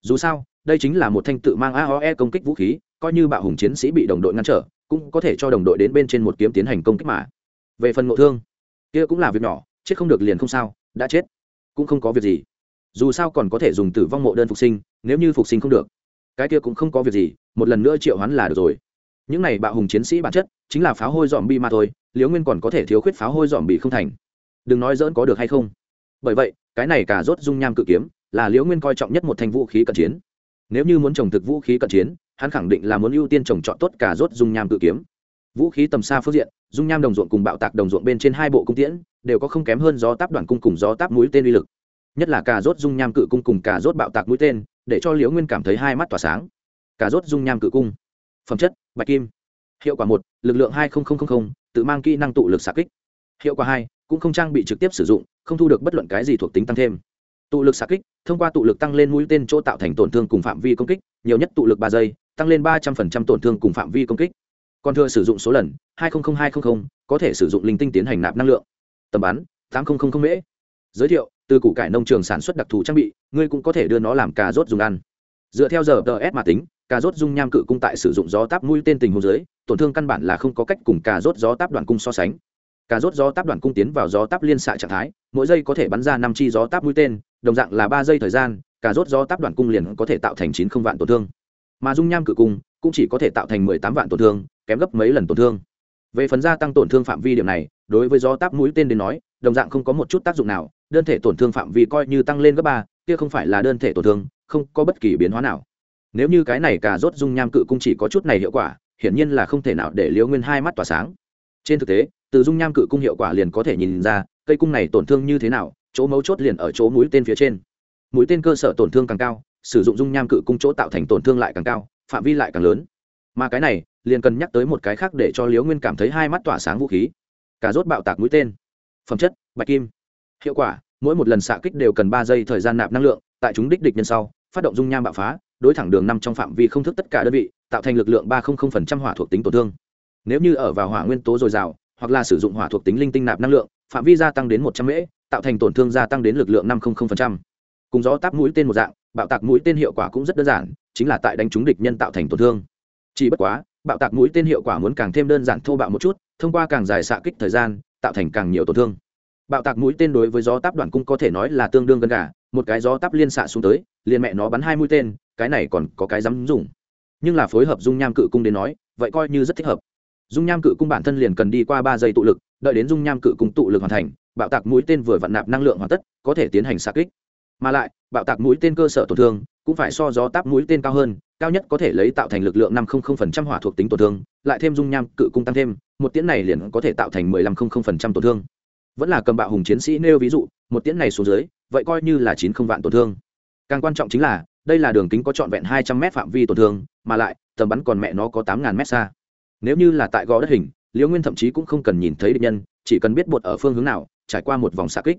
Dù sao, đây chính là một thanh tự mang aoe công kích vũ khí, coi như bạo hùng chiến sĩ bị đồng đội ngăn trở, cũng có thể cho đồng đội đến bên trên một kiếm tiến hành công kích mà. Về phần ngộ thương, kia cũng là việc nhỏ, chết không được liền không sao, đã chết, cũng không có việc gì. Dù sao còn có thể dùng tử vong mộ đơn phục sinh, nếu như phục sinh không được, cái kia cũng không có việc gì, một lần nữa triệu hoán là được rồi những này bạo hùng chiến sĩ bản chất chính là pháo hôi dòm bi mà thôi, liễu nguyên còn có thể thiếu khuyết pháo hôi dòm bị không thành. Đừng nói dỡn có được hay không. Bởi vậy, cái này cả rốt dung nham cự kiếm là liễu nguyên coi trọng nhất một thanh vũ khí cận chiến. Nếu như muốn trồng thực vũ khí cận chiến, hắn khẳng định là muốn ưu tiên trồng chọn tốt cả rốt dung nham cự kiếm. Vũ khí tầm xa phương diện, dung nham đồng ruộng cùng bạo tạc đồng ruộng bên trên hai bộ cung tiễn đều có không kém hơn gió táp đoàn cung cùng gió táp mũi tên uy lực. Nhất là cà rốt dung nham cự cung cùng cà rốt bạo tạc mũi tên, để cho liễu nguyên cảm thấy hai mắt tỏa sáng. Cà rốt dung nham cự cung phẩm chất, bạch kim. Hiệu quả một, lực lượng hai tự mang kỹ năng tụ lực xạ kích. Hiệu quả hai, cũng không trang bị trực tiếp sử dụng, không thu được bất luận cái gì thuộc tính tăng thêm. Tụ lực xạ kích, thông qua tụ lực tăng lên mũi tên chỗ tạo thành tổn thương cùng phạm vi công kích, nhiều nhất tụ lực ba giây, tăng lên ba trăm linh tổn thương cùng phạm vi công kích. Còn thừa sử dụng số lần, hai trăm linh hai trăm linh có thể sử dụng linh tinh tiến hành nạp năng lượng. Tầm bắn, tám nghìn mễ. Giới thiệu, từ củ cải nông trường sản xuất đặc thù trang bị, ngươi cũng có thể đưa nó làm cà rốt dùng ăn dựa theo giờ ts mà tính, cà rốt dung nham cự cung tại sử dụng gió táp mũi tên tình hồ dưới, tổn thương căn bản là không có cách cùng cà rốt gió táp đoàn cung so sánh. Cà rốt gió táp đoàn cung tiến vào gió táp liên xạ trạng thái, mỗi giây có thể bắn ra năm chi gió táp mũi tên, đồng dạng là ba giây thời gian, cà rốt gió táp đoàn cung liền có thể tạo thành chín không vạn tổn thương. Mà dung nham cự cung cũng chỉ có thể tạo thành mười tám vạn tổn thương, kém gấp mấy lần tổn thương. Về phần gia tăng tổn thương phạm vi điểm này, đối với gió táp mũi tên đến nói, đồng dạng không có một chút tác dụng nào, đơn thể tổn thương phạm vi coi như tăng lên gấp ba, kia không phải là đơn thể tổn thương không có bất kỳ biến hóa nào. Nếu như cái này cà rốt dung nham cự cung chỉ có chút này hiệu quả, hiển nhiên là không thể nào để liễu nguyên hai mắt tỏa sáng. Trên thực tế, từ dung nham cự cung hiệu quả liền có thể nhìn ra, cây cung này tổn thương như thế nào, chỗ mấu chốt liền ở chỗ mũi tên phía trên. Mũi tên cơ sở tổn thương càng cao, sử dụng dung nham cự cung chỗ tạo thành tổn thương lại càng cao, phạm vi lại càng lớn. Mà cái này, liền cần nhắc tới một cái khác để cho liễu nguyên cảm thấy hai mắt tỏa sáng vũ khí. Cà rốt bạo tạc mũi tên. Phẩm chất, bạch kim. Hiệu quả, mỗi một lần xạ kích đều cần ba giây thời gian nạp năng lượng, tại chúng đích địch nhân sau phát động dung nham bạo phá, đối thẳng đường năm trong phạm vi không thức tất cả đơn vị, tạo thành lực lượng ba hỏa thuộc tính tổn thương. Nếu như ở vào hỏa nguyên tố dồi dào, hoặc là sử dụng hỏa thuộc tính linh tinh nạp năng lượng, phạm vi gia tăng đến một trăm mễ, tạo thành tổn thương gia tăng đến lực lượng năm cùng gió táp mũi tên một dạng, bạo tạc mũi tên hiệu quả cũng rất đơn giản, chính là tại đánh trúng địch nhân tạo thành tổn thương. Chỉ bất quá, bạo tạc mũi tên hiệu quả muốn càng thêm đơn giản thô bạo một chút, thông qua càng dài xạ kích thời gian, tạo thành càng nhiều tổn thương bạo tạc mũi tên đối với gió táp đoạn cung có thể nói là tương đương gần cả một cái gió táp liên xạ xuống tới, liền mẹ nó bắn hai mũi tên, cái này còn có cái dám dùng. Nhưng là phối hợp dung nham cự cung đến nói, vậy coi như rất thích hợp. Dung nham cự cung bản thân liền cần đi qua ba giây tụ lực, đợi đến dung nham cự cung tụ lực hoàn thành, bạo tạc mũi tên vừa vặn nạp năng lượng hoàn tất, có thể tiến hành xạ kích. Mà lại, bạo tạc mũi tên cơ sở tổn thương, cũng phải so gió táp mũi tên cao hơn, cao nhất có thể lấy tạo thành lực lượng năm hỏa thuộc tính tổn thương, lại thêm dung nham cự cung tăng thêm, một tiễn này liền có thể tạo thành mười lăm tổn thương vẫn là cầm bạo hùng chiến sĩ nêu ví dụ, một tiễn này xuống dưới, vậy coi như là chín không vạn tổn thương. Càng quan trọng chính là, đây là đường kính có trọn vẹn hai trăm m phạm vi tổn thương, mà lại, tầm bắn còn mẹ nó có tám ngàn m xa. Nếu như là tại gò đất hình, liễu nguyên thậm chí cũng không cần nhìn thấy địch nhân, chỉ cần biết bột ở phương hướng nào, trải qua một vòng xạ kích.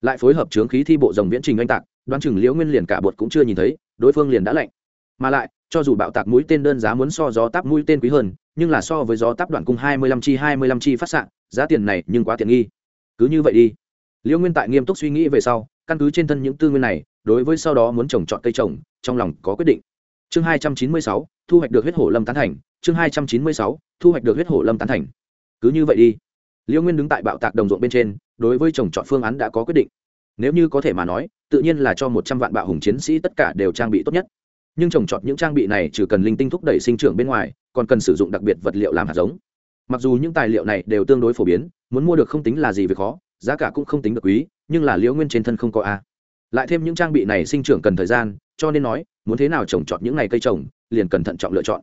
Lại phối hợp chướng khí thi bộ dòng viễn trình oanh tạc, đoán chừng liễu nguyên liền cả bột cũng chưa nhìn thấy, đối phương liền đã lạnh. Mà lại, cho dù bạo tạc mũi tên đơn giá muốn so gió táp mũi tên quý hơn, nhưng là so với gió táp đoạn cung hai mươi lăm chi hai mươi lăm chi phát xạ, giá tiền này nhưng quá tiện nghi cứ như vậy đi. Liễu nguyên tại nghiêm túc suy nghĩ về sau, căn cứ trên thân những tư nguyên này, đối với sau đó muốn trồng trọt cây trồng, trong lòng có quyết định. Chương hai trăm chín mươi sáu, thu hoạch được huyết hổ lâm tán thành. Chương hai trăm chín mươi sáu, thu hoạch được huyết hổ lâm tán thành. Cứ như vậy đi. Liễu nguyên đứng tại bạo tạc đồng ruộng bên trên, đối với trồng trọt phương án đã có quyết định. Nếu như có thể mà nói, tự nhiên là cho một trăm vạn bạo hùng chiến sĩ tất cả đều trang bị tốt nhất. Nhưng trồng trọt những trang bị này trừ cần linh tinh thúc đẩy sinh trưởng bên ngoài, còn cần sử dụng đặc biệt vật liệu làm hạt giống. Mặc dù những tài liệu này đều tương đối phổ biến muốn mua được không tính là gì về khó, giá cả cũng không tính được quý, nhưng là liễu nguyên trên thân không có a. Lại thêm những trang bị này sinh trưởng cần thời gian, cho nên nói, muốn thế nào trồng trọt những ngày cây trồng, liền cần thận trọng lựa chọn.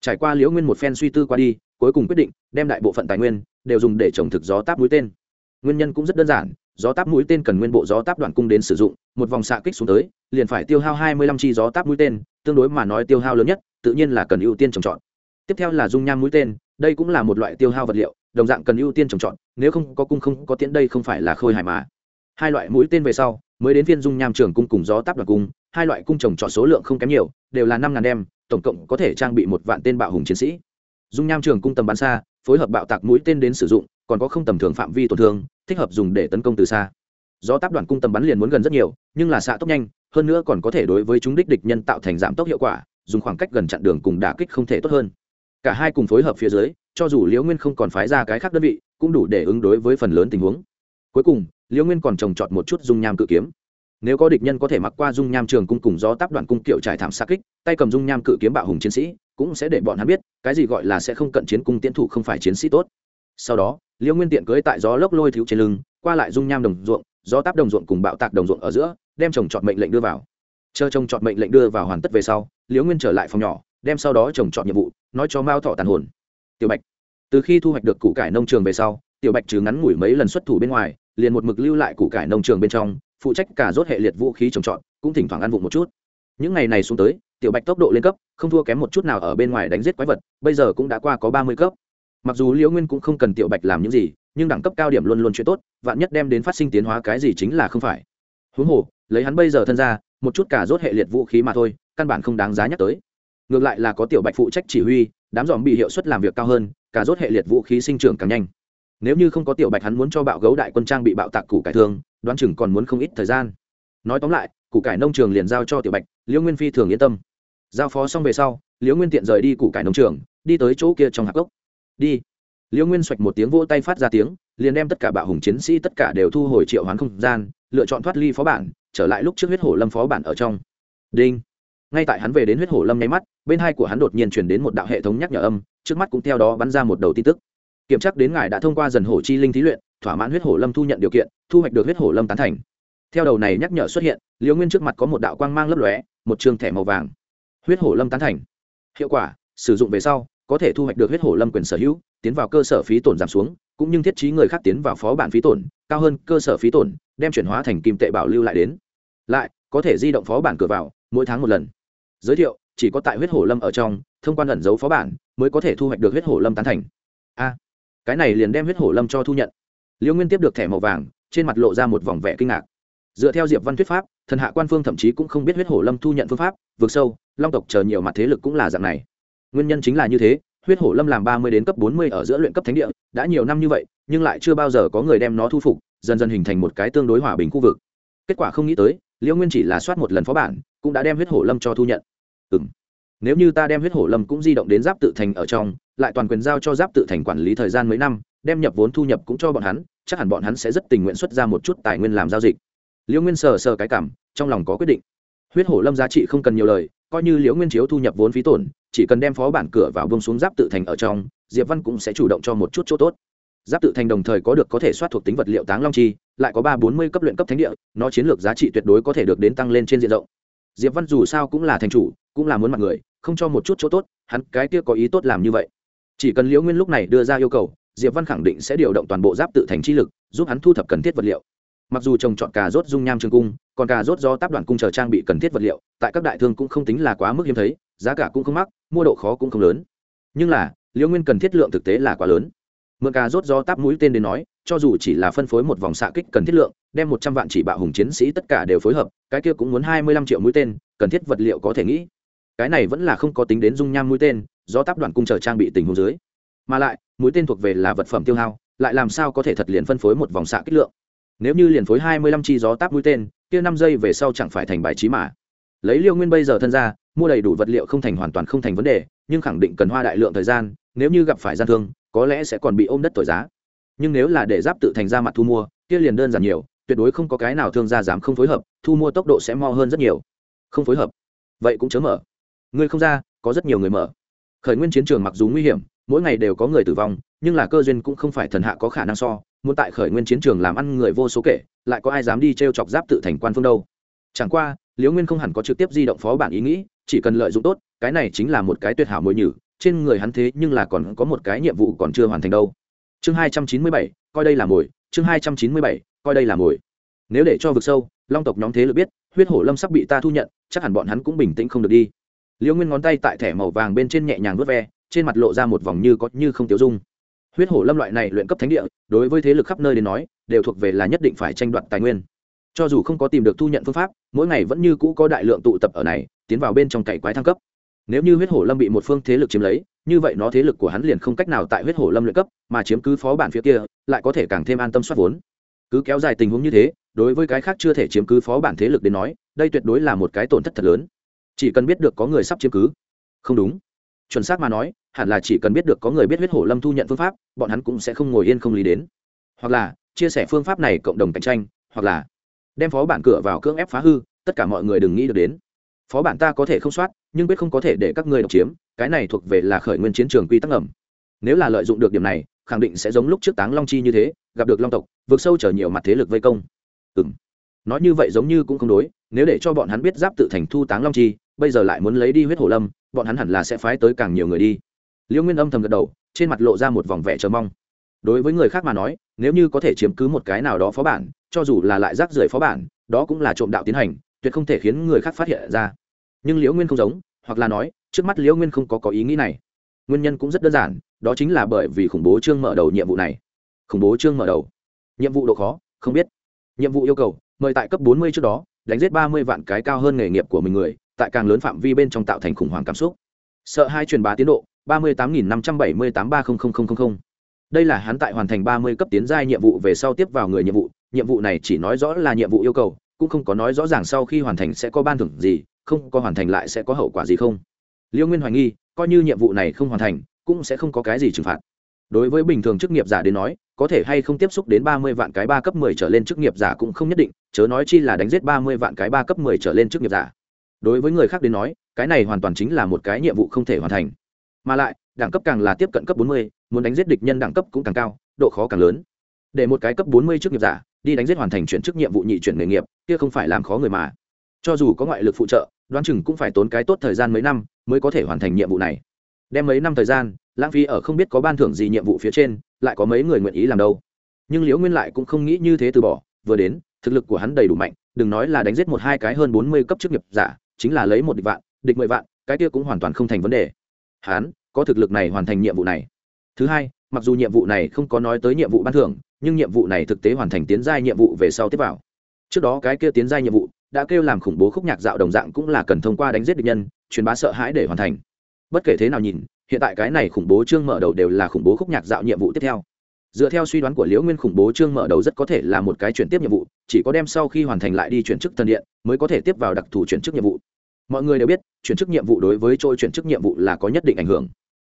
Trải qua liễu nguyên một phen suy tư qua đi, cuối cùng quyết định, đem đại bộ phận tài nguyên, đều dùng để trồng thực gió táp mũi tên. Nguyên nhân cũng rất đơn giản, gió táp mũi tên cần nguyên bộ gió táp đoạn cung đến sử dụng, một vòng xạ kích xuống tới, liền phải tiêu hao hai mươi lăm chi gió táp mũi tên, tương đối mà nói tiêu hao lớn nhất, tự nhiên là cần ưu tiên trồng trọt. Tiếp theo là dung nham mũi tên, đây cũng là một loại tiêu hao vật liệu đồng dạng cần ưu tiên trồng trọt, nếu không có cung không có tiễn đây không phải là khôi hài mà. Hai loại mũi tên về sau, mới đến viên dung nham trường cung cùng gió táp đoàn cung, hai loại cung trồng trọt số lượng không kém nhiều, đều là năm ngàn đem, tổng cộng có thể trang bị một vạn tên bạo hùng chiến sĩ. Dung nham trường cung tầm bắn xa, phối hợp bạo tạc mũi tên đến sử dụng, còn có không tầm thường phạm vi tổn thương, thích hợp dùng để tấn công từ xa. Gió táp đoàn cung tầm bắn liền muốn gần rất nhiều, nhưng là xạ tốc nhanh, hơn nữa còn có thể đối với chúng đích địch nhân tạo thành giảm tốc hiệu quả, dùng khoảng cách gần chặn đường cùng đả kích không thể tốt hơn. Cả hai cùng phối hợp phía dưới cho dù liễu nguyên không còn phái ra cái khác đơn vị, cũng đủ để ứng đối với phần lớn tình huống. Cuối cùng, liễu nguyên còn trồng trọt một chút dung nham cự kiếm. Nếu có địch nhân có thể mặc qua dung nham trường cung cùng do táp đoạn cung kiểu trải thảm xa kích, tay cầm dung nham cự kiếm bạo hùng chiến sĩ, cũng sẽ để bọn hắn biết, cái gì gọi là sẽ không cận chiến cung tiến thủ không phải chiến sĩ tốt. Sau đó, liễu nguyên tiện cưới tại gió lốc lôi thiếu trên lưng, qua lại dung nham đồng ruộng, gió táp đồng ruộng cùng bạo tạc đồng ruộng ở giữa, đem trồng trọt mệnh lệnh đưa vào. Chờ trồng trọt mệnh lệnh đưa vào hoàn tất về sau, liễu nguyên trở lại phòng nhỏ, đem sau đó trồng trọt nhiệm vụ, nói cho mao thọ tàn hồn tiểu bạch. Từ khi thu hoạch được củ cải nông trường về sau, tiểu bạch trừ ngắn ngủi mấy lần xuất thủ bên ngoài, liền một mực lưu lại củ cải nông trường bên trong, phụ trách cả rốt hệ liệt vũ khí trồng trọt, cũng thỉnh thoảng ăn vụng một chút. Những ngày này xuống tới, tiểu bạch tốc độ lên cấp, không thua kém một chút nào ở bên ngoài đánh giết quái vật, bây giờ cũng đã qua có ba mươi cấp. Mặc dù liễu nguyên cũng không cần tiểu bạch làm những gì, nhưng đẳng cấp cao điểm luôn luôn chuyện tốt, vạn nhất đem đến phát sinh tiến hóa cái gì chính là không phải. Huống hồ, lấy hắn bây giờ thân ra, một chút cả rốt hệ liệt vũ khí mà thôi, căn bản không đáng giá nhắc tới. Ngược lại là có tiểu bạch phụ trách chỉ huy đám dòm bị hiệu suất làm việc cao hơn, cả rốt hệ liệt vũ khí sinh trưởng càng nhanh. Nếu như không có tiểu bạch hắn muốn cho bạo gấu đại quân trang bị bạo tạc củ cải thương đoán chừng còn muốn không ít thời gian. Nói tóm lại, củ cải nông trường liền giao cho tiểu bạch, liễu nguyên phi thường yên tâm. Giao phó xong về sau, liễu nguyên tiện rời đi củ cải nông trường, đi tới chỗ kia trong hạc gốc đi. Liễu nguyên xoạch một tiếng vỗ tay phát ra tiếng, liền đem tất cả bạo hùng chiến sĩ tất cả đều thu hồi triệu hoán không gian, lựa chọn thoát ly phó bản, trở lại lúc trước huyết hổ lâm phó bản ở trong. Đinh ngay tại hắn về đến huyết hổ lâm nháy mắt, bên hai của hắn đột nhiên chuyển đến một đạo hệ thống nhắc nhở âm, trước mắt cũng theo đó bắn ra một đầu tin tức. Kiểm tra đến ngài đã thông qua dần hổ chi linh thí luyện, thỏa mãn huyết hổ lâm thu nhận điều kiện, thu hoạch được huyết hổ lâm tán thành. Theo đầu này nhắc nhở xuất hiện, liễu nguyên trước mặt có một đạo quang mang lấp lóe, một trường thẻ màu vàng. Huyết hổ lâm tán thành. Hiệu quả, sử dụng về sau, có thể thu hoạch được huyết hổ lâm quyền sở hữu, tiến vào cơ sở phí tổn giảm xuống, cũng như thiết trí người khác tiến vào phó bản phí tổn, cao hơn cơ sở phí tổn, đem chuyển hóa thành kim tệ bảo lưu lại đến. Lại, có thể di động phó bản cửa vào, mỗi tháng một lần giới thiệu, chỉ có tại huyết hổ lâm ở trong, thông quan ẩn dấu phó bản, mới có thể thu hoạch được huyết hổ lâm tán thành. A, cái này liền đem huyết hổ lâm cho thu nhận. Liễu nguyên tiếp được thẻ màu vàng, trên mặt lộ ra một vòng vẻ kinh ngạc. Dựa theo diệp văn thuyết pháp, thần hạ quan phương thậm chí cũng không biết huyết hổ lâm thu nhận phương pháp vượt sâu, long tộc chờ nhiều mặt thế lực cũng là dạng này. Nguyên nhân chính là như thế, huyết hổ lâm làm ba mươi đến cấp bốn mươi ở giữa luyện cấp thánh địa, đã nhiều năm như vậy, nhưng lại chưa bao giờ có người đem nó thu phục, dần dần hình thành một cái tương đối hòa bình khu vực. Kết quả không nghĩ tới liễu nguyên chỉ là soát một lần phó bản cũng đã đem huyết hổ lâm cho thu nhận. Ừ m nếu như ta đem huyết hổ lâm cũng di động đến giáp tự thành ở trong, lại toàn quyền giao cho giáp tự thành quản lý thời gian mấy năm, đem nhập vốn thu nhập cũng cho bọn hắn, chắc hẳn bọn hắn sẽ rất tình nguyện xuất ra một chút tài nguyên làm giao dịch. Liễu nguyên sờ sờ cái cảm, trong lòng có quyết định. Huyết hổ lâm giá trị không cần nhiều lời, coi như liễu nguyên chiếu thu nhập vốn phí tổn, chỉ cần đem phó bản cửa vào bông xuống giáp tự thành ở trong, diệp văn cũng sẽ chủ động cho một chút chỗ tốt. Giáp tự thành đồng thời có được có thể soát thuộc tính vật liệu táng long chi, lại có ba bốn mươi cấp luyện cấp thánh địa, nó chiến lược giá trị tuyệt đối có thể được đến tăng lên trên diện rộng diệp văn dù sao cũng là thành chủ, cũng là muốn mặt người, không cho một chút chỗ tốt, hắn cái kia có ý tốt làm như vậy. Chỉ cần liễu nguyên lúc này đưa ra yêu cầu, diệp văn khẳng định sẽ điều động toàn bộ giáp tự thành chi lực, giúp hắn thu thập cần thiết vật liệu. Mặc dù trồng trọt cà rốt dung nham trường cung, còn cà rốt do tác đoàn cung chờ trang bị cần thiết vật liệu, tại các đại thương cũng không tính là quá mức hiếm thấy, giá cả cũng không mắc, mua độ khó cũng không lớn. Nhưng là, liễu nguyên cần thiết lượng thực tế là quá lớn. Mượn cà rốt do táp mũi tên đến nói cho dù chỉ là phân phối một vòng xạ kích cần thiết lượng, đem một trăm vạn chỉ bạo hùng chiến sĩ tất cả đều phối hợp, cái kia cũng muốn hai mươi lăm triệu mũi tên, cần thiết vật liệu có thể nghĩ. Cái này vẫn là không có tính đến dung nham mũi tên, do táp đoàn cung chờ trang bị tình huống dưới. Mà lại, mũi tên thuộc về là vật phẩm tiêu hao, lại làm sao có thể thật liền phân phối một vòng xạ kích lượng? Nếu như liền phối hai mươi lăm chi gió táp mũi tên, kia năm giây về sau chẳng phải thành bài trí mà. Lấy liêu nguyên bây giờ thân ra, mua đầy đủ vật liệu không thành hoàn toàn không thành vấn đề, nhưng khẳng định cần hoa đại lượng thời gian, nếu như gặp phải gian thương, có lẽ sẽ còn bị ôm đất thổi giá nhưng nếu là để giáp tự thành ra mặt thu mua, kia liền đơn giản nhiều, tuyệt đối không có cái nào thương gia dám không phối hợp, thu mua tốc độ sẽ mo hơn rất nhiều. Không phối hợp? Vậy cũng chớ mở. Người không ra, có rất nhiều người mở. Khởi nguyên chiến trường mặc dù nguy hiểm, mỗi ngày đều có người tử vong, nhưng là cơ duyên cũng không phải thần hạ có khả năng so, muốn tại khởi nguyên chiến trường làm ăn người vô số kể, lại có ai dám đi t r e o chọc giáp tự thành quan phương đâu. Chẳng qua, liễu nguyên không hẳn có trực tiếp di động phó bản ý nghĩ, chỉ cần lợi dụng tốt, cái này chính là một cái tuyệt hảo mồi nhử, trên người hắn thế nhưng là còn có một cái nhiệm vụ còn chưa hoàn thành đâu chương hai trăm chín mươi bảy, coi đây là mồi, chương hai trăm chín mươi bảy, coi đây là mồi. Nếu để cho vực sâu, long tộc nhóm thế lực biết, huyết hổ lâm sắp bị ta thu nhận, chắc hẳn bọn hắn cũng bình tĩnh không được đi. Liễu nguyên ngón tay tại thẻ màu vàng bên trên nhẹ nhàng vớt ve, trên mặt lộ ra một vòng như có như không tiêu dung. Huyết hổ lâm loại này luyện cấp thánh địa, đối với thế lực khắp nơi đến nói, đều thuộc về là nhất định phải tranh đoạt tài nguyên. Cho dù không có tìm được thu nhận phương pháp, mỗi ngày vẫn như cũ có đại lượng tụ tập ở này, tiến vào bên trong cày quái thăng cấp nếu như huyết hổ lâm bị một phương thế lực chiếm lấy, như vậy nó thế lực của hắn liền không cách nào tại huyết hổ lâm luyện cấp, mà chiếm cứ phó bản phía kia, lại có thể càng thêm an tâm soát vốn. Cứ kéo dài tình huống như thế, đối với cái khác chưa thể chiếm cứ phó bản thế lực đến nói, đây tuyệt đối là một cái tổn thất thật lớn. Chỉ cần biết được có người sắp chiếm cứ. Không đúng. Chuẩn xác mà nói, hẳn là chỉ cần biết được có người biết huyết hổ lâm thu nhận phương pháp, bọn hắn cũng sẽ không ngồi yên không lý đến. Hoặc là, chia sẻ phương pháp này cộng đồng cạnh tranh, hoặc là, đem phó bản cửa vào cưỡng ép phá hư, tất cả mọi người đừng nghĩ được đến. Phó bản ta có thể không soát nhưng biết không có thể để các ngươi độc chiếm, cái này thuộc về là khởi nguyên chiến trường quy tắc ẩm nếu là lợi dụng được điểm này, khẳng định sẽ giống lúc trước táng long chi như thế, gặp được long tộc, vượt sâu chở nhiều mặt thế lực vây công. Ừ m nói như vậy giống như cũng không đối, nếu để cho bọn hắn biết giáp tự thành thu táng long chi, bây giờ lại muốn lấy đi huyết hổ lâm, bọn hắn hẳn là sẽ phái tới càng nhiều người đi. Liễu nguyên âm thầm gật đầu, trên mặt lộ ra một vòng vẻ chờ mong. Đối với người khác mà nói, nếu như có thể chiếm cứ một cái nào đó phó bản, cho dù là lại rác rưởi phó bản, đó cũng là trộm đạo tiến hành, tuyệt không thể khiến người khác phát hiện ra nhưng liễu nguyên không giống, hoặc là nói, trước mắt liễu nguyên không có có ý nghĩ này. Nguyên nhân cũng rất đơn giản, đó chính là bởi vì khủng bố chương mở đầu nhiệm vụ này. Khủng bố chương mở đầu. Nhiệm vụ độ khó, không biết. Nhiệm vụ yêu cầu, mời tại cấp bốn mươi trước đó, đánh giết ba mươi vạn cái cao hơn nghề nghiệp của mình người, tại càng lớn phạm vi bên trong tạo thành khủng hoảng cảm xúc. Sợ hai truyền bá tiến độ, ba mươi tám nghìn năm trăm bảy mươi tám ba đây là hắn tại hoàn thành ba mươi cấp tiến giai nhiệm vụ về sau tiếp vào người nhiệm vụ. Nhiệm vụ này chỉ nói rõ là nhiệm vụ yêu cầu, cũng không có nói rõ ràng sau khi hoàn thành sẽ có ban thưởng gì không có hoàn thành lại sẽ có hậu quả gì không? Liêu nguyên hoài nghi, coi như nhiệm vụ này không hoàn thành, cũng sẽ không có cái gì trừng phạt. Đối với bình thường chức nghiệp giả đến nói, có thể hay không tiếp xúc đến ba mươi vạn cái ba cấp mười trở lên chức nghiệp giả cũng không nhất định, chớ nói chi là đánh giết ba mươi vạn cái ba cấp mười trở lên chức nghiệp giả. Đối với người khác đến nói, cái này hoàn toàn chính là một cái nhiệm vụ không thể hoàn thành. Mà lại, đẳng cấp càng là tiếp cận cấp bốn mươi, muốn đánh giết địch nhân đẳng cấp cũng càng cao, độ khó càng lớn. Để một cái cấp bốn mươi chức nghiệp giả, đi đánh giết hoàn thành chuyển chức nhiệm vụ nhị chuyển nghề nghiệp, kia không phải làm khó người mà cho dù có ngoại lực phụ trợ, đoán chừng cũng phải tốn cái tốt thời gian mấy năm mới có thể hoàn thành nhiệm vụ này. Đem mấy năm thời gian, lãng phí ở không biết có ban thưởng gì nhiệm vụ phía trên, lại có mấy người nguyện ý làm đâu. Nhưng liễu nguyên lại cũng không nghĩ như thế từ bỏ, vừa đến, thực lực của hắn đầy đủ mạnh, đừng nói là đánh giết một hai cái hơn bốn mươi cấp chức nghiệp giả, chính là lấy một địch vạn, địch mười vạn, cái kia cũng hoàn toàn không thành vấn đề. Hắn, có thực lực này hoàn thành nhiệm vụ này. Thứ hai, mặc dù nhiệm vụ này không có nói tới nhiệm vụ ban thưởng, nhưng nhiệm vụ này thực tế hoàn thành tiến giai nhiệm vụ về sau tiếp vào. Trước đó cái kia tiến giai nhiệm vụ đã kêu làm khủng bố khúc nhạc dạo đồng dạng cũng là cần thông qua đánh giết địch nhân, truyền bá sợ hãi để hoàn thành. Bất kể thế nào nhìn, hiện tại cái này khủng bố chương mở đầu đều là khủng bố khúc nhạc dạo nhiệm vụ tiếp theo. Dựa theo suy đoán của liễu nguyên, khủng bố chương mở đầu rất có thể là một cái chuyển tiếp nhiệm vụ, chỉ có đem sau khi hoàn thành lại đi chuyển chức thần điện, mới có thể tiếp vào đặc thù chuyển chức nhiệm vụ. Mọi người đều biết, chuyển chức nhiệm vụ đối với trôi chuyển chức nhiệm vụ là có nhất định ảnh hưởng.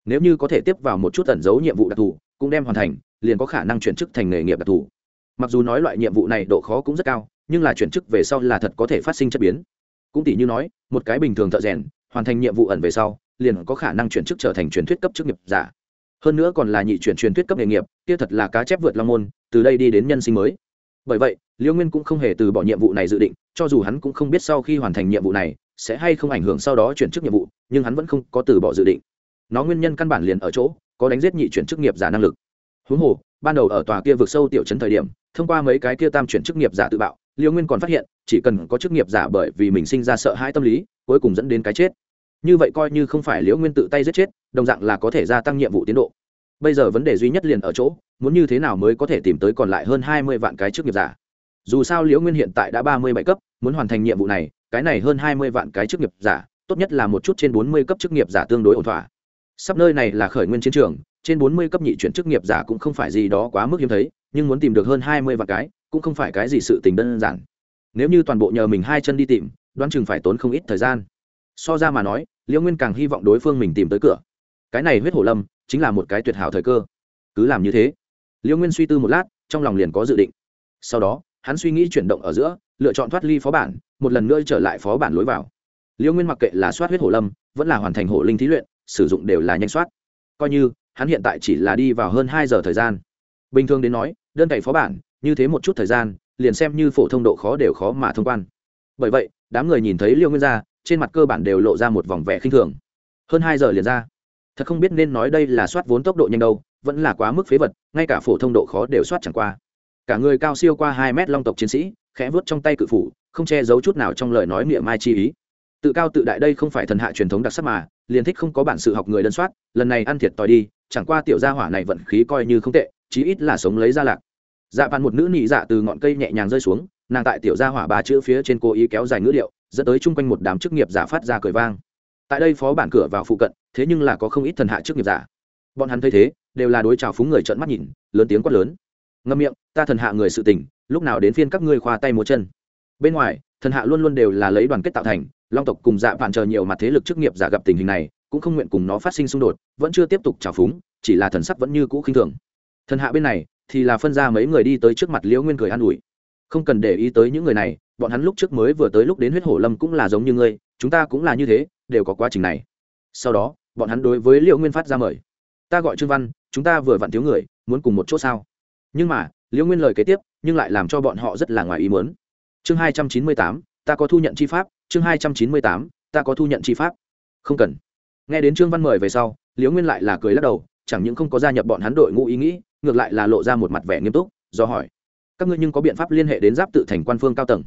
Nếu như có thể tiếp vào một chút tẩn giấu nhiệm vụ đặc thù, cũng đem hoàn thành, liền có khả năng chuyển chức thành nghề nghiệp đặc thù. Mặc dù nói loại nhiệm vụ này độ khó cũng rất cao nhưng là chuyển chức về sau là thật có thể phát sinh chất biến. Cũng tỷ như nói, một cái bình thường thợ rèn, hoàn thành nhiệm vụ ẩn về sau, liền có khả năng chuyển chức trở thành truyền thuyết cấp chức nghiệp giả. Hơn nữa còn là nhị chuyển truyền thuyết cấp nghề nghiệp, kia thật là cá chép vượt long môn, từ đây đi đến nhân sinh mới. Bởi vậy, liêu nguyên cũng không hề từ bỏ nhiệm vụ này dự định, cho dù hắn cũng không biết sau khi hoàn thành nhiệm vụ này, sẽ hay không ảnh hưởng sau đó chuyển chức nhiệm vụ, nhưng hắn vẫn không có từ bỏ dự định. Nó nguyên nhân căn bản liền ở chỗ, có đánh giết nhị chuyển chức nghiệp giả năng lực. Huống hồ, ban đầu ở tòa kia vượt sâu tiểu trấn thời điểm, thông qua mấy cái kia tam chuyển chức nghiệp giả tự bạo liêu nguyên còn phát hiện, chỉ cần có chức nghiệp giả bởi vì mình sinh ra sợ hãi tâm lý, cuối cùng dẫn đến cái chết. Như vậy coi như không phải liễu nguyên tự tay giết chết, đồng dạng là có thể gia tăng nhiệm vụ tiến độ. Bây giờ vấn đề duy nhất liền ở chỗ, muốn như thế nào mới có thể tìm tới còn lại hơn hai mươi vạn cái chức nghiệp giả. Dù sao liễu nguyên hiện tại đã ba mươi bảy cấp, muốn hoàn thành nhiệm vụ này, cái này hơn hai mươi vạn cái chức nghiệp giả, tốt nhất là một chút trên bốn mươi cấp chức nghiệp giả tương đối ổn thỏa. Sắp nơi này là khởi nguyên chiến trường, trên bốn mươi cấp nhị chuyển chức nghiệp giả cũng không phải gì đó quá mức hiếm thấy, nhưng muốn tìm được hơn hai mươi vạn cái cũng không phải cái gì sự tình đơn giản. Nếu như toàn bộ nhờ mình hai chân đi tìm, đoán chừng phải tốn không ít thời gian. So ra mà nói liễu nguyên càng hy vọng đối phương mình tìm tới cửa. Cái này huyết hổ lâm, chính là một cái tuyệt hảo thời cơ. Cứ làm như thế. Liễu nguyên suy tư một lát, trong lòng liền có dự định. Sau đó, hắn suy nghĩ chuyển động ở giữa, lựa chọn thoát ly phó bản, một lần nữa trở lại phó bản lối vào. Liễu nguyên mặc kệ là soát huyết hổ lâm, vẫn là hoàn thành hổ linh thí luyện, sử dụng đều là nhanh soát. Coi như, hắn hiện tại chỉ là đi vào hơn hai giờ thời gian. Bình thường đến nói, đơn cậy phó bản như thế một chút thời gian, liền xem như phổ thông độ khó đều khó mà thông quan. Bởi vậy, đám người nhìn thấy liêu nguyên gia, trên mặt cơ bản đều lộ ra một vòng vẻ khinh thường. Hơn hai giờ liền ra. Thật không biết nên nói đây là soát vốn tốc độ nhanh đâu, vẫn là quá mức phế vật, ngay cả phổ thông độ khó đều soát chẳng qua. Cả người cao siêu qua hai mét long tộc chiến sĩ, khẽ vớt trong tay cự phủ, không che giấu chút nào trong lời nói miệng mai chi ý. Tự cao tự đại đây không phải thần hạ truyền thống đặc sắc mà, liền thích không có bản sự học người đơn soát, lần này ăn thiệt tòi đi, chẳng qua tiểu gia hỏa này vận khí coi như không tệ, chí ít là sống lấy ra lạc dạ vạn một nữ nị dạ từ ngọn cây nhẹ nhàng rơi xuống, nàng tại tiểu gia hỏa ba chữ phía trên cố ý kéo dài ngữ điệu, dẫn tới chung quanh một đám chức nghiệp giả phát ra cười vang. Tại đây phó bản cửa vào phụ cận, thế nhưng là có không ít thần hạ chức nghiệp giả. Bọn hắn thấy thế, đều là đối trào phúng người trợn mắt nhìn, lớn tiếng quát lớn. Ngâm miệng, ta thần hạ người sự tình, lúc nào đến phiên các ngươi khoa tay múa chân. Bên ngoài, thần hạ luôn luôn đều là lấy đoàn kết tạo thành, long tộc cùng dạ vạn chờ nhiều mặt thế lực chức nghiệp giả gặp tình hình này, cũng không nguyện cùng nó phát sinh xung đột, vẫn chưa tiếp tục trào phúng, chỉ là thần sắc vẫn như cũ khinh thường. Thần hạ bên này thì là phân ra mấy người đi tới trước mặt liễu nguyên cười an ủi. Không cần để ý tới những người này, bọn hắn lúc trước mới vừa tới lúc đến huyết hổ lâm cũng là giống như ngươi, chúng ta cũng là như thế, đều có quá trình này. Sau đó, bọn hắn đối với liễu nguyên phát ra mời. Ta gọi trương văn, chúng ta vừa vặn thiếu người, muốn cùng một chỗ sao? Nhưng mà, liễu nguyên lời kế tiếp, nhưng lại làm cho bọn họ rất là ngoài ý muốn. Chương hai trăm chín mươi tám, ta có thu nhận chi pháp, chương hai trăm chín mươi tám, ta có thu nhận chi pháp. Không cần. Nghe đến trương văn mời về sau, liễu nguyên lại là cười lắc đầu chẳng những không có gia nhập bọn hắn đội ngũ ý nghĩ, ngược lại là lộ ra một mặt vẻ nghiêm túc, do hỏi, các ngươi nhưng có biện pháp liên hệ đến giáp tự thành quan phương cao tầng?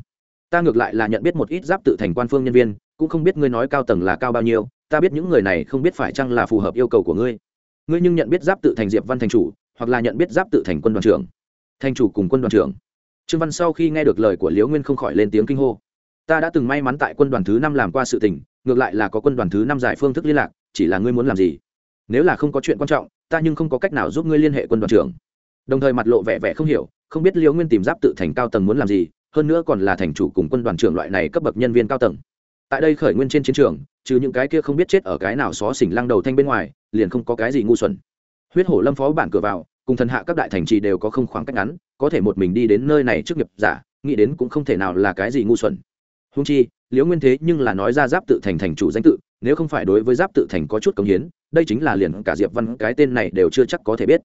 Ta ngược lại là nhận biết một ít giáp tự thành quan phương nhân viên, cũng không biết ngươi nói cao tầng là cao bao nhiêu, ta biết những người này không biết phải chăng là phù hợp yêu cầu của ngươi. Ngươi nhưng nhận biết giáp tự thành diệp văn thành chủ, hoặc là nhận biết giáp tự thành quân đoàn trưởng. Thành chủ cùng quân đoàn trưởng. Trương văn sau khi nghe được lời của liễu nguyên không khỏi lên tiếng kinh hô. Ta đã từng may mắn tại quân đoàn thứ năm làm qua sự tình, ngược lại là có quân đoàn thứ năm giải phương thức liên lạc, chỉ là ngươi muốn làm gì? Nếu là không có chuyện quan trọng, ta nhưng không có cách nào giúp ngươi liên hệ quân đoàn trưởng. Đồng thời mặt lộ vẻ vẻ không hiểu, không biết liễu nguyên tìm giáp tự thành cao tầng muốn làm gì, hơn nữa còn là thành chủ cùng quân đoàn trưởng loại này cấp bậc nhân viên cao tầng. Tại đây khởi nguyên trên chiến trường, trừ những cái kia không biết chết ở cái nào xó xỉnh lăng đầu thanh bên ngoài, liền không có cái gì ngu xuẩn. Huyết hổ lâm phó bản cửa vào, cùng thần hạ các đại thành trì đều có không khoảng cách ngắn, có thể một mình đi đến nơi này trước nghiệp giả, nghĩ đến cũng không thể nào là cái gì ngu xuẩn. Húng chi, liễu nguyên thế nhưng là nói ra giáp tự thành thành chủ danh tự nếu không phải đối với giáp tự thành có chút công hiến, đây chính là liền cả diệp văn, cái tên này đều chưa chắc có thể biết.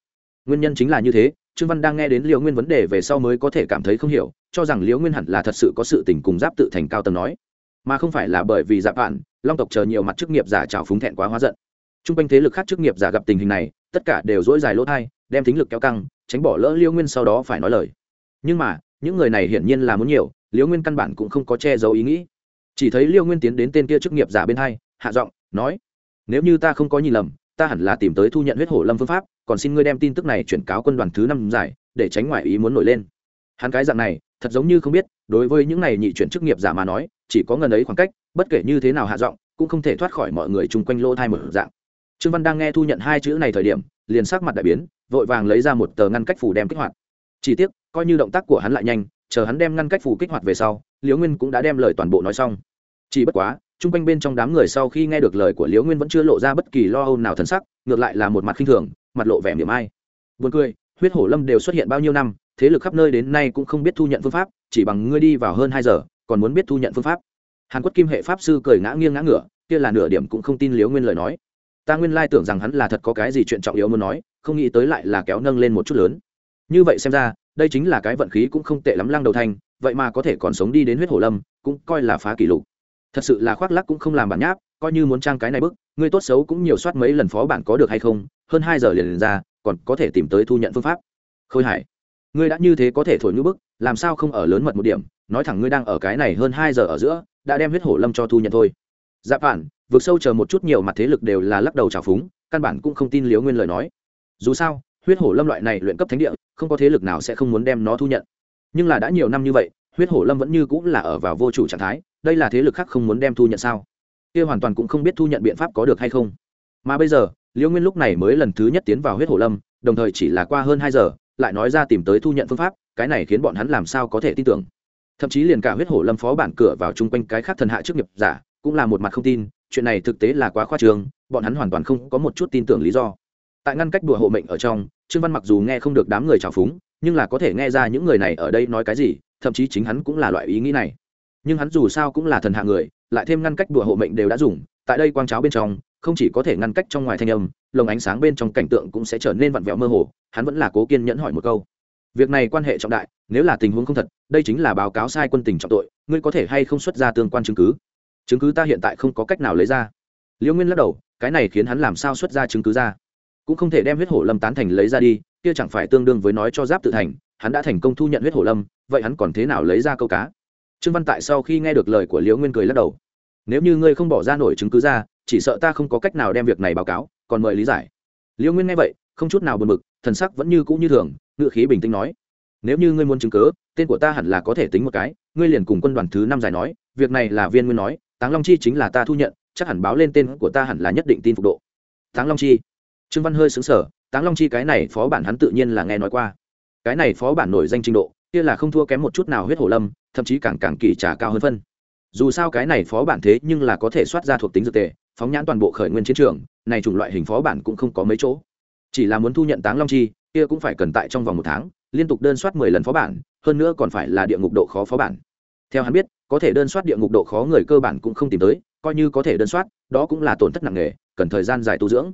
Nguyên nhân chính là như thế, trương văn đang nghe đến liễu nguyên vấn đề về sau mới có thể cảm thấy không hiểu, cho rằng liễu nguyên hẳn là thật sự có sự tình cùng giáp tự thành cao tầng nói. Mà không phải là bởi vì giáp bạn long tộc chờ nhiều mặt chức nghiệp giả trào phúng thẹn quá hóa giận. T r u n g quanh thế lực khác chức nghiệp giả gặp tình hình này, tất cả đều dỗi dài lỗ thai, đem tính lực kéo căng, tránh bỏ lỡ liễu nguyên sau đó phải nói lời. Nhưng mà, những người này hiển nhiên là muốn nhiều, liễu nguyên căn bản cũng không có che giấu ý nghĩ. Chỉ thấy liễu nguyên tiến đến tên kia chức nghiệp giả bên hai hạ giọng, nói, nếu như ta không có nhìn lầm, ta hẳn là tìm tới thu nhận huyết hổ lâm phương pháp, còn xin ngươi đem tin tức này chuyển cáo quân đoàn thứ năm giải, để tránh ngoại ý muốn nổi lên. Hắn cái dạng này, thật giống như không biết, đối với những này nhị chuyển chức nghiệp giả mà nói, chỉ có ngần ấy khoảng cách, bất kể như thế nào hạ giọng, cũng không thể thoát khỏi mọi người chung quanh lỗ thai một dạng. Trương văn đang nghe thu nhận hai chữ này thời điểm, liền sắc mặt đại biến, vội vàng lấy ra một tờ ngăn cách phủ đem kích hoạt. Chỉ tiếc, coi như động tác của hắn lại nhanh, chờ hắn đem ngăn cách phủ kích hoạt về sau, liễu nguyên cũng đã đem lời toàn bộ nói xong. Chỉ bất quá chung quanh bên trong đám người sau khi nghe được lời của liễu nguyên vẫn chưa lộ ra bất kỳ lo âu nào thân sắc, ngược lại là một mặt khinh thường, mặt lộ vẻ miệng ai. Buồn cười, huyết hổ lâm đều xuất hiện bao nhiêu năm, thế lực khắp nơi đến nay cũng không biết thu nhận phương pháp, chỉ bằng ngươi đi vào hơn hai giờ, còn muốn biết thu nhận phương pháp. Hàn quốc kim hệ pháp sư cười ngã nghiêng ngã ngửa, kia là nửa điểm cũng không tin liễu nguyên lời nói. Ta nguyên lai tưởng rằng hắn là thật có cái gì chuyện trọng yếu muốn nói, không nghĩ tới lại là kéo nâng lên một chút lớn. Như vậy xem ra, đây chính là cái vận khí cũng không tệ lắm lăng đầu thanh vậy mà có thể còn sống đi đến huyết hổ lâm, cũng coi là phá kỷ lục thật sự là khoác lắc cũng không làm bản nháp coi như muốn trang cái này bức ngươi tốt xấu cũng nhiều soát mấy lần phó bản có được hay không hơn hai giờ liền, liền ra còn có thể tìm tới thu nhận phương pháp. Khôi hải ngươi đã như thế có thể thổi ngữ bức làm sao không ở lớn mật một điểm? Nói thẳng ngươi đang ở cái này hơn hai giờ ở giữa đã đem huyết hổ lâm cho thu nhận thôi. Dạ phản vượt sâu chờ một chút nhiều mặt thế lực đều là lắc đầu trào phúng căn bản cũng không tin liếu nguyên lời nói. Dù sao huyết hổ lâm loại này luyện cấp thánh địa không có thế lực nào sẽ không muốn đem nó thu nhận. Nhưng là đã nhiều năm như vậy huyết hổ lâm vẫn như cũng là ở vào vô chủ trạng thái, đây là thế lực khác không muốn đem thu nhận sao? Kia hoàn toàn cũng không biết thu nhận biện pháp có được hay không. Mà bây giờ liễu nguyên lúc này mới lần thứ nhất tiến vào huyết hổ lâm, đồng thời chỉ là qua hơn hai giờ, lại nói ra tìm tới thu nhận phương pháp, cái này khiến bọn hắn làm sao có thể tin tưởng. Thậm chí liền cả huyết hổ lâm phó bản cửa vào chung quanh cái khác thần hạ trước nghiệp giả, cũng là một mặt không tin, chuyện này thực tế là quá khoa trương, bọn hắn hoàn toàn không có một chút tin tưởng lý do. Tại ngăn cách đùa hộ mệnh ở trong, trương văn mặc dù nghe không được đám người trào phúng, nhưng là có thể nghe ra những người này ở đây nói cái gì thậm chí chính hắn cũng là loại ý nghĩ này. Nhưng hắn dù sao cũng là thần hạ người, lại thêm ngăn cách đùa hộ mệnh đều đã dùng, tại đây quang cháo bên trong, không chỉ có thể ngăn cách trong ngoài thanh âm, lồng ánh sáng bên trong cảnh tượng cũng sẽ trở nên vặn vẹo mơ hồ, hắn vẫn là cố kiên nhẫn hỏi một câu. Việc này quan hệ trọng đại, nếu là tình huống không thật, đây chính là báo cáo sai quân tình trọng tội, ngươi có thể hay không xuất ra tương quan chứng cứ? Chứng cứ ta hiện tại không có cách nào lấy ra. Liễu nguyên lắc đầu, cái này khiến hắn làm sao xuất ra chứng cứ ra? Cũng không thể đem huyết hổ lâm tán thành lấy ra đi, kia chẳng phải tương đương với nói cho giáp tự thành, hắn đã thành công thu nhận huyết hổ lâm vậy hắn còn thế nào lấy ra câu cá? Trương văn tại sau khi nghe được lời của liễu nguyên cười lắc đầu. Nếu như ngươi không bỏ ra nổi chứng cứ ra chỉ sợ ta không có cách nào đem việc này báo cáo còn mời lý giải. Liễu nguyên nghe vậy không chút nào buồn bực thần sắc vẫn như cũ như thường ngự khí bình tĩnh nói. Nếu như ngươi muốn chứng cứ, tên của ta hẳn là có thể tính một cái ngươi liền cùng quân đoàn thứ năm giải nói việc này là viên nguyên nói táng long chi chính là ta thu nhận chắc hẳn báo lên tên của ta hẳn là nhất định tin phục độ. Táng long chi? Trương văn hơi xứng sở táng long chi cái này phó bản hắn tự nhiên là nghe nói qua. Cái này phó bản nổi danh trình độ kia là không thua kém một chút nào huyết hổ lâm, thậm chí càng càng kỳ trả cao hơn phân. Dù sao cái này phó bản thế nhưng là có thể soát ra thuộc tính dược tệ phóng nhãn toàn bộ khởi nguyên chiến trường, này chủng loại hình phó bản cũng không có mấy chỗ. Chỉ là muốn thu nhận táng long chi, kia cũng phải cần tại trong vòng một tháng, liên tục đơn soát mười lần phó bản, hơn nữa còn phải là địa ngục độ khó phó bản. Theo hắn biết, có thể đơn soát địa ngục độ khó người cơ bản cũng không tìm tới, coi như có thể đơn soát, đó cũng là tổn thất nặng nề, cần thời gian dài tu dưỡng.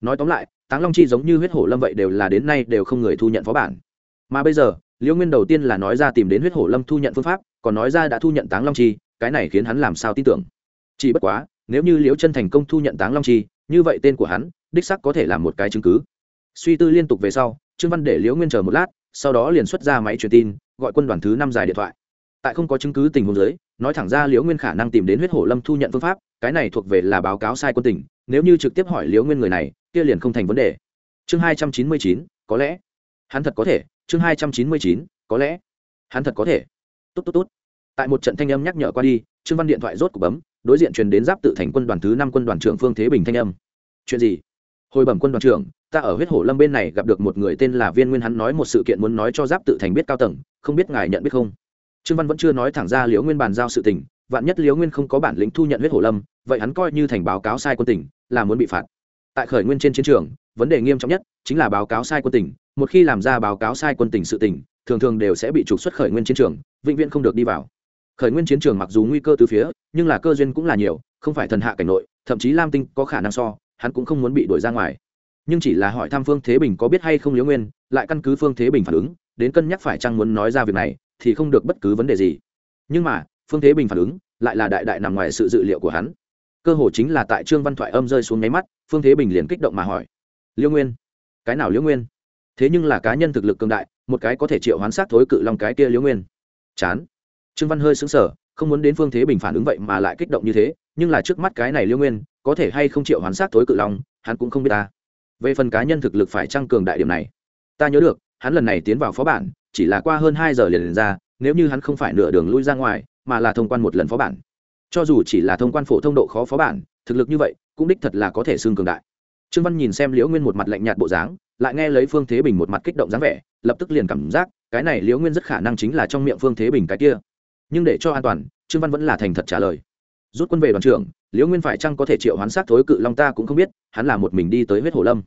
Nói tóm lại, táng long chi giống như huyết hổ lâm vậy đều là đến nay đều không người thu nhận phó bản. Mà bây giờ liễu nguyên đầu tiên là nói ra tìm đến huyết hổ lâm thu nhận phương pháp, còn nói ra đã thu nhận táng long chi, cái này khiến hắn làm sao tin tưởng. Chỉ bất quá, nếu như liễu chân thành công thu nhận táng long chi, như vậy tên của hắn, đích sắc có thể là một cái chứng cứ. Suy tư liên tục về sau, trương văn để liễu nguyên chờ một lát, sau đó liền xuất ra máy truyền tin, gọi quân đoàn thứ năm dài điện thoại. Tại không có chứng cứ tình huống giới nói thẳng ra liễu nguyên khả năng tìm đến huyết hổ lâm thu nhận phương pháp, cái này thuộc về là báo cáo sai quân tỉnh nếu như trực tiếp hỏi liễu nguyên người này, kia liền không thành vấn đề. Chương hai trăm chín mươi chín, có lẽ hắn thật có thể chương hai trăm chín mươi chín, có lẽ. Hắn thật có thể. Tốt tốt tốt. Tại một trận thanh âm nhắc nhở qua đi, trương văn điện thoại rốt cuộc bấm, đối diện truyền đến giáp tự thành quân đoàn thứ năm quân đoàn trưởng phương thế bình thanh âm. Chuyện gì? Hồi bẩm quân đoàn trưởng, ta ở huyết hổ lâm bên này gặp được một người tên là viên nguyên, hắn nói một sự kiện muốn nói cho giáp tự thành biết cao tầng, không biết ngài nhận biết không? Trương văn vẫn chưa nói thẳng ra liễu nguyên bàn giao sự tình, vạn nhất liễu nguyên không có bản lĩnh thu nhận huyết hổ lâm, vậy hắn coi như thành báo cáo sai quân tỉnh là muốn bị phạt. Tại khởi nguyên trên chiến trường, vấn đề nghiêm trọng nhất chính là báo cáo sai quân tỉnh một khi làm ra báo cáo sai quân tỉnh sự tỉnh thường thường đều sẽ bị trục xuất khởi nguyên chiến trường, vĩnh viễn không được đi vào. Khởi nguyên chiến trường mặc dù nguy cơ từ phía, nhưng là cơ duyên cũng là nhiều, không phải thần hạ cảnh nội, thậm chí lam tinh có khả năng so, hắn cũng không muốn bị đuổi ra ngoài. Nhưng chỉ là hỏi thăm phương thế bình có biết hay không liễu nguyên, lại căn cứ phương thế bình phản ứng, đến cân nhắc phải chăng muốn nói ra việc này, thì không được bất cứ vấn đề gì. Nhưng mà, phương thế bình phản ứng, lại là đại đại nằm ngoài sự dự liệu của hắn. Cơ hồ chính là tại trương văn thoại âm rơi xuống nháy mắt, phương thế bình liền kích động mà hỏi, liễu nguyên, cái nào liễu nguyên? Thế nhưng là cá nhân thực lực cường đại một cái có thể triệu hoán sát thối cự long cái kia liễu nguyên. Chán. Trương văn hơi xứng sở không muốn đến phương thế bình phản ứng vậy mà lại kích động như thế nhưng là trước mắt cái này liễu nguyên có thể hay không triệu hoán sát thối cự long hắn cũng không biết ta. Về phần cá nhân thực lực phải tăng cường đại điểm này ta nhớ được hắn lần này tiến vào phó bản chỉ là qua hơn hai giờ liền, liền ra nếu như hắn không phải nửa đường lui ra ngoài mà là thông quan một lần phó bản. Cho dù chỉ là thông quan phổ thông độ khó phó bản thực lực như vậy cũng đích thật là có thể xương cường đại. Trương văn nhìn xem liễu nguyên một mặt lạnh nhạt bộ dáng lại nghe lấy phương thế bình một mặt kích động dáng vẻ, lập tức liền cảm giác, cái này liễu nguyên rất khả năng chính là trong miệng phương thế bình cái kia. Nhưng để cho an toàn, trương văn vẫn là thành thật trả lời. Rút quân về đoàn trưởng, liễu nguyên phải chăng có thể triệu hoán sát thối cự long ta cũng không biết, hắn là một mình đi tới huyết hồ lâm.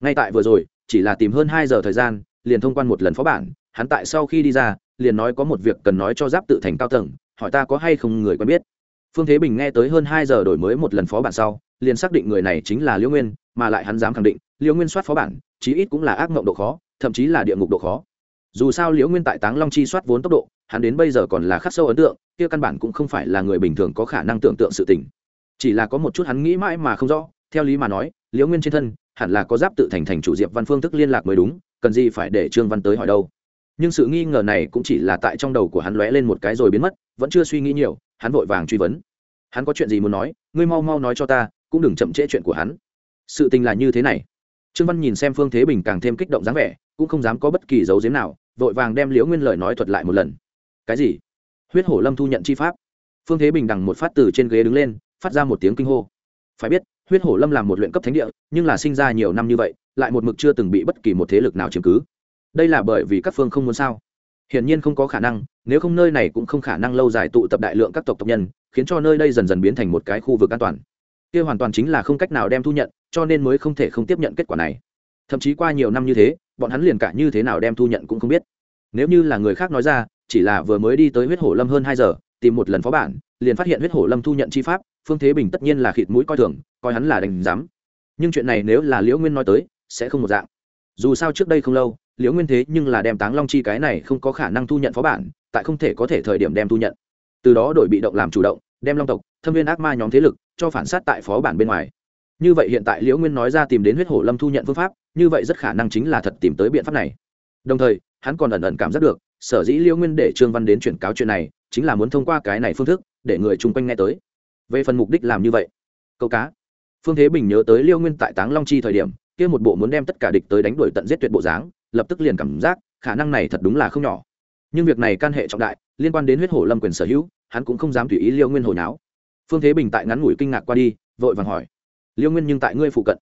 Ngay tại vừa rồi, chỉ là tìm hơn hai giờ thời gian, liền thông quan một lần phó bản, hắn tại sau khi đi ra, liền nói có một việc cần nói cho giáp tự thành cao tầng, hỏi ta có hay không người quen biết. Phương thế bình nghe tới hơn hai giờ đổi mới một lần phó bản sau, liền xác định người này chính là liễu nguyên mà lại hắn dám khẳng định, liễu nguyên soát phó bản, chí ít cũng là ác mộng độ khó, thậm chí là địa ngục độ khó. Dù sao liễu nguyên tại táng long chi soát vốn tốc độ, hắn đến bây giờ còn là khắc sâu ấn tượng, kia căn bản cũng không phải là người bình thường có khả năng tưởng tượng sự tình. Chỉ là có một chút hắn nghĩ mãi mà không rõ, theo lý mà nói, liễu nguyên trên thân, hẳn là có giáp tự thành thành chủ diệp văn phương thức liên lạc mới đúng, cần gì phải để trương văn tới hỏi đâu. Nhưng sự nghi ngờ này cũng chỉ là tại trong đầu của hắn lóe lên một cái rồi biến mất, vẫn chưa suy nghĩ nhiều, hắn vội vàng truy vấn. Hắn có chuyện gì muốn nói, ngươi mau mau nói cho ta, cũng đừng chậm trễ chuyện của hắn sự tình là như thế này. Trương văn nhìn xem phương thế bình càng thêm kích động dáng vẻ, cũng không dám có bất kỳ dấu diếm nào, vội vàng đem liễu nguyên lời nói thuật lại một lần. Cái gì? Huyết hổ lâm thu nhận chi pháp. Phương thế bình đằng một phát từ trên ghế đứng lên, phát ra một tiếng kinh hô. Phải biết, huyết hổ lâm làm một luyện cấp thánh địa, nhưng là sinh ra nhiều năm như vậy, lại một mực chưa từng bị bất kỳ một thế lực nào chiếm cứ. Đây là bởi vì các phương không muốn sao? Hiển nhiên không có khả năng, nếu không nơi này cũng không khả năng lâu dài tụ tập đại lượng các tộc tộc nhân, khiến cho nơi đây dần dần biến thành một cái khu vực an toàn kia hoàn toàn chính là không cách nào đem thu nhận, cho nên mới không thể không tiếp nhận kết quả này. Thậm chí qua nhiều năm như thế, bọn hắn liền cả như thế nào đem thu nhận cũng không biết. Nếu như là người khác nói ra, chỉ là vừa mới đi tới huyết hổ lâm hơn hai giờ, tìm một lần phó bản, liền phát hiện huyết hổ lâm thu nhận chi pháp, phương thế bình tất nhiên là khịt mũi coi thường, coi hắn là đành dám nhưng chuyện này nếu là liễu nguyên nói tới, sẽ không một dạng. Dù sao trước đây không lâu, liễu nguyên thế nhưng là đem táng long chi cái này không có khả năng thu nhận phó bản, tại không thể có thể thời điểm đem thu nhận. Từ đó đổi bị động làm chủ động đem long tộc, thâm viên ác ma nhóm thế lực cho phản sát tại phó bản bên ngoài. Như vậy hiện tại liễu nguyên nói ra tìm đến huyết hổ lâm thu nhận phương pháp, như vậy rất khả năng chính là thật tìm tới biện pháp này. Đồng thời, hắn còn ẩn ẩn cảm giác được, sở dĩ liễu nguyên để trương văn đến chuyển cáo chuyện này, chính là muốn thông qua cái này phương thức để người chung quanh nghe tới. Về phần mục đích làm như vậy, câu cá. Phương thế bình nhớ tới liễu nguyên tại táng long chi thời điểm, kia một bộ muốn đem tất cả địch tới đánh đuổi tận giết tuyệt bộ dáng, lập tức liền cảm giác khả năng này thật đúng là không nhỏ nhưng việc này can hệ trọng đại, liên quan đến huyết hổ lâm quyền sở hữu, hắn cũng không dám tùy ý liêu nguyên hồi náo phương thế bình tại ngắn ngủi kinh ngạc qua đi, vội vàng hỏi, liêu nguyên nhưng tại ngươi phụ cận?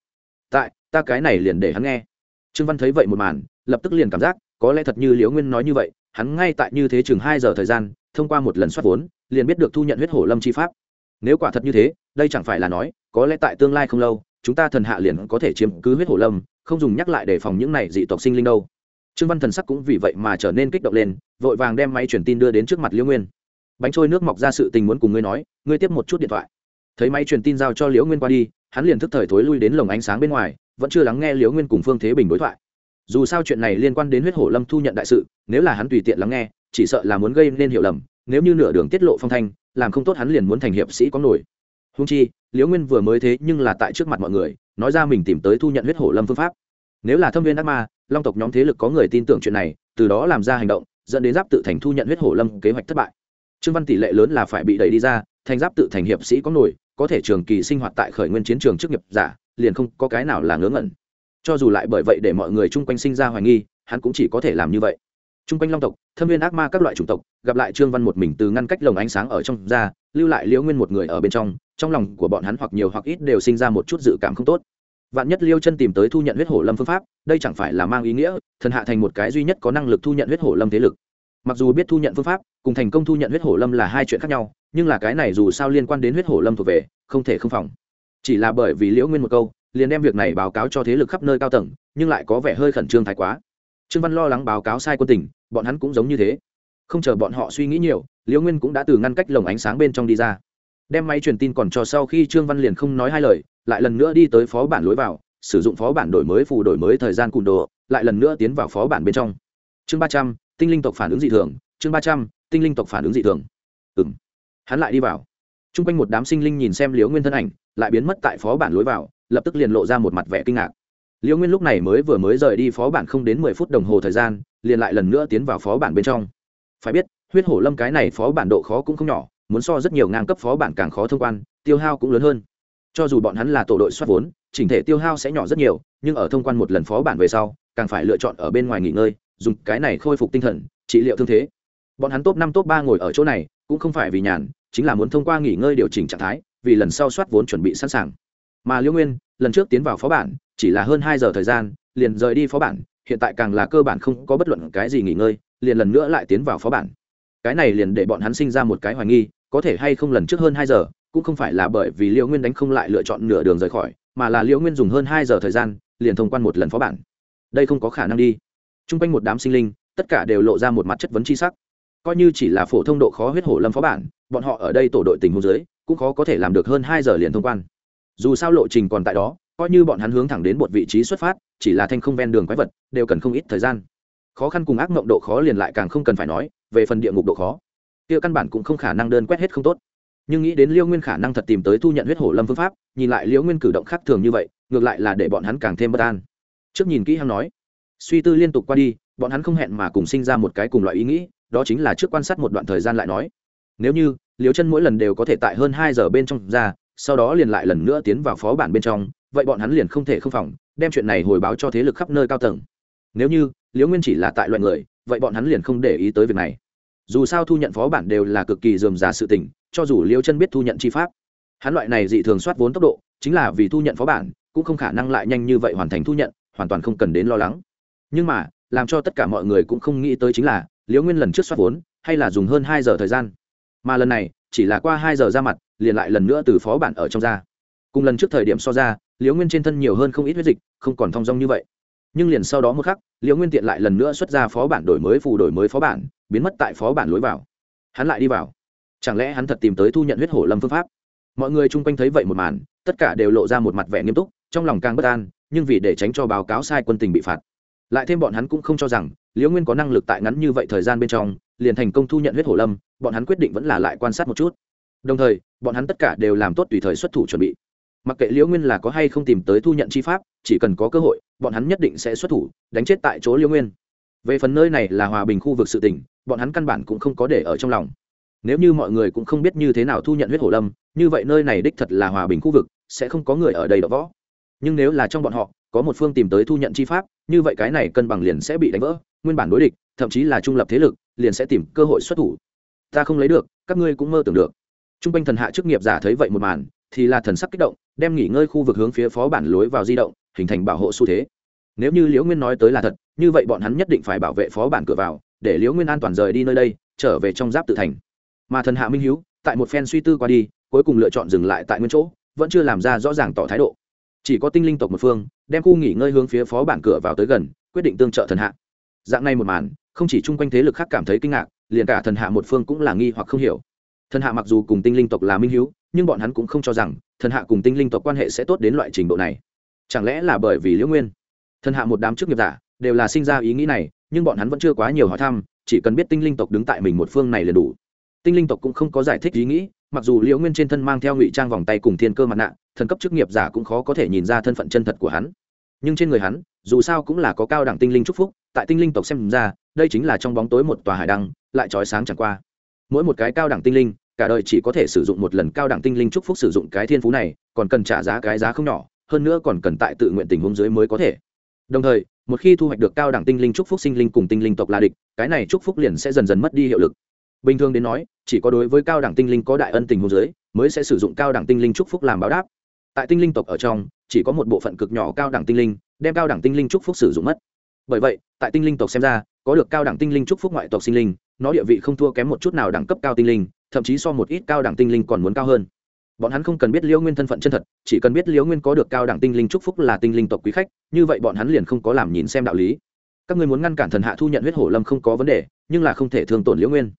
Tại, ta cái này liền để hắn nghe. Trương văn thấy vậy một màn, lập tức liền cảm giác, có lẽ thật như liễu nguyên nói như vậy, hắn ngay tại như thế chừng hai giờ thời gian, thông qua một lần soát vốn, liền biết được thu nhận huyết hổ lâm chi pháp. Nếu quả thật như thế, đây chẳng phải là nói, có lẽ tại tương lai không lâu, chúng ta thần hạ liền có thể chiếm cứ huyết hổ lâm, không dùng nhắc lại để phòng những này dị tộc sinh linh đâu trương văn thần sắc cũng vì vậy mà trở nên kích động lên, vội vàng đem máy truyền tin đưa đến trước mặt liễu nguyên. Bánh trôi nước mọc ra sự tình muốn cùng ngươi nói, ngươi tiếp một chút điện thoại. Thấy máy truyền tin giao cho liễu nguyên qua đi, hắn liền thức thời thối lui đến lồng ánh sáng bên ngoài, vẫn chưa lắng nghe liễu nguyên cùng phương thế bình đối thoại. Dù sao chuyện này liên quan đến huyết hổ lâm thu nhận đại sự, nếu là hắn tùy tiện lắng nghe, chỉ sợ là muốn gây nên hiểu lầm, nếu như nửa đường tiết lộ phong thanh, làm không tốt hắn liền muốn thành hiệp sĩ có nổi. Húng chi, liễu nguyên vừa mới thế nhưng là tại trước mặt mọi người, nói ra mình tìm tới thu nhận huyết hổ lâm phương pháp. Nếu là thâm viên ác ma long tộc nhóm thế lực có người tin tưởng chuyện này, từ đó làm ra hành động, dẫn đến giáp tự thành thu nhận huyết hổ lâm kế hoạch thất bại. Trương văn tỷ lệ lớn là phải bị đẩy đi ra, thành giáp tự thành hiệp sĩ có nổi, có thể trường kỳ sinh hoạt tại khởi nguyên chiến trường chức nghiệp giả, liền không có cái nào là ngớ ngẩn. Cho dù lại bởi vậy để mọi người chung quanh sinh ra hoài nghi, hắn cũng chỉ có thể làm như vậy. Chung quanh long tộc, thâm viên ác ma các loại chủng tộc, gặp lại trương văn một mình từ ngăn cách lồng ánh sáng ở trong ra, lưu lại liễu nguyên một người ở bên trong trong lòng của bọn hắn hoặc nhiều hoặc ít đều sinh ra một chút dự cảm không tốt vạn nhất liêu chân tìm tới thu nhận huyết hổ lâm phương pháp, đây chẳng phải là mang ý nghĩa, thần hạ thành một cái duy nhất có năng lực thu nhận huyết hổ lâm thế lực. Mặc dù biết thu nhận phương pháp, cùng thành công thu nhận huyết hổ lâm là hai chuyện khác nhau, nhưng là cái này dù sao liên quan đến huyết hổ lâm thuộc về, không thể không phòng. Chỉ là bởi vì liễu nguyên một câu, liền đem việc này báo cáo cho thế lực khắp nơi cao tầng, nhưng lại có vẻ hơi khẩn trương thái quá. Trương văn lo lắng báo cáo sai quân tình, bọn hắn cũng giống như thế. Không chờ bọn họ suy nghĩ nhiều, liễu nguyên cũng đã từ ngăn cách lồng ánh sáng bên trong đi ra. Đem máy truyền tin còn cho sau khi trương văn liền không nói hai lời lại lần nữa đi tới phó bản lối vào, sử dụng phó bản đổi mới phù đổi mới thời gian cùn đồ lại lần nữa tiến vào phó bản bên trong. Chương ba trăm, tinh linh tộc phản ứng dị thường, chương ba trăm, tinh linh tộc phản ứng dị thường. Ừ m hắn lại đi vào. T r u n g quanh một đám sinh linh nhìn xem liễu nguyên thân ảnh, lại biến mất tại phó bản lối vào, lập tức liền lộ ra một mặt vẻ kinh ngạc. Liễu nguyên lúc này mới vừa mới rời đi phó bản không đến mười phút đồng hồ thời gian, liền lại lần nữa tiến vào phó bản bên trong. Phải biết, huyết hổ lâm cái này phó bản độ khó cũng không nhỏ, muốn so rất nhiều ngang cấp phó bản càng khó thông quan, tiêu hao cũng lớn hơn cho dù bọn hắn là tổ đội soát vốn, chỉnh thể tiêu hao sẽ nhỏ rất nhiều, nhưng ở thông quan một lần phó bản về sau, càng phải lựa chọn ở bên ngoài nghỉ ngơi, dùng cái này khôi phục tinh thần, trị liệu thương thế. Bọn hắn top năm, top ba ngồi ở chỗ này, cũng không phải vì nhàn, chính là muốn thông qua nghỉ ngơi điều chỉnh trạng thái, vì lần sau soát vốn chuẩn bị sẵn sàng. Mà liễu nguyên, lần trước tiến vào phó bản, chỉ là hơn hai giờ thời gian, liền rời đi phó bản, hiện tại càng là cơ bản không có bất luận cái gì nghỉ ngơi, liền lần nữa lại tiến vào phó bản. Cái này liền để bọn hắn sinh ra một cái hoài nghi, có thể hay không lần trước hơn hai giờ cũng không phải là bởi vì liễu nguyên đánh không lại lựa chọn nửa đường rời khỏi, mà là liễu nguyên dùng hơn hai giờ thời gian, liền thông quan một lần phó bản. Đây không có khả năng đi. T r u n g quanh một đám sinh linh, tất cả đều lộ ra một mặt chất vấn c h i sắc. Coi như chỉ là phổ thông độ khó huyết hổ lâm phó bản, bọn họ ở đây tổ đội tình hôn dưới, cũng khó có thể làm được hơn hai giờ liền thông quan. Dù sao lộ trình còn tại đó, coi như bọn hắn hướng thẳng đến một vị trí xuất phát, chỉ là thanh không ven đường quái vật, đều cần không ít thời gian. Khó khăn cùng ác mộng độ khó liền lại càng không cần phải nói, về phần địa ngục độ khó, kia căn bản cũng không khả năng đơn quét hết không tốt nhưng nghĩ đến liêu nguyên khả năng thật tìm tới thu nhận huyết hổ lâm phương pháp, nhìn lại liêu nguyên cử động khác thường như vậy, ngược lại là để bọn hắn càng thêm bất an. Trước nhìn kỹ hắn nói, suy tư liên tục qua đi, bọn hắn không hẹn mà cùng sinh ra một cái cùng loại ý nghĩ, đó chính là trước quan sát một đoạn thời gian lại nói. Nếu như, Liêu chân mỗi lần đều có thể tại hơn hai giờ bên trong ra, sau đó liền lại lần nữa tiến vào phó bản bên trong, vậy bọn hắn liền không thể không phòng, đem chuyện này hồi báo cho thế lực khắp nơi cao tầng. Nếu như liễu nguyên chỉ là tại loại người, vậy bọn hắn liền không để ý tới việc này. Dù sao thu nhận phó bản đều là cực kỳ dườm già sự tình cho dù liêu chân biết thu nhận chi pháp, hắn loại này dị thường soát vốn tốc độ, chính là vì thu nhận phó bản, cũng không khả năng lại nhanh như vậy hoàn thành thu nhận, hoàn toàn không cần đến lo lắng. Nhưng mà, làm cho tất cả mọi người cũng không nghĩ tới chính là liễu nguyên lần trước soát vốn, hay là dùng hơn hai giờ thời gian. Mà lần này, chỉ là qua hai giờ ra mặt, liền lại lần nữa từ phó bản ở trong ra. Cùng lần trước thời điểm so ra liễu nguyên trên thân nhiều hơn không ít huyết dịch, không còn thong dong như vậy. Nhưng liền sau đó một khắc liễu nguyên tiện lại lần nữa xuất ra phó bản đổi mới phù đổi mới phó bản, biến mất tại phó bản lối vào. Hắn lại đi vào chẳng lẽ hắn thật tìm tới thu nhận huyết hổ lâm phương pháp? Mọi người chung quanh thấy vậy một màn, tất cả đều lộ ra một mặt vẻ nghiêm túc, trong lòng càng bất an, nhưng vì để tránh cho báo cáo sai quân tình bị phạt. Lại thêm bọn hắn cũng không cho rằng, liễu nguyên có năng lực tại ngắn như vậy thời gian bên trong, liền thành công thu nhận huyết hổ lâm, bọn hắn quyết định vẫn là lại quan sát một chút. Đồng thời, bọn hắn tất cả đều làm tốt tùy thời xuất thủ chuẩn bị. Mặc kệ liễu nguyên là có hay không tìm tới thu nhận chi pháp, chỉ cần có cơ hội, bọn hắn nhất định sẽ xuất thủ, đánh chết tại chỗ liễu nguyên. Về phần nơi này là hòa bình khu vực sự tỉnh bọn hắn căn bản cũng không có để ở trong lòng nếu như mọi người cũng không biết như thế nào thu nhận huyết hổ lâm, như vậy nơi này đích thật là hòa bình khu vực, sẽ không có người ở đây đọ võ. Nhưng nếu là trong bọn họ, có một phương tìm tới thu nhận chi pháp, như vậy cái này cân bằng liền sẽ bị đánh vỡ, nguyên bản đối địch, thậm chí là trung lập thế lực, liền sẽ tìm cơ hội xuất thủ. Ta không lấy được, các ngươi cũng mơ tưởng được. T r u n g quanh thần hạ chức nghiệp giả thấy vậy một màn, thì là thần sắc kích động, đem nghỉ ngơi khu vực hướng phía phó bản lối vào di động, hình thành bảo hộ xu thế. Nếu như liễu nguyên nói tới là thật, như vậy bọn hắn nhất định phải bảo vệ phó bản cửa vào, để liễu nguyên an toàn rời đi nơi đây, trở về trong giáp tự thành mà thần hạ minh hiếu, tại một phen suy tư qua đi, cuối cùng lựa chọn dừng lại tại nguyên chỗ, vẫn chưa làm ra rõ ràng tỏ thái độ. Chỉ có tinh linh tộc một phương, đem khu nghỉ ngơi hướng phía phó bản cửa vào tới gần, quyết định tương trợ thần hạ. Dạng này một màn, không chỉ chung quanh thế lực khác cảm thấy kinh ngạc, liền cả thần hạ một phương cũng là nghi hoặc không hiểu. Thần hạ mặc dù cùng tinh linh tộc là minh hiếu, nhưng bọn hắn cũng không cho rằng, thần hạ cùng tinh linh tộc quan hệ sẽ tốt đến loại trình độ này. Chẳng lẽ là bởi vì liễu nguyên? Thần hạ một đám chức nghiệp giả, đều là sinh ra ý nghĩ này, nhưng bọn hắn vẫn chưa quá nhiều hỏi thăm, chỉ cần biết tinh linh tộc đứng tại mình một phương này là đủ tinh linh tộc cũng không có giải thích ý nghĩ, mặc dù liễu nguyên trên thân mang theo ngụy trang vòng tay cùng thiên cơ mặt nạ, thần cấp chức nghiệp giả cũng khó có thể nhìn ra thân phận chân thật của hắn. Nhưng trên người hắn, dù sao cũng là có cao đẳng tinh linh chúc phúc, tại tinh linh tộc xem ra, đây chính là trong bóng tối một tòa hải đăng, lại trói sáng chẳng qua. Mỗi một cái cao đẳng tinh linh, cả đời chỉ có thể sử dụng một lần cao đẳng tinh linh chúc phúc sử dụng cái thiên phú này, còn cần trả giá cái giá không nhỏ, hơn nữa còn cần tại tự nguyện tình huống dưới mới có thể. Đồng thời, một khi thu hoạch được cao đẳng tinh linh chúc phúc sinh linh cùng tinh linh tộc là địch, cái này chúc phúc liền sẽ dần dần mất đi hiệu lực bình thường đến nói, chỉ có đối với cao đẳng tinh linh có đại ân tình hôn giới mới sẽ sử dụng cao đẳng tinh linh chúc phúc làm báo đáp. Tại tinh linh tộc ở trong, chỉ có một bộ phận cực nhỏ cao đẳng tinh linh, đem cao đẳng tinh linh chúc phúc sử dụng mất. Bởi vậy, tại tinh linh tộc xem ra, có được cao đẳng tinh linh chúc phúc ngoại tộc sinh linh, nó địa vị không thua kém một chút nào đẳng cấp cao tinh linh, thậm chí so một ít cao đẳng tinh linh còn muốn cao hơn. Bọn hắn không cần biết liễu nguyên thân phận chân thật, chỉ cần biết liễu nguyên có được cao đẳng tinh linh chúc phúc là tinh linh tộc quý khách, như vậy bọn hắn liền không có làm nhìn xem đạo lý. Các người muốn ngăn cản thần hạ thu nhận huyết hổ lâm không có vấn đề, nhưng là không thể thương tổn liễu nguyên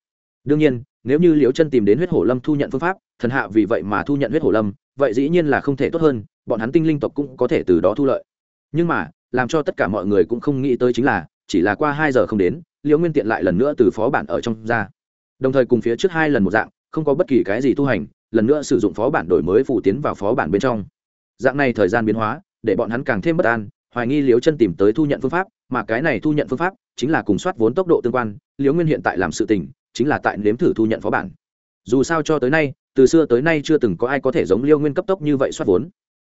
đương nhiên, nếu như liễu chân tìm đến huyết hổ lâm thu nhận phương pháp, thần hạ vì vậy mà thu nhận huyết hổ lâm, vậy dĩ nhiên là không thể tốt hơn, bọn hắn tinh linh tộc cũng có thể từ đó thu lợi. Nhưng mà, làm cho tất cả mọi người cũng không nghĩ tới chính là, chỉ là qua hai giờ không đến, liễu nguyên tiện lại lần nữa từ phó bản ở trong ra. Đồng thời cùng phía trước hai lần một dạng, không có bất kỳ cái gì tu hành, lần nữa sử dụng phó bản đổi mới phụ tiến vào phó bản bên trong. Dạng này thời gian biến hóa, để bọn hắn càng thêm bất an, hoài nghi liễu chân tìm tới thu nhận phương pháp, mà cái này thu nhận phương pháp chính là cùng soát vốn tốc độ tương quan, liễu nguyên hiện tại làm sự tình chính là tại nếm thử thu nhận phó bản. Dù sao cho tới nay, từ xưa tới nay chưa từng có ai có thể giống liêu nguyên cấp tốc như vậy soát vốn.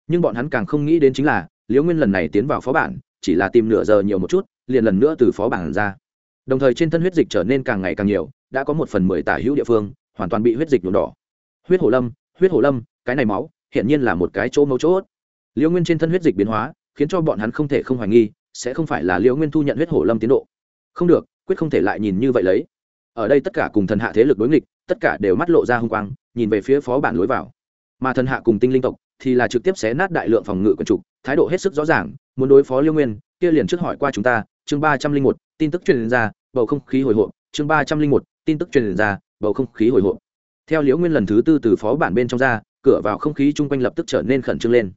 Nhưng bọn hắn càng không nghĩ đến chính là, liêu nguyên lần này tiến vào phó bản, chỉ là tìm nửa giờ nhiều một chút, liền lần nữa từ phó bản ra. Đồng thời trên thân huyết dịch trở nên càng ngày càng nhiều, đã có một phần mười tả hữu địa phương, hoàn toàn bị huyết dịch nhuộm đỏ. Huyết hổ lâm, huyết hổ lâm, cái này máu hiện nhiên là một cái chỗ mấu chốt. Liêu nguyên trên thân huyết dịch biến hóa, khiến cho bọn hắn không thể không hoài nghi, sẽ không phải là liêu nguyên thu nhận huyết hổ lâm tiến độ. Không được, quyết không thể lại nhìn như vậy lấy ở đây tất cả cùng thần hạ thế lực đối nghịch, tất cả đều mắt lộ ra h u n g quang, nhìn về phía phó bản lối vào. Mà thần hạ cùng tinh linh tộc thì là trực tiếp xé nát đại lượng phòng ngự quần trục thái độ hết sức rõ ràng, muốn đối phó liêu nguyên, kia liền trước hỏi qua chúng ta, chương ba trăm linh một, tin tức truyền ra, bầu không khí hồi hộp, chương ba trăm linh một, tin tức truyền ra, bầu không khí hồi hộp. Theo liễu nguyên lần thứ tư từ phó bản bên trong ra, cửa vào không khí chung quanh lập tức trở nên khẩn trương lên.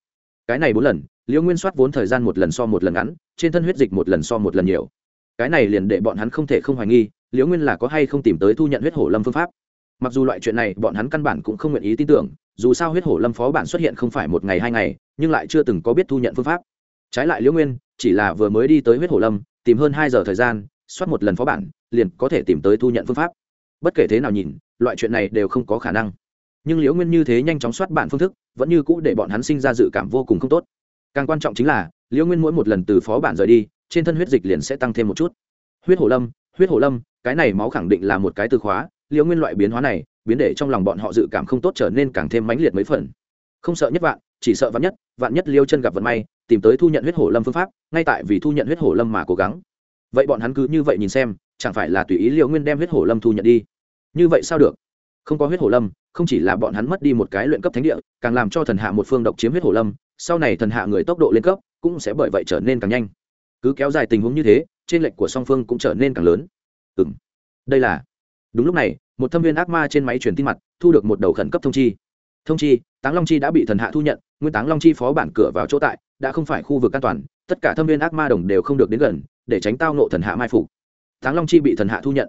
Cái này bốn lần liễu nguyên soát vốn thời gian một lần so một lần ngắn, trên thân huyết dịch một lần so một lần nhiều. Cái này liền để bọn hắn không thể không hoài nghi liễu nguyên là có hay không tìm tới thu nhận huyết hổ lâm phương pháp? Mặc dù loại chuyện này bọn hắn căn bản cũng không nguyện ý tin tưởng, dù sao huyết hổ lâm phó bản xuất hiện không phải một ngày hai ngày, nhưng lại chưa từng có biết thu nhận phương pháp. Trái lại liễu nguyên, chỉ là vừa mới đi tới huyết hổ lâm, tìm hơn hai giờ thời gian, soát một lần phó bản, liền có thể tìm tới thu nhận phương pháp. Bất kể thế nào nhìn, loại chuyện này đều không có khả năng. Nhưng liễu nguyên như thế nhanh chóng soát bản phương thức, vẫn như cũ để bọn hắn sinh ra dự cảm vô cùng không tốt. Càng quan trọng chính là, liễu nguyên mỗi một lần từ phó bản rời đi, trên thân huyết dịch liền sẽ tăng thêm một chút. Huyết hổ lâm huyết hổ lâm, cái này máu khẳng định là một cái từ khóa liễu nguyên loại biến hóa này, biến để trong lòng bọn họ dự cảm không tốt trở nên càng thêm mãnh liệt mấy phần. Không sợ nhất vạn, chỉ sợ vạn nhất vạn nhất liêu chân gặp vận may, tìm tới thu nhận huyết hổ lâm phương pháp, ngay tại vì thu nhận huyết hổ lâm mà cố gắng. Vậy bọn hắn cứ như vậy nhìn xem, chẳng phải là tùy ý liệu nguyên đem huyết hổ lâm thu nhận đi? Như vậy sao được? Không có huyết hổ lâm, không chỉ là bọn hắn mất đi một cái luyện cấp thánh địa, càng làm cho thần hạ một phương độc chiếm huyết hổ lâm, sau này thần hạ người tốc độ lên cấp, cũng sẽ bởi vậy trở nên càng nhanh. Cứ kéo dài tình huống như thế trên lệnh của song phương cũng trở nên càng lớn. Ừm, đây là đúng lúc này một thâm viên ác ma trên máy truyền tin mặt thu được một đầu khẩn cấp thông chi. Thông chi táng long chi đã bị thần hạ thu nhận nguyên táng long chi phó bản cửa vào chỗ tại đã không phải khu vực an toàn tất cả thâm viên ác ma đồng đều không được đến gần để tránh tao nộ thần hạ mai phục. Táng long chi bị thần hạ thu nhận.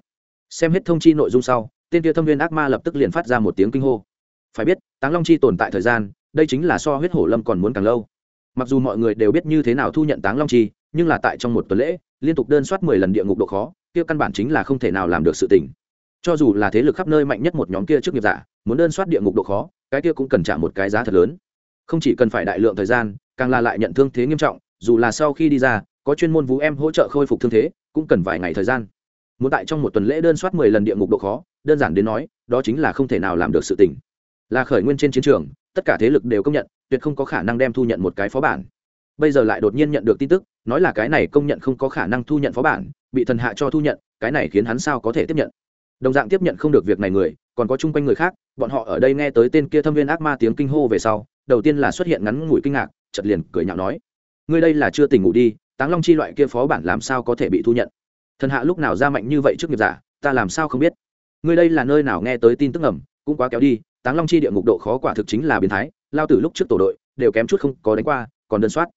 Xem hết thông chi nội dung sau tên kia thâm viên ác ma lập tức liền phát ra một tiếng kinh hô. Phải biết táng long chi tồn tại thời gian đây chính là so huyết hổ lâm còn muốn càng lâu. Mặc dù mọi người đều biết như thế nào thu nhận táng long chi nhưng là tại trong một tuần lễ liên tục đơn soát mười lần địa ngục độ khó, kia căn bản chính là không thể nào làm được sự tình. Cho dù là thế lực khắp nơi mạnh nhất một nhóm kia trước nghiệp giả, muốn đơn soát địa ngục độ khó, cái kia cũng cần trả một cái giá thật lớn. Không chỉ cần phải đại lượng thời gian, càng là lại nhận thương thế nghiêm trọng, dù là sau khi đi ra, có chuyên môn vũ em hỗ trợ khôi phục thương thế, cũng cần vài ngày thời gian. Muốn tại trong một tuần lễ đơn soát mười lần địa ngục độ khó, đơn giản đến nói, đó chính là không thể nào làm được sự tình. Là khởi nguyên trên chiến trường, tất cả thế lực đều công nhận, tuyệt không có khả năng đem thu nhận một cái phó bản. Bây giờ lại đột nhiên nhận được tin tức nói là cái này công nhận không có khả năng thu nhận phó bản, bị thần hạ cho thu nhận, cái này khiến hắn sao có thể tiếp nhận? Đồng dạng tiếp nhận không được việc này người, còn có chung quanh người khác, bọn họ ở đây nghe tới tên kia thâm viên ác ma tiếng kinh hô về sau, đầu tiên là xuất hiện ngắn ngủi kinh ngạc chật liền cười nhạo nói, ngươi đây là chưa tỉnh ngủ đi, táng long chi loại kia phó bản làm sao có thể bị thu nhận? Thần hạ lúc nào ra mạnh như vậy trước nghiệp giả, ta làm sao không biết? Ngươi đây là nơi nào nghe tới tin tức ẩm cũng quá kéo đi, táng long chi địa ngục độ khó quả thực chính là biến thái, lao từ lúc trước tổ đội, đều kém chút không có đánh qua, còn đơn soát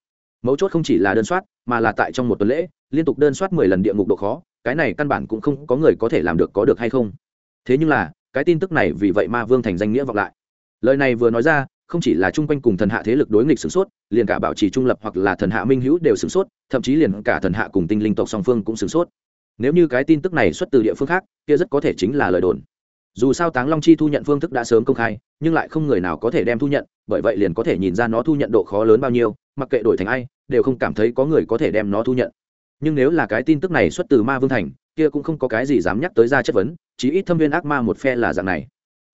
mấu chốt không chỉ là đơn soát, mà là tại trong một tuần lễ, liên tục đơn soát mười lần địa ngục độ khó, cái này căn bản cũng không có người có thể làm được có được hay không. Thế nhưng là, cái tin tức này vì vậy ma vương thành danh nghĩa vọng lại. Lời này vừa nói ra, không chỉ là chung quanh cùng thần hạ thế lực đối nghịch sửng sốt, liền cả bảo trì trung lập hoặc là thần hạ minh hữu đều sửng sốt, thậm chí liền cả thần hạ cùng tinh linh tộc song phương cũng sửng sốt. Nếu như cái tin tức này xuất từ địa phương khác, kia rất có thể chính là lời đồn dù sao táng long chi thu nhận phương thức đã sớm công khai, nhưng lại không người nào có thể đem thu nhận, bởi vậy liền có thể nhìn ra nó thu nhận độ khó lớn bao nhiêu, mặc kệ đổi thành ai, đều không cảm thấy có người có thể đem nó thu nhận. Nhưng nếu là cái tin tức này xuất từ ma vương thành, kia cũng không có cái gì dám nhắc tới ra chất vấn, chí ít thâm viên ác ma một phe là dạng này.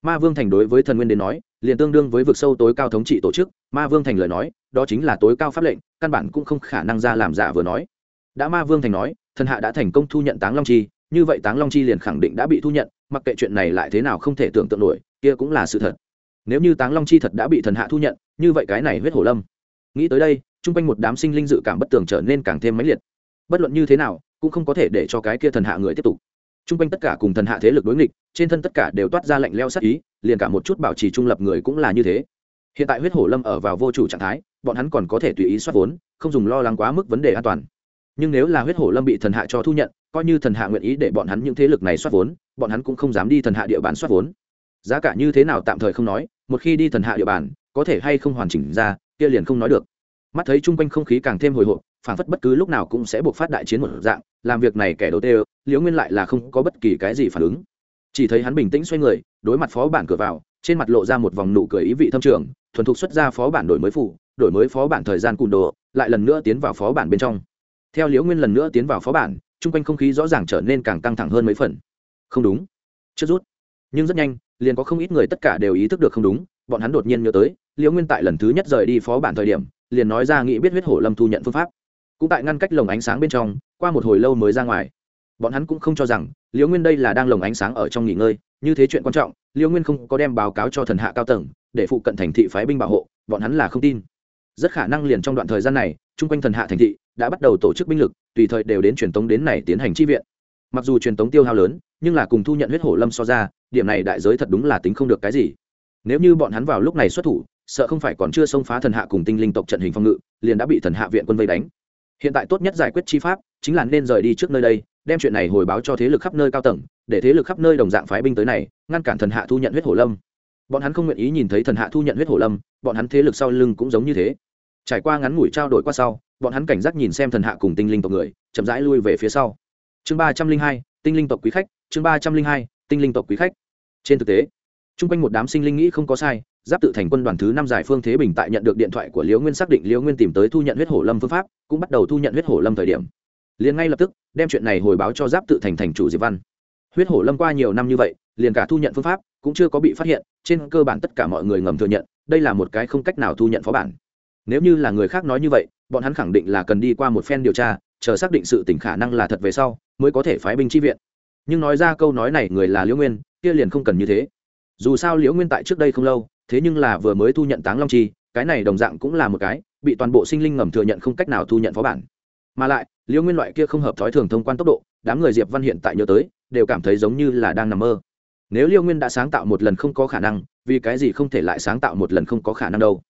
Ma vương thành đối với thần nguyên đến nói, liền tương đương với vực sâu tối cao thống trị tổ chức, ma vương thành lời nói, đó chính là tối cao pháp lệnh, căn bản cũng không khả năng ra làm giả vừa nói. Đã ma vương thành nói, thần hạ đã thành công thu nhận táng long chi, như vậy táng long chi liền khẳng định đã bị thu nhận mặc kệ chuyện này lại thế nào không thể tưởng tượng nổi, kia cũng là sự thật. Nếu như táng long chi thật đã bị thần hạ thu nhận, như vậy cái này huyết hổ lâm. Nghĩ tới đây, chung quanh một đám sinh linh dự cảm bất tường trở nên càng thêm mãnh liệt. Bất luận như thế nào, cũng không có thể để cho cái kia thần hạ người tiếp tục. Chung quanh tất cả cùng thần hạ thế lực đối nghịch, trên thân tất cả đều toát ra lạnh leo sát ý, liền cả một chút bảo trì trung lập người cũng là như thế. Hiện tại huyết hổ lâm ở vào vô chủ trạng thái, bọn hắn còn có thể tùy ý soát vốn, không dùng lo lắng quá mức vấn đề an toàn. Nhưng nếu là huyết hổ lâm bị thần hạ cho thu nhận coi như thần hạ nguyện ý để bọn hắn những thế lực này soát vốn bọn hắn cũng không dám đi thần hạ địa bàn soát vốn. Giá cả như thế nào tạm thời không nói một khi đi thần hạ địa bàn có thể hay không hoàn chỉnh ra kia liền không nói được. Mắt thấy chung quanh không khí càng thêm hồi hộp phản phất bất cứ lúc nào cũng sẽ buộc phát đại chiến một dạng làm việc này kẻ đầu tê, liễu nguyên lại là không có bất kỳ cái gì phản ứng. Chỉ thấy hắn bình tĩnh xoay người đối mặt phó bản cửa vào trên mặt lộ ra một vòng nụ cười ý vị thâm trường thuần thục xuất ra phó bản đổi mới phủ đổi mới phó bản thời gian cùn đồ lại lần nữa tiến vào phó bản bên trong. Theo liễu nguyên lần nữa tiến vào phó bản chung quanh không khí rõ ràng trở nên càng căng thẳng hơn mấy phần. Không đúng. Chưa rút. Nhưng rất nhanh, liền có không ít người tất cả đều ý thức được không đúng, bọn hắn đột nhiên nhớ tới, liễu nguyên tại lần thứ nhất rời đi phó bản thời điểm, liền nói ra nghĩ biết huyết hổ lâm thu nhận phương pháp. Cũng tại ngăn cách lồng ánh sáng bên trong, qua một hồi lâu mới ra ngoài. Bọn hắn cũng không cho rằng, liễu nguyên đây là đang lồng ánh sáng ở trong nghỉ ngơi, như thế chuyện quan trọng, liễu nguyên không có đem báo cáo cho thần hạ cao tầng, để phụ cận thành thị phái binh bảo hộ, bọn hắn là không tin. Rất khả năng liền trong đoạn thời gian này, chung quanh thần hạ thành thị đã bắt đầu tổ chức binh lực, tùy thời đều đến truyền tống đến này tiến hành chi viện. Mặc dù truyền tống tiêu hao lớn, nhưng là cùng thu nhận huyết hổ lâm so ra, điểm này đại giới thật đúng là tính không được cái gì. Nếu như bọn hắn vào lúc này xuất thủ, sợ không phải còn chưa xông phá thần hạ cùng tinh linh tộc trận hình phòng ngự, liền đã bị thần hạ viện quân vây đánh. Hiện tại tốt nhất giải quyết chi pháp, chính là nên rời đi trước nơi đây, đem chuyện này hồi báo cho thế lực khắp nơi cao tầng, để thế lực khắp nơi đồng dạng phái binh tới này, ngăn cản thần hạ thu nhận huyết hổ lâm. Bọn hắn không nguyện ý nhìn thấy thần hạ thu nhận huyết hổ lâm, bọn hắn thế lực sau lưng cũng giống như thế. Trải qua ngắn ngủi trao đổi qua sau bọn hắn cảnh giác nhìn xem thần hạ cùng tinh linh tộc người, chậm rãi lui về phía sau. Chương ba trăm linh hai, tinh linh tộc quý khách, chương ba trăm linh hai, tinh linh tộc quý khách. Trên thực tế, chung quanh một đám sinh linh nghĩ không có sai, giáp tự thành quân đoàn thứ năm giải phương thế bình tại nhận được điện thoại của liễu nguyên xác định liễu nguyên tìm tới thu nhận huyết hổ lâm phương pháp, cũng bắt đầu thu nhận huyết hổ lâm thời điểm. Liền ngay lập tức, đem chuyện này hồi báo cho giáp tự thành thành chủ diệp văn. Huyết hổ lâm qua nhiều năm như vậy, liền cả thu nhận phương pháp cũng chưa có bị phát hiện, trên cơ bản tất cả mọi người ngầm thừa nhận, đây là một cái không cách nào thu nhận phó bản nếu như là người khác nói như vậy, bọn hắn khẳng định là cần đi qua một phen điều tra, chờ xác định sự tỉnh khả năng là thật về sau, mới có thể phái binh chi viện. Nhưng nói ra câu nói này người là liễu nguyên, kia liền không cần như thế. Dù sao liễu nguyên tại trước đây không lâu, thế nhưng là vừa mới thu nhận táng long chi, cái này đồng dạng cũng là một cái, bị toàn bộ sinh linh ngầm thừa nhận không cách nào thu nhận phó bản. Mà lại, liễu nguyên loại kia không hợp thói thường thông quan tốc độ, đám người diệp văn hiện tại nhớ tới, đều cảm thấy giống như là đang nằm mơ. Nếu liễu nguyên đã sáng tạo một lần không có khả năng, vì cái gì không thể lại sáng tạo một lần không có khả năng đâu?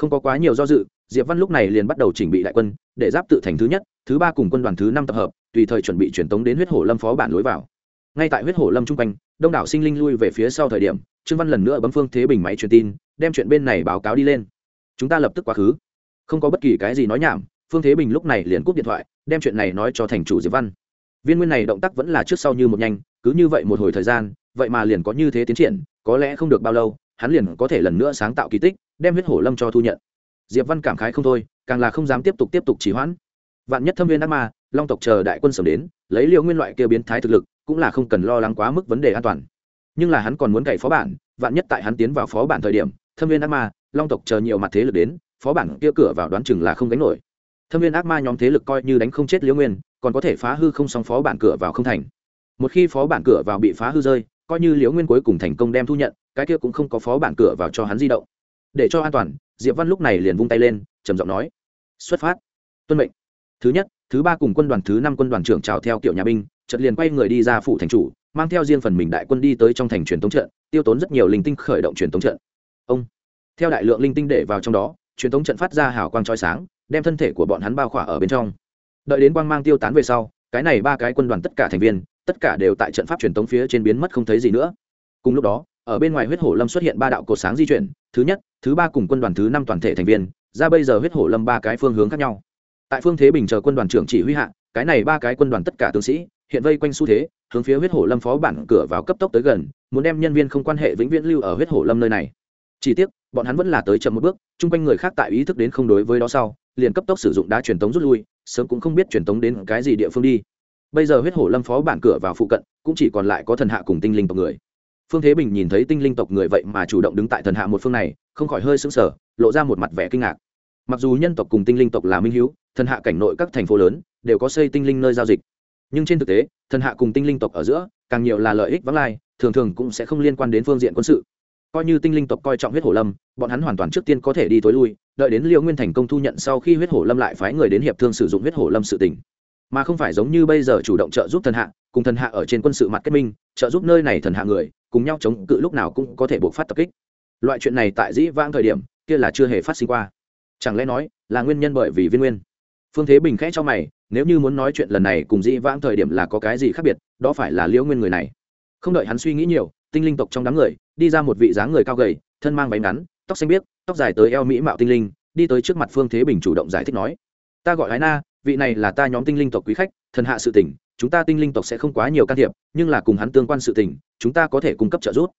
Không có quá nhiều do dự, diệp văn lúc này liền bắt đầu chỉnh bị đại quân, để giáp tự thành thứ nhất, thứ ba cùng quân đoàn thứ năm tập hợp, tùy thời chuẩn bị truyền tống đến huyết hổ lâm phó bản lối vào. Ngay tại huyết hổ lâm trung quanh, đông đảo sinh linh lui về phía sau thời điểm, trương văn lần nữa bấm phương thế bình máy truyền tin, đem chuyện bên này báo cáo đi lên. Chúng ta lập tức quá khứ. Không có bất kỳ cái gì nói nhảm, phương thế bình lúc này liền cúp điện thoại, đem chuyện này nói cho thành chủ diệp văn. Viên nguyên này động tác vẫn là trước sau như một nhanh, cứ như vậy một hồi thời gian, vậy mà liền có như thế tiến triển, có lẽ không được bao lâu, hắn liền có thể lần nữa sáng tạo kỳ tích đem huyết hổ lâm cho thu nhận. Diệp văn cảm khái không thôi, càng là không dám tiếp tục tiếp tục trì hoãn. Vạn nhất thâm viên ác ma, long tộc chờ đại quân sớm đến, lấy liệu nguyên loại kia biến thái thực lực, cũng là không cần lo lắng quá mức vấn đề an toàn. Nhưng là hắn còn muốn cậy phó bản, vạn nhất tại hắn tiến vào phó bản thời điểm, thâm viên ác ma, long tộc chờ nhiều mặt thế lực đến, phó bản kia cửa vào đoán chừng là không gánh nổi. Thâm viên ác ma nhóm thế lực coi như đánh không chết liễu nguyên, còn có thể phá hư không xong phó bản cửa vào không thành. Một khi phó bản cửa vào bị phá hư rơi, coi như liễu nguyên cuối cùng thành công đem thu nhận, cái kia cũng không có phó bản cửa vào cho hắn di động để cho an toàn, diệp văn lúc này liền vung tay lên, trầm giọng nói, xuất phát, tuân mệnh. Thứ nhất, thứ ba cùng quân đoàn, thứ năm quân đoàn trưởng chào theo kiểu nhà binh, chợt liền quay người đi ra phủ thành chủ, mang theo riêng phần mình đại quân đi tới trong thành truyền thống trận, tiêu tốn rất nhiều linh tinh khởi động truyền thống trận. Ông, theo đại lượng linh tinh để vào trong đó, truyền thống trận phát ra hào quang trói sáng, đem thân thể của bọn hắn bao khỏa ở bên trong. Đợi đến quang mang tiêu tán về sau, cái này ba cái quân đoàn tất cả thành viên, tất cả đều tại trận pháp truyền thống phía trên biến mất không thấy gì nữa. Cùng lúc đó ở bên ngoài huyết hổ lâm xuất hiện ba đạo cột sáng di chuyển, thứ nhất, thứ ba cùng quân đoàn thứ năm toàn thể thành viên, ra bây giờ huyết hổ lâm ba cái phương hướng khác nhau. Tại phương thế bình chờ quân đoàn trưởng chỉ huy hạ, cái này ba cái quân đoàn tất cả tướng sĩ, hiện vây quanh xu thế, hướng phía huyết hổ lâm phó bản cửa vào cấp tốc tới gần, muốn đem nhân viên không quan hệ vĩnh viễn lưu ở huyết hổ lâm nơi này. Chỉ tiếc, bọn hắn vẫn là tới chậm một bước, chung quanh người khác tại ý thức đến không đối với đó sau, liền cấp tốc sử dụng đá truyền tống rút lui, sớm cũng không biết truyền tống đến cái gì địa phương đi. Bây giờ huyết hổ lâm phó bản cửa vào phụ cận, cũng chỉ còn lại có thần hạ cùng tinh linh tộc người phương thế bình nhìn thấy tinh linh tộc người vậy mà chủ động đứng tại thần hạ một phương này, không khỏi hơi sững sờ, lộ ra một mặt vẻ kinh ngạc. Mặc dù nhân tộc cùng tinh linh tộc là minh hữu, thần hạ cảnh nội các thành phố lớn đều có xây tinh linh nơi giao dịch. Nhưng trên thực tế, thần hạ cùng tinh linh tộc ở giữa, càng nhiều là lợi ích vắng lai, thường thường cũng sẽ không liên quan đến phương diện quân sự. Coi như tinh linh tộc coi trọng huyết hổ lâm, bọn hắn hoàn toàn trước tiên có thể đi tối lui, đợi đến liêu nguyên thành công thu nhận sau khi huyết hổ lâm lại phái người đến hiệp thương sử dụng huyết hổ lâm sự tỉnh mà không phải giống như bây giờ chủ động trợ giúp thần hạ, cùng thần hạ ở trên quân sự mặt kết minh, trợ giúp nơi này thần hạ người cùng nhau chống cự lúc nào cũng có thể buộc phát tập kích. Loại chuyện này tại dĩ vãng thời điểm, kia là chưa hề phát sinh qua. Chẳng lẽ nói, là nguyên nhân bởi vì viên nguyên? Phương thế bình khẽ cho mày, nếu như muốn nói chuyện lần này cùng dĩ vãng thời điểm là có cái gì khác biệt, đó phải là liễu nguyên người này. Không đợi hắn suy nghĩ nhiều, tinh linh tộc trong đám người, đi ra một vị dáng người cao gầy, thân mang váy ngắn, tóc xanh biếc, tóc dài tới eo mỹ mạo tinh linh, đi tới trước mặt phương thế bình chủ động giải thích nói, ta gọi ái na vị này là ta nhóm tinh linh tộc quý khách, thần hạ sự tỉnh chúng ta tinh linh tộc sẽ không quá nhiều can thiệp, nhưng là cùng hắn tương quan sự tình, chúng ta có thể cung cấp trợ giúp.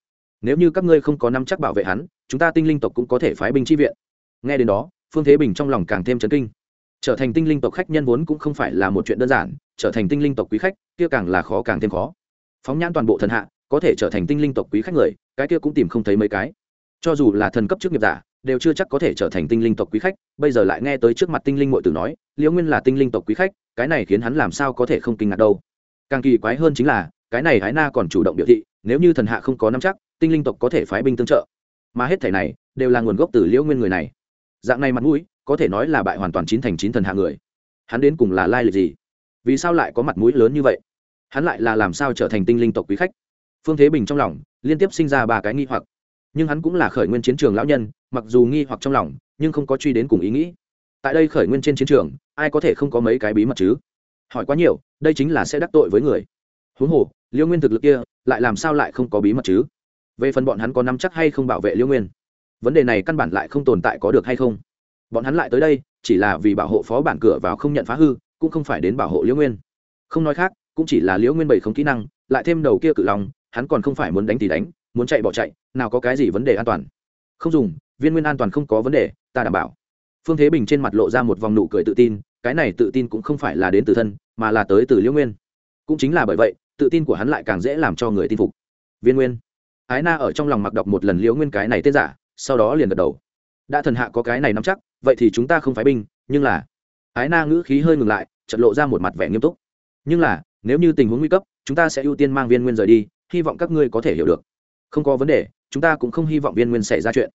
Nếu như các ngươi không có năm chắc bảo vệ hắn, chúng ta tinh linh tộc cũng có thể phái binh chi viện. Nghe đến đó, phương thế bình trong lòng càng thêm chấn kinh. Trở thành tinh linh tộc khách nhân vốn cũng không phải là một chuyện đơn giản, trở thành tinh linh tộc quý khách, kia càng là khó càng thêm khó. Phóng nhãn toàn bộ thần hạ, có thể trở thành tinh linh tộc quý khách người, cái kia cũng tìm không thấy mấy cái. Cho dù là thần cấp chức nghiệp giả đều chưa chắc có thể trở thành tinh linh tộc quý khách, bây giờ lại nghe tới trước mặt tinh linh ngội tử nói, liễu nguyên là tinh linh tộc quý khách, cái này khiến hắn làm sao có thể không kinh ngạc đâu? Càng kỳ quái hơn chính là, cái này hái na còn chủ động biểu thị, nếu như thần hạ không có nắm chắc, tinh linh tộc có thể phái binh tương trợ. Mà hết thể này, đều là nguồn gốc từ liễu nguyên người này. Dạng này mặt mũi, có thể nói là bại hoàn toàn chín thành chín thần hạ người. Hắn đến cùng là lai lịch gì? Vì sao lại có mặt mũi lớn như vậy? Hắn lại là làm sao trở thành tinh linh tộc quý khách? Phương thế bình trong lòng, liên tiếp sinh ra ba cái nghi hoặc. Nhưng hắn cũng là khởi nguyên chiến trường lão nhân mặc dù nghi hoặc trong lòng, nhưng không có truy đến cùng ý nghĩ. Tại đây khởi nguyên trên chiến trường, ai có thể không có mấy cái bí mật chứ? Hỏi quá nhiều, đây chính là sẽ đắc tội với người. Huống hồ, liêu nguyên thực lực kia, lại làm sao lại không có bí mật chứ? Về phần bọn hắn có nắm chắc hay không bảo vệ liêu nguyên? Vấn đề này căn bản lại không tồn tại có được hay không? Bọn hắn lại tới đây, chỉ là vì bảo hộ phó bản cửa vào không nhận phá hư, cũng không phải đến bảo hộ liễu nguyên. Không nói khác, cũng chỉ là liễu nguyên bảy không kỹ năng, lại thêm đầu kia cự lòng hắn còn không phải muốn đánh thì đánh, muốn chạy bỏ chạy, nào có cái gì vấn đề an toàn? Không dùng viên nguyên an toàn không có vấn đề, ta đảm bảo. Phương thế bình trên mặt lộ ra một vòng nụ cười tự tin, cái này tự tin cũng không phải là đến từ thân, mà là tới từ liễu nguyên. Cũng chính là bởi vậy, tự tin của hắn lại càng dễ làm cho người tin phục. Viên nguyên. Ái na ở trong lòng mặc đọc một lần liễu nguyên cái này tên giả, sau đó liền gật đầu. Đã thần hạ có cái này nắm chắc, vậy thì chúng ta không phải binh, nhưng là ái na ngữ khí hơi ngừng lại chật lộ ra một mặt vẻ nghiêm túc. Nhưng là, nếu như tình huống nguy cấp, chúng ta sẽ ưu tiên mang viên nguyên rời đi, hy vọng các ngươi có thể hiểu được. Không có vấn đề, chúng ta cũng không hy vọng viên nguyên xảy ra chuyện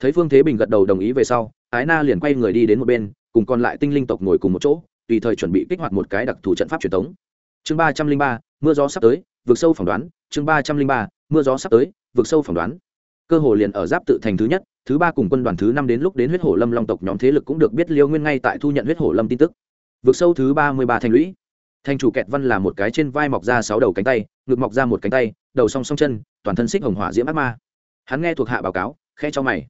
thấy phương thế bình gật đầu đồng ý về sau, ái na liền quay người đi đến một bên, cùng còn lại tinh linh tộc ngồi cùng một chỗ, tùy thời chuẩn bị kích hoạt một cái đặc thù trận pháp truyền thống chương ba trăm linh ba, mưa gió sắp tới vượt sâu phỏng đoán. Chương ba trăm linh ba, mưa gió sắp tới vượt sâu phỏng đoán. Cơ hồ liền ở giáp tự thành thứ nhất, thứ ba cùng quân đoàn thứ năm đến lúc đến huyết hổ lâm long tộc nhóm thế lực cũng được biết liêu nguyên ngay tại thu nhận huyết hổ lâm tin tức. Vượt sâu thứ ba mươi ba thành lũy. Thành chủ kẹt văn là một cái trên vai mọc ra sáu đầu cánh tay, ngực mọc ra một cánh tay, đầu song song chân, toàn thân xích hồng hỏa diễm ác ma. Hắn nghe thuộc hạ báo cáo khe cho mày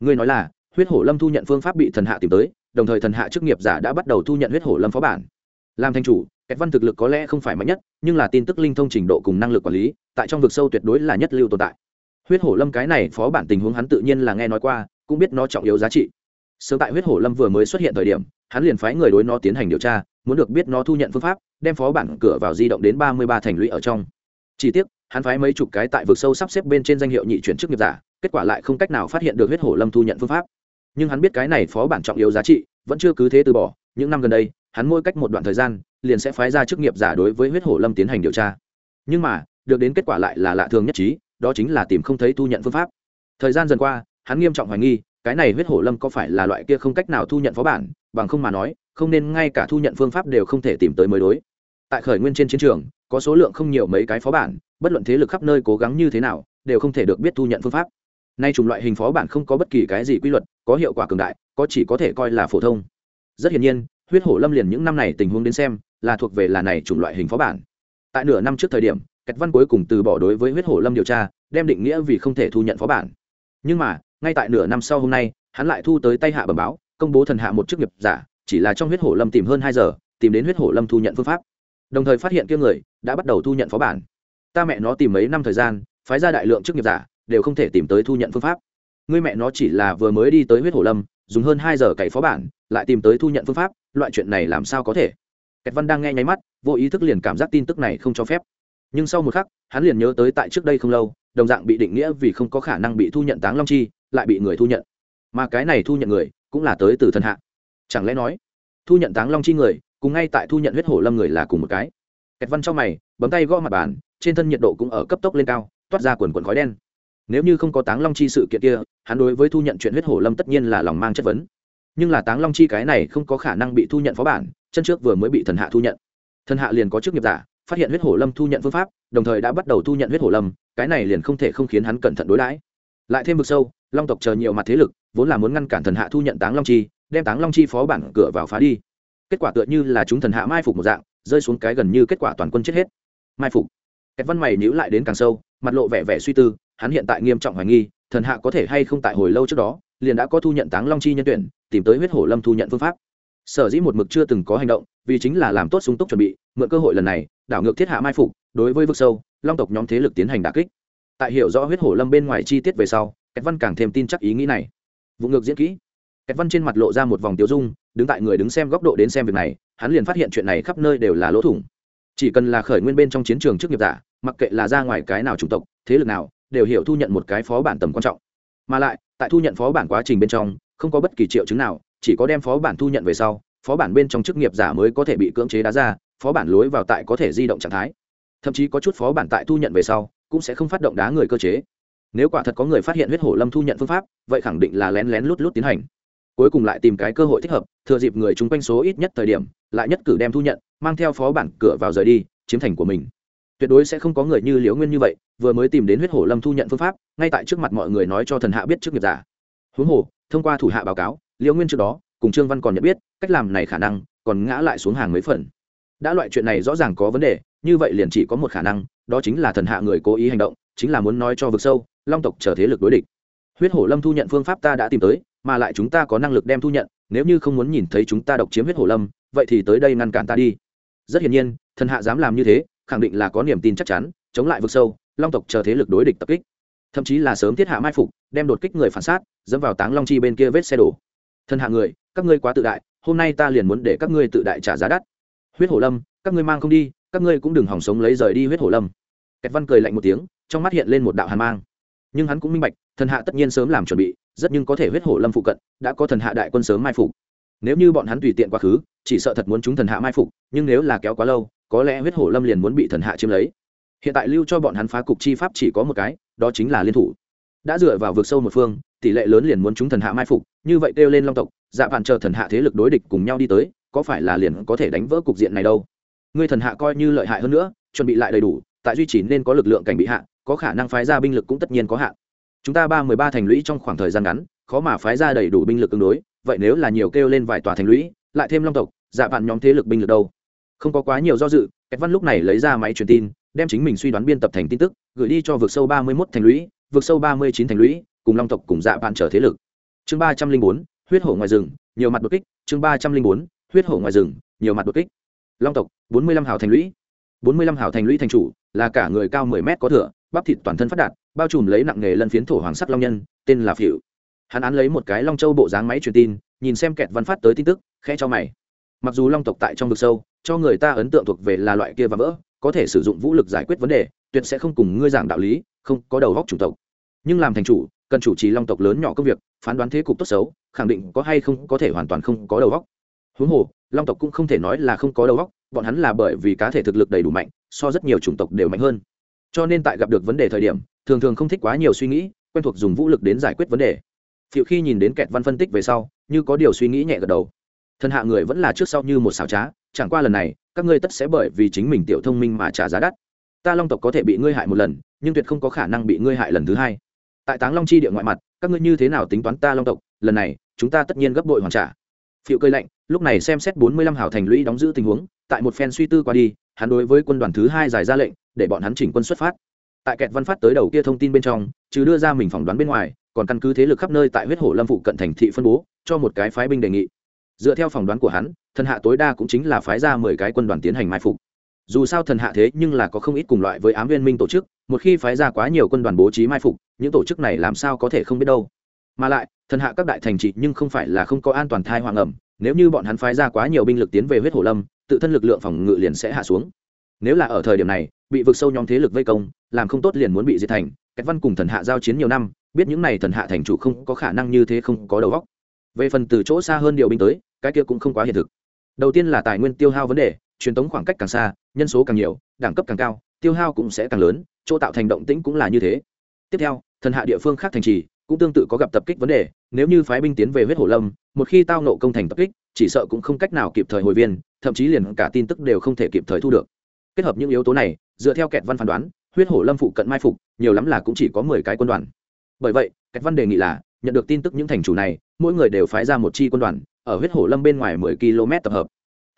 ngươi nói là, huyết hổ lâm thu nhận phương pháp bị thần hạ tìm tới, đồng thời thần hạ chức nghiệp giả đã bắt đầu thu nhận huyết hổ lâm phó bản. Làm thanh chủ, kẹt văn thực lực có lẽ không phải mạnh nhất, nhưng là tin tức linh thông trình độ cùng năng lực quản lý, tại trong vực sâu tuyệt đối là nhất lưu tồn tại. Huyết hổ lâm cái này phó bản tình huống hắn tự nhiên là nghe nói qua, cũng biết nó trọng yếu giá trị. Sớm tại huyết hổ lâm vừa mới xuất hiện thời điểm, hắn liền phái người đối nó tiến hành điều tra, muốn được biết nó thu nhận phương pháp, đem phó bản cửa vào di động đến ba mươi ba thành lũy ở trong. Chỉ tiếc, hắn phái mấy chục cái tại vực sâu sắp xếp bên trên danh hiệu nhị chuyển chức nghiệp giả kết quả lại không cách nào phát hiện được huyết hổ lâm thu nhận phương pháp. Nhưng hắn biết cái này phó bản trọng yếu giá trị, vẫn chưa cứ thế từ bỏ, những năm gần đây, hắn mỗi cách một đoạn thời gian, liền sẽ phái ra chức nghiệp giả đối với huyết hổ lâm tiến hành điều tra. Nhưng mà, được đến kết quả lại là lạ thường nhất trí, đó chính là tìm không thấy thu nhận phương pháp. Thời gian dần qua, hắn nghiêm trọng hoài nghi, cái này huyết hổ lâm có phải là loại kia không cách nào thu nhận phó bản, bằng không mà nói, không nên ngay cả thu nhận phương pháp đều không thể tìm tới mới đối. Tại khởi nguyên trên chiến trường, có số lượng không nhiều mấy cái phó bản, bất luận thế lực khắp nơi cố gắng như thế nào, đều không thể được biết thu nhận phương pháp nay chủng loại hình phó bản không có bất kỳ cái gì quy luật, có hiệu quả cường đại, có chỉ có thể coi là phổ thông. Rất hiển nhiên, huyết hổ lâm liền những năm này tình huống đến xem, là thuộc về là này chủng loại hình phó bản. Tại nửa năm trước thời điểm, kẹt văn cuối cùng từ bỏ đối với huyết hổ lâm điều tra, đem định nghĩa vì không thể thu nhận phó bản. Nhưng mà, ngay tại nửa năm sau hôm nay, hắn lại thu tới tay hạ bẩm báo, công bố thần hạ một chức nghiệp giả, chỉ là trong huyết hổ lâm tìm hơn hai giờ, tìm đến huyết hổ lâm thu nhận phương pháp. Đồng thời phát hiện kia người đã bắt đầu thu nhận phó bản. Ta mẹ nó tìm mấy năm thời gian, phái ra đại lượng chức nghiệp giả đều không thể tìm tới thu nhận phương pháp. Người mẹ nó chỉ là vừa mới đi tới huyết hổ lâm, dùng hơn hai giờ cày phó bản, lại tìm tới thu nhận phương pháp, loại chuyện này làm sao có thể? Kẹt văn đang nghe nháy mắt, vô ý thức liền cảm giác tin tức này không cho phép. Nhưng sau một khắc, hắn liền nhớ tới tại trước đây không lâu, đồng dạng bị định nghĩa vì không có khả năng bị thu nhận táng long chi, lại bị người thu nhận. Mà cái này thu nhận người, cũng là tới từ thần hạ. Chẳng lẽ nói, thu nhận táng long chi người, cùng ngay tại thu nhận huyết hổ lâm người là cùng một cái? Kẹt văn trong mày, bấm tay gõ mặt bàn, trên thân nhiệt độ cũng ở cấp tốc lên cao, toát ra quần quần khói đen nếu như không có táng long chi sự kiện kia, hắn đối với thu nhận chuyện huyết hổ lâm tất nhiên là lòng mang chất vấn. Nhưng là táng long chi cái này không có khả năng bị thu nhận phó bản, chân trước vừa mới bị thần hạ thu nhận. Thần hạ liền có chức nghiệp giả, phát hiện huyết hổ lâm thu nhận phương pháp, đồng thời đã bắt đầu thu nhận huyết hổ lâm, cái này liền không thể không khiến hắn cẩn thận đối đãi. Lại thêm vực sâu, long tộc chờ nhiều mặt thế lực, vốn là muốn ngăn cản thần hạ thu nhận táng long chi, đem táng long chi phó bản cửa vào phá đi. Kết quả tựa như là chúng thần hạ mai phục một dạng, rơi xuống cái gần như kết quả toàn quân chết hết. Mai phục. Kẹt văn mày nhíu lại đến càng sâu, mặt lộ vẻ vẻ suy tư hắn hiện tại nghiêm trọng hoài nghi, thần hạ có thể hay không tại hồi lâu trước đó, liền đã có thu nhận táng long chi nhân tuyển, tìm tới huyết hổ lâm thu nhận phương pháp. Sở dĩ một mực chưa từng có hành động, vì chính là làm tốt sung túc chuẩn bị, mượn cơ hội lần này, đảo ngược thiết hạ mai phục, đối với vực sâu, long tộc nhóm thế lực tiến hành đà kích. Tại hiểu rõ huyết hổ lâm bên ngoài chi tiết về sau, kẹt văn càng thêm tin chắc ý nghĩ này. Vụ ngược diễn kỹ. Kẹt văn trên mặt lộ ra một vòng tiêu dung, đứng tại người đứng xem góc độ đến xem việc này, hắn liền phát hiện chuyện này khắp nơi đều là lỗ thủng. Chỉ cần là khởi nguyên bên trong chiến trường trước nghiệp giả, mặc kệ là ra ngoài cái nào chủng tộc, thế lực nào đều hiểu thu nhận một cái phó bản tầm quan trọng. Mà lại, tại thu nhận phó bản quá trình bên trong, không có bất kỳ triệu chứng nào, chỉ có đem phó bản thu nhận về sau, phó bản bên trong chức nghiệp giả mới có thể bị cưỡng chế đá ra, phó bản lối vào tại có thể di động trạng thái. Thậm chí có chút phó bản tại thu nhận về sau, cũng sẽ không phát động đá người cơ chế. Nếu quả thật có người phát hiện huyết hổ lâm thu nhận phương pháp, vậy khẳng định là lén lén lút lút tiến hành. Cuối cùng lại tìm cái cơ hội thích hợp, thừa dịp người chung quanh số ít nhất thời điểm, lại nhất cử đem thu nhận, mang theo phó bản cửa vào rời đi, chiếm thành của mình tuyệt đối sẽ không có người như liễu nguyên như vậy, vừa mới tìm đến huyết hổ lâm thu nhận phương pháp, ngay tại trước mặt mọi người nói cho thần hạ biết trước nghiệp giả. Huống hồ, thông qua thủ hạ báo cáo, liễu nguyên trước đó, cùng trương văn còn nhận biết, cách làm này khả năng, còn ngã lại xuống hàng mấy phần. Đã loại chuyện này rõ ràng có vấn đề, như vậy liền chỉ có một khả năng, đó chính là thần hạ người cố ý hành động, chính là muốn nói cho vực sâu, long tộc trở thế lực đối địch. Huyết hổ lâm thu nhận phương pháp ta đã tìm tới, mà lại chúng ta có năng lực đem thu nhận, nếu như không muốn nhìn thấy chúng ta độc chiếm huyết hổ lâm, vậy thì tới đây ngăn cản ta đi. Rất hiển nhiên, thần hạ dám làm như thế khẳng định là có niềm tin chắc chắn, chống lại vực sâu, long tộc chờ thế lực đối địch tập kích. Thậm chí là sớm thiết hạ mai phục, đem đột kích người phản sát, dẫm vào táng long chi bên kia vết xe đổ. Thần hạ người, các ngươi quá tự đại, hôm nay ta liền muốn để các ngươi tự đại trả giá đắt. Huyết hổ lâm, các ngươi mang không đi, các ngươi cũng đừng hỏng sống lấy rời đi huyết hổ lâm. Kẹt văn cười lạnh một tiếng, trong mắt hiện lên một đạo hàn mang. Nhưng hắn cũng minh bạch thần hạ tất nhiên sớm làm chuẩn bị, rất nhưng có thể huyết hổ lâm phụ cận đã có thần hạ đại quân sớm mai phục. Nếu như bọn hắn tùy tiện quá khứ, chỉ sợ thật muốn chúng thần hạ mai phục, nhưng nếu là kéo quá lâu có lẽ huyết hổ lâm liền muốn bị thần hạ chiếm lấy. Hiện tại lưu cho bọn hắn phá cục chi pháp chỉ có một cái, đó chính là liên thủ. Đã dựa vào vực sâu một phương, tỷ lệ lớn liền muốn chúng thần hạ mai phục, như vậy kêu lên long tộc dạ bạn chờ thần hạ thế lực đối địch cùng nhau đi tới, có phải là liền có thể đánh vỡ cục diện này đâu? Ngươi thần hạ coi như lợi hại hơn nữa, chuẩn bị lại đầy đủ, tại duy trì nên có lực lượng cảnh bị hạ, có khả năng phái ra binh lực cũng tất nhiên có hạn. Chúng ta ba mười ba thành lũy trong khoảng thời gian ngắn, khó mà phái ra đầy đủ binh lực tương đối, vậy nếu là nhiều kêu lên vài tòa thành lũy, lại thêm long tộc dạ vạn nhóm thế lực binh lực đâu? Không có quá nhiều do dự, Kẹt văn lúc này lấy ra máy truyền tin, đem chính mình suy đoán biên tập thành tin tức, gửi đi cho vực sâu ba mươi mốt thành lũy vực sâu ba mươi chín thành lũy, cùng long tộc cùng dạ bạn trở thế lực. Chương ba trăm linh bốn, huyết hổ ngoài rừng, nhiều mặt đột kích. Chương ba trăm linh bốn, huyết hổ ngoài rừng, nhiều mặt đột kích. Long tộc, bốn mươi lăm hào thành lũy. bốn mươi lăm hào thành lũy thành chủ, là cả người cao mười mét có thửa, bắp thịt toàn thân phát đạt, bao trùm lấy nặng nghề lân phiến thổ hoàng sắc long nhân, tên là phỉu hắn án lấy một cái long châu bộ dáng máy truyền tin, nhìn xem kẹt văn phát tới tin tức, khẽ cho mày mặc dù long tộc tại trong vực sâu, cho người ta ấn tượng thuộc về là loại kia và vỡ, có thể sử dụng vũ lực giải quyết vấn đề, tuyệt sẽ không cùng ngươi giảng đạo lý, không có đầu góc chủng tộc. Nhưng làm thành chủ, cần chủ trì long tộc lớn nhỏ công việc, phán đoán thế cục tốt xấu, khẳng định có hay không có thể hoàn toàn không có đầu góc huống hồ, long tộc cũng không thể nói là không có đầu góc bọn hắn là bởi vì cá thể thực lực đầy đủ mạnh, so rất nhiều chủng tộc đều mạnh hơn. Cho nên tại gặp được vấn đề thời điểm, thường thường không thích quá nhiều suy nghĩ, quen thuộc dùng vũ lực đến giải quyết vấn đề. Phiệu khi nhìn đến kẹt văn phân tích về sau, như có điều suy nghĩ nhẹ gật đầu thần hạ người vẫn là trước sau như một xảo trá, chẳng qua lần này, các ngươi tất sẽ bởi vì chính mình tiểu thông minh mà trả giá đắt. Ta long tộc có thể bị ngươi hại một lần, nhưng tuyệt không có khả năng bị ngươi hại lần thứ hai. Tại táng long chi địa ngoại mặt, các ngươi như thế nào tính toán ta long tộc, lần này, chúng ta tất nhiên gấp đội hoàn trả. Phiệu cơi lạnh, lúc này xem xét bốn mươi lăm hảo thành lũy đóng giữ tình huống, tại một phen suy tư qua đi, hắn đối với quân đoàn thứ hai giải ra lệnh, để bọn hắn chỉnh quân xuất phát. Tại kẹt văn phát tới đầu kia thông tin bên trong chứ đưa ra mình phỏng đoán bên ngoài, còn căn cứ thế lực khắp nơi tại huyết hổ lâm phụ cận thành thị phân bố, cho một cái phái binh đề nghị dựa theo phỏng đoán của hắn, thần hạ tối đa cũng chính là phái ra mười cái quân đoàn tiến hành mai phục. Dù sao thần hạ thế nhưng là có không ít cùng loại với ám viên minh tổ chức, một khi phái ra quá nhiều quân đoàn bố trí mai phục, những tổ chức này làm sao có thể không biết đâu. Mà lại, thần hạ các đại thành trị nhưng không phải là không có an toàn thai hoàng ẩm, nếu như bọn hắn phái ra quá nhiều binh lực tiến về huyết hổ lâm, tự thân lực lượng phòng ngự liền sẽ hạ xuống. Nếu là ở thời điểm này, bị vực sâu nhóm thế lực vây công, làm không tốt liền muốn bị diệt thành cách văn cùng thần hạ giao chiến nhiều năm, biết những này thần hạ thành chủ không có khả năng như thế không có đầu óc. Về phần từ chỗ xa hơn điều binh tới cái kia cũng không quá hiện thực. Đầu tiên là tài nguyên tiêu hao vấn đề, truyền tống khoảng cách càng xa, nhân số càng nhiều, đẳng cấp càng cao, tiêu hao cũng sẽ càng lớn, chỗ tạo thành động tĩnh cũng là như thế. Tiếp theo, thần hạ địa phương khác thành trì, cũng tương tự có gặp tập kích vấn đề, nếu như phái binh tiến về huyết hổ lâm, một khi tao nộ công thành tập kích, chỉ sợ cũng không cách nào kịp thời hồi viên, thậm chí liền cả tin tức đều không thể kịp thời thu được. Kết hợp những yếu tố này, dựa theo kẹt văn phán đoán, huyết hổ lâm phụ cận mai phục, nhiều lắm là cũng chỉ có mười cái quân đoàn. Bởi vậy, kẹt văn đề nghị là, nhận được tin tức những thành chủ này, mỗi người đều phái ra một chi quân đoàn ở huyết hổ lâm bên ngoài mười km tập hợp.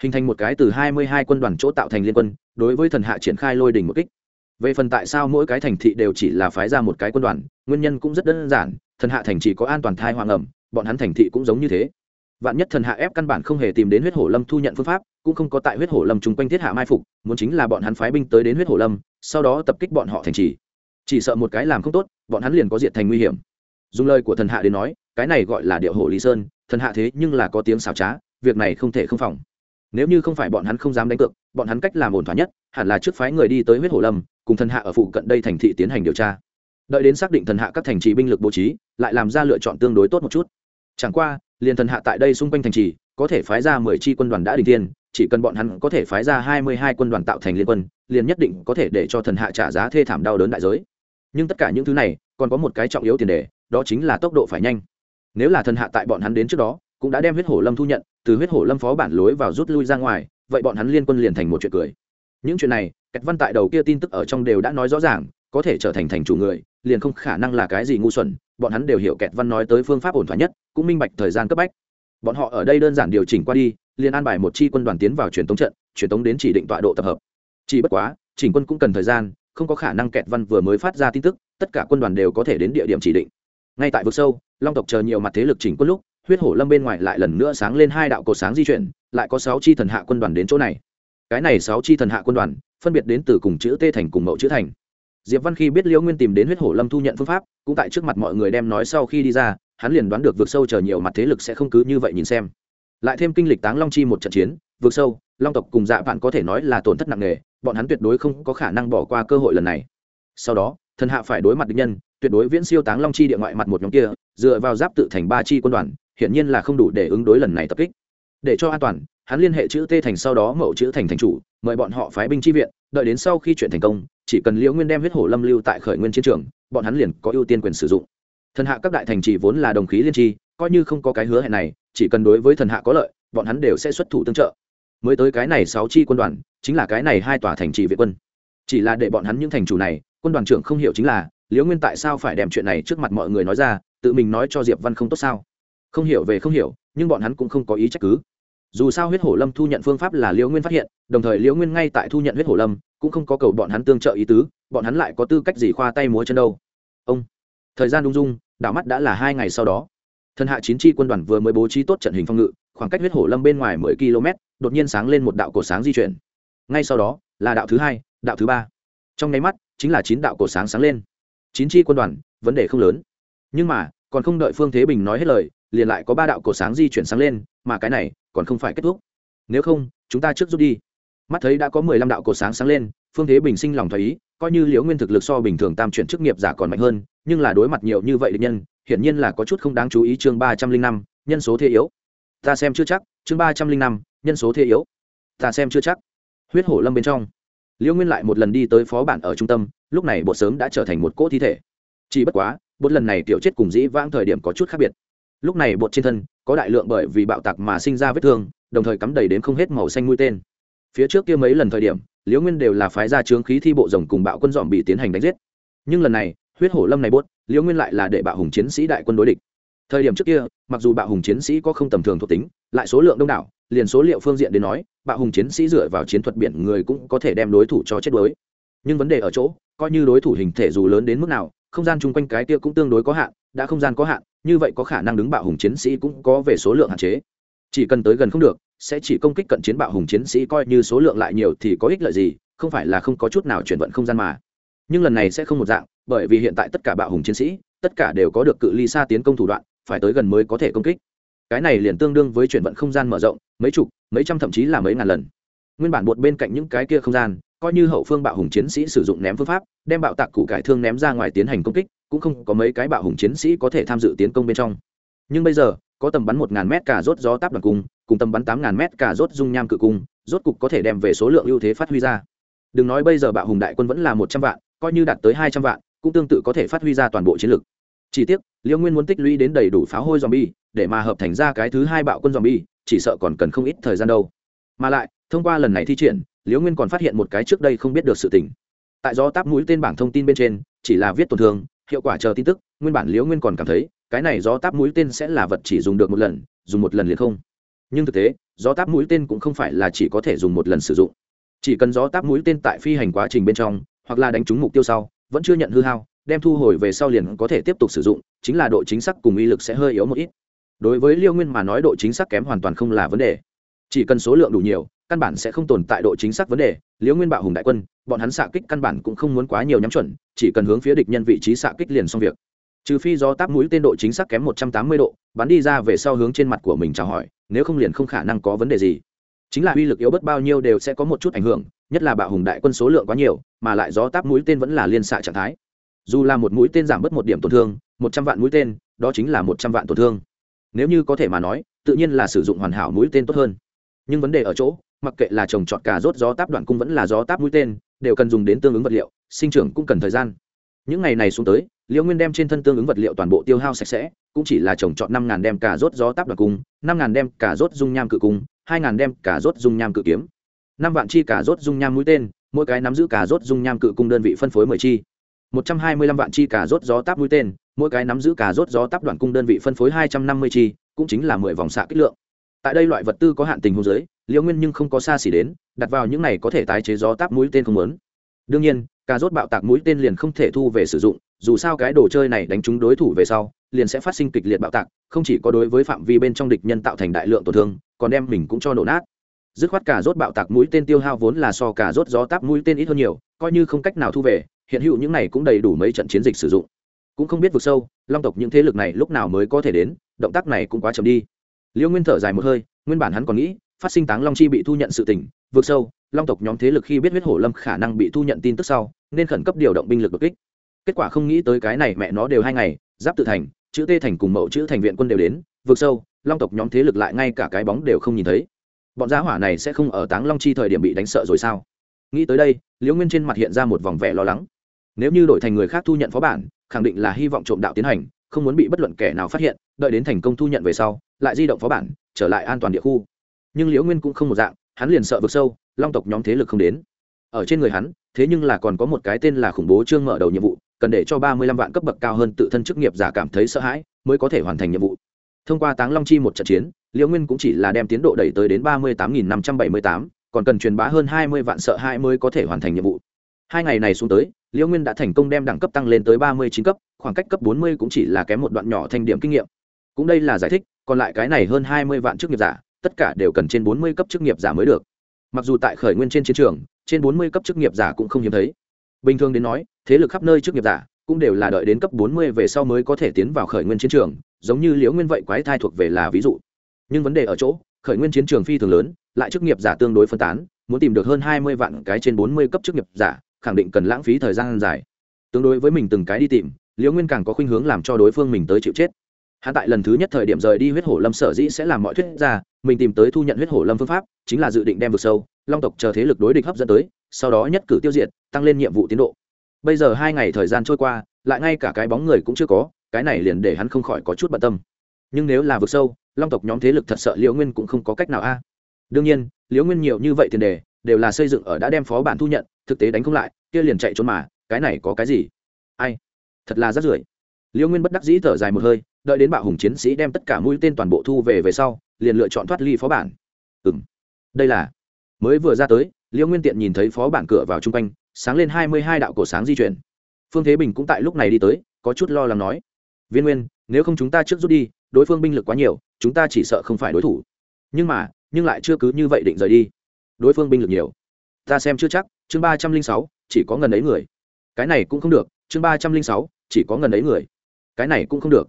Hình thành một cái từ hai mươi hai quân đoàn chỗ tạo thành liên quân, đối với thần hạ triển khai lôi đình một kích. Về phần tại sao mỗi cái thành thị đều chỉ là phái ra một cái quân đoàn, nguyên nhân cũng rất đơn giản, thần hạ thành chỉ có an toàn thai hoàng ẩm, bọn hắn thành thị cũng giống như thế. Vạn nhất thần hạ ép căn bản không hề tìm đến huyết hổ lâm thu nhận phương pháp, cũng không có tại huyết hổ lâm chung quanh thiết hạ mai phục, muốn chính là bọn hắn phái binh tới đến huyết hổ lâm, sau đó tập kích bọn họ thành trì chỉ sợ một cái làm không tốt, bọn hắn liền có diệt thành nguy hiểm. Dùng lời của thần hạ đến nói, cái này gọi là điệu hổ lý sơn thần hạ thế nhưng là có tiếng xảo trá, việc này không thể không phòng. Nếu như không phải bọn hắn không dám đánh cược, bọn hắn cách làm ổn thỏa nhất, hẳn là trước phái người đi tới huyết hổ lâm, cùng thần hạ ở phụ cận đây thành thị tiến hành điều tra. Đợi đến xác định thần hạ các thành trì binh lực bố trí, lại làm ra lựa chọn tương đối tốt một chút. Chẳng qua, liền thần hạ tại đây xung quanh thành trì, có thể phái ra mười chi quân đoàn đã đình tiên chỉ cần bọn hắn có thể phái ra hai mươi hai quân đoàn tạo thành liên quân, liền nhất định có thể để cho thần hạ trả giá thê thảm đau đớn đại giới. Nhưng tất cả những thứ này, còn có một cái trọng yếu tiền đề, đó chính là tốc độ phải nhanh nếu là thần hạ tại bọn hắn đến trước đó, cũng đã đem huyết hổ lâm thu nhận, từ huyết hổ lâm phó bản lối vào rút lui ra ngoài, vậy bọn hắn liên quân liền thành một chuyện cười. Những chuyện này cách văn tại đầu kia tin tức ở trong đều đã nói rõ ràng, có thể trở thành thành chủ người, liền không khả năng là cái gì ngu xuẩn, bọn hắn đều hiểu kẹt văn nói tới phương pháp ổn thỏa nhất, cũng minh bạch thời gian cấp bách. Bọn họ ở đây đơn giản điều chỉnh qua đi, liền an bài một chi quân đoàn tiến vào truyền tống trận, truyền tống đến chỉ định tọa độ tập hợp. Chỉ bất quá, chỉnh quân cũng cần thời gian, không có khả năng kẹt văn vừa mới phát ra tin tức, tất cả quân đoàn đều có thể đến địa điểm chỉ định ngay tại vực sâu, long tộc chờ nhiều mặt thế lực chỉnh quân lúc, huyết hổ lâm bên ngoài lại lần nữa sáng lên hai đạo cột sáng di chuyển, lại có sáu chi thần hạ quân đoàn đến chỗ này. Cái này sáu chi thần hạ quân đoàn, phân biệt đến từ cùng chữ tê thành cùng mẫu chữ thành. Diệp văn khi biết liễu nguyên tìm đến huyết hổ lâm thu nhận phương pháp, cũng tại trước mặt mọi người đem nói sau khi đi ra, hắn liền đoán được vượt sâu chờ nhiều mặt thế lực sẽ không cứ như vậy nhìn xem. Lại thêm kinh lịch táng long chi một trận chiến vượt sâu, long tộc cùng dạ vạn có thể nói là tổn thất nặng nề, bọn hắn tuyệt đối không có khả năng bỏ qua cơ hội lần này. Sau đó, thần hạ phải đối mặt địch nhân tuyệt đối viễn siêu táng long chi địa ngoại mặt một nhóm kia, dựa vào giáp tự thành ba chi quân đoàn, hiển nhiên là không đủ để ứng đối lần này tập kích. Để cho an toàn, hắn liên hệ chữ tê thành sau đó mậu chữ thành thành chủ, mời bọn họ phái binh chi viện, đợi đến sau khi chuyện thành công, chỉ cần liễu nguyên đem huyết hổ lâm lưu tại khởi nguyên chiến trường, bọn hắn liền có ưu tiên quyền sử dụng. Thần hạ các đại thành chỉ vốn là đồng khí liên tri coi như không có cái hứa hẹn này, chỉ cần đối với thần hạ có lợi, bọn hắn đều sẽ xuất thủ tương trợ. Mới tới cái này sáu chi quân đoàn, chính là cái này hai tòa thành trì viện quân. Chỉ là để bọn hắn những thành chủ này, quân đoàn trưởng không hiểu chính là liễu nguyên tại sao phải đem chuyện này trước mặt mọi người nói ra, tự mình nói cho diệp văn không tốt sao? Không hiểu về không hiểu, nhưng bọn hắn cũng không có ý trách cứ. Dù sao huyết hổ lâm thu nhận phương pháp là liễu nguyên phát hiện, đồng thời liễu nguyên ngay tại thu nhận huyết hổ lâm, cũng không có cầu bọn hắn tương trợ ý tứ, bọn hắn lại có tư cách gì khoa tay múa chân đâu? Ông, thời gian đung dung, đảo mắt đã là hai ngày sau đó. Thân hạ chín chi quân đoàn vừa mới bố trí tốt trận hình phòng ngự, khoảng cách huyết hổ lâm bên ngoài mười km, đột nhiên sáng lên một đạo cổ sáng di chuyển. Ngay sau đó, là đạo thứ hai, đạo thứ ba. Trong nháy mắt, chính là chín đạo cổ sáng sáng lên chín chi quân đoàn, vấn đề không lớn. Nhưng mà, còn không đợi phương thế bình nói hết lời, liền lại có ba đạo cổ sáng di chuyển sáng lên, mà cái này còn không phải kết thúc. Nếu không, chúng ta trước rút đi. Mắt thấy đã có mười lăm đạo cổ sáng sáng lên, phương thế bình sinh lòng thấy ý, coi như liễu nguyên thực lực so bình thường tam chuyển chức nghiệp giả còn mạnh hơn, nhưng là đối mặt nhiều như vậy định nhân, hiển nhiên là có chút không đáng chú ý chương ba trăm linh năm, nhân số thế yếu. Ta xem chưa chắc, chương ba trăm linh năm, nhân số thế yếu. Ta xem chưa chắc. Huyết hổ lâm bên trong. Liễu nguyên lại một lần đi tới phó bản ở trung tâm lúc này bột sớm đã trở thành một cỗ thi thể. Chỉ bất quá, bột lần này tiểu chết cùng dĩ vãng thời điểm có chút khác biệt. Lúc này bột trên thân có đại lượng bởi vì bạo tạc mà sinh ra vết thương, đồng thời cắm đầy đến không hết màu xanh mũi tên. Phía trước kia mấy lần thời điểm, liễu nguyên đều là phái ra trướng khí thi bộ rồng cùng bạo quân dòm bị tiến hành đánh giết. Nhưng lần này, huyết hổ lâm này bốt liễu nguyên lại là để bạo hùng chiến sĩ đại quân đối địch. Thời điểm trước kia, mặc dù bạo hùng chiến sĩ có không tầm thường thuộc tính, lại số lượng đông đảo, liền số liệu phương diện đến nói, bạo hùng chiến sĩ dựa vào chiến thuật biển người cũng có thể đem đối thủ cho chết đuối nhưng vấn đề ở chỗ, coi như đối thủ hình thể dù lớn đến mức nào, không gian chung quanh cái kia cũng tương đối có hạn, đã không gian có hạn, như vậy có khả năng đứng bạo hùng chiến sĩ cũng có về số lượng hạn chế. Chỉ cần tới gần không được, sẽ chỉ công kích cận chiến bạo hùng chiến sĩ coi như số lượng lại nhiều thì có ích lợi gì, không phải là không có chút nào chuyển vận không gian mà. Nhưng lần này sẽ không một dạng, bởi vì hiện tại tất cả bạo hùng chiến sĩ, tất cả đều có được cự ly xa tiến công thủ đoạn, phải tới gần mới có thể công kích. Cái này liền tương đương với chuyển vận không gian mở rộng, mấy chục, mấy trăm thậm chí là mấy ngàn lần. Nguyên bản bột bên cạnh những cái kia không gian coi như hậu phương bạo hùng chiến sĩ sử dụng ném phương pháp, đem bạo tạc cụ cải thương ném ra ngoài tiến hành công kích, cũng không có mấy cái bạo hùng chiến sĩ có thể tham dự tiến công bên trong. Nhưng bây giờ, có tầm bắn một ngàn mét cả rốt gió táp đoàn cung, cùng tầm bắn tám ngàn mét cả rốt dung nham cự cung, rốt cục có thể đem về số lượng ưu thế phát huy ra. Đừng nói bây giờ bạo hùng đại quân vẫn là một trăm vạn, coi như đạt tới hai trăm vạn, cũng tương tự có thể phát huy ra toàn bộ chiến lực. Chỉ tiếc, liêu nguyên muốn tích lũy đến đầy đủ pháo hôi dòm bi để mà hợp thành ra cái thứ hai bạo quân dòm bi chỉ sợ còn cần không ít thời gian đâu. Mà lại, thông qua lần này thi triển Liễu nguyên còn phát hiện một cái trước đây không biết được sự tình. Tại do táp mũi tên bảng thông tin bên trên, chỉ là viết tổn thương, hiệu quả chờ tin tức, nguyên bản liễu nguyên còn cảm thấy, cái này do táp mũi tên sẽ là vật chỉ dùng được một lần, dùng một lần liền không. Nhưng thực tế do táp mũi tên cũng không phải là chỉ có thể dùng một lần sử dụng. Chỉ cần gió táp mũi tên tại phi hành quá trình bên trong, hoặc là đánh trúng mục tiêu sau, vẫn chưa nhận hư hao, đem thu hồi về sau liền có thể tiếp tục sử dụng, chính là độ chính xác cùng uy lực sẽ hơi yếu một ít. Đối với liêu nguyên mà nói độ chính xác kém hoàn toàn không là vấn đề. Chỉ cần số lượng đủ nhiều căn bản sẽ không tồn tại độ chính xác vấn đề. Liễu nguyên bạo hùng đại quân, bọn hắn xạ kích căn bản cũng không muốn quá nhiều nhắm chuẩn, chỉ cần hướng phía địch nhân vị trí xạ kích liền xong việc. Trừ phi do táp mũi tên độ chính xác kém một trăm tám mươi độ, bắn đi ra về sau hướng trên mặt của mình chào hỏi, nếu không liền không khả năng có vấn đề gì. Chính là uy lực yếu bất bao nhiêu đều sẽ có một chút ảnh hưởng, nhất là bạo hùng đại quân số lượng quá nhiều, mà lại gió táp mũi tên vẫn là liên xạ trạng thái. Dù là một mũi tên giảm bớt một điểm tổn thương, một trăm vạn mũi tên, đó chính là một trăm vạn tổn thương. Nếu như có thể mà nói, tự nhiên là sử dụng hoàn hảo mũi tên tốt hơn. Nhưng vấn đề ở chỗ mặc kệ là trồng trọt cà rốt gió táp đoạn cung vẫn là gió táp mũi tên, đều cần dùng đến tương ứng vật liệu, sinh trưởng cũng cần thời gian. Những ngày này xuống tới, liễu nguyên đem trên thân tương ứng vật liệu toàn bộ tiêu hao sạch sẽ, cũng chỉ là trồng trọt năm ngàn đem cà rốt gió táp đoạn cung, năm ngàn đem cà rốt dung nham cự cung, hai ngàn đem cà rốt dung nham cự kiếm. Năm vạn chi cà rốt dung nham mũi tên, mỗi cái nắm giữ cà rốt dung nham cự cung đơn vị phân phối mười chi. Một trăm hai mươi lăm vạn chi cà rốt gió táp mũi tên, mỗi cái nắm giữ cà rốt gió táp đoạn cung đơn vị phân phối hai trăm năm mươi chi, cũng chính là mười vòng xạ kích lượng tại đây loại vật tư có hạn tình hôn giới liễu nguyên nhưng không có xa xỉ đến, đặt vào những này có thể tái chế gió táp mũi tên không lớn đương nhiên, cà rốt bạo tạc mũi tên liền không thể thu về sử dụng, dù sao cái đồ chơi này đánh trúng đối thủ về sau, liền sẽ phát sinh kịch liệt bạo tạc, không chỉ có đối với phạm vi bên trong địch nhân tạo thành đại lượng tổn thương, còn đem mình cũng cho nổ nát. Dứt khoát cà rốt bạo tạc mũi tên tiêu hao vốn là so cà rốt gió táp mũi tên ít hơn nhiều, coi như không cách nào thu về, hiện hữu những này cũng đầy đủ mấy trận chiến dịch sử dụng. Cũng không biết vực sâu, long tộc những thế lực này lúc nào mới có thể đến, động tác này cũng quá chậm đi liêu nguyên thở dài một hơi, nguyên bản hắn còn nghĩ, phát sinh táng long chi bị thu nhận sự tỉnh vượt sâu, long tộc nhóm thế lực khi biết huyết hổ lâm khả năng bị thu nhận tin tức sau, nên khẩn cấp điều động binh lực đột kích. Kết quả không nghĩ tới cái này mẹ nó đều hai ngày, giáp tự thành, chữ tê thành cùng mẫu chữ thành viện quân đều đến, vượt sâu, long tộc nhóm thế lực lại ngay cả cái bóng đều không nhìn thấy. Bọn giá hỏa này sẽ không ở táng long chi thời điểm bị đánh sợ rồi sao? Nghĩ tới đây liễu nguyên trên mặt hiện ra một vòng vẻ lo lắng. Nếu như đổi thành người khác thu nhận phó bản, khẳng định là hy vọng trộm đạo tiến hành không muốn bị bất luận kẻ nào phát hiện, đợi đến thành công thu nhận về sau, lại di động phó bản, trở lại an toàn địa khu. Nhưng liễu nguyên cũng không một dạng, hắn liền sợ vực sâu, long tộc nhóm thế lực không đến. Ở trên người hắn, thế nhưng là còn có một cái tên là khủng bố trương mở đầu nhiệm vụ, cần để cho ba mươi lăm vạn cấp bậc cao hơn tự thân chức nghiệp giả cảm thấy sợ hãi, mới có thể hoàn thành nhiệm vụ. Thông qua táng long chi một trận chiến, liễu nguyên cũng chỉ là đem tiến độ đẩy tới đến ba mươi tám nghìn năm trăm bảy mươi tám, còn cần truyền bá hơn hai mươi vạn sợ hãi mới có thể hoàn thành nhiệm vụ hai ngày này xuống tới liễu nguyên đã thành công đem đẳng cấp tăng lên tới ba mươi chín cấp, khoảng cách cấp bốn mươi cũng chỉ là kém một đoạn nhỏ thành điểm kinh nghiệm. Cũng đây là giải thích, còn lại cái này hơn hai mươi vạn chức nghiệp giả, tất cả đều cần trên bốn mươi cấp chức nghiệp giả mới được. Mặc dù tại khởi nguyên trên chiến trường, trên bốn mươi cấp chức nghiệp giả cũng không hiếm thấy. Bình thường đến nói, thế lực khắp nơi chức nghiệp giả cũng đều là đợi đến cấp bốn mươi về sau mới có thể tiến vào khởi nguyên chiến trường, giống như liễu nguyên vậy quái thai thuộc về là ví dụ. Nhưng vấn đề ở chỗ, khởi nguyên chiến trường phi thường lớn, lại chức nghiệp giả tương đối phân tán, muốn tìm được hơn hai mươi vạn cái trên bốn mươi cấp chức nghiệp giả khẳng định cần lãng phí thời gian dài. Tương đối với mình từng cái đi tìm, liễu nguyên càng có khuynh hướng làm cho đối phương mình tới chịu chết. Hắn tại lần thứ nhất thời điểm rời đi huyết hổ lâm sở dĩ sẽ làm mọi thuyết ra, mình tìm tới thu nhận huyết hổ lâm phương pháp, chính là dự định đem vực sâu, long tộc chờ thế lực đối địch hấp dẫn tới, sau đó nhất cử tiêu diệt, tăng lên nhiệm vụ tiến độ. Bây giờ hai ngày thời gian trôi qua, lại ngay cả cái bóng người cũng chưa có, cái này liền để hắn không khỏi có chút bận tâm. Nhưng nếu là vực sâu, long tộc nhóm thế lực thật sợ liễu nguyên cũng không có cách nào a. Đương nhiên, liễu nguyên nhiều như vậy tiền đề đều là xây dựng ở đã đem phó bản thu nhận, thực tế đánh không lại, kia liền chạy trốn mà, cái này có cái gì? Ai? Thật là rất rưởi. Liêu nguyên bất đắc dĩ thở dài một hơi, đợi đến bạo hùng chiến sĩ đem tất cả mũi tên toàn bộ thu về về sau, liền lựa chọn thoát ly phó bản. Ừ m đây là mới vừa ra tới, liêu nguyên tiện nhìn thấy phó bản cửa vào chung quanh, sáng lên hai mươi hai đạo cổ sáng di chuyển. Phương thế bình cũng tại lúc này đi tới, có chút lo lắng nói, viên nguyên, nếu không chúng ta trước rút đi, đối phương binh lực quá nhiều, chúng ta chỉ sợ không phải đối thủ. Nhưng mà, nhưng lại chưa cứ như vậy định rời đi đối phương binh lực nhiều. Ta xem chưa chắc, chương ba trăm linh sáu, chỉ có ngần ấy người. Cái này cũng không được, chương ba trăm linh sáu, chỉ có ngần ấy người. Cái này cũng không được.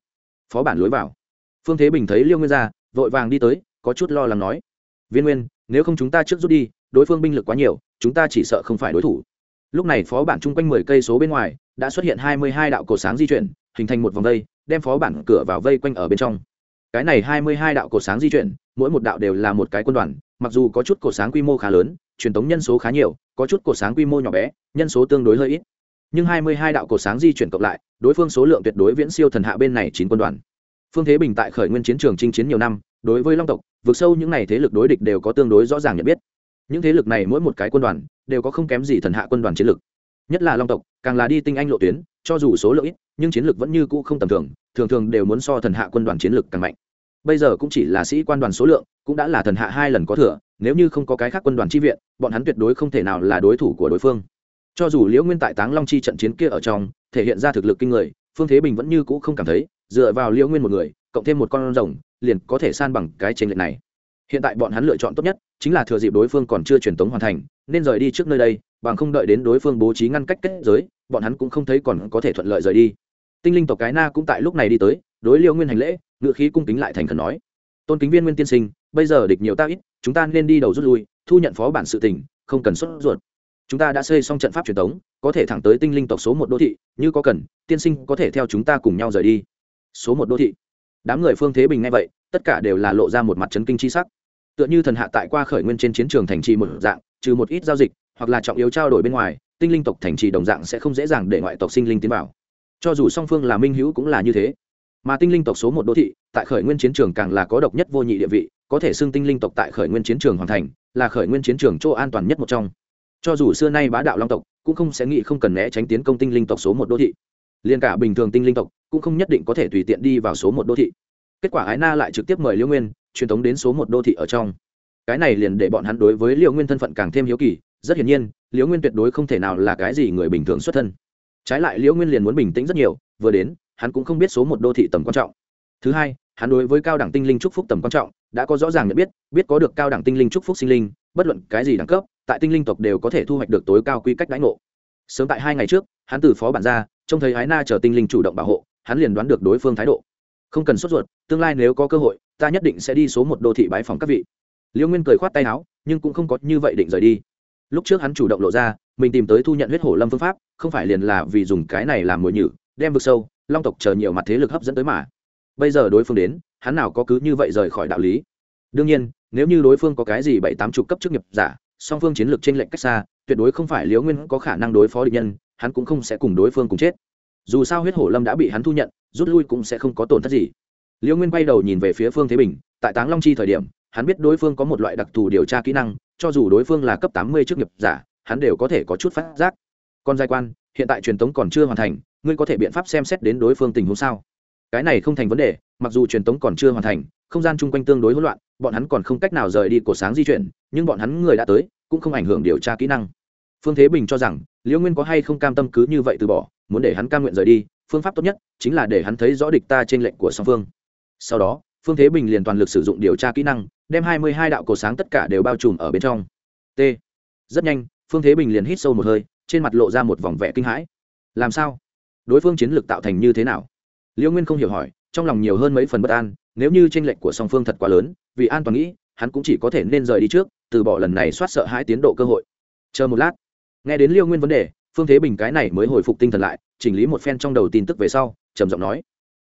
Phó bản lối vào. Phương thế bình thấy liêu nguyên ra, vội vàng đi tới, có chút lo lắng nói. Viên nguyên, nếu không chúng ta trước rút đi, đối phương binh lực quá nhiều, chúng ta chỉ sợ không phải đối thủ. Lúc này phó bản chung quanh mười cây số bên ngoài, đã xuất hiện hai mươi hai đạo cổ sáng di chuyển, hình thành một vòng vây, đem phó bản cửa vào vây quanh ở bên trong. Cái này hai mươi hai đạo cổ sáng di chuyển, mỗi một đạo đều là một cái quân đoàn mặc dù có chút cổ sáng quy mô khá lớn, truyền thống nhân số khá nhiều, có chút cổ sáng quy mô nhỏ bé, nhân số tương đối hơi ít. Nhưng hai mươi hai đạo cổ sáng di chuyển cộng lại, đối phương số lượng tuyệt đối viễn siêu thần hạ bên này chín quân đoàn. Phương thế bình tại khởi nguyên chiến trường chinh chiến nhiều năm, đối với long tộc vượt sâu những n à y thế lực đối địch đều có tương đối rõ ràng nhận biết. Những thế lực này mỗi một cái quân đoàn, đều có không kém gì thần hạ quân đoàn chiến lực. Nhất là long tộc, càng là đi tinh anh lộ tuyến, cho dù số lượng ít, nhưng chiến lực vẫn như cũ không tầm thường thường thường đều muốn so thần hạ quân đoàn chiến lực càng mạnh bây giờ cũng chỉ là sĩ quan đoàn số lượng, cũng đã là thần hạ hai lần có thừa, nếu như không có cái khác quân đoàn chi viện, bọn hắn tuyệt đối không thể nào là đối thủ của đối phương. Cho dù liễu nguyên tại táng long chi trận chiến kia ở trong, thể hiện ra thực lực kinh người, phương thế bình vẫn như cũ không cảm thấy, dựa vào liễu nguyên một người, cộng thêm một con rồng, liền có thể san bằng cái tranh lệch này. Hiện tại bọn hắn lựa chọn tốt nhất, chính là thừa dịp đối phương còn chưa truyền tống hoàn thành, nên rời đi trước nơi đây, bằng không đợi đến đối phương bố trí ngăn cách kết giới, bọn hắn cũng không thấy còn có thể thuận lợi rời đi tinh linh tộc cái na cũng tại lúc này đi tới, đối liêu nguyên hành lễ ngựa khí cung kính lại thành khẩn nói. Tôn kính viên nguyên tiên sinh, bây giờ địch nhiều ta ít, chúng ta nên đi đầu rút lui, thu nhận phó bản sự tình, không cần xuất ruột. Chúng ta đã xây xong trận pháp truyền thống có thể thẳng tới tinh linh tộc số một đô thị, như có cần, tiên sinh có thể theo chúng ta cùng nhau rời đi. Số một đô thị. Đám người phương thế bình nghe vậy, tất cả đều là lộ ra một mặt chấn kinh chi sắc. Tựa như thần hạ tại qua khởi nguyên trên chiến trường thành trì một dạng, trừ một ít giao dịch, hoặc là trọng yếu trao đổi bên ngoài, tinh linh tộc thành trì đồng dạng sẽ không dễ dàng để ngoại tộc sinh linh tiến vào cho dù song phương là minh hữu cũng là như thế. Mà tinh linh tộc số một đô thị, tại khởi nguyên chiến trường càng là có độc nhất vô nhị địa vị, có thể xưng tinh linh tộc tại khởi nguyên chiến trường hoàn thành, là khởi nguyên chiến trường chỗ an toàn nhất một trong. Cho dù xưa nay bá đạo long tộc, cũng không sẽ nghĩ không cần né tránh tiến công tinh linh tộc số một đô thị. Liền cả bình thường tinh linh tộc cũng không nhất định có thể tùy tiện đi vào số một đô thị. Kết quả ái na lại trực tiếp mời liễu nguyên, truyền thống đến số một đô thị ở trong. Cái này liền để bọn hắn đối với liễu nguyên thân phận càng thêm hiếu kỳ. Rất hiển nhiên liễu nguyên tuyệt đối không thể nào là cái gì người bình thường xuất thân trái lại liễu nguyên liền muốn bình tĩnh rất nhiều, vừa đến, hắn cũng không biết số một đô thị tầm quan trọng. Thứ hai, hắn đối với cao đẳng tinh linh trúc phúc tầm quan trọng, đã có rõ ràng nhận biết biết có được cao đẳng tinh linh trúc phúc sinh linh, bất luận cái gì đẳng cấp, tại tinh linh tộc đều có thể thu hoạch được tối cao quy cách đãi ngộ. Sớm tại hai ngày trước, hắn từ phó bản ra, trông thấy ái na chờ tinh linh chủ động bảo hộ, hắn liền đoán được đối phương thái độ. Không cần sốt ruột, tương lai nếu có cơ hội, ta nhất định sẽ đi số một đô thị bái phòng các vị. Liễu nguyên cười khoát tay áo, nhưng cũng không có như vậy định rời đi. Lúc trước hắn chủ động lộ ra mình tìm tới thu nhận huyết hổ lâm phương pháp, không phải liền là vì dùng cái này làm mồi nhử, đem vực sâu, long tộc chờ nhiều mặt thế lực hấp dẫn tới mà. Bây giờ đối phương đến, hắn nào có cứ như vậy rời khỏi đạo lý. Đương nhiên, nếu như đối phương có cái gì bảy tám chục cấp chức nghiệp giả, song phương chiến lược trên lệnh cách xa, tuyệt đối không phải liễu nguyên có khả năng đối phó địch nhân, hắn cũng không sẽ cùng đối phương cùng chết. Dù sao huyết hổ lâm đã bị hắn thu nhận, rút lui cũng sẽ không có tổn thất gì. Liễu nguyên bay đầu nhìn về phía phương thế bình, tại táng long chi thời điểm, hắn biết đối phương có một loại đặc thù điều tra kỹ năng, cho dù đối phương là cấp tám mươi chức nghiệp giả hắn đều có thể có chút phát giác. Còn giai quan, hiện tại truyền thống còn chưa hoàn thành, ngươi có thể biện pháp xem xét đến đối phương tình huống sao? Cái này không thành vấn đề, mặc dù truyền thống còn chưa hoàn thành, không gian chung quanh tương đối hỗn loạn, bọn hắn còn không cách nào rời đi cổ sáng di chuyển, nhưng bọn hắn người đã tới, cũng không ảnh hưởng điều tra kỹ năng. Phương thế bình cho rằng, liễu nguyên có hay không cam tâm cứ như vậy từ bỏ, muốn để hắn cam nguyện rời đi, phương pháp tốt nhất chính là để hắn thấy rõ địch ta trên lệnh của song phương. Sau đó, phương thế bình liền toàn lực sử dụng điều tra kỹ năng, đem hai mươi hai đạo cổ sáng tất cả đều bao trùm ở bên trong. T. Rất nhanh phương thế bình liền hít sâu một hơi, trên mặt lộ ra một vòng vẻ kinh hãi. Làm sao? Đối phương chiến lược tạo thành như thế nào? Liễu nguyên không hiểu hỏi, trong lòng nhiều hơn mấy phần bất an, nếu như tranh lệch của song phương thật quá lớn, vì an toàn nghĩ, hắn cũng chỉ có thể nên rời đi trước, từ bỏ lần này soát sợ hãi tiến độ cơ hội. Chờ một lát. Nghe đến liêu nguyên vấn đề, phương thế bình cái này mới hồi phục tinh thần lại, chỉnh lý một phen trong đầu tin tức về sau, trầm giọng nói.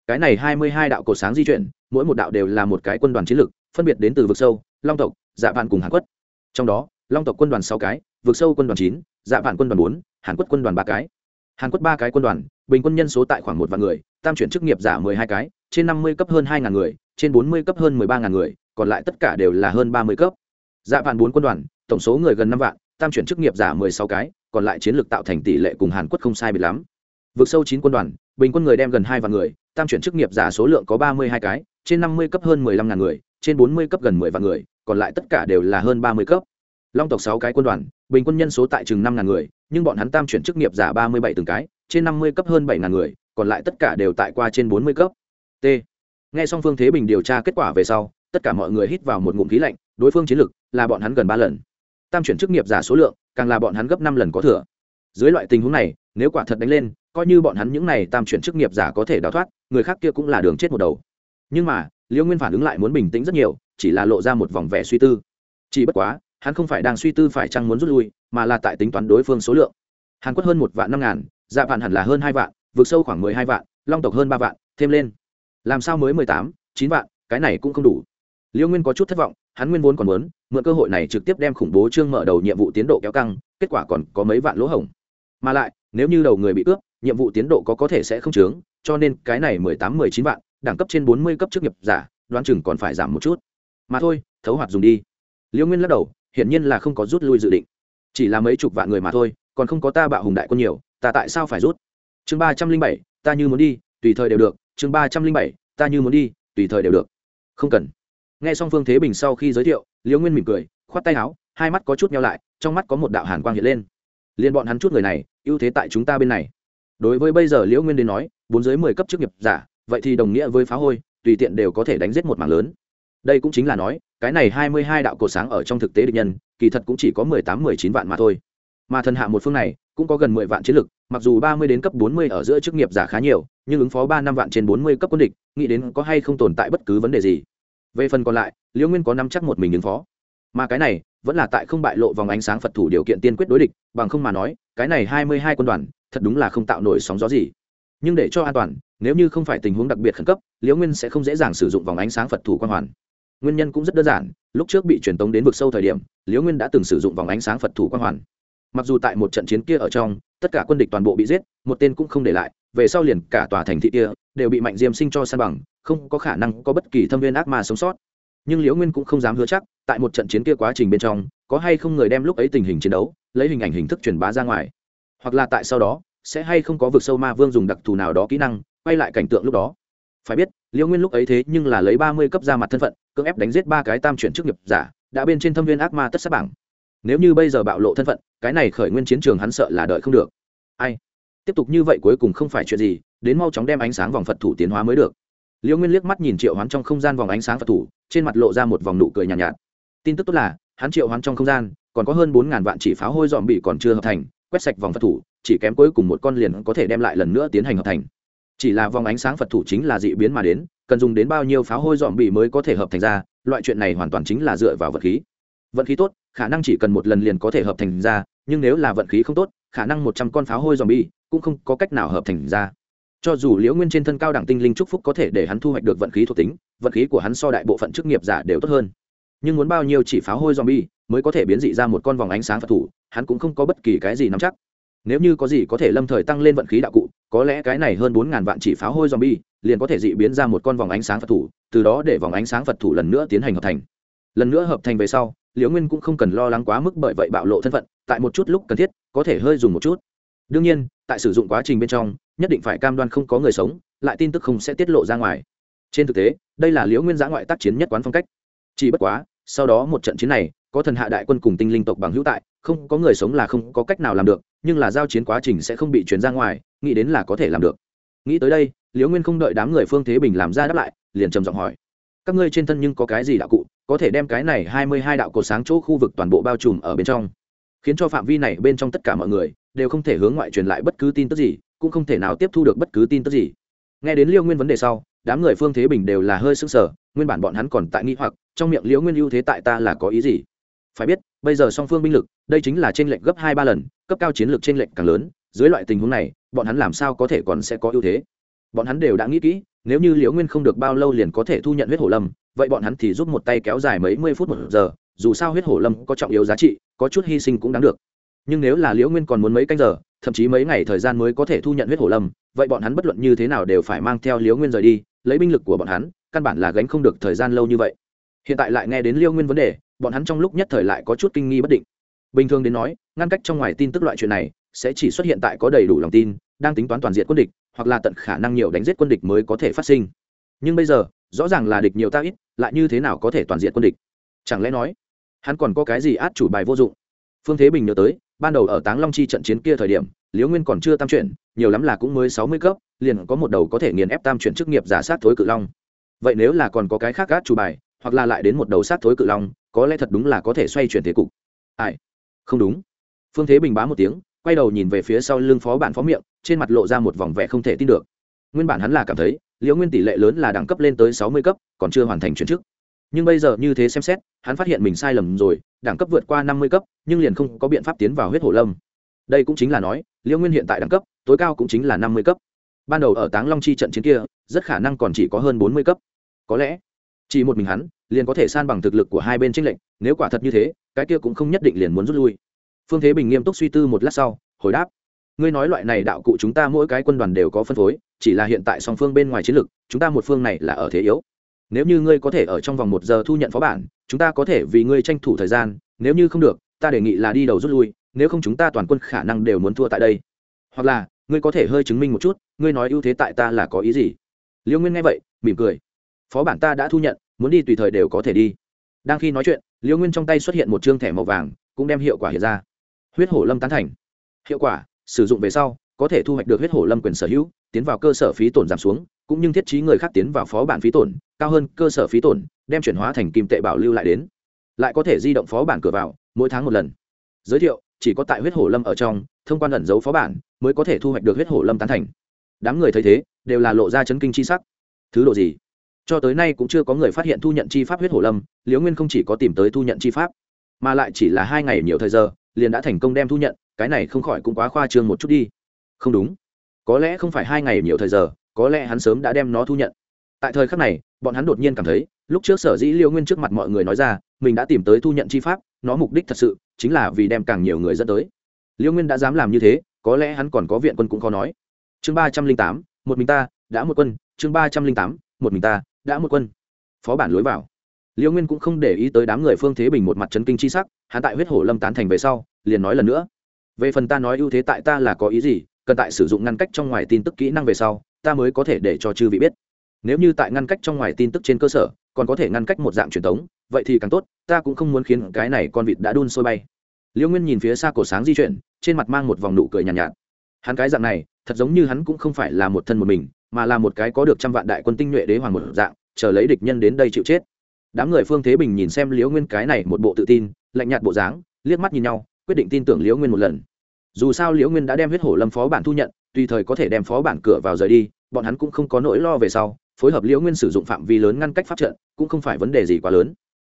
Cái này hai mươi hai đạo cổ sáng di chuyển, mỗi một đạo đều là một cái quân đoàn chiến lược, phân biệt đến từ vực sâu, long tộc dạ vạn cùng hàn quất. Trong đó, long tộc quân đoàn sáu cái vượt sâu quân đoàn chín dạ vạn quân đoàn bốn, hàn quất quân đoàn ba cái. Hàn quất ba cái quân đoàn, bình quân nhân số tại khoảng một vạn người, tam chuyển chức nghiệp giả mười hai cái, trên năm mươi cấp hơn hai ngàn người, trên bốn mươi cấp hơn mười ba ngàn người, còn lại tất cả đều là hơn ba mươi cấp. Dạ vạn bốn quân đoàn, tổng số người gần năm vạn, tam chuyển chức nghiệp giả mười sáu cái, còn lại chiến lược tạo thành tỷ lệ cùng hàn quất không sai biệt lắm. Vượt sâu chín quân đoàn, bình quân người đem gần hai vạn người, tam chuyển chức nghiệp giả số lượng có ba mươi hai cái, trên năm mươi cấp hơn mười lăm ngàn người, trên bốn mươi cấp gần mười vạn người, còn lại tất cả đều là hơn ba mươi cấp. Long tộc sáu cái quân đoàn bình quân nhân số tại chừng năm ngàn người, nhưng bọn hắn tam chuyển chức nghiệp giả ba mươi bảy từng cái, trên năm mươi cấp hơn bảy ngàn người, còn lại tất cả đều tại qua trên bốn mươi cấp. T. Nghe xong phương thế bình điều tra kết quả về sau, tất cả mọi người hít vào một ngụm khí lạnh, đối phương chiến lực là bọn hắn gần ba lần. Tam chuyển chức nghiệp giả số lượng, càng là bọn hắn gấp năm lần có thừa. Dưới loại tình huống này, nếu quả thật đánh lên, coi như bọn hắn những này tam chuyển chức nghiệp giả có thể đào thoát, người khác kia cũng là đường chết một đầu. Nhưng mà liễu nguyên phản ứng lại muốn bình tĩnh rất nhiều, chỉ là lộ ra một vòng vẻ suy tư. Chỉ bất quá hắn không phải đang suy tư phải chăng muốn rút lui, mà là tại tính toán đối phương số lượng. Hàn quất hơn một vạn năm ngàn dạ vạn hẳn là hơn hai vạn, vượt sâu khoảng mười hai vạn, long tộc hơn ba vạn, thêm lên. Làm sao mới mười tám, chín vạn, cái này cũng không đủ. Liêu nguyên có chút thất vọng, hắn nguyên vốn còn muốn, mượn cơ hội này trực tiếp đem khủng bố trương mở đầu nhiệm vụ tiến độ kéo căng, kết quả còn có mấy vạn lỗ hổng. Mà lại, nếu như đầu người bị cướp, nhiệm vụ tiến độ có có thể sẽ không chướng, cho nên cái này mười tám, mười chín vạn, đẳng cấp trên bốn mươi cấp chức nghiệp giả, đoán chừng còn phải giảm một chút. Mà thôi, thấu hoạt dùng đi. Liêu nguyên lắc đầu hiển nhiên là không có rút lui dự định. Chỉ là mấy chục vạn người mà thôi, còn không có ta bạo hùng đại quân nhiều, ta tại sao phải rút? Chương ba trăm linh bảy, ta như muốn đi, tùy thời đều được. Chương ba trăm linh bảy, ta như muốn đi, tùy thời đều được. Không cần. Nghe xong phương thế bình sau khi giới thiệu, liễu nguyên mỉm cười, khoát tay áo, hai mắt có chút nhau lại, trong mắt có một đạo hàn quang hiện lên. Liên bọn hắn chút người này, ưu thế tại chúng ta bên này. Đối với bây giờ liễu nguyên đến nói, bốn dưới mười cấp chức nghiệp giả, vậy thì đồng nghĩa với phá hôi, tùy tiện đều có thể đánh giết một mảng lớn. Đây cũng chính là nói cái này hai mươi hai đạo cổ sáng ở trong thực tế địch nhân, kỳ thật cũng chỉ có mười tám, mười chín vạn mà thôi. Mà thần hạ một phương này, cũng có gần mười vạn chiến lực, mặc dù ba mươi đến cấp bốn mươi ở giữa chức nghiệp giả khá nhiều, nhưng ứng phó ba năm vạn trên bốn mươi cấp quân địch, nghĩ đến có hay không tồn tại bất cứ vấn đề gì. Về phần còn lại, liễu nguyên có năm chắc một mình ứng phó. Mà cái này, vẫn là tại không bại lộ vòng ánh sáng phật thủ điều kiện tiên quyết đối địch, bằng không mà nói, cái này hai mươi hai quân đoàn, thật đúng là không tạo nổi sóng gió gì. Nhưng để cho an toàn, nếu như không phải tình huống đặc biệt khẩn cấp, liễu nguyên sẽ không dễ dàng sử dụng vòng ánh sáng phật thủ quan hoàn nguyên nhân cũng rất đơn giản, lúc trước bị truyền tống đến vực sâu thời điểm, liễu nguyên đã từng sử dụng vòng ánh sáng phật thủ quang hoàn. Mặc dù tại một trận chiến kia ở trong, tất cả quân địch toàn bộ bị giết, một tên cũng không để lại, về sau liền cả tòa thành thị kia đều bị mạnh diêm sinh cho san bằng, không có khả năng có bất kỳ thâm viên ác ma sống sót. Nhưng liễu nguyên cũng không dám hứa chắc, tại một trận chiến kia quá trình bên trong, có hay không người đem lúc ấy tình hình chiến đấu, lấy hình ảnh hình thức truyền bá ra ngoài. Hoặc là tại sau đó, sẽ hay không có vực sâu ma vương dùng đặc thù nào đó kỹ năng, quay lại cảnh tượng lúc đó. Phải biết, liễu nguyên lúc ấy thế nhưng là lấy ba mươi cấp ra mặt thân phận cưỡng ép đánh giết ba cái tam chuyển chức nghiệp giả đã bên trên thâm viên ác ma tất sát bảng. Nếu như bây giờ bạo lộ thân phận cái này khởi nguyên chiến trường hắn sợ là đợi không được. Ai? Tiếp tục như vậy cuối cùng không phải chuyện gì đến mau chóng đem ánh sáng vòng phật thủ tiến hóa mới được. Liễu nguyên liếc mắt nhìn triệu hoán trong không gian vòng ánh sáng phật thủ trên mặt lộ ra một vòng nụ cười nhàn nhạt, nhạt. Tin tức tốt là hắn triệu hoán trong không gian còn có hơn bốn ngàn vạn chỉ pháo hôi dòm bị còn chưa hợp thành quét sạch vòng phật thủ chỉ kém cuối cùng một con liền có thể đem lại lần nữa tiến hành hợp thành chỉ là vòng ánh sáng phật thủ chính là dị biến mà đến, cần dùng đến bao nhiêu pháo hôi dòm bị mới có thể hợp thành ra, loại chuyện này hoàn toàn chính là dựa vào vật khí. Vận khí tốt, khả năng chỉ cần một lần liền có thể hợp thành ra, nhưng nếu là vận khí không tốt, khả năng một trăm con pháo hôi dòm bi cũng không có cách nào hợp thành ra. Cho dù liễu nguyên trên thân cao đẳng tinh linh trúc phúc có thể để hắn thu hoạch được vận khí thuộc tính, vận khí của hắn so đại bộ phận chức nghiệp giả đều tốt hơn. Nhưng muốn bao nhiêu chỉ pháo hôi dòm bi mới có thể biến dị ra một con vòng ánh sáng phật thủ, hắn cũng không có bất kỳ cái gì nắm chắc nếu như có gì có thể lâm thời tăng lên vận khí đạo cụ, có lẽ cái này hơn bốn ngàn vạn chỉ pháo hôi zombie, liền có thể dị biến ra một con vòng ánh sáng phật thủ, từ đó để vòng ánh sáng phật thủ lần nữa tiến hành hợp thành. Lần nữa hợp thành về sau, liễu nguyên cũng không cần lo lắng quá mức bởi vậy bạo lộ thân phận, tại một chút lúc cần thiết, có thể hơi dùng một chút. Đương nhiên, tại sử dụng quá trình bên trong, nhất định phải cam đoan không có người sống, lại tin tức không sẽ tiết lộ ra ngoài. Trên thực tế, đây là liễu nguyên giã ngoại tác chiến nhất quán phong cách. Chỉ bất quá, sau đó một trận chiến này, có thần hạ đại quân cùng tinh linh tộc bằng hữu tại, không có người sống là không có cách nào làm được nhưng là giao chiến quá trình sẽ không bị chuyển ra ngoài, nghĩ đến là có thể làm được. Nghĩ tới đây, liễu nguyên không đợi đám người phương thế bình làm ra đáp lại, liền trầm giọng hỏi. Các ngươi trên thân nhưng có cái gì đạo cụ, có thể đem cái này hai mươi hai đạo cột sáng chỗ khu vực toàn bộ bao trùm ở bên trong. Khiến cho phạm vi này bên trong tất cả mọi người, đều không thể hướng ngoại truyền lại bất cứ tin tức gì, cũng không thể nào tiếp thu được bất cứ tin tức gì. Nghe đến liêu nguyên vấn đề sau, đám người phương thế bình đều là hơi sững sờ, nguyên bản bọn hắn còn tại nghĩ hoặc, trong miệng liễu nguyên ưu thế tại ta là có ý gì? Phải biết, bây giờ song phương binh lực, đây chính là trên lệch gấp hai ba lần, cấp cao chiến lược trên lệch càng lớn, dưới loại tình huống này, bọn hắn làm sao có thể còn sẽ có ưu thế? Bọn hắn đều đã nghĩ kỹ, nếu như liễu nguyên không được bao lâu liền có thể thu nhận huyết hổ lâm, vậy bọn hắn thì giúp một tay kéo dài mấy mươi phút một giờ, dù sao huyết hổ lâm có trọng yếu giá trị, có chút hy sinh cũng đáng được. Nhưng nếu là liễu nguyên còn muốn mấy canh giờ, thậm chí mấy ngày thời gian mới có thể thu nhận huyết hổ lâm, vậy bọn hắn bất luận như thế nào đều phải mang theo liễu nguyên rời đi, lấy binh lực của bọn hắn, căn bản là gánh không được thời gian lâu như vậy. Hiện tại lại nghe đến liễu nguyên vấn đề bọn hắn trong lúc nhất thời lại có chút kinh nghi bất định. Bình thường đến nói, ngăn cách trong ngoài tin tức loại chuyện này, sẽ chỉ xuất hiện tại có đầy đủ lòng tin, đang tính toán toàn diện quân địch, hoặc là tận khả năng nhiều đánh giết quân địch mới có thể phát sinh. Nhưng bây giờ, rõ ràng là địch nhiều ta ít, lại như thế nào có thể toàn diện quân địch? Chẳng lẽ nói, hắn còn có cái gì át chủ bài vô dụng? Phương thế bình nhớ tới, ban đầu ở táng long chi trận chiến kia thời điểm, liễu nguyên còn chưa tam chuyển, nhiều lắm là cũng mới sáu mươi cấp, liền có một đầu có thể nghiền ép tam chuyển chức nghiệp giả sát thối cự long. Vậy nếu là còn có cái khác át chủ bài, hoặc là lại đến một đầu sát thối cự long có lẽ thật đúng là có thể xoay chuyển thế cục. Ai? Không đúng. Phương thế bình bá một tiếng, quay đầu nhìn về phía sau lưng phó bản phó miệng, trên mặt lộ ra một vòng vẻ không thể tin được. Nguyên bản hắn là cảm thấy, liễu nguyên tỷ lệ lớn là đẳng cấp lên tới sáu mươi cấp, còn chưa hoàn thành chuyển chức. Nhưng bây giờ như thế xem xét, hắn phát hiện mình sai lầm rồi, đẳng cấp vượt qua năm mươi cấp, nhưng liền không có biện pháp tiến vào huyết hổ lâm. Đây cũng chính là nói, liễu nguyên hiện tại đẳng cấp, tối cao cũng chính là năm mươi cấp. Ban đầu ở táng long chi trận chiến kia, rất khả năng còn chỉ có hơn bốn mươi cấp. Có lẽ, chỉ một mình hắn liền có thể san bằng thực lực của hai bên tranh lệnh nếu quả thật như thế, cái kia cũng không nhất định liền muốn rút lui. Phương thế bình nghiêm túc suy tư một lát sau, hồi đáp. Ngươi nói loại này đạo cụ chúng ta mỗi cái quân đoàn đều có phân phối, chỉ là hiện tại song phương bên ngoài chiến lược, chúng ta một phương này là ở thế yếu. Nếu như ngươi có thể ở trong vòng một giờ thu nhận phó bản, chúng ta có thể vì ngươi tranh thủ thời gian, nếu như không được, ta đề nghị là đi đầu rút lui, nếu không chúng ta toàn quân khả năng đều muốn thua tại đây. Hoặc là, ngươi có thể hơi chứng minh một chút, ngươi nói ưu thế tại ta là có ý gì? Liêu nguyên nghe vậy, mỉm cười. Phó bản ta đã thu nhận muốn đi tùy thời đều có thể đi. Đang khi nói chuyện, liêu nguyên trong tay xuất hiện một chương thẻ màu vàng, cũng đem hiệu quả hiện ra. Huyết hổ lâm tán thành. Hiệu quả, sử dụng về sau, có thể thu hoạch được huyết hổ lâm quyền sở hữu, tiến vào cơ sở phí tổn giảm xuống, cũng như thiết trí người khác tiến vào phó bản phí tổn, cao hơn cơ sở phí tổn, đem chuyển hóa thành kim tệ bảo lưu lại đến. Lại có thể di động phó bản cửa vào, mỗi tháng một lần. Giới thiệu, chỉ có tại huyết hổ lâm ở trong, thông quan ẩn dấu phó bản, mới có thể thu hoạch được huyết hổ lâm tán thành. Đám người thấy thế, đều là lộ ra chấn kinh chi sắc. Thứ độ gì? Cho tới nay cũng chưa có người phát hiện thu nhận chi pháp huyết hổ lâm, liễu nguyên không chỉ có tìm tới thu nhận chi pháp, mà lại chỉ là hai ngày nhiều thời giờ, liền đã thành công đem thu nhận, cái này không khỏi cũng quá khoa trương một chút đi. Không đúng. Có lẽ không phải hai ngày nhiều thời giờ, có lẽ hắn sớm đã đem nó thu nhận. Tại thời khắc này, bọn hắn đột nhiên cảm thấy, lúc trước sở dĩ liêu nguyên trước mặt mọi người nói ra, mình đã tìm tới thu nhận chi pháp, nó mục đích thật sự chính là vì đem càng nhiều người dẫn tới. Liêu nguyên đã dám làm như thế, có lẽ hắn còn có viện quân cũng khó nói. Chương ba trăm linh tám, một mình ta, đã một quân. Chương ba trăm linh tám, một mình ta đã một quân. Phó bản lối vào. Liêu nguyên cũng không để ý tới đám người phương thế bình một mặt chấn kinh chi sắc hắn tại huyết hổ lâm tán thành về sau liền nói lần nữa. Về phần ta nói ưu thế tại ta là có ý gì cần tại sử dụng ngăn cách trong ngoài tin tức kỹ năng về sau ta mới có thể để cho chư vị biết. Nếu như tại ngăn cách trong ngoài tin tức trên cơ sở còn có thể ngăn cách một dạng truyền thống vậy thì càng tốt ta cũng không muốn khiến cái này con vịt đã đun sôi bay. Liễu nguyên nhìn phía xa cổ sáng di chuyển trên mặt mang một vòng nụ cười nhàn nhạt, nhạt. Hắn cái dạng này thật giống như hắn cũng không phải là một thân một mình mà là một cái có được trăm vạn đại quân tinh nhuệ đế hoàng một dạng, chờ lấy địch nhân đến đây chịu chết. Đám người phương thế bình nhìn xem liễu nguyên cái này một bộ tự tin, lạnh nhạt bộ dáng, liếc mắt nhìn nhau, quyết định tin tưởng liễu nguyên một lần. Dù sao liễu nguyên đã đem huyết hổ lâm phó bản thu nhận, tùy thời có thể đem phó bản cửa vào rời đi, bọn hắn cũng không có nỗi lo về sau, phối hợp liễu nguyên sử dụng phạm vi lớn ngăn cách pháp trận, cũng không phải vấn đề gì quá lớn.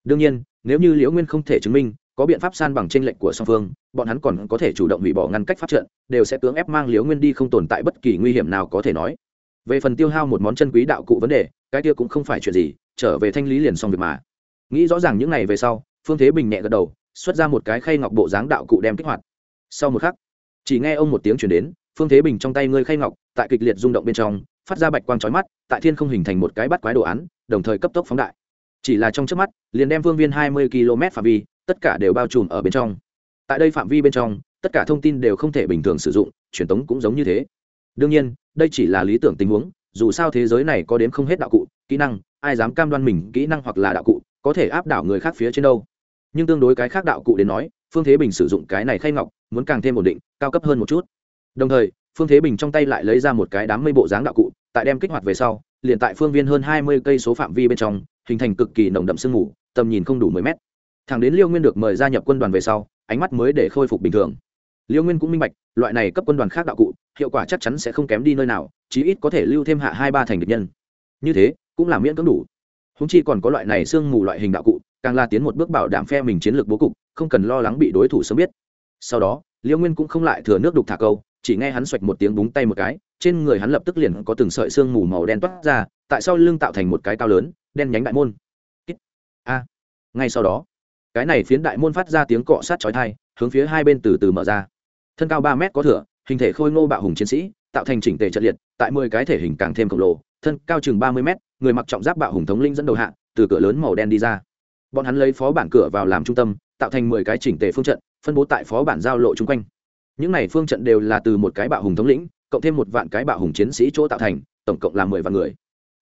Đương nhiên, nếu như liễu nguyên không thể chứng minh, có biện pháp san bằng tranh lệnh của song phương, bọn hắn còn có thể chủ động hủy bỏ ngăn cách pháp trận, đều sẽ cưỡng ép mang liễu nguyên đi không tồn tại bất kỳ nguy hiểm nào có thể nói về phần tiêu hao một món chân quý đạo cụ vấn đề, cái kia cũng không phải chuyện gì, trở về thanh lý liền xong việc mà. Nghĩ rõ ràng những ngày về sau, phương thế bình nhẹ gật đầu, xuất ra một cái khay ngọc bộ dáng đạo cụ đem kích hoạt. Sau một khắc, chỉ nghe ông một tiếng chuyển đến, phương thế bình trong tay ngươi khay ngọc, tại kịch liệt rung động bên trong, phát ra bạch quang trói mắt, tại thiên không hình thành một cái bắt quái đồ án, đồng thời cấp tốc phóng đại. Chỉ là trong trước mắt, liền đem phương viên hai mươi km phạm vi, tất cả đều bao trùm ở bên trong. Tại đây phạm vi bên trong, tất cả thông tin đều không thể bình thường sử dụng, truyền tống cũng giống như thế đương nhiên, đây chỉ là lý tưởng tình huống, dù sao thế giới này có đến không hết đạo cụ, kỹ năng, ai dám cam đoan mình kỹ năng hoặc là đạo cụ, có thể áp đảo người khác phía trên đâu. Nhưng tương đối cái khác đạo cụ đến nói, phương thế bình sử dụng cái này khay ngọc, muốn càng thêm ổn định, cao cấp hơn một chút. Đồng thời, phương thế bình trong tay lại lấy ra một cái đám mây bộ dáng đạo cụ, tại đem kích hoạt về sau, liền tại phương viên hơn hai mươi cây số phạm vi bên trong, hình thành cực kỳ nồng đậm sương mù, tầm nhìn không đủ mười mét. Thằng đến liêu nguyên được mời gia nhập quân đoàn về sau, ánh mắt mới để khôi phục bình thường liêu nguyên cũng minh bạch, loại này cấp quân đoàn khác đạo cụ, hiệu quả chắc chắn sẽ không kém đi nơi nào, chí ít có thể lưu thêm hạ hai ba thành địch nhân. Như thế, cũng là miễn cưỡng đủ. Húng chi còn có loại này sương mù loại hình đạo cụ, càng là tiến một bước bảo đảm phe mình chiến lược bố cục, không cần lo lắng bị đối thủ sớm biết. Sau đó, liêu nguyên cũng không lại thừa nước đục thả câu, chỉ nghe hắn xoạch một tiếng búng tay một cái, trên người hắn lập tức liền có từng sợi sương mù màu đen toát ra, tại sau lưng tạo thành một cái cao lớn, đen nhánh đại môn. A. Ngay sau đó, cái này phiến đại môn phát ra tiếng cọ sát chói thai hướng phía hai bên từ từ mở ra thân cao ba mét có thửa, hình thể khôi ngô bạo hùng chiến sĩ, tạo thành chỉnh tề trận liệt, tại mười cái thể hình càng thêm khổng lồ, thân cao chừng ba mươi mét, người mặc trọng giáp bạo hùng thống linh dẫn đầu hạ, từ cửa lớn màu đen đi ra. Bọn hắn lấy phó bản cửa vào làm trung tâm, tạo thành mười cái chỉnh tề phương trận, phân bố tại phó bản giao lộ chung quanh. Những này phương trận đều là từ một cái bạo hùng thống lĩnh, cộng thêm một vạn cái bạo hùng chiến sĩ chỗ tạo thành, tổng cộng là mười vạn người.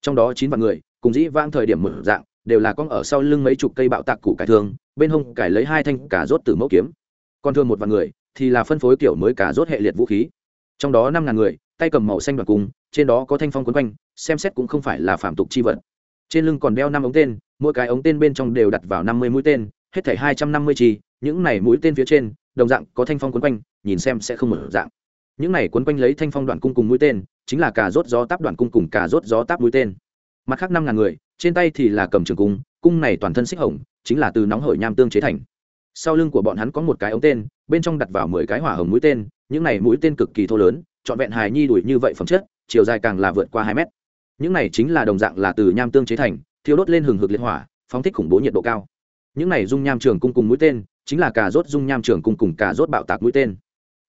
Trong đó chín vạn người, cùng dĩ vang thời điểm một dạng, đều là con ở sau lưng mấy chục cây bạo tạc củ cải thương, bên hông cải lấy hai thanh cả rốt từ mẫu kiếm. Còn thương một vạn người thì là phân phối kiểu mới cả rốt hệ liệt vũ khí. Trong đó năm ngàn người, tay cầm màu xanh đoàn cung trên đó có thanh phong quấn quanh, xem xét cũng không phải là phạm tục chi vật. Trên lưng còn đeo năm ống tên, mỗi cái ống tên bên trong đều đặt vào năm mươi mũi tên, hết thảy hai trăm năm mươi chi những này mũi tên phía trên, đồng dạng có thanh phong quấn quanh, nhìn xem sẽ không mở dạng. Những này quấn quanh lấy thanh phong đoạn cung cùng mũi tên, chính là cả rốt gió táp đoạn cung cùng cả rốt gió táp mũi tên. Mặt khác năm ngàn người, trên tay thì là cầm trường cung cung này toàn thân xích hồng, chính là từ nóng hởi nham tương chế thành sau lưng của bọn hắn có một cái ống tên, bên trong đặt vào mười cái hỏa hồng mũi tên, những này mũi tên cực kỳ thô lớn, trọn vẹn hài nhi đuổi như vậy phẩm chất, chiều dài càng là vượt qua hai mét. Những này chính là đồng dạng là từ nham tương chế thành, thiêu đốt lên hừng hực liệt hỏa, phóng thích khủng bố nhiệt độ cao. Những này dung nham trường cung cùng mũi tên, chính là cà rốt dung nham trường cung cùng cà rốt bạo tạc mũi tên.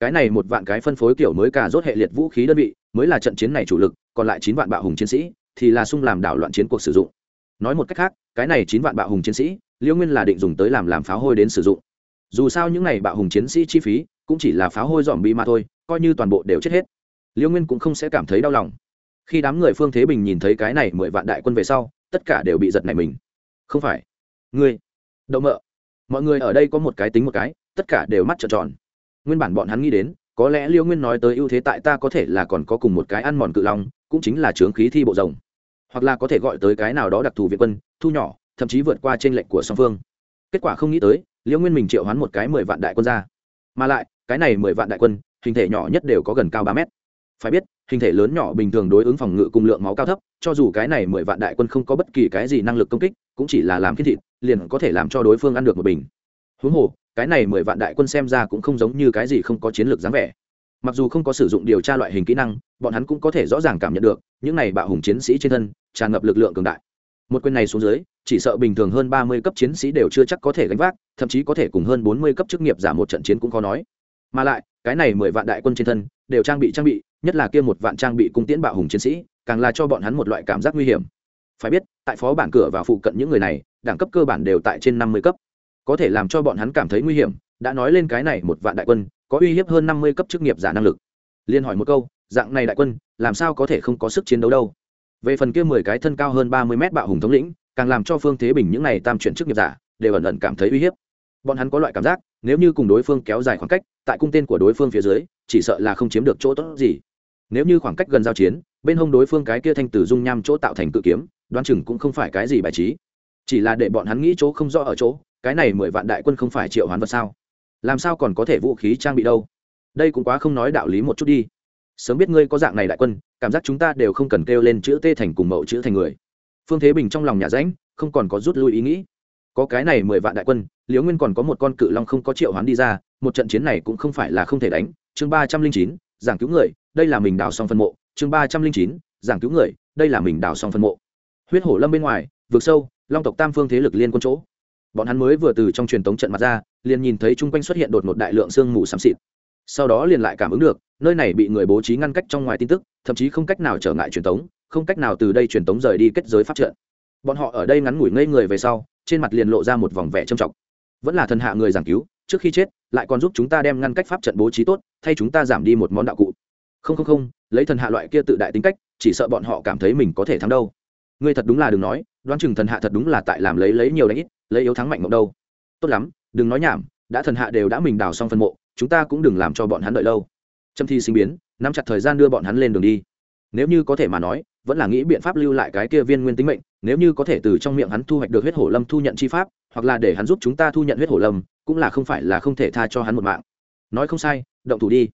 Cái này một vạn cái phân phối kiểu mới cà rốt hệ liệt vũ khí đơn vị, mới là trận chiến này chủ lực, còn lại chín vạn bạo hùng chiến sĩ thì là sung làm đảo loạn chiến cuộc sử dụng. Nói một cách khác, cái này chín vạn bạo hùng chiến sĩ liêu nguyên là định dùng tới làm làm pháo hôi đến sử dụng. Dù sao những này bạo hùng chiến sĩ chi phí cũng chỉ là pháo hôi dòm bi mà thôi, coi như toàn bộ đều chết hết. Liêu nguyên cũng không sẽ cảm thấy đau lòng. Khi đám người phương thế bình nhìn thấy cái này mười vạn đại quân về sau, tất cả đều bị giật này mình. Không phải. Ngươi. Đậu mợ. Mọi người ở đây có một cái tính một cái, tất cả đều mắt trợn tròn. Nguyên bản bọn hắn nghĩ đến, có lẽ liêu nguyên nói tới ưu thế tại ta có thể là còn có cùng một cái ăn mòn cự long, cũng chính là trướng khí thi bộ rồng. Hoặc là có thể gọi tới cái nào đó đặc thù việt quân, thu nhỏ thậm chí vượt qua trên lệnh của song phương. Kết quả không nghĩ tới, Liễu nguyên mình triệu hoán một cái mười vạn đại quân ra. Mà lại, cái này mười vạn đại quân, hình thể nhỏ nhất đều có gần cao ba mét. Phải biết, hình thể lớn nhỏ bình thường đối ứng phòng ngự cùng lượng máu cao thấp, cho dù cái này mười vạn đại quân không có bất kỳ cái gì năng lực công kích, cũng chỉ là làm khiết thịt, liền có thể làm cho đối phương ăn được một bình. Huống hồ, cái này mười vạn đại quân xem ra cũng không giống như cái gì không có chiến lược dáng vẻ. Mặc dù không có sử dụng điều tra loại hình kỹ năng, bọn hắn cũng có thể rõ ràng cảm nhận được, những này bạo hùng chiến sĩ trên thân, tràn ngập lực lượng cường đại một quyền này xuống dưới, chỉ sợ bình thường hơn ba mươi cấp chiến sĩ đều chưa chắc có thể gánh vác, thậm chí có thể cùng hơn bốn mươi cấp chức nghiệp giả một trận chiến cũng khó nói. Mà lại, cái này mười vạn đại quân trên thân, đều trang bị trang bị, nhất là kia một vạn trang bị cung tiễn bạo hùng chiến sĩ, càng là cho bọn hắn một loại cảm giác nguy hiểm. Phải biết, tại phó bản cửa và phụ cận những người này, đẳng cấp cơ bản đều tại trên năm mươi cấp. Có thể làm cho bọn hắn cảm thấy nguy hiểm, đã nói lên cái này một vạn đại quân, có uy hiếp hơn năm mươi cấp chức nghiệp giả năng lực. Liên hỏi một câu, dạng này đại quân, làm sao có thể không có sức chiến đấu đâu? Về phần kia mười cái thân cao hơn ba mươi mét bạo hùng thống lĩnh, càng làm cho phương thế bình những này tam chuyển chức nghiệp giả, đều ẩn ẩn cảm thấy uy hiếp. Bọn hắn có loại cảm giác, nếu như cùng đối phương kéo dài khoảng cách, tại cung tên của đối phương phía dưới, chỉ sợ là không chiếm được chỗ tốt gì. Nếu như khoảng cách gần giao chiến, bên hông đối phương cái kia thanh tử dung nham chỗ tạo thành cự kiếm, đoán chừng cũng không phải cái gì bài trí. Chỉ là để bọn hắn nghĩ chỗ không rõ ở chỗ, cái này mười vạn đại quân không phải triệu hoán vật sao? Làm sao còn có thể vũ khí trang bị đâu? Đây cũng quá không nói đạo lý một chút đi sớm biết ngươi có dạng này đại quân, cảm giác chúng ta đều không cần kêu lên chữ tê thành cùng mẫu chữ thành người. Phương thế bình trong lòng nhà ránh không còn có rút lui ý nghĩ. Có cái này mười vạn đại quân, liễu nguyên còn có một con cự long không có triệu hoán đi ra, một trận chiến này cũng không phải là không thể đánh. Chương ba trăm linh chín, giảng cứu người, đây là mình đào xong phân mộ. Chương ba trăm linh chín, giảng cứu người, đây là mình đào xong phân mộ. Huyết hổ lâm bên ngoài vượt sâu, long tộc tam phương thế lực liên quân chỗ. Bọn hắn mới vừa từ trong truyền tống trận mặt ra, liền nhìn thấy chung quanh xuất hiện đột một đại lượng sương mù xám xịt sau đó liền lại cảm ứng được, nơi này bị người bố trí ngăn cách trong ngoài tin tức, thậm chí không cách nào trở ngại truyền tống, không cách nào từ đây truyền tống rời đi kết giới phát trận. Bọn họ ở đây ngắn ngủi ngây người về sau, trên mặt liền lộ ra một vòng vẻ trầm trọng. Vẫn là thần hạ người giảng cứu, trước khi chết, lại còn giúp chúng ta đem ngăn cách pháp trận bố trí tốt, thay chúng ta giảm đi một món đạo cụ. Không không không, lấy thần hạ loại kia tự đại tính cách, chỉ sợ bọn họ cảm thấy mình có thể thắng đâu. Ngươi thật đúng là đừng nói, đoán chừng thần hạ thật đúng là tại làm lấy lấy nhiều đánh ít, lấy yếu thắng mạnh mộng đâu. Tốt lắm, đừng nói nhảm, đã thần hạ đều đã mình đào xong phân mộ chúng ta cũng đừng làm cho bọn hắn đợi lâu. Trâm thi sinh biến, nắm chặt thời gian đưa bọn hắn lên đường đi. Nếu như có thể mà nói, vẫn là nghĩ biện pháp lưu lại cái kia viên nguyên tính mệnh, nếu như có thể từ trong miệng hắn thu hoạch được huyết hổ lâm thu nhận chi pháp, hoặc là để hắn giúp chúng ta thu nhận huyết hổ lâm, cũng là không phải là không thể tha cho hắn một mạng. Nói không sai, động thủ đi.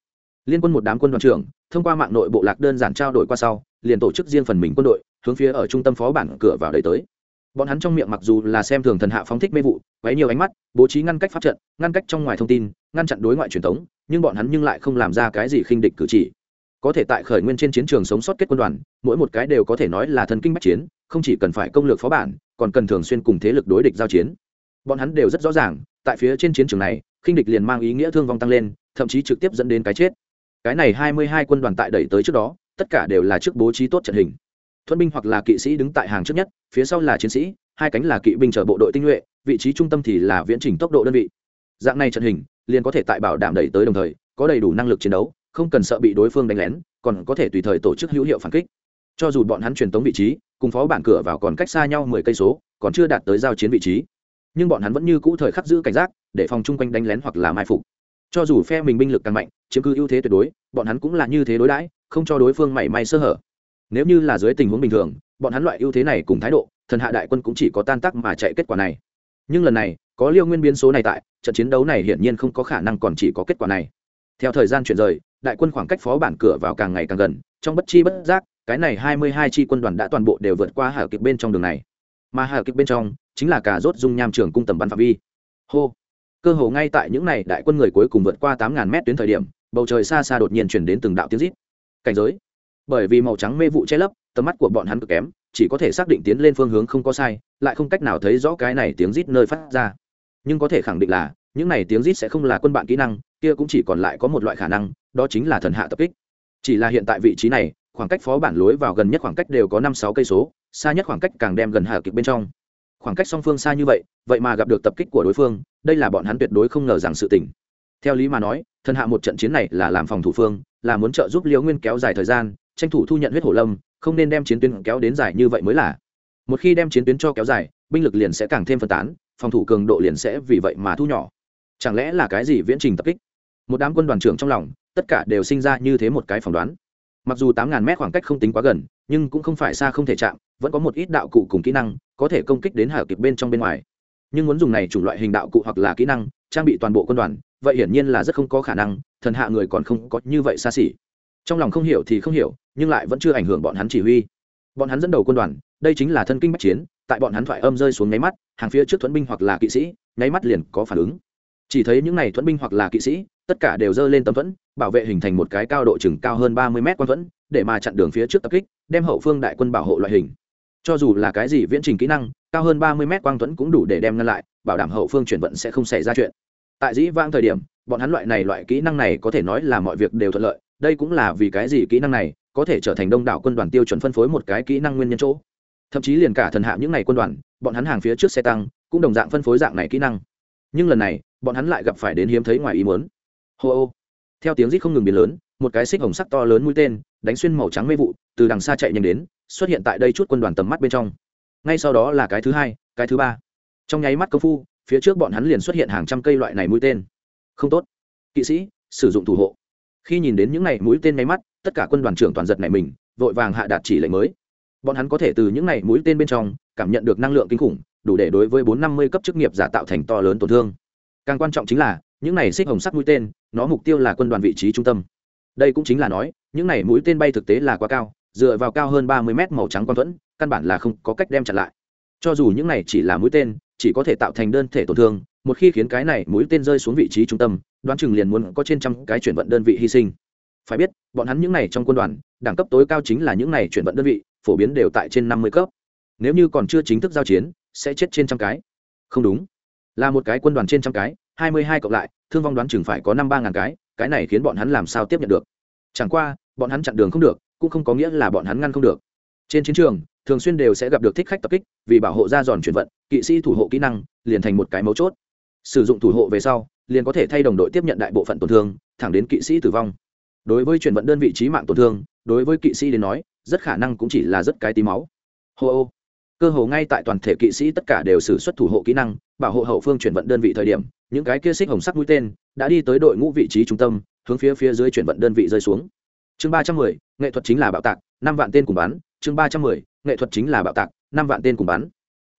Liên quân một đám quân đoàn trưởng, thông qua mạng nội bộ lạc đơn giản trao đổi qua sau, liền tổ chức riêng phần mình quân đội, hướng phía ở trung tâm phó bản cửa vào đầy tới. Bọn hắn trong miệng mặc dù là xem thường thần hạ phóng thích mê vụ, quấy nhiều ánh mắt, bố trí ngăn cách pháp trận, ngăn cách trong ngoài thông tin ngăn chặn đối ngoại truyền thống, nhưng bọn hắn nhưng lại không làm ra cái gì khinh địch cử chỉ. Có thể tại khởi nguyên trên chiến trường sống sót kết quân đoàn, mỗi một cái đều có thể nói là thần kinh bách chiến, không chỉ cần phải công lược phó bản, còn cần thường xuyên cùng thế lực đối địch giao chiến. Bọn hắn đều rất rõ ràng, tại phía trên chiến trường này, khinh địch liền mang ý nghĩa thương vong tăng lên, thậm chí trực tiếp dẫn đến cái chết. Cái này hai mươi hai quân đoàn tại đẩy tới trước đó, tất cả đều là trước bố trí tốt trận hình. Thuận binh hoặc là kỵ sĩ đứng tại hàng trước nhất, phía sau là chiến sĩ, hai cánh là kỵ binh chở bộ đội tinh nhuệ, vị trí trung tâm thì là viễn trình tốc độ đơn vị. Dạng này trận hình liền có thể tại bảo đảm đẩy tới đồng thời, có đầy đủ năng lực chiến đấu, không cần sợ bị đối phương đánh lén, còn có thể tùy thời tổ chức hữu hiệu phản kích. Cho dù bọn hắn truyền tống vị trí, cùng phó bản cửa vào còn cách xa nhau mười cây số, còn chưa đạt tới giao chiến vị trí. Nhưng bọn hắn vẫn như cũ thời khắc giữ cảnh giác, để phòng chung quanh đánh lén hoặc là mai phục. Cho dù phe mình binh lực càng mạnh, chiếm cứ ưu thế tuyệt đối, bọn hắn cũng là như thế đối đãi, không cho đối phương mảy may sơ hở. Nếu như là dưới tình huống bình thường, bọn hắn loại ưu thế này cùng thái độ, thần hạ đại quân cũng chỉ có tan tác mà chạy kết quả này. Nhưng lần này có liêu nguyên biến số này tại, trận chiến đấu này hiển nhiên không có khả năng còn chỉ có kết quả này. Theo thời gian chuyển rời, đại quân khoảng cách phó bản cửa vào càng ngày càng gần, trong bất chi bất giác, cái này hai mươi hai chi quân đoàn đã toàn bộ đều vượt qua hà kịch bên trong đường này. Mà hà kịch bên trong, chính là cả rốt dung nham trường cung tầm bắn phạm vi. Hô! Cơ hồ ngay tại những này đại quân người cuối cùng vượt qua tám ngàn mét tuyến thời điểm, bầu trời xa xa đột nhiên chuyển đến từng đạo tiếng rít. Cảnh giới. Bởi vì màu trắng mê vụ che lấp, tầm mắt của bọn hắn cực kém, chỉ có thể xác định tiến lên phương hướng không có sai, lại không cách nào thấy rõ cái này tiếng rít nơi phát ra nhưng có thể khẳng định là, những này tiếng rít sẽ không là quân bạn kỹ năng, kia cũng chỉ còn lại có một loại khả năng, đó chính là thần hạ tập kích. Chỉ là hiện tại vị trí này, khoảng cách phó bản lối vào gần nhất khoảng cách đều có năm sáu cây số, xa nhất khoảng cách càng đem gần hà kịch bên trong. Khoảng cách song phương xa như vậy vậy mà gặp được tập kích của đối phương, đây là bọn hắn tuyệt đối không ngờ rằng sự tình. Theo lý mà nói, thần hạ một trận chiến này là làm phòng thủ phương, là muốn trợ giúp liễu nguyên kéo dài thời gian, tranh thủ thu nhận huyết hổ lâm, không nên đem chiến tuyến kéo đến dài như vậy mới là. Một khi đem chiến tuyến cho kéo dài, binh lực liền sẽ càng thêm phân tán phòng thủ cường độ liền sẽ vì vậy mà thu nhỏ. Chẳng lẽ là cái gì viễn trình tập kích? Một đám quân đoàn trưởng trong lòng, tất cả đều sinh ra như thế một cái phỏng đoán. Mặc dù tám ngàn mét khoảng cách không tính quá gần, nhưng cũng không phải xa không thể chạm, vẫn có một ít đạo cụ cùng kỹ năng, có thể công kích đến hở kịp bên trong bên ngoài. Nhưng muốn dùng này chủng loại hình đạo cụ hoặc là kỹ năng, trang bị toàn bộ quân đoàn, vậy hiển nhiên là rất không có khả năng, thần hạ người còn không có như vậy xa xỉ. Trong lòng không hiểu thì không hiểu, nhưng lại vẫn chưa ảnh hưởng bọn hắn chỉ huy. Bọn hắn dẫn đầu quân đoàn đây chính là thân kinh bách chiến, tại bọn hắn thoại âm rơi xuống nháy mắt, hàng phía trước thuẫn binh hoặc là kỵ sĩ, nháy mắt liền có phản ứng. Chỉ thấy những này thuẫn binh hoặc là kỵ sĩ, tất cả đều dơ lên tấm thuẫn, bảo vệ hình thành một cái cao độ chừng cao hơn ba mươi mét quan thuẫn, để mà chặn đường phía trước tập kích, đem hậu phương đại quân bảo hộ loại hình. Cho dù là cái gì viễn trình kỹ năng, cao hơn ba mươi mét quang thuẫn cũng đủ để đem ngăn lại, bảo đảm hậu phương chuyển vận sẽ không xảy ra chuyện. Tại dĩ vãng thời điểm, bọn hắn loại này loại kỹ năng này có thể nói là mọi việc đều thuận lợi, đây cũng là vì cái gì kỹ năng này có thể trở thành đông đảo quân đoàn tiêu chuẩn phân phối một cái kỹ năng nguyên nhân chỗ thậm chí liền cả thần hạ những ngày quân đoàn, bọn hắn hàng phía trước xe tăng, cũng đồng dạng phân phối dạng này kỹ năng. Nhưng lần này, bọn hắn lại gặp phải đến hiếm thấy ngoài ý muốn. Hô ô. Theo tiếng rít không ngừng biến lớn, một cái xích hồng sắc to lớn mũi tên, đánh xuyên màu trắng mê vụ, từ đằng xa chạy nhanh đến, xuất hiện tại đây chút quân đoàn tầm mắt bên trong. Ngay sau đó là cái thứ hai, cái thứ ba. Trong nháy mắt công phu, phía trước bọn hắn liền xuất hiện hàng trăm cây loại này mũi tên. Không tốt. Kỵ sĩ, sử dụng thủ hộ. Khi nhìn đến những này mũi tên nháy mắt, tất cả quân đoàn trưởng toàn giật này mình, vội vàng hạ đạt chỉ lệnh mới bọn hắn có thể từ những này mũi tên bên trong cảm nhận được năng lượng kinh khủng, đủ để đối với bốn năm mươi cấp chức nghiệp giả tạo thành to lớn tổn thương. Càng quan trọng chính là, những này xích hồng sắc mũi tên, nó mục tiêu là quân đoàn vị trí trung tâm. Đây cũng chính là nói, những này mũi tên bay thực tế là quá cao, dựa vào cao hơn ba mươi mét màu trắng quang thuẫn, căn bản là không có cách đem chặn lại. Cho dù những này chỉ là mũi tên, chỉ có thể tạo thành đơn thể tổn thương, một khi khiến cái này mũi tên rơi xuống vị trí trung tâm, đoán chừng liền muốn có trên trăm cái chuyển vận đơn vị hy sinh. Phải biết, bọn hắn những này trong quân đoàn, đẳng cấp tối cao chính là những này chuyển vận đơn vị phổ biến đều tại trên năm mươi cấp. Nếu như còn chưa chính thức giao chiến, sẽ chết trên trăm cái. Không đúng. Là một cái quân đoàn trên trăm cái, hai mươi hai cộng lại, thương vong đoán chừng phải có năm ba ngàn cái cái này khiến bọn hắn làm sao tiếp nhận được? Chẳng qua, bọn hắn chặn đường không được, cũng không có nghĩa là bọn hắn ngăn không được. Trên chiến trường, thường xuyên đều sẽ gặp được thích khách tập kích, vì bảo hộ ra giòn chuyển vận, kỵ sĩ thủ hộ kỹ năng, liền thành một cái mấu chốt. Sử dụng thủ hộ về sau, liền có thể thay đồng đội tiếp nhận đại bộ phận tổn thương, thẳng đến kỵ sĩ tử vong. Đối với chuyển vận đơn vị trí mạng tổn thương đối với kỵ sĩ đến nói, rất khả năng cũng chỉ là rất cái tí máu. Hô ô. Cơ hồ ngay tại toàn thể kỵ sĩ tất cả đều xử xuất thủ hộ kỹ năng, bảo hộ hậu phương chuyển vận đơn vị thời điểm, những cái kia xích hồng sắc mũi tên đã đi tới đội ngũ vị trí trung tâm, hướng phía phía dưới chuyển vận đơn vị rơi xuống. Chương ba trăm mười, nghệ thuật chính là bạo tạc, năm vạn tên cùng bắn. Chương ba trăm mười, nghệ thuật chính là bạo tạc, năm vạn tên cùng bắn.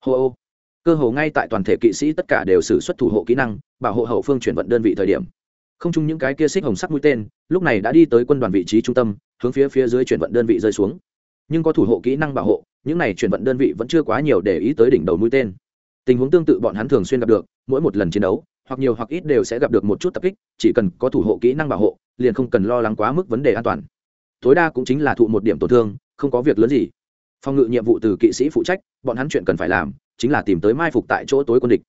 Hô ô. Cơ hồ ngay tại toàn thể kỵ sĩ tất cả đều xử xuất thủ hộ kỹ năng, bảo hộ hậu phương chuyển vận đơn vị thời điểm không chung những cái kia xích hồng sắc mũi tên, lúc này đã đi tới quân đoàn vị trí trung tâm, hướng phía phía dưới chuyển vận đơn vị rơi xuống. Nhưng có thủ hộ kỹ năng bảo hộ, những này chuyển vận đơn vị vẫn chưa quá nhiều để ý tới đỉnh đầu mũi tên. Tình huống tương tự bọn hắn thường xuyên gặp được, mỗi một lần chiến đấu, hoặc nhiều hoặc ít đều sẽ gặp được một chút tập kích, chỉ cần có thủ hộ kỹ năng bảo hộ, liền không cần lo lắng quá mức vấn đề an toàn. Tối đa cũng chính là thụ một điểm tổn thương, không có việc lớn gì. Phòng ngự nhiệm vụ từ kỵ sĩ phụ trách, bọn hắn chuyện cần phải làm, chính là tìm tới mai phục tại chỗ tối quân địch.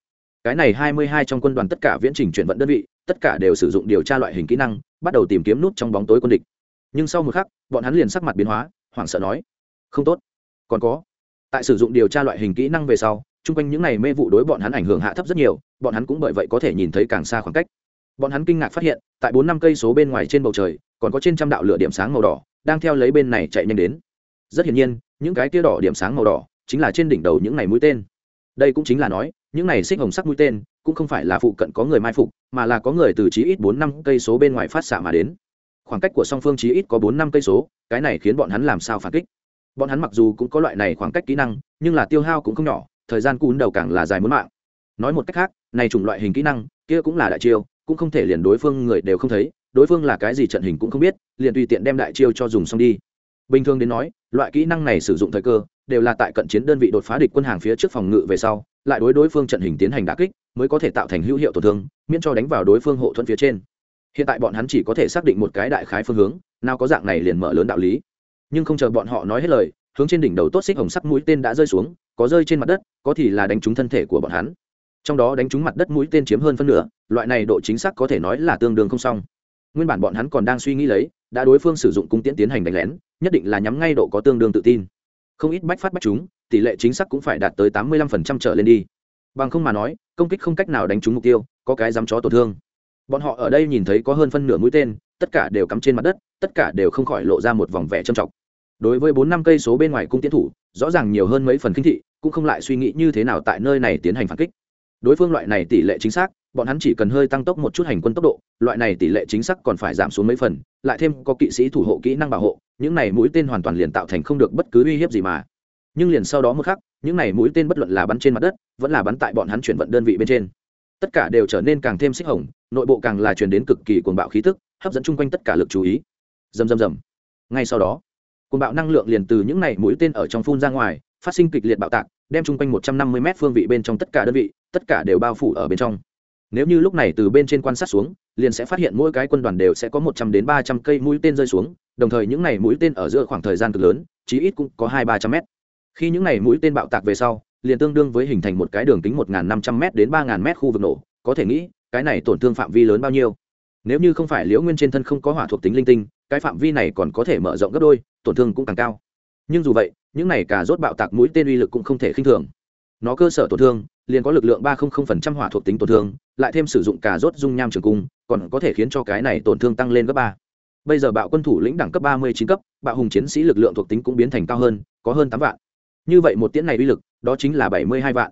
Cái này hai mươi hai trong quân đoàn tất cả viễn trình chuyển vận đơn vị tất cả đều sử dụng điều tra loại hình kỹ năng, bắt đầu tìm kiếm nút trong bóng tối quân địch. Nhưng sau một khắc, bọn hắn liền sắc mặt biến hóa, hoảng sợ nói, không tốt, còn có. Tại sử dụng điều tra loại hình kỹ năng về sau, chung quanh những n à y mê vụ đối bọn hắn ảnh hưởng hạ thấp rất nhiều, bọn hắn cũng bởi vậy có thể nhìn thấy càng xa khoảng cách. Bọn hắn kinh ngạc phát hiện, tại bốn năm cây số bên ngoài trên bầu trời, còn có trên trăm đạo lửa điểm sáng màu đỏ, đang theo lấy bên này chạy nhanh đến. Rất hiển nhiên, những cái tia đỏ điểm sáng màu đỏ, chính là trên đỉnh đầu những ngày mũi tên. Đây cũng chính là nói, những này xích hồng sắc mũi tên cũng không phải là phụ cận có người mai phục, mà là có người từ chí ít bốn năm cây số bên ngoài phát xạ mà đến. Khoảng cách của song phương chí ít có bốn năm cây số, cái này khiến bọn hắn làm sao phản kích? Bọn hắn mặc dù cũng có loại này khoảng cách kỹ năng, nhưng là tiêu hao cũng không nhỏ, thời gian cún đầu càng là dài muốn mạng. Nói một cách khác, này chủng loại hình kỹ năng, kia cũng là đại chiêu, cũng không thể liền đối phương người đều không thấy, đối phương là cái gì trận hình cũng không biết, liền tùy tiện đem đại chiêu cho dùng xong đi. Bình thường đến nói, loại kỹ năng này sử dụng thời cơ, đều là tại cận chiến đơn vị đột phá địch quân hàng phía trước phòng ngự về sau, lại đối đối phương trận hình tiến hành đả kích mới có thể tạo thành hữu hiệu tổn thương, miễn cho đánh vào đối phương hộ thuẫn phía trên. Hiện tại bọn hắn chỉ có thể xác định một cái đại khái phương hướng, nào có dạng này liền mở lớn đạo lý. Nhưng không chờ bọn họ nói hết lời, hướng trên đỉnh đầu tốt xích hồng sắc mũi tên đã rơi xuống, có rơi trên mặt đất, có thì là đánh trúng thân thể của bọn hắn. Trong đó đánh trúng mặt đất mũi tên chiếm hơn phân nửa, loại này độ chính xác có thể nói là tương đương không xong. Nguyên bản bọn hắn còn đang suy nghĩ lấy, đã đối phương sử dụng cung tiễn tiến hành đánh lén, nhất định là nhắm ngay độ có tương đương tự tin. Không ít bách phát bách chúng, tỷ lệ chính xác cũng phải đạt tới tám mươi lăm phần trăm trở lên đi bằng không mà nói, công kích không cách nào đánh trúng mục tiêu, có cái dám chó tổn thương. Bọn họ ở đây nhìn thấy có hơn phân nửa mũi tên, tất cả đều cắm trên mặt đất, tất cả đều không khỏi lộ ra một vòng vẻ trầm trọng. Đối với bốn năm cây số bên ngoài cung tiến thủ, rõ ràng nhiều hơn mấy phần kinh thị, cũng không lại suy nghĩ như thế nào tại nơi này tiến hành phản kích. Đối phương loại này tỷ lệ chính xác, bọn hắn chỉ cần hơi tăng tốc một chút hành quân tốc độ, loại này tỷ lệ chính xác còn phải giảm xuống mấy phần, lại thêm có kỵ sĩ thủ hộ kỹ năng bảo hộ, những này mũi tên hoàn toàn liền tạo thành không được bất cứ uy hiếp gì mà. Nhưng liền sau đó một khắc những này mũi tên bất luận là bắn trên mặt đất, vẫn là bắn tại bọn hắn chuyển vận đơn vị bên trên. Tất cả đều trở nên càng thêm xích hồng, nội bộ càng là truyền đến cực kỳ cuồng bạo khí tức, hấp dẫn chung quanh tất cả lực chú ý. Rầm rầm rầm. Ngay sau đó, cuồng bạo năng lượng liền từ những này mũi tên ở trong phun ra ngoài, phát sinh kịch liệt bạo tạc, đem chung quanh một trăm năm mươi m phương vị bên trong tất cả đơn vị, tất cả đều bao phủ ở bên trong. Nếu như lúc này từ bên trên quan sát xuống, liền sẽ phát hiện mỗi cái quân đoàn đều sẽ có một trăm đến ba trăm cây mũi tên rơi xuống, đồng thời những này mũi tên ở giữa khoảng thời gian cực lớn, chí ít cũng có hai ba trăm mét khi những này mũi tên bạo tạc về sau, liền tương đương với hình thành một cái đường kính một năm trăm m đến ba m khu vực nổ, có thể nghĩ, cái này tổn thương phạm vi lớn bao nhiêu. Nếu như không phải liễu nguyên trên thân không có hỏa thuộc tính linh tinh, cái phạm vi này còn có thể mở rộng gấp đôi, tổn thương cũng càng cao. Nhưng dù vậy, những này cả rốt bạo tạc mũi tên uy lực cũng không thể khinh thường. Nó cơ sở tổn thương, liền có lực lượng ba hỏa thuộc tính tổn thương, lại thêm sử dụng cà rốt dung nham trường cung, còn có thể khiến cho cái này tổn thương tăng lên gấp ba. Bây giờ bạo quân thủ lĩnh đẳng cấp ba mươi chín cấp, bạo hùng chiến sĩ lực lượng thuộc tính cũng biến thành cao hơn, có hơn tám vạn như vậy một tiễn này uy lực, đó chính là bảy mươi hai vạn.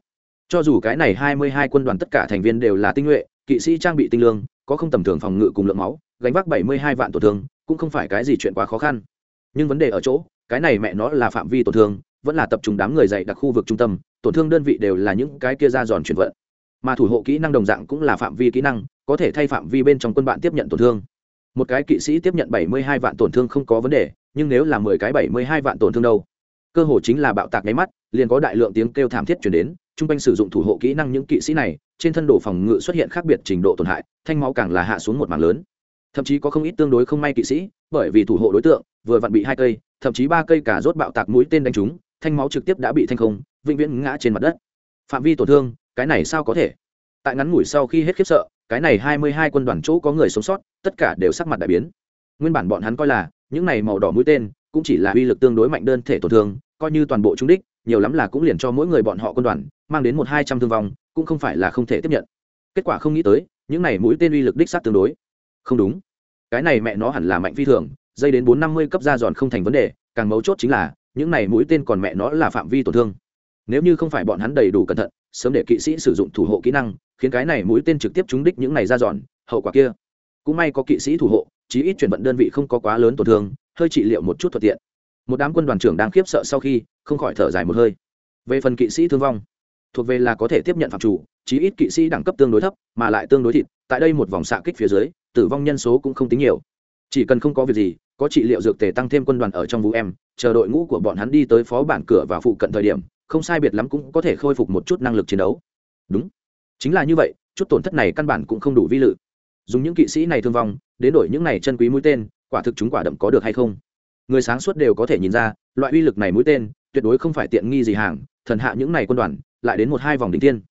Cho dù cái này hai mươi hai quân đoàn tất cả thành viên đều là tinh nhuệ, kỵ sĩ trang bị tinh lương, có không tầm thường phòng ngự cùng lượng máu, gánh vác bảy mươi hai vạn tổn thương, cũng không phải cái gì chuyện quá khó khăn. Nhưng vấn đề ở chỗ, cái này mẹ nó là phạm vi tổn thương, vẫn là tập trung đám người dạy đặc khu vực trung tâm, tổn thương đơn vị đều là những cái kia ra giòn chuyển vận. Mà thủ hộ kỹ năng đồng dạng cũng là phạm vi kỹ năng, có thể thay phạm vi bên trong quân bạn tiếp nhận tổn thương. Một cái kỵ sĩ tiếp nhận bảy mươi hai vạn tổn thương không có vấn đề, nhưng nếu là mười cái bảy mươi hai vạn tổn thương đâu? Cơ hồ chính là bạo tạc nháy mắt, liền có đại lượng tiếng kêu thảm thiết chuyển đến, chung quanh sử dụng thủ hộ kỹ năng những kỵ sĩ này, trên thân đồ phòng ngự xuất hiện khác biệt trình độ tổn hại, thanh máu càng là hạ xuống một mảng lớn. Thậm chí có không ít tương đối không may kỵ sĩ, bởi vì thủ hộ đối tượng, vừa vặn bị hai cây, thậm chí ba cây cả rốt bạo tạc mũi tên đánh trúng, thanh máu trực tiếp đã bị thanh không, vĩnh viễn ngã trên mặt đất. Phạm vi tổn thương, cái này sao có thể? Tại ngắn ngủi sau khi hết khiếp sợ, cái này hai mươi hai quân đoàn chỗ có người sống sót, tất cả đều sắc mặt đại biến. Nguyên bản bọn hắn coi là, những này màu đỏ mũi tên cũng chỉ là uy lực tương đối mạnh đơn thể tổn thương, coi như toàn bộ chúng đích, nhiều lắm là cũng liền cho mỗi người bọn họ quân đoàn, mang đến một hai trăm thương vong, cũng không phải là không thể tiếp nhận. Kết quả không nghĩ tới, những này mũi tên uy lực đích sát tương đối. Không đúng. Cái này mẹ nó hẳn là mạnh phi thường, dây đến bốn năm mươi cấp ra giòn không thành vấn đề, càng mấu chốt chính là, những này mũi tên còn mẹ nó là phạm vi tổn thương. Nếu như không phải bọn hắn đầy đủ cẩn thận, sớm để kỵ sĩ sử dụng thủ hộ kỹ năng, khiến cái này mũi tên trực tiếp trúng đích những này ra giòn, hậu quả kia. Cũng may có kỵ sĩ thủ hộ, chí ít chuyển vận đơn vị không có quá lớn tổn thương hơi trị liệu một chút thuận tiện. Một đám quân đoàn trưởng đang khiếp sợ sau khi, không khỏi thở dài một hơi. Về phần kỵ sĩ thương vong, thuộc về là có thể tiếp nhận phạm chủ, chí ít kỵ sĩ đẳng cấp tương đối thấp, mà lại tương đối thịt, tại đây một vòng xạ kích phía dưới, tử vong nhân số cũng không tính nhiều. Chỉ cần không có việc gì, có trị liệu dược tề tăng thêm quân đoàn ở trong vũ em, chờ đội ngũ của bọn hắn đi tới phó bản cửa và phụ cận thời điểm, không sai biệt lắm cũng có thể khôi phục một chút năng lực chiến đấu. Đúng. Chính là như vậy, chút tổn thất này căn bản cũng không đủ vi lự. Dùng những kỵ sĩ này thương vong, đến đổi những này chân quý mũi tên quả thực chúng quả đậm có được hay không? Người sáng suốt đều có thể nhìn ra, loại uy lực này mũi tên, tuyệt đối không phải tiện nghi gì hàng, thần hạ những này quân đoàn, lại đến một hai vòng đỉnh tiên.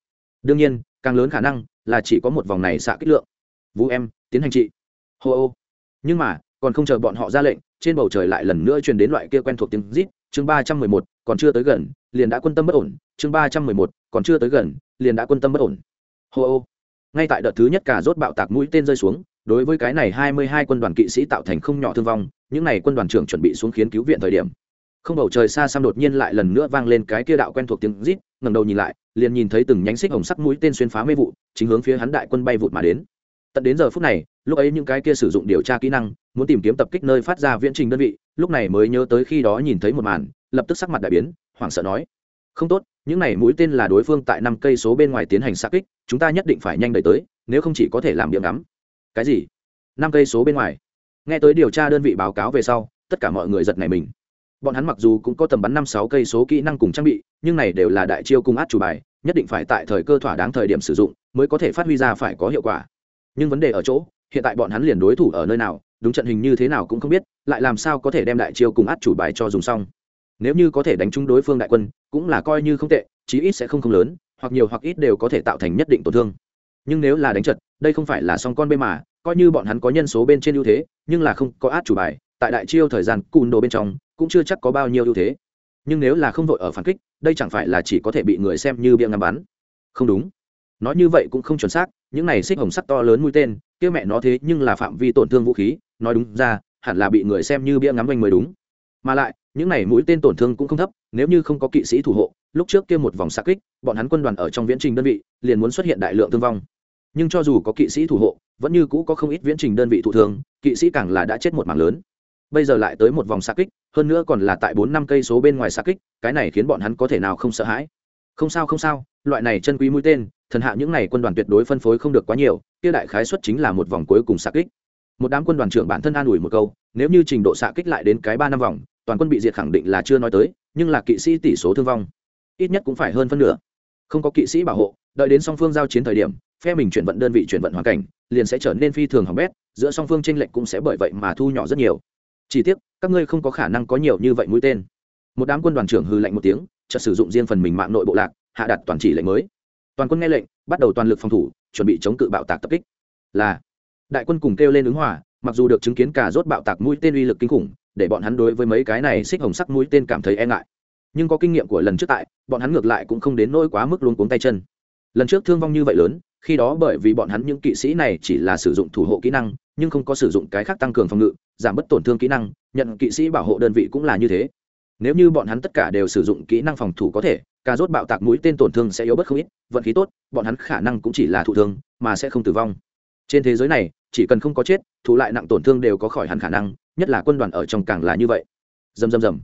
Đương nhiên, càng lớn khả năng là chỉ có một vòng này xạ kích lượng. Vũ em, tiến hành trị. Hô ô. Nhưng mà, còn không chờ bọn họ ra lệnh, trên bầu trời lại lần nữa truyền đến loại kia quen thuộc tiếng rít, chương ba trăm mười một, còn chưa tới gần, liền đã quân tâm bất ổn, chương ba trăm mười một, còn chưa tới gần, liền đã quân tâm bất ổn. Hô ô. Ngay tại đợt thứ nhất cả rốt bạo tạc mũi tên rơi xuống đối với cái này hai mươi hai quân đoàn kỵ sĩ tạo thành không nhỏ thương vong, những này quân đoàn trưởng chuẩn bị xuống khiến cứu viện thời điểm. Không bầu trời xa xăm đột nhiên lại lần nữa vang lên cái kia đạo quen thuộc tiếng rít, ngẩng đầu nhìn lại, liền nhìn thấy từng nhánh xích hồng sắc mũi tên xuyên phá mê vụ, chính hướng phía hắn đại quân bay vụt mà đến. Tận đến giờ phút này, lúc ấy những cái kia sử dụng điều tra kỹ năng, muốn tìm kiếm tập kích nơi phát ra viễn trình đơn vị, lúc này mới nhớ tới khi đó nhìn thấy một màn, lập tức sắc mặt đại biến, hoảng sợ nói, không tốt, những này mũi tên là đối phương tại năm cây số bên ngoài tiến hành xa kích, chúng ta nhất định phải nhanh đẩy tới, nếu không chỉ có thể làm điểm ngắm cái gì? Năm cây số bên ngoài. Nghe tới điều tra đơn vị báo cáo về sau, tất cả mọi người giật này mình. Bọn hắn mặc dù cũng có tầm bắn năm sáu cây số kỹ năng cùng trang bị, nhưng này đều là đại chiêu cung át chủ bài, nhất định phải tại thời cơ thỏa đáng thời điểm sử dụng mới có thể phát huy ra phải có hiệu quả. Nhưng vấn đề ở chỗ, hiện tại bọn hắn liền đối thủ ở nơi nào, đúng trận hình như thế nào cũng không biết, lại làm sao có thể đem đại chiêu cùng át chủ bài cho dùng xong. Nếu như có thể đánh trúng đối phương đại quân, cũng là coi như không tệ, chí ít sẽ không không lớn, hoặc nhiều hoặc ít đều có thể tạo thành nhất định tổn thương nhưng nếu là đánh trận đây không phải là song con bê mà, coi như bọn hắn có nhân số bên trên ưu thế, nhưng là không có át chủ bài, tại đại chiêu thời gian cùn đồ bên trong, cũng chưa chắc có bao nhiêu ưu thế. Nhưng nếu là không vội ở phản kích, đây chẳng phải là chỉ có thể bị người xem như bia ngắm bắn. Không đúng. Nói như vậy cũng không chuẩn xác, những này xích hồng sắc to lớn mũi tên, kia mẹ nó thế nhưng là phạm vi tổn thương vũ khí, nói đúng ra, hẳn là bị người xem như bia ngắm anh mới đúng. Mà lại, những này mũi tên tổn thương cũng không thấp, nếu như không có kỵ sĩ thủ hộ, lúc trước kia một vòng xa kích, bọn hắn quân đoàn ở trong viễn trình đơn vị, liền muốn xuất hiện đại lượng thương vong nhưng cho dù có kỵ sĩ thủ hộ, vẫn như cũ có không ít viễn trình đơn vị thụ thương kỵ sĩ càng là đã chết một mảng lớn. Bây giờ lại tới một vòng xa kích, hơn nữa còn là tại bốn năm cây số bên ngoài xa kích, cái này khiến bọn hắn có thể nào không sợ hãi? Không sao không sao, loại này chân quý mũi tên, thần hạ những này quân đoàn tuyệt đối phân phối không được quá nhiều, kia đại khái xuất chính là một vòng cuối cùng xa kích. Một đám quân đoàn trưởng bản thân an ủi một câu, nếu như trình độ xạ kích lại đến cái ba năm vòng, toàn quân bị diệt khẳng định là chưa nói tới, nhưng là kỵ sĩ tỷ số thương vong, ít nhất cũng phải hơn phân nửa. Không có kỵ sĩ bảo hộ, đợi đến song phương giao chiến thời điểm phe mình chuyển vận đơn vị chuyển vận hoàn cảnh, liền sẽ trở nên phi thường hỏng bét, giữa song phương tranh lệch cũng sẽ bởi vậy mà thu nhỏ rất nhiều. Chỉ tiếc, các ngươi không có khả năng có nhiều như vậy mũi tên. Một đám quân đoàn trưởng hư lệnh một tiếng, chợt sử dụng riêng phần mình mạng nội bộ lạc, hạ đặt toàn chỉ lệnh mới. Toàn quân nghe lệnh, bắt đầu toàn lực phòng thủ, chuẩn bị chống cự bạo tạc tập kích. Là, đại quân cùng kêu lên ứng hòa, mặc dù được chứng kiến cả rốt bạo tạc mũi tên uy lực kinh khủng, để bọn hắn đối với mấy cái này xích hồng sắc mũi tên cảm thấy e ngại. Nhưng có kinh nghiệm của lần trước tại, bọn hắn ngược lại cũng không đến nỗi quá mức luôn cuống tay chân. Lần trước thương vong như vậy lớn khi đó bởi vì bọn hắn những kỵ sĩ này chỉ là sử dụng thủ hộ kỹ năng, nhưng không có sử dụng cái khác tăng cường phòng ngự, giảm bớt tổn thương kỹ năng, nhận kỵ sĩ bảo hộ đơn vị cũng là như thế. Nếu như bọn hắn tất cả đều sử dụng kỹ năng phòng thủ có thể, cà rốt bạo tạc mũi tên tổn thương sẽ yếu bất không ít, vận khí tốt, bọn hắn khả năng cũng chỉ là thụ thương, mà sẽ không tử vong. Trên thế giới này, chỉ cần không có chết thủ lại nặng tổn thương đều có khỏi hẳn khả năng, nhất là quân đoàn ở trong càng là như vậy. Dầm dầm dầm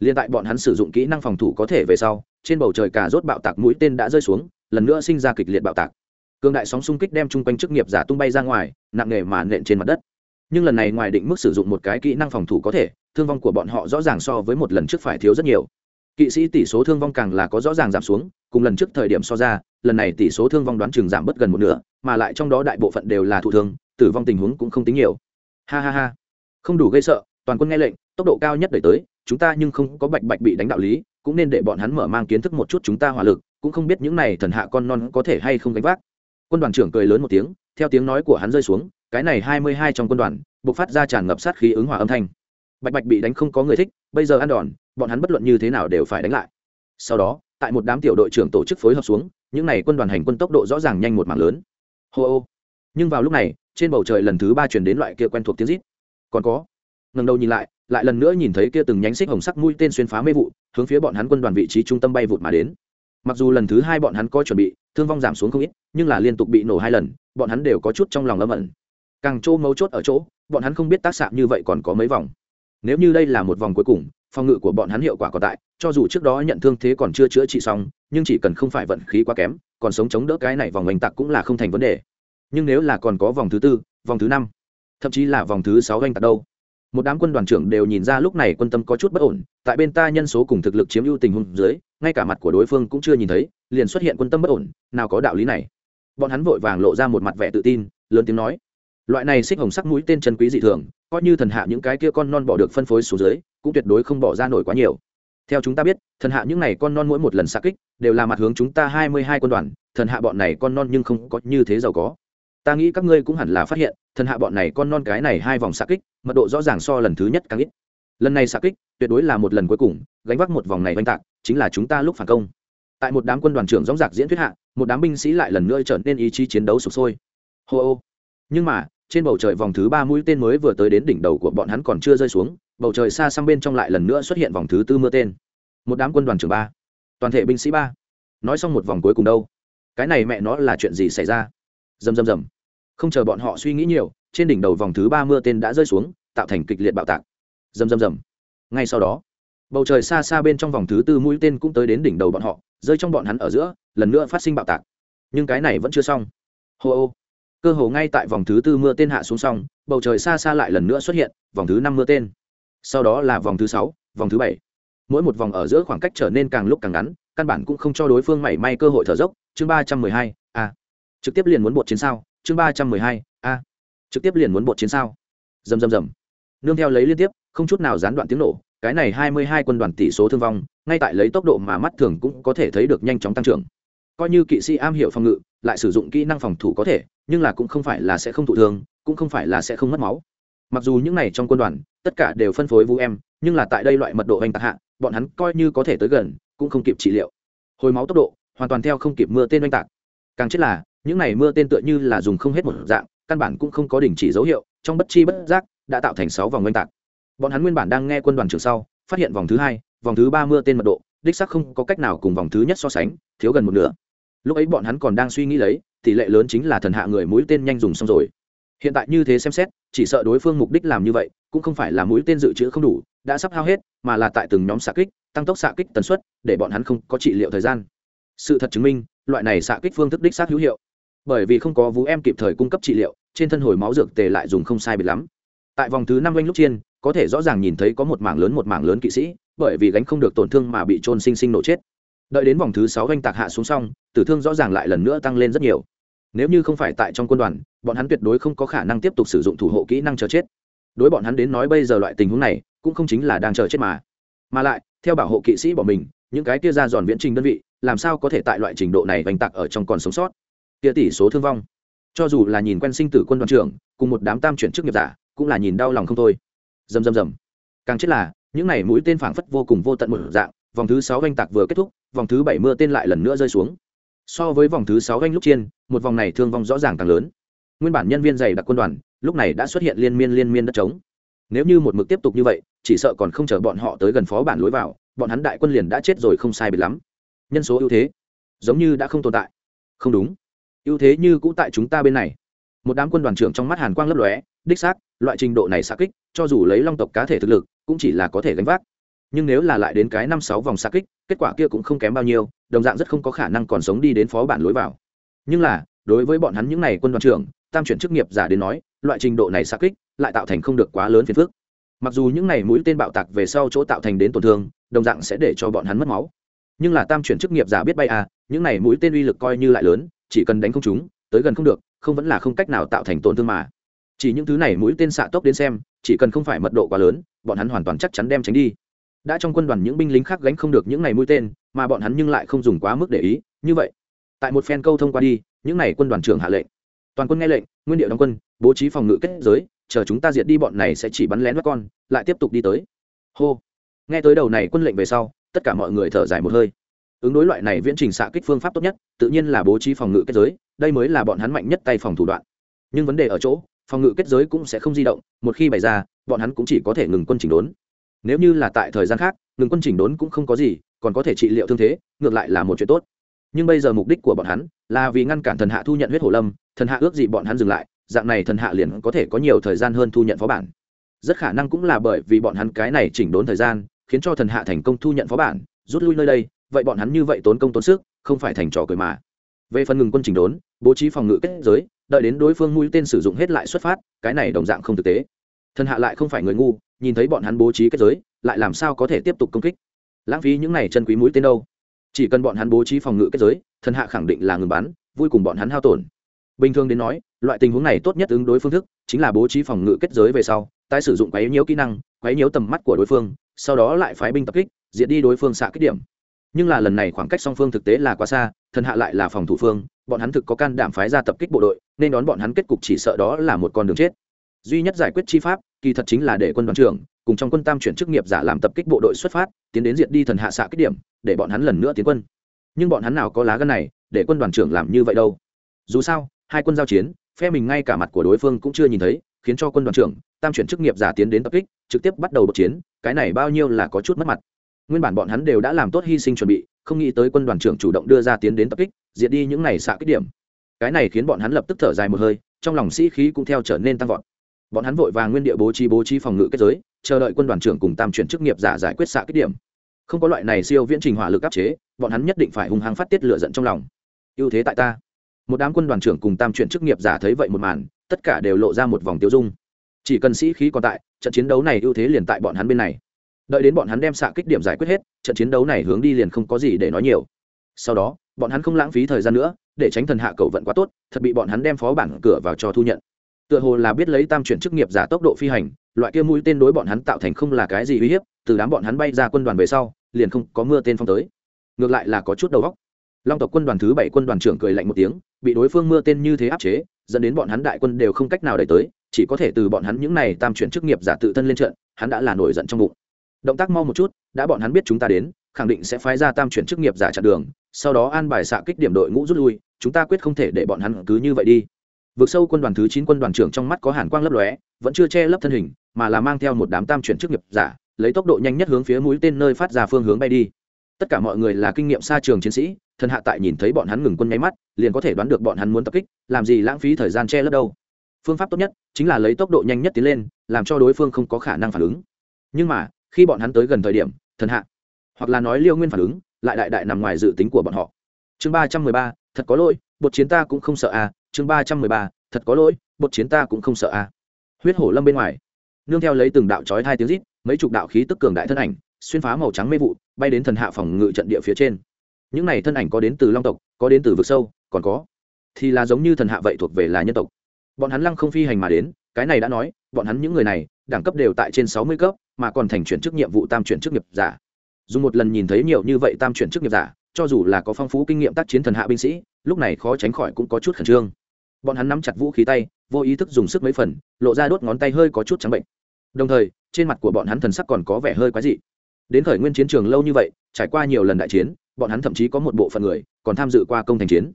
liên tại bọn hắn sử dụng kỹ năng phòng thủ có thể về sau, trên bầu trời cà rốt bạo tạc mũi tên đã rơi xuống, lần nữa sinh ra kịch liệt bạo tạc cường đại sóng xung kích đem chung quanh chức nghiệp giả tung bay ra ngoài, nặng nề mà nện trên mặt đất. Nhưng lần này ngoài định mức sử dụng một cái kỹ năng phòng thủ có thể, thương vong của bọn họ rõ ràng so với một lần trước phải thiếu rất nhiều. Kỵ sĩ tỷ số thương vong càng là có rõ ràng giảm xuống, cùng lần trước thời điểm so ra, lần này tỷ số thương vong đoán chừng giảm bất gần một nửa, mà lại trong đó đại bộ phận đều là thụ thương, tử vong tình huống cũng không tính nhiều. Ha ha ha. Không đủ gây sợ, toàn quân nghe lệnh, tốc độ cao nhất đẩy tới, chúng ta nhưng không có bạch bạch bị đánh đạo lý, cũng nên để bọn hắn mở mang kiến thức một chút chúng ta hỏa lực, cũng không biết những này thần hạ con non có thể hay không gánh vác quân đoàn trưởng cười lớn một tiếng, theo tiếng nói của hắn rơi xuống, cái này hai mươi hai trong quân đoàn buộc phát ra tràn ngập sát khí ứng hòa âm thanh. Bạch bạch bị đánh không có người thích, bây giờ ăn đòn, bọn hắn bất luận như thế nào đều phải đánh lại. Sau đó, tại một đám tiểu đội trưởng tổ chức phối hợp xuống, những n à y quân đoàn hành quân tốc độ rõ ràng nhanh một mảng lớn. Hô ô. Nhưng vào lúc này, trên bầu trời lần thứ ba chuyển đến loại kia quen thuộc tiếng rít. Còn có. Ngần đầu nhìn lại lại lần nữa nhìn thấy kia từng nhánh xích hồng sắc mũi tên xuyên phá mê vụ, hướng phía bọn hắn quân đoàn vị trí trung tâm bay vụt mà đến. Mặc dù lần thứ hai bọn hắn có chuẩn bị, thương vong giảm xuống không ít nhưng là liên tục bị nổ hai lần, bọn hắn đều có chút trong lòng âm ẩn. Càng chỗ mấu chốt ở chỗ, bọn hắn không biết tác sạm như vậy còn có mấy vòng. Nếu như đây là một vòng cuối cùng, phòng ngự của bọn hắn hiệu quả còn tại, cho dù trước đó nhận thương thế còn chưa chữa trị xong, nhưng chỉ cần không phải vận khí quá kém, còn sống chống đỡ cái này vòng oanh tạc cũng là không thành vấn đề. Nhưng nếu là còn có vòng thứ tư, vòng thứ năm, thậm chí là vòng thứ sáu oanh tạc đâu? Một đám quân đoàn trưởng đều nhìn ra lúc này quân tâm có chút bất ổn, tại bên ta nhân số cùng thực lực chiếm ưu tình huống dưới, ngay cả mặt của đối phương cũng chưa nhìn thấy, liền xuất hiện quân tâm bất ổn, nào có đạo lý này bọn hắn vội vàng lộ ra một mặt vẻ tự tin, lớn tiếng nói, loại này xích hồng sắc mũi tên chân quý dị thường, coi như thần hạ những cái kia con non bỏ được phân phối xuống dưới, cũng tuyệt đối không bỏ ra nổi quá nhiều. Theo chúng ta biết, thần hạ những n à y con non mỗi một lần xa kích, đều là mặt hướng chúng ta hai mươi hai quân đoàn, thần hạ bọn này con non nhưng không có như thế giàu có. Ta nghĩ các ngươi cũng hẳn là phát hiện, thần hạ bọn này con non cái này hai vòng xa kích, mật độ rõ ràng so lần thứ nhất càng ít. Lần này xa kích, tuyệt đối là một lần cuối cùng, gánh vác một vòng này oanh tạc, chính là chúng ta lúc phản công. Tại một đám quân đoàn trưởng dóng dạc diễn thuyết hạ một đám binh sĩ lại lần nữa trở nên ý chí chiến đấu sụp sôi. Hô ô. Nhưng mà, trên bầu trời vòng thứ ba mũi tên mới vừa tới đến đỉnh đầu của bọn hắn còn chưa rơi xuống, bầu trời xa xăm bên trong lại lần nữa xuất hiện vòng thứ tư mưa tên. Một đám quân đoàn trưởng ba. Toàn thể binh sĩ ba. Nói xong một vòng cuối cùng đâu. Cái này mẹ nó là chuyện gì xảy ra? Rầm rầm rầm. Không chờ bọn họ suy nghĩ nhiều, trên đỉnh đầu vòng thứ ba mưa tên đã rơi xuống, tạo thành kịch liệt bạo tạc. Rầm rầm rầm. Ngay sau đó, bầu trời xa xa bên trong vòng thứ tư mũi tên cũng tới đến đỉnh đầu bọn họ rơi trong bọn hắn ở giữa, lần nữa phát sinh bạo tạc. Nhưng cái này vẫn chưa xong. Hô ô. Cơ hồ ngay tại vòng thứ tư mưa tên hạ xuống xong, bầu trời xa xa lại lần nữa xuất hiện, vòng thứ năm mưa tên. Sau đó là vòng thứ sáu, vòng thứ bảy. Mỗi một vòng ở giữa khoảng cách trở nên càng lúc càng ngắn, căn bản cũng không cho đối phương mảy may cơ hội thở dốc. Chương ba trăm mười hai, a. Trực tiếp liền muốn bột chiến sao? Chương ba trăm mười hai, a. Trực tiếp liền muốn bột chiến sao? Dầm dầm dầm nương theo lấy liên tiếp, không chút nào gián đoạn tiếng nổ cái này hai mươi hai quân đoàn tỷ số thương vong, ngay tại lấy tốc độ mà mắt thường cũng có thể thấy được nhanh chóng tăng trưởng. Coi như kỵ sĩ am hiểu phòng ngự, lại sử dụng kỹ năng phòng thủ có thể, nhưng là cũng không phải là sẽ không thụ thương, cũng không phải là sẽ không mất máu. Mặc dù những này trong quân đoàn, tất cả đều phân phối vũ em, nhưng là tại đây loại mật độ hành tạc hạ, bọn hắn coi như có thể tới gần, cũng không kịp trị liệu. Hồi máu tốc độ, hoàn toàn theo không kịp mưa tên oanh tạc. Càng chết là, những này mưa tên tựa như là dùng không hết một dạng, căn bản cũng không có đình chỉ dấu hiệu, trong bất chi bất giác, đã tạo thành sáu vòng oanh tạc bọn hắn nguyên bản đang nghe quân đoàn trường sau, phát hiện vòng thứ hai, vòng thứ ba mưa tên mật độ, đích sắc không có cách nào cùng vòng thứ nhất so sánh, thiếu gần một nửa. Lúc ấy bọn hắn còn đang suy nghĩ lấy, tỷ lệ lớn chính là thần hạ người mũi tên nhanh dùng xong rồi. Hiện tại như thế xem xét, chỉ sợ đối phương mục đích làm như vậy, cũng không phải là mũi tên dự trữ không đủ, đã sắp hao hết, mà là tại từng nhóm xạ kích, tăng tốc xạ kích tần suất, để bọn hắn không có trị liệu thời gian. Sự thật chứng minh, loại này xạ kích phương thức đích xác hữu hiệu. Bởi vì không có vũ em kịp thời cung cấp trị liệu, trên thân hồi máu dược tề lại dùng không sai biệt lắm. Tại vòng thứ năm oanh lúc trên có thể rõ ràng nhìn thấy có một mảng lớn một mảng lớn kỵ sĩ, bởi vì gánh không được tổn thương mà bị trôn sinh sinh nổ chết. Đợi đến vòng thứ sáu oanh tạc hạ xuống xong, tử thương rõ ràng lại lần nữa tăng lên rất nhiều. Nếu như không phải tại trong quân đoàn, bọn hắn tuyệt đối không có khả năng tiếp tục sử dụng thủ hộ kỹ năng chờ chết. Đối bọn hắn đến nói bây giờ loại tình huống này, cũng không chính là đang chờ chết mà. Mà lại, theo bảo hộ kỵ sĩ bỏ mình, những cái kia ra giòn viễn trình đơn vị, làm sao có thể tại loại trình độ này vành tạc ở trong còn sống sót? Kia tỷ số thương vong. Cho dù là nhìn quen sinh tử quân đoàn trưởng, cùng một đám tam chuyển chức nghiệp giả, cũng là nhìn đau lòng không thôi dầm dầm dầm càng chết là, những này mũi tên phảng phất vô cùng vô tận một dạng, vòng thứ sáu ganh tạc vừa kết thúc, vòng thứ bảy mưa tên lại lần nữa rơi xuống. So với vòng thứ sáu ganh lúc chiên một vòng này thương vong rõ ràng càng lớn. Nguyên bản nhân viên dày đặc quân đoàn, lúc này đã xuất hiện liên miên liên miên đất trống. Nếu như một mực tiếp tục như vậy, chỉ sợ còn không chờ bọn họ tới gần phó bản lối vào, bọn hắn đại quân liền đã chết rồi không sai biệt lắm. Nhân số ưu thế, giống như đã không tồn tại. Không đúng. Ưu thế như cũ tại chúng ta bên này. Một đám quân đoàn trưởng trong mắt hàn quang lấp lóe, đích xác, loại trình độ này xa kích cho dù lấy long tộc cá thể thực lực, cũng chỉ là có thể gánh vác. Nhưng nếu là lại đến cái năm sáu vòng xa kích, kết quả kia cũng không kém bao nhiêu, đồng dạng rất không có khả năng còn sống đi đến phó bản lối vào. Nhưng là, đối với bọn hắn những n à y quân đoàn trưởng, tam chuyển chức nghiệp giả đến nói, loại trình độ này xa kích, lại tạo thành không được quá lớn phiền phức. Mặc dù những n à y mũi tên bạo tạc về sau chỗ tạo thành đến tổn thương, đồng dạng sẽ để cho bọn hắn mất máu. Nhưng là tam chuyển chức nghiệp giả biết bay à những n à y mũi tên uy lực coi như lại lớn, chỉ cần đánh không chúng, tới gần không được, không vẫn là không cách nào tạo thành tổn thương mà chỉ những thứ này mũi tên xạ tốc đến xem, chỉ cần không phải mật độ quá lớn, bọn hắn hoàn toàn chắc chắn đem tránh đi. Đã trong quân đoàn những binh lính khác gánh không được những này mũi tên, mà bọn hắn nhưng lại không dùng quá mức để ý, như vậy. Tại một phen câu thông qua đi, những này quân đoàn trưởng hạ lệnh. Toàn quân nghe lệnh, nguyên điệu đóng quân, bố trí phòng ngự kết giới, chờ chúng ta diệt đi bọn này sẽ chỉ bắn lén các con, lại tiếp tục đi tới. Hô. Nghe tới đầu này quân lệnh về sau, tất cả mọi người thở dài một hơi. Ứng đối loại này viễn trình xạ kích phương pháp tốt nhất, tự nhiên là bố trí phòng ngự kết giới, đây mới là bọn hắn mạnh nhất tay phòng thủ đoạn. Nhưng vấn đề ở chỗ phòng ngự kết giới cũng sẽ không di động, một khi bày ra, bọn hắn cũng chỉ có thể ngừng quân chỉnh đốn. Nếu như là tại thời gian khác, ngừng quân chỉnh đốn cũng không có gì, còn có thể trị liệu thương thế, ngược lại là một chuyện tốt. Nhưng bây giờ mục đích của bọn hắn là vì ngăn cản thần hạ thu nhận huyết hổ lâm, thần hạ ước gì bọn hắn dừng lại, dạng này thần hạ liền có thể có nhiều thời gian hơn thu nhận phó bản. Rất khả năng cũng là bởi vì bọn hắn cái này chỉnh đốn thời gian, khiến cho thần hạ thành công thu nhận phó bản, rút lui nơi đây, vậy bọn hắn như vậy tốn công tốn sức, không phải thành trò cười mà. Về phần ngừng quân chỉnh đốn, bố trí phòng ngự kết giới đợi đến đối phương mũi tên sử dụng hết lại xuất phát, cái này đồng dạng không thực tế. Thần hạ lại không phải người ngu, nhìn thấy bọn hắn bố trí kết giới, lại làm sao có thể tiếp tục công kích? Lãng phí những này chân quý mũi tên đâu? Chỉ cần bọn hắn bố trí phòng ngự kết giới, thần hạ khẳng định là ngừng bắn, vui cùng bọn hắn hao tổn. Bình thường đến nói, loại tình huống này tốt nhất ứng đối phương thức chính là bố trí phòng ngự kết giới về sau, tái sử dụng quấy nhiễu kỹ năng, quấy nhiễu tầm mắt của đối phương, sau đó lại phái binh tập kích, diệt đi đối phương xạ kích điểm. Nhưng là lần này khoảng cách song phương thực tế là quá xa, thần hạ lại là phòng thủ phương, bọn hắn thực có can đảm phái ra tập kích bộ đội nên đón bọn hắn kết cục chỉ sợ đó là một con đường chết. Duy nhất giải quyết chi pháp, kỳ thật chính là để quân đoàn trưởng, cùng trong quân tam chuyển chức nghiệp giả làm tập kích bộ đội xuất phát, tiến đến diệt đi thần hạ xạ kích điểm, để bọn hắn lần nữa tiến quân. Nhưng bọn hắn nào có lá gân này, để quân đoàn trưởng làm như vậy đâu. Dù sao, hai quân giao chiến, phe mình ngay cả mặt của đối phương cũng chưa nhìn thấy, khiến cho quân đoàn trưởng, tam chuyển chức nghiệp giả tiến đến tập kích, trực tiếp bắt đầu đột chiến, cái này bao nhiêu là có chút mất mặt. Nguyên bản bọn hắn đều đã làm tốt hy sinh chuẩn bị, không nghĩ tới quân đoàn trưởng chủ động đưa ra tiến đến tập kích, diệt đi những này xạ kích điểm cái này khiến bọn hắn lập tức thở dài một hơi, trong lòng sĩ khí cũng theo trở nên tăng vọt. Bọn hắn vội vàng nguyên địa bố trí bố trí phòng ngự kết giới, chờ đợi quân đoàn trưởng cùng tam chuyển chức nghiệp giả giải quyết xạ kích điểm. Không có loại này siêu viễn trình hỏa lực áp chế, bọn hắn nhất định phải hung hăng phát tiết lựa giận trong lòng. Ưu thế tại ta. Một đám quân đoàn trưởng cùng tam chuyển chức nghiệp giả thấy vậy một màn, tất cả đều lộ ra một vòng tiêu dung. Chỉ cần sĩ khí còn tại, trận chiến đấu này ưu thế liền tại bọn hắn bên này. Đợi đến bọn hắn đem xạ kích điểm giải quyết hết, trận chiến đấu này hướng đi liền không có gì để nói nhiều. Sau đó, bọn hắn không lãng phí thời gian nữa để tránh thần hạ cầu vận quá tốt, thật bị bọn hắn đem phó bản cửa vào cho thu nhận. Tựa hồ là biết lấy tam chuyển chức nghiệp giả tốc độ phi hành, loại kia mũi tên đối bọn hắn tạo thành không là cái gì uy hiếp, từ đám bọn hắn bay ra quân đoàn về sau, liền không có mưa tên phong tới. Ngược lại là có chút đầu góc long tộc quân đoàn thứ bảy quân đoàn trưởng cười lạnh một tiếng, bị đối phương mưa tên như thế áp chế, dẫn đến bọn hắn đại quân đều không cách nào đẩy tới, chỉ có thể từ bọn hắn những này tam chuyển chức nghiệp giả tự thân lên trận, hắn đã là nổi giận trong bụng. Động tác mau một chút, đã bọn hắn biết chúng ta đến, khẳng định sẽ phái ra tam chuyển chức nghiệp giả chặn đường sau đó an bài xạ kích điểm đội ngũ rút lui, chúng ta quyết không thể để bọn hắn cứ như vậy đi. Vượt sâu quân đoàn thứ chín quân đoàn trưởng trong mắt có hàn quang lấp lóe, vẫn chưa che lấp thân hình, mà là mang theo một đám tam chuyển chức nghiệp giả, lấy tốc độ nhanh nhất hướng phía mũi tên nơi phát ra phương hướng bay đi. Tất cả mọi người là kinh nghiệm xa trường chiến sĩ, thần hạ tại nhìn thấy bọn hắn ngừng quân nháy mắt, liền có thể đoán được bọn hắn muốn tập kích, làm gì lãng phí thời gian che lấp đâu. Phương pháp tốt nhất chính là lấy tốc độ nhanh nhất tiến lên, làm cho đối phương không có khả năng phản ứng. Nhưng mà, khi bọn hắn tới gần thời điểm, thần hạ, hoặc là nói liêu nguyên phản ứng lại đại đại nằm ngoài dự tính của bọn họ. Chương ba trăm mười ba, thật có lỗi, bột chiến ta cũng không sợ à. Chương ba trăm mười ba, thật có lỗi, bột chiến ta cũng không sợ à. Huyết hổ lâm bên ngoài. Nương theo lấy từng đạo trói hai tiếng rít, mấy chục đạo khí tức cường đại thân ảnh, xuyên phá màu trắng mê vụ, bay đến thần hạ phòng ngự trận địa phía trên. Những này thân ảnh có đến từ long tộc, có đến từ vực sâu, còn có thì là giống như thần hạ vậy thuộc về là nhân tộc. Bọn hắn lăng không phi hành mà đến, cái này đã nói, bọn hắn những người này, đẳng cấp đều tại trên sáu mươi cấp, mà còn thành chuyển chức nhiệm vụ tam chuyển chức nghiệp giả dùng một lần nhìn thấy nhiều như vậy tam chuyển chức nghiệp giả, cho dù là có phong phú kinh nghiệm tác chiến thần hạ binh sĩ, lúc này khó tránh khỏi cũng có chút khẩn trương. Bọn hắn nắm chặt vũ khí tay, vô ý thức dùng sức mấy phần, lộ ra đốt ngón tay hơi có chút trắng bệnh. Đồng thời, trên mặt của bọn hắn thần sắc còn có vẻ hơi quái dị. Đến khởi nguyên chiến trường lâu như vậy, trải qua nhiều lần đại chiến, bọn hắn thậm chí có một bộ phận người còn tham dự qua công thành chiến.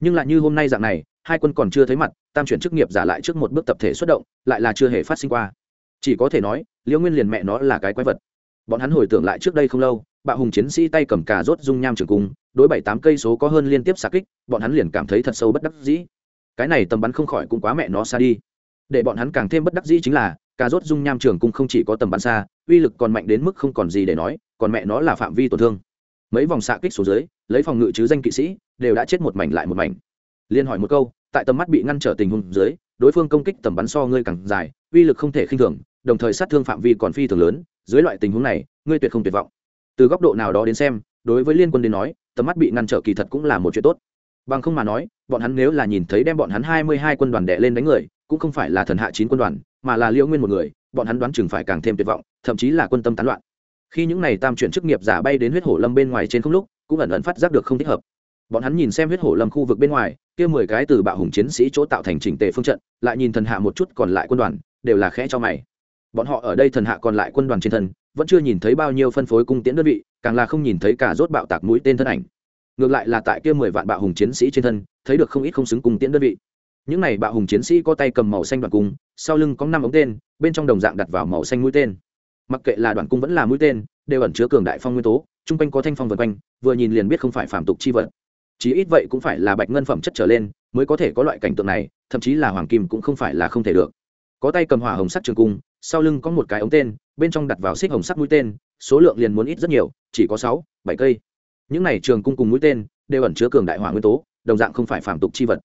Nhưng lại như hôm nay dạng này, hai quân còn chưa thấy mặt, tam chuyển chức nghiệp giả lại trước một bước tập thể xuất động, lại là chưa hề phát sinh qua. Chỉ có thể nói, liễu nguyên liền mẹ nó là cái quái vật bọn hắn hồi tưởng lại trước đây không lâu, bạo hùng chiến sĩ tay cầm cà rốt dung nham trường cung, đối bảy tám cây số có hơn liên tiếp xa kích, bọn hắn liền cảm thấy thật sâu bất đắc dĩ. Cái này tầm bắn không khỏi cũng quá mẹ nó xa đi. Để bọn hắn càng thêm bất đắc dĩ chính là, cà rốt dung nham trường cung không chỉ có tầm bắn xa, uy lực còn mạnh đến mức không còn gì để nói, còn mẹ nó là phạm vi tổn thương. Mấy vòng xạ kích xuống dưới, lấy phòng ngự chứ danh kỵ sĩ, đều đã chết một mảnh lại một mảnh. Liên hỏi một câu, tại tầm mắt bị ngăn trở tình huống dưới, đối phương công kích tầm bắn so ngươi càng dài, uy lực không thể khinh thường, đồng thời sát thương phạm vi còn phi thường lớn dưới loại tình huống này, ngươi tuyệt không tuyệt vọng. Từ góc độ nào đó đến xem, đối với liên quân đến nói, tầm mắt bị ngăn trở kỳ thật cũng là một chuyện tốt. Bằng không mà nói, bọn hắn nếu là nhìn thấy đem bọn hắn hai mươi hai quân đoàn đệ lên đánh người, cũng không phải là thần hạ chín quân đoàn, mà là liễu nguyên một người, bọn hắn đoán chừng phải càng thêm tuyệt vọng, thậm chí là quân tâm tán loạn. Khi những này tam chuyển chức nghiệp giả bay đến huyết hổ lâm bên ngoài trên không lúc, cũng ẩn ẩn phát giác được không thích hợp. Bọn hắn nhìn xem huyết hổ lâm khu vực bên ngoài, kia mười cái từ bạo hùng chiến sĩ chỗ tạo thành chỉnh tề phương trận, lại nhìn thần hạ một chút còn lại quân đoàn, đều là khẽ cho mày bọn họ ở đây thần hạ còn lại quân đoàn trên thân, vẫn chưa nhìn thấy bao nhiêu phân phối cung tiễn đơn vị, càng là không nhìn thấy cả rốt bạo tạc mũi tên thân ảnh. Ngược lại là tại kia mười vạn bạo hùng chiến sĩ trên thân, thấy được không ít không xứng cung tiễn đơn vị. Những này bạo hùng chiến sĩ có tay cầm màu xanh đoàn cung, sau lưng có năm ống tên, bên trong đồng dạng đặt vào màu xanh mũi tên. Mặc kệ là đoàn cung vẫn là mũi tên, đều ẩn chứa cường đại phong nguyên tố, chung quanh có thanh phong vần quanh, vừa nhìn liền biết không phải phạm tục chi vật. Chí ít vậy cũng phải là bạch ngân phẩm chất trở lên, mới có thể có loại cảnh tượng này, thậm chí là hoàng kim cũng không phải là không thể được. Có tay cầm hỏa hồng sắc trường cung sau lưng có một cái ống tên, bên trong đặt vào xích hồng sắc mũi tên, số lượng liền muốn ít rất nhiều, chỉ có sáu, bảy cây. Những này trường cung cùng mũi tên đều ẩn chứa cường đại hỏa nguyên tố, đồng dạng không phải phàm tục chi vật.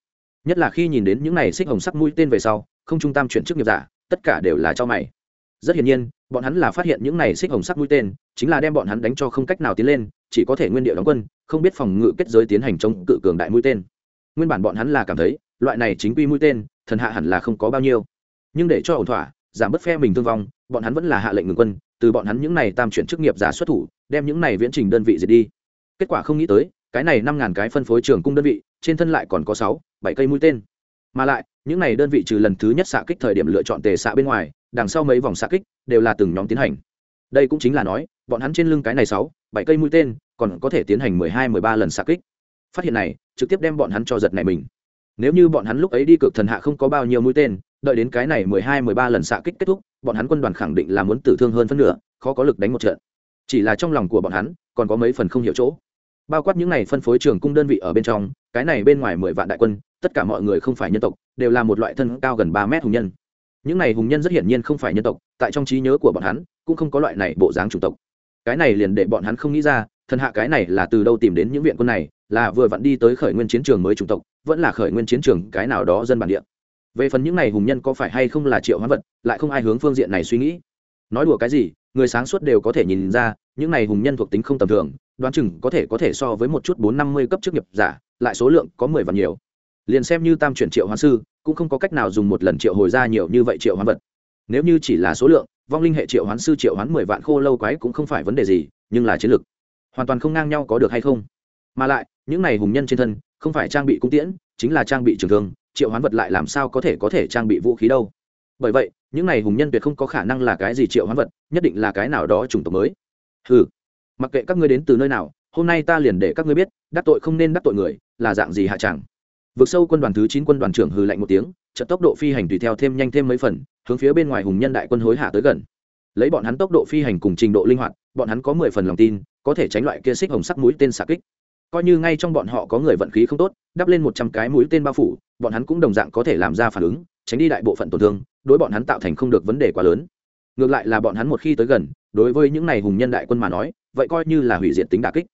Nhất là khi nhìn đến những này xích hồng sắc mũi tên về sau, không trung tam chuyển chức nghiệp giả, tất cả đều là cho mày. Rất hiển nhiên, bọn hắn là phát hiện những này xích hồng sắc mũi tên, chính là đem bọn hắn đánh cho không cách nào tiến lên, chỉ có thể nguyên địa đóng quân, không biết phòng ngự kết giới tiến hành chống cự cường đại mũi tên. Nguyên bản bọn hắn là cảm thấy, loại này chính quy mũi tên, thần hạ hẳn là không có bao nhiêu. Nhưng để cho ổn thỏa giảm bớt phe mình thương vong, bọn hắn vẫn là hạ lệnh ngừng quân, từ bọn hắn những này tam chuyển chức nghiệp giả xuất thủ, đem những này viễn trình đơn vị diệt đi. Kết quả không nghĩ tới, cái này năm ngàn cái phân phối trường cung đơn vị, trên thân lại còn có sáu, bảy cây mũi tên. Mà lại, những này đơn vị trừ lần thứ nhất xạ kích thời điểm lựa chọn tề xạ bên ngoài, đằng sau mấy vòng xạ kích, đều là từng nhóm tiến hành. Đây cũng chính là nói, bọn hắn trên lưng cái này sáu, bảy cây mũi tên, còn có thể tiến hành mười hai, mười ba lần xạ kích. Phát hiện này, trực tiếp đem bọn hắn cho giật này mình. Nếu như bọn hắn lúc ấy đi cực thần hạ không có bao nhiêu mũi tên đợi đến cái này mười hai, mười ba lần xạ kích kết thúc, bọn hắn quân đoàn khẳng định là muốn tử thương hơn phân nửa, khó có lực đánh một trận. Chỉ là trong lòng của bọn hắn, còn có mấy phần không hiểu chỗ. Bao quát những này phân phối trường cung đơn vị ở bên trong, cái này bên ngoài mười vạn đại quân, tất cả mọi người không phải nhân tộc, đều là một loại thân cao gần ba mét hùng nhân. Những này hùng nhân rất hiển nhiên không phải nhân tộc, tại trong trí nhớ của bọn hắn, cũng không có loại này bộ dáng chủng tộc. Cái này liền để bọn hắn không nghĩ ra, thần hạ cái này là từ đâu tìm đến những viện quân này, là vừa vặn đi tới khởi nguyên chiến trường mới chủng tộc, vẫn là khởi nguyên chiến trường cái nào đó dân bản địa về phần những này hùng nhân có phải hay không là triệu hóa vật, lại không ai hướng phương diện này suy nghĩ. Nói đùa cái gì, người sáng suốt đều có thể nhìn ra, những này hùng nhân thuộc tính không tầm thường, đoán chừng có thể có thể so với một chút bốn năm mươi cấp chức nghiệp giả, lại số lượng có mười vạn nhiều. Liền xem như tam chuyển triệu hóa sư, cũng không có cách nào dùng một lần triệu hồi ra nhiều như vậy triệu hoán vật. Nếu như chỉ là số lượng, vong linh hệ triệu hoán sư triệu hoán mười vạn khô lâu quái cũng không phải vấn đề gì, nhưng là chiến lược hoàn toàn không ngang nhau có được hay không? Mà lại, những này hùng nhân trên thân, không phải trang bị cung tiễn, chính là trang bị trường thương triệu hoán vật lại làm sao có thể có thể trang bị vũ khí đâu. Bởi vậy, những này hùng nhân tuyệt không có khả năng là cái gì triệu hoán vật, nhất định là cái nào đó chủng tộc mới. Ừ mặc kệ các ngươi đến từ nơi nào, hôm nay ta liền để các ngươi biết, đắc tội không nên đắc tội người, là dạng gì hạ chẳng. Vượt sâu quân đoàn thứ chín quân đoàn trưởng hừ lạnh một tiếng trận tốc độ phi hành tùy theo thêm nhanh thêm mấy phần, hướng phía bên ngoài hùng nhân đại quân hối hạ tới gần. Lấy bọn hắn tốc độ phi hành cùng trình độ linh hoạt, bọn hắn có mười phần lòng tin, có thể tránh loại kia xích hồng sắc mũi tên xạ kích coi như ngay trong bọn họ có người vận khí không tốt, đắp lên một trăm cái mũi tên bao phủ, bọn hắn cũng đồng dạng có thể làm ra phản ứng, tránh đi đại bộ phận tổn thương, đối bọn hắn tạo thành không được vấn đề quá lớn. Ngược lại là bọn hắn một khi tới gần, đối với những này hùng nhân đại quân mà nói, vậy coi như là hủy diệt tính đà kích.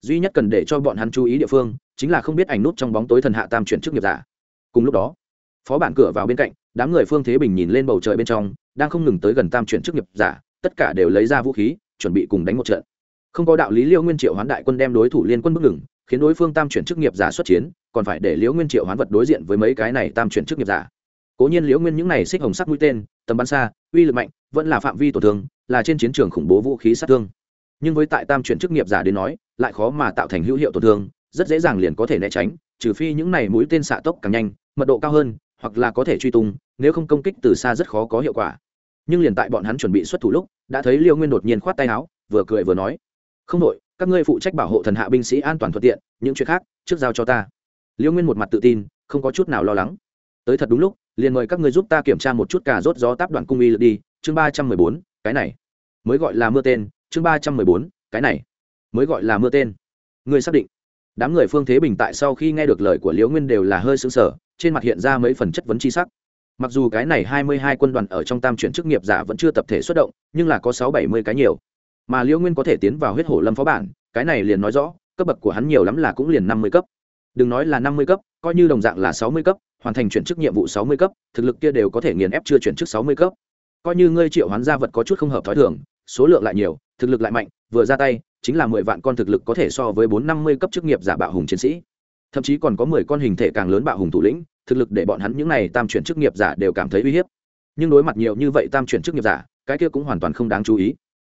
Duy nhất cần để cho bọn hắn chú ý địa phương, chính là không biết ảnh nút trong bóng tối thần hạ tam chuyển chức nghiệp giả. Cùng lúc đó, phó bản cửa vào bên cạnh, đám người phương thế bình nhìn lên bầu trời bên trong, đang không ngừng tới gần tam chuyển chức nghiệp giả, tất cả đều lấy ra vũ khí, chuẩn bị cùng đánh một trận không có đạo lý liêu nguyên triệu hoán đại quân đem đối thủ liên quân bức ngừng, khiến đối phương tam chuyển chức nghiệp giả xuất chiến, còn phải để liễu nguyên triệu hoán vật đối diện với mấy cái này tam chuyển chức nghiệp giả. Cố nhiên liễu nguyên những này xích hồng sắc mũi tên, tầm bắn xa, uy lực mạnh, vẫn là phạm vi tổn thương, là trên chiến trường khủng bố vũ khí sát thương. Nhưng với tại tam chuyển chức nghiệp giả đến nói, lại khó mà tạo thành hữu hiệu tổn thương, rất dễ dàng liền có thể né tránh, trừ phi những này mũi tên xạ tốc càng nhanh, mật độ cao hơn, hoặc là có thể truy tung, nếu không công kích từ xa rất khó có hiệu quả. Nhưng liền tại bọn hắn chuẩn bị xuất thủ lúc, đã thấy liêu nguyên đột nhiên khoát tay áo, vừa cười vừa nói không đội, các ngươi phụ trách bảo hộ thần hạ binh sĩ an toàn thuận tiện, những chuyện khác, trước giao cho ta. Liễu nguyên một mặt tự tin, không có chút nào lo lắng. Tới thật đúng lúc, liền mời các ngươi giúp ta kiểm tra một chút cả rốt gió táp đoàn cung y lượt đi, chương ba trăm mười bốn, cái này. Mới gọi là mưa tên, chương ba trăm mười bốn, cái này. Mới gọi là mưa tên. Ngươi xác định. Đám người phương thế bình tại sau khi nghe được lời của liễu nguyên đều là hơi xứng sở trên mặt hiện ra mấy phần chất vấn c h i sắc. Mặc dù cái này hai mươi hai quân đoàn ở trong tam chuyển chức nghiệp giả vẫn chưa tập thể xuất động, nhưng là có sáu bảy mươi cái nhiều mà liễu nguyên có thể tiến vào huyết hổ lâm phó bản, cái này liền nói rõ, cấp bậc của hắn nhiều lắm là cũng liền năm mươi cấp. Đừng nói là năm mươi cấp, coi như đồng dạng là sáu mươi cấp, hoàn thành chuyển chức nhiệm vụ sáu mươi cấp, thực lực kia đều có thể nghiền ép chưa chuyển chức sáu mươi cấp. Coi như ngươi triệu hoán gia vật có chút không hợp t h ó i thường, số lượng lại nhiều, thực lực lại mạnh, vừa ra tay, chính là mười vạn con thực lực có thể so với bốn năm mươi cấp chức nghiệp giả bạo hùng chiến sĩ. Thậm chí còn có mười con hình thể càng lớn bạo hùng thủ lĩnh, thực lực để bọn hắn những này tam chuyển chức nghiệp giả đều cảm thấy uy hiếp. Nhưng đối mặt nhiều như vậy tam chuyển chức nghiệp giả, cái kia cũng hoàn toàn không đáng chú ý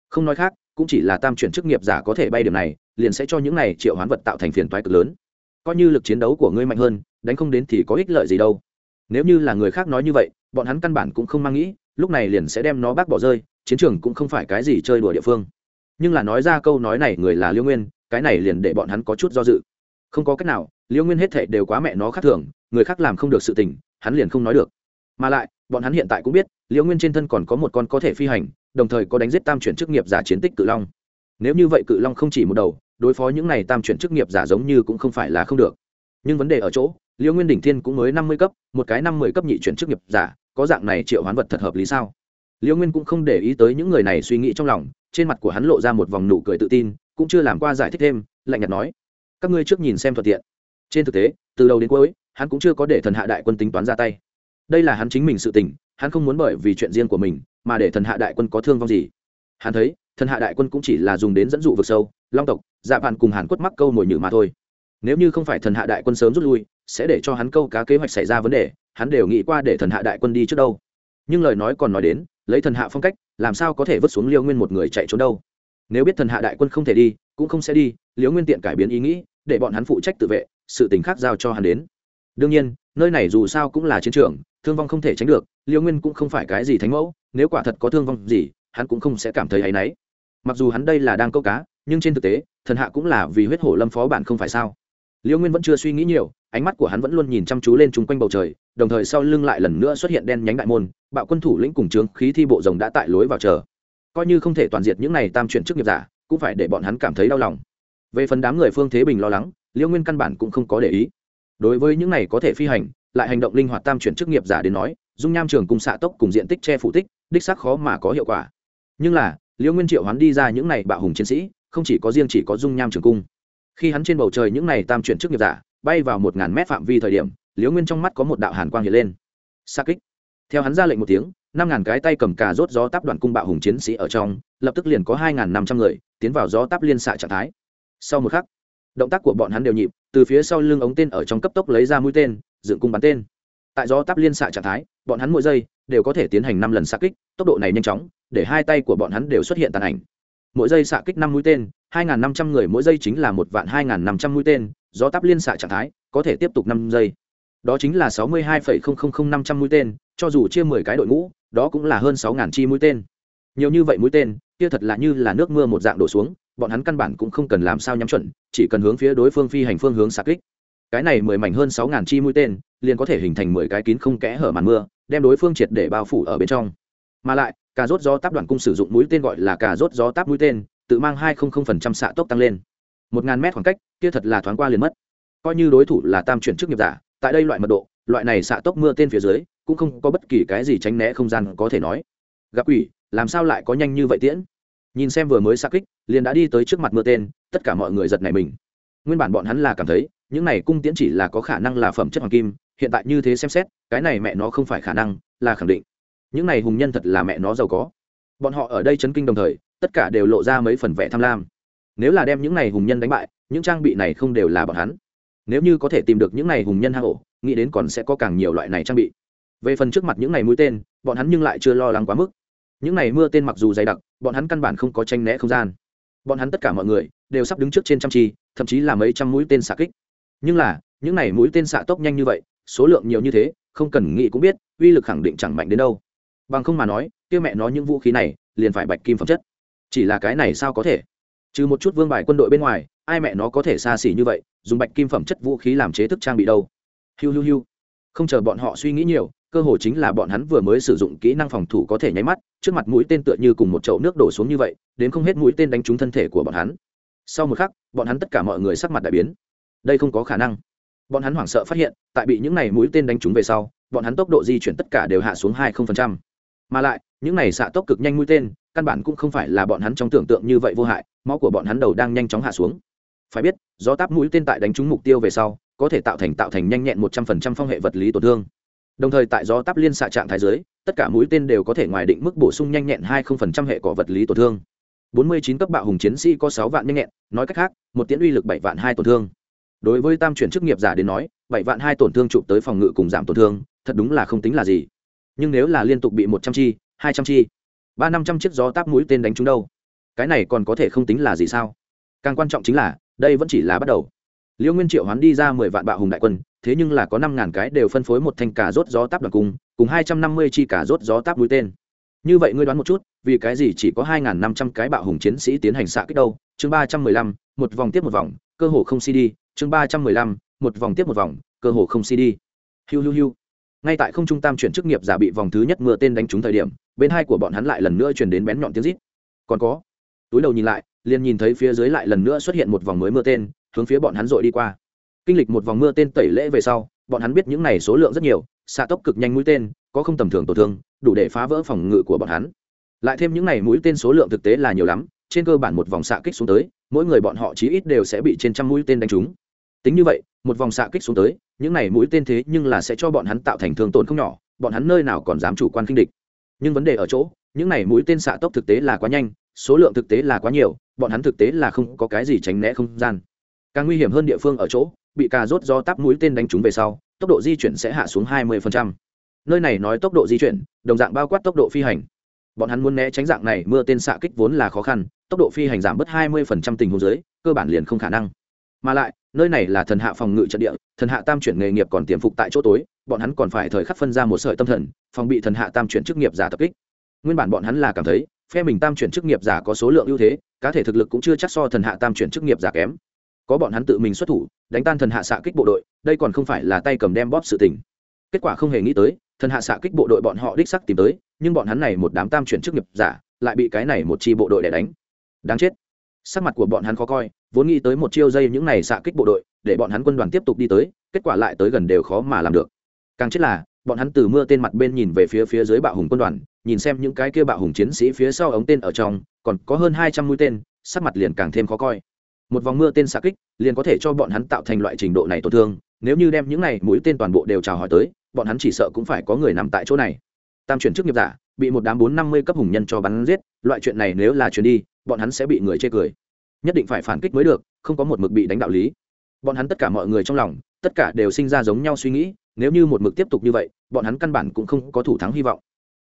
không nói khác, cũng chỉ là tam chuyển chức nghiệp giả có thể bay điểm này, liền sẽ cho những này triệu hoán vật tạo thành phiền toái cực lớn. Coi như lực chiến đấu của ngươi mạnh hơn, đánh không đến thì có ích lợi gì đâu. Nếu như là người khác nói như vậy, bọn hắn căn bản cũng không mang nghĩ, lúc này liền sẽ đem nó bác bỏ rơi, chiến trường cũng không phải cái gì chơi đùa địa phương. Nhưng là nói ra câu nói này người là liêu nguyên, cái này liền để bọn hắn có chút do dự. Không có cách nào, liêu nguyên hết thệ đều quá mẹ nó khác thường, người khác làm không được sự tình, hắn liền không nói được. Mà lại, bọn hắn hiện tại cũng biết, liêu nguyên trên thân còn có một con có thể phi hành đồng thời có đánh giết tam chuyển chức nghiệp giả chiến tích cự long. Nếu như vậy cự long không chỉ một đầu, đối phó những này tam chuyển chức nghiệp giả giống như cũng không phải là không được. Nhưng vấn đề ở chỗ, liêu nguyên đỉnh thiên cũng mới năm mươi cấp, một cái năm mươi cấp nhị chuyển chức nghiệp giả, có dạng này triệu hoán vật thật hợp lý sao? Liêu nguyên cũng không để ý tới những người này suy nghĩ trong lòng, trên mặt của hắn lộ ra một vòng nụ cười tự tin, cũng chưa làm qua giải thích thêm, lạnh nhạt nói, các ngươi trước nhìn xem thuận tiện. Trên thực tế, từ đầu đến cuối, hắn cũng chưa có để thần hạ đại quân tính toán ra tay. Đây là hắn chính mình sự tình hắn không muốn bởi vì chuyện riêng của mình mà để thần hạ đại quân có thương vong gì. Hắn thấy, thần hạ đại quân cũng chỉ là dùng đến dẫn dụ vực sâu, long tộc dạ vạn cùng hàn quất mắc câu mồi nhử mà thôi. Nếu như không phải thần hạ đại quân sớm rút lui, sẽ để cho hắn câu cá kế hoạch xảy ra vấn đề, hắn đều nghĩ qua để thần hạ đại quân đi trước đâu. Nhưng lời nói còn nói đến, lấy thần hạ phong cách, làm sao có thể vứt xuống liêu nguyên một người chạy trốn đâu? Nếu biết thần hạ đại quân không thể đi, cũng không sẽ đi liễu nguyên tiện cải biến ý nghĩ, để bọn hắn phụ trách tự vệ, sự tình khác giao cho hắn đến. Đương nhiên nơi này dù sao cũng là chiến trường, thương vong không thể tránh được, Liêu nguyên cũng không phải cái gì thánh mẫu, nếu quả thật có thương vong gì, hắn cũng không sẽ cảm thấy áy náy. Mặc dù hắn đây là đang câu cá, nhưng trên thực tế, thần hạ cũng là vì huyết hổ lâm phó bản không phải sao? Liêu nguyên vẫn chưa suy nghĩ nhiều, ánh mắt của hắn vẫn luôn nhìn chăm chú lên chung quanh bầu trời, đồng thời sau lưng lại lần nữa xuất hiện đen nhánh đại môn, bạo quân thủ lĩnh cùng trướng khí thi bộ rồng đã tại lối vào chờ. Coi như không thể toàn diệt những này tam chuyển chức nghiệp giả, cũng phải để bọn hắn cảm thấy đau lòng. Về phần đám người phương thế bình lo lắng, liêu nguyên căn bản cũng không có để ý đối với những này có thể phi hành, lại hành động linh hoạt tam chuyển chức nghiệp giả đến nói, dung nham trường cùng xạ tốc cùng diện tích che phủ tích, đích xác khó mà có hiệu quả. Nhưng là liễu nguyên triệu hắn đi ra những này bạo hùng chiến sĩ, không chỉ có riêng chỉ có dung nham trường cung. Khi hắn trên bầu trời những này tam chuyển chức nghiệp giả, bay vào một ngàn mét phạm vi thời điểm liễu nguyên trong mắt có một đạo hàn quang hiện lên. Xa kích. Theo hắn ra lệnh một tiếng, năm ngàn cái tay cầm cà rốt gió táp đoàn cung bạo hùng chiến sĩ ở trong, lập tức liền có hai ngàn năm trăm người tiến vào gió táp liên xạ trạng thái. Sau một khắc động tác của bọn hắn đều nhịp, từ phía sau lưng ống tên ở trong cấp tốc lấy ra mũi tên, dựng cung bắn tên. Tại do tắp liên xạ trạng thái, bọn hắn mỗi giây đều có thể tiến hành năm lần xạ kích, tốc độ này nhanh chóng, để hai tay của bọn hắn đều xuất hiện tàn ảnh. Mỗi giây xạ kích năm mũi tên, hai ngàn năm trăm người mỗi giây chính là một vạn hai ngàn năm trăm mũi tên do tắp liên xạ trạng thái có thể tiếp tục năm giây. Đó chính là sáu mươi hai năm trăm mũi tên, cho dù chia mười cái đội ngũ, đó cũng là hơn sáu ngàn chi mũi tên. Nhiều như vậy mũi tên, kia thật là như là nước mưa một dạng đổ xuống bọn hắn căn bản cũng không cần làm sao nhắm chuẩn, chỉ cần hướng phía đối phương phi hành phương hướng xạ kích. Cái này mười mảnh hơn sáu ngàn chi mũi tên, liền có thể hình thành mười cái kín không kẽ hở màn mưa, đem đối phương triệt để bao phủ ở bên trong. Mà lại, cà rốt gió táp đoàn cung sử dụng mũi tên gọi là cà rốt gió táp mũi tên, tự mang hai xạ tốc tăng lên. Một ngàn mét khoảng cách, kia thật là thoáng qua liền mất. Coi như đối thủ là tam chuyển chức nghiệp giả, tại đây loại mật độ, loại này xạ tốc mưa tên phía dưới, cũng không có bất kỳ cái gì tránh né không gian có thể nói. Gặp quỷ, làm sao lại có nhanh như vậy tiễn? Nhìn xem vừa mới xa kích, liền đã đi tới trước mặt mưa tên, tất cả mọi người giật này mình. Nguyên bản bọn hắn là cảm thấy, những này cung tiễn chỉ là có khả năng là phẩm chất hoàng kim, hiện tại như thế xem xét, cái này mẹ nó không phải khả năng, là khẳng định. Những này hùng nhân thật là mẹ nó giàu có. Bọn họ ở đây chấn kinh đồng thời, tất cả đều lộ ra mấy phần vẻ tham lam. Nếu là đem những này hùng nhân đánh bại, những trang bị này không đều là bọn hắn. Nếu như có thể tìm được những này hùng nhân hang ổ, nghĩ đến còn sẽ có càng nhiều loại này trang bị. Về phần trước mặt những này mũi tên, bọn hắn nhưng lại chưa lo lắng quá mức những này mưa tên mặc dù dày đặc, bọn hắn căn bản không có tranh né không gian. Bọn hắn tất cả mọi người đều sắp đứng trước trên trăm chi, thậm chí là mấy trăm mũi tên xạ kích. Nhưng là, những này mũi tên xạ tốc nhanh như vậy, số lượng nhiều như thế, không cần nghĩ cũng biết, uy lực khẳng định chẳng mạnh đến đâu. Bằng không mà nói, kia mẹ nó những vũ khí này, liền phải bạch kim phẩm chất. Chỉ là cái này sao có thể? Trừ một chút vương bài quân đội bên ngoài, ai mẹ nó có thể xa xỉ như vậy, dùng bạch kim phẩm chất vũ khí làm chế thức trang bị đâu? Hiu hiu hiu. Không chờ bọn họ suy nghĩ nhiều cơ hồ chính là bọn hắn vừa mới sử dụng kỹ năng phòng thủ có thể nháy mắt, trước mặt mũi tên tựa như cùng một chậu nước đổ xuống như vậy, đến không hết mũi tên đánh trúng thân thể của bọn hắn. Sau một khắc, bọn hắn tất cả mọi người sắc mặt đại biến. Đây không có khả năng. Bọn hắn hoảng sợ phát hiện, tại bị những này mũi tên đánh trúng về sau, bọn hắn tốc độ di chuyển tất cả đều hạ xuống hai mà lại, những này xạ tốc cực nhanh mũi tên, căn bản cũng không phải là bọn hắn trong tưởng tượng như vậy vô hại, máu của bọn hắn đầu đang nhanh chóng hạ xuống. Phải biết, gió táp mũi tên tại đánh trúng mục tiêu về sau, có thể tạo thành tạo thành nhanh nhẹn một trăm phần trăm phong hệ vật lý tổn thương đồng thời tại gió táp liên xạ trạng thái dưới, tất cả mũi tên đều có thể ngoài định mức bổ sung nhanh nhẹn hai phần trăm hệ cỏ vật lý tổn thương. Bốn mươi chín cấp bạo hùng chiến sĩ có sáu vạn nhanh nhẹn, nói cách khác, một tiễn uy lực bảy vạn hai tổn thương. Đối với tam chuyển chức nghiệp giả đến nói, bảy vạn hai tổn thương chụp tới phòng ngự cùng giảm tổn thương, thật đúng là không tính là gì. Nhưng nếu là liên tục bị một trăm chi, hai trăm chi, ba năm trăm chiếc gió táp mũi tên đánh trúng đâu? Cái này còn có thể không tính là gì sao? Càng quan trọng chính là, đây vẫn chỉ là bắt đầu. Liễu nguyên triệu hoán đi ra mười vạn bạo hùng đại quân thế nhưng là có năm ngàn cái đều phân phối một thanh cả rốt gió táp đoàn cung, cùng hai trăm năm mươi chi cả rốt gió táp mũi tên. Như vậy ngươi đoán một chút, vì cái gì chỉ có hai ngàn năm trăm cái bạo hùng chiến sĩ tiến hành xạ kích đâu? Chương ba trăm mười lăm, một vòng tiếp một vòng, cơ hồ không cd chương ba trăm mười lăm, một vòng tiếp một vòng, cơ hồ không cd hiu hiu hiu. Ngay tại không trung tam chuyển chức nghiệp giả bị vòng thứ nhất mưa tên đánh trúng thời điểm, bên hai của bọn hắn lại lần nữa truyền đến bén nhọn tiếng rít. Còn có. Túi đầu nhìn lại, liền nhìn thấy phía dưới lại lần nữa xuất hiện một vòng mới mưa tên, hướng phía bọn hắn dội đi qua kinh lịch một vòng mưa tên tẩy lễ về sau, bọn hắn biết những này số lượng rất nhiều, xạ tốc cực nhanh mũi tên, có không tầm thường tổn thương, đủ để phá vỡ phòng ngự của bọn hắn. Lại thêm những này mũi tên số lượng thực tế là nhiều lắm, trên cơ bản một vòng xạ kích xuống tới, mỗi người bọn họ chí ít đều sẽ bị trên trăm mũi tên đánh trúng. Tính như vậy, một vòng xạ kích xuống tới, những này mũi tên thế nhưng là sẽ cho bọn hắn tạo thành thương tổn không nhỏ, bọn hắn nơi nào còn dám chủ quan kinh địch. Nhưng vấn đề ở chỗ, những này mũi tên xạ tốc thực tế là quá nhanh, số lượng thực tế là quá nhiều, bọn hắn thực tế là không có cái gì tránh né không gian. Càng nguy hiểm hơn địa phương ở chỗ bị cà rốt do tắp mũi tên đánh trúng về sau, tốc độ di chuyển sẽ hạ xuống 20%. nơi này nói tốc độ di chuyển, đồng dạng bao quát tốc độ phi hành. Bọn hắn muốn né tránh dạng này, mưa tên xạ kích vốn là khó khăn, tốc độ phi hành giảm bớt 20% tình huống dưới, cơ bản liền không khả năng. Mà lại, nơi này là thần hạ phòng ngự trận địa, thần hạ tam chuyển nghề nghiệp còn tiềm phục tại chỗ tối, bọn hắn còn phải thời khắc phân ra một sợi tâm thần, phòng bị thần hạ tam chuyển chức nghiệp giả tập kích. Nguyên bản bọn hắn là cảm thấy, phe mình tam chuyển chức nghiệp giả có số lượng ưu thế, cá thể thực lực cũng chưa chắc so thần hạ tam chuyển chức nghiệp giả kém có bọn hắn tự mình xuất thủ, đánh tan thần hạ xạ kích bộ đội, đây còn không phải là tay cầm đem bóp sự tình. Kết quả không hề nghĩ tới, thần hạ xạ kích bộ đội bọn họ đích sắc tìm tới, nhưng bọn hắn này một đám tam chuyển chức nghiệp giả, lại bị cái này một chi bộ đội để đánh. Đáng chết. Sắc mặt của bọn hắn khó coi, vốn nghĩ tới một chiêu dây những này xạ kích bộ đội, để bọn hắn quân đoàn tiếp tục đi tới, kết quả lại tới gần đều khó mà làm được. Càng chết là, bọn hắn từ mưa tên mặt bên nhìn về phía phía dưới bạo hùng quân đoàn, nhìn xem những cái kia bạo hùng chiến sĩ phía sau ống tên ở trong, còn có hơn hai trăm mũi tên, sắc mặt liền càng thêm khó coi một vòng mưa tên xạ kích, liền có thể cho bọn hắn tạo thành loại trình độ này tổn thương. Nếu như đem những này mũi tên toàn bộ đều chào hỏi tới, bọn hắn chỉ sợ cũng phải có người nằm tại chỗ này. Tam chuyển chức nghiệp giả, bị một đám bốn năm mươi cấp hùng nhân cho bắn giết, loại chuyện này nếu là chuyển đi, bọn hắn sẽ bị người chê cười. Nhất định phải phản kích mới được, không có một mực bị đánh đạo lý. Bọn hắn tất cả mọi người trong lòng, tất cả đều sinh ra giống nhau suy nghĩ, nếu như một mực tiếp tục như vậy, bọn hắn căn bản cũng không có thủ thắng hy vọng.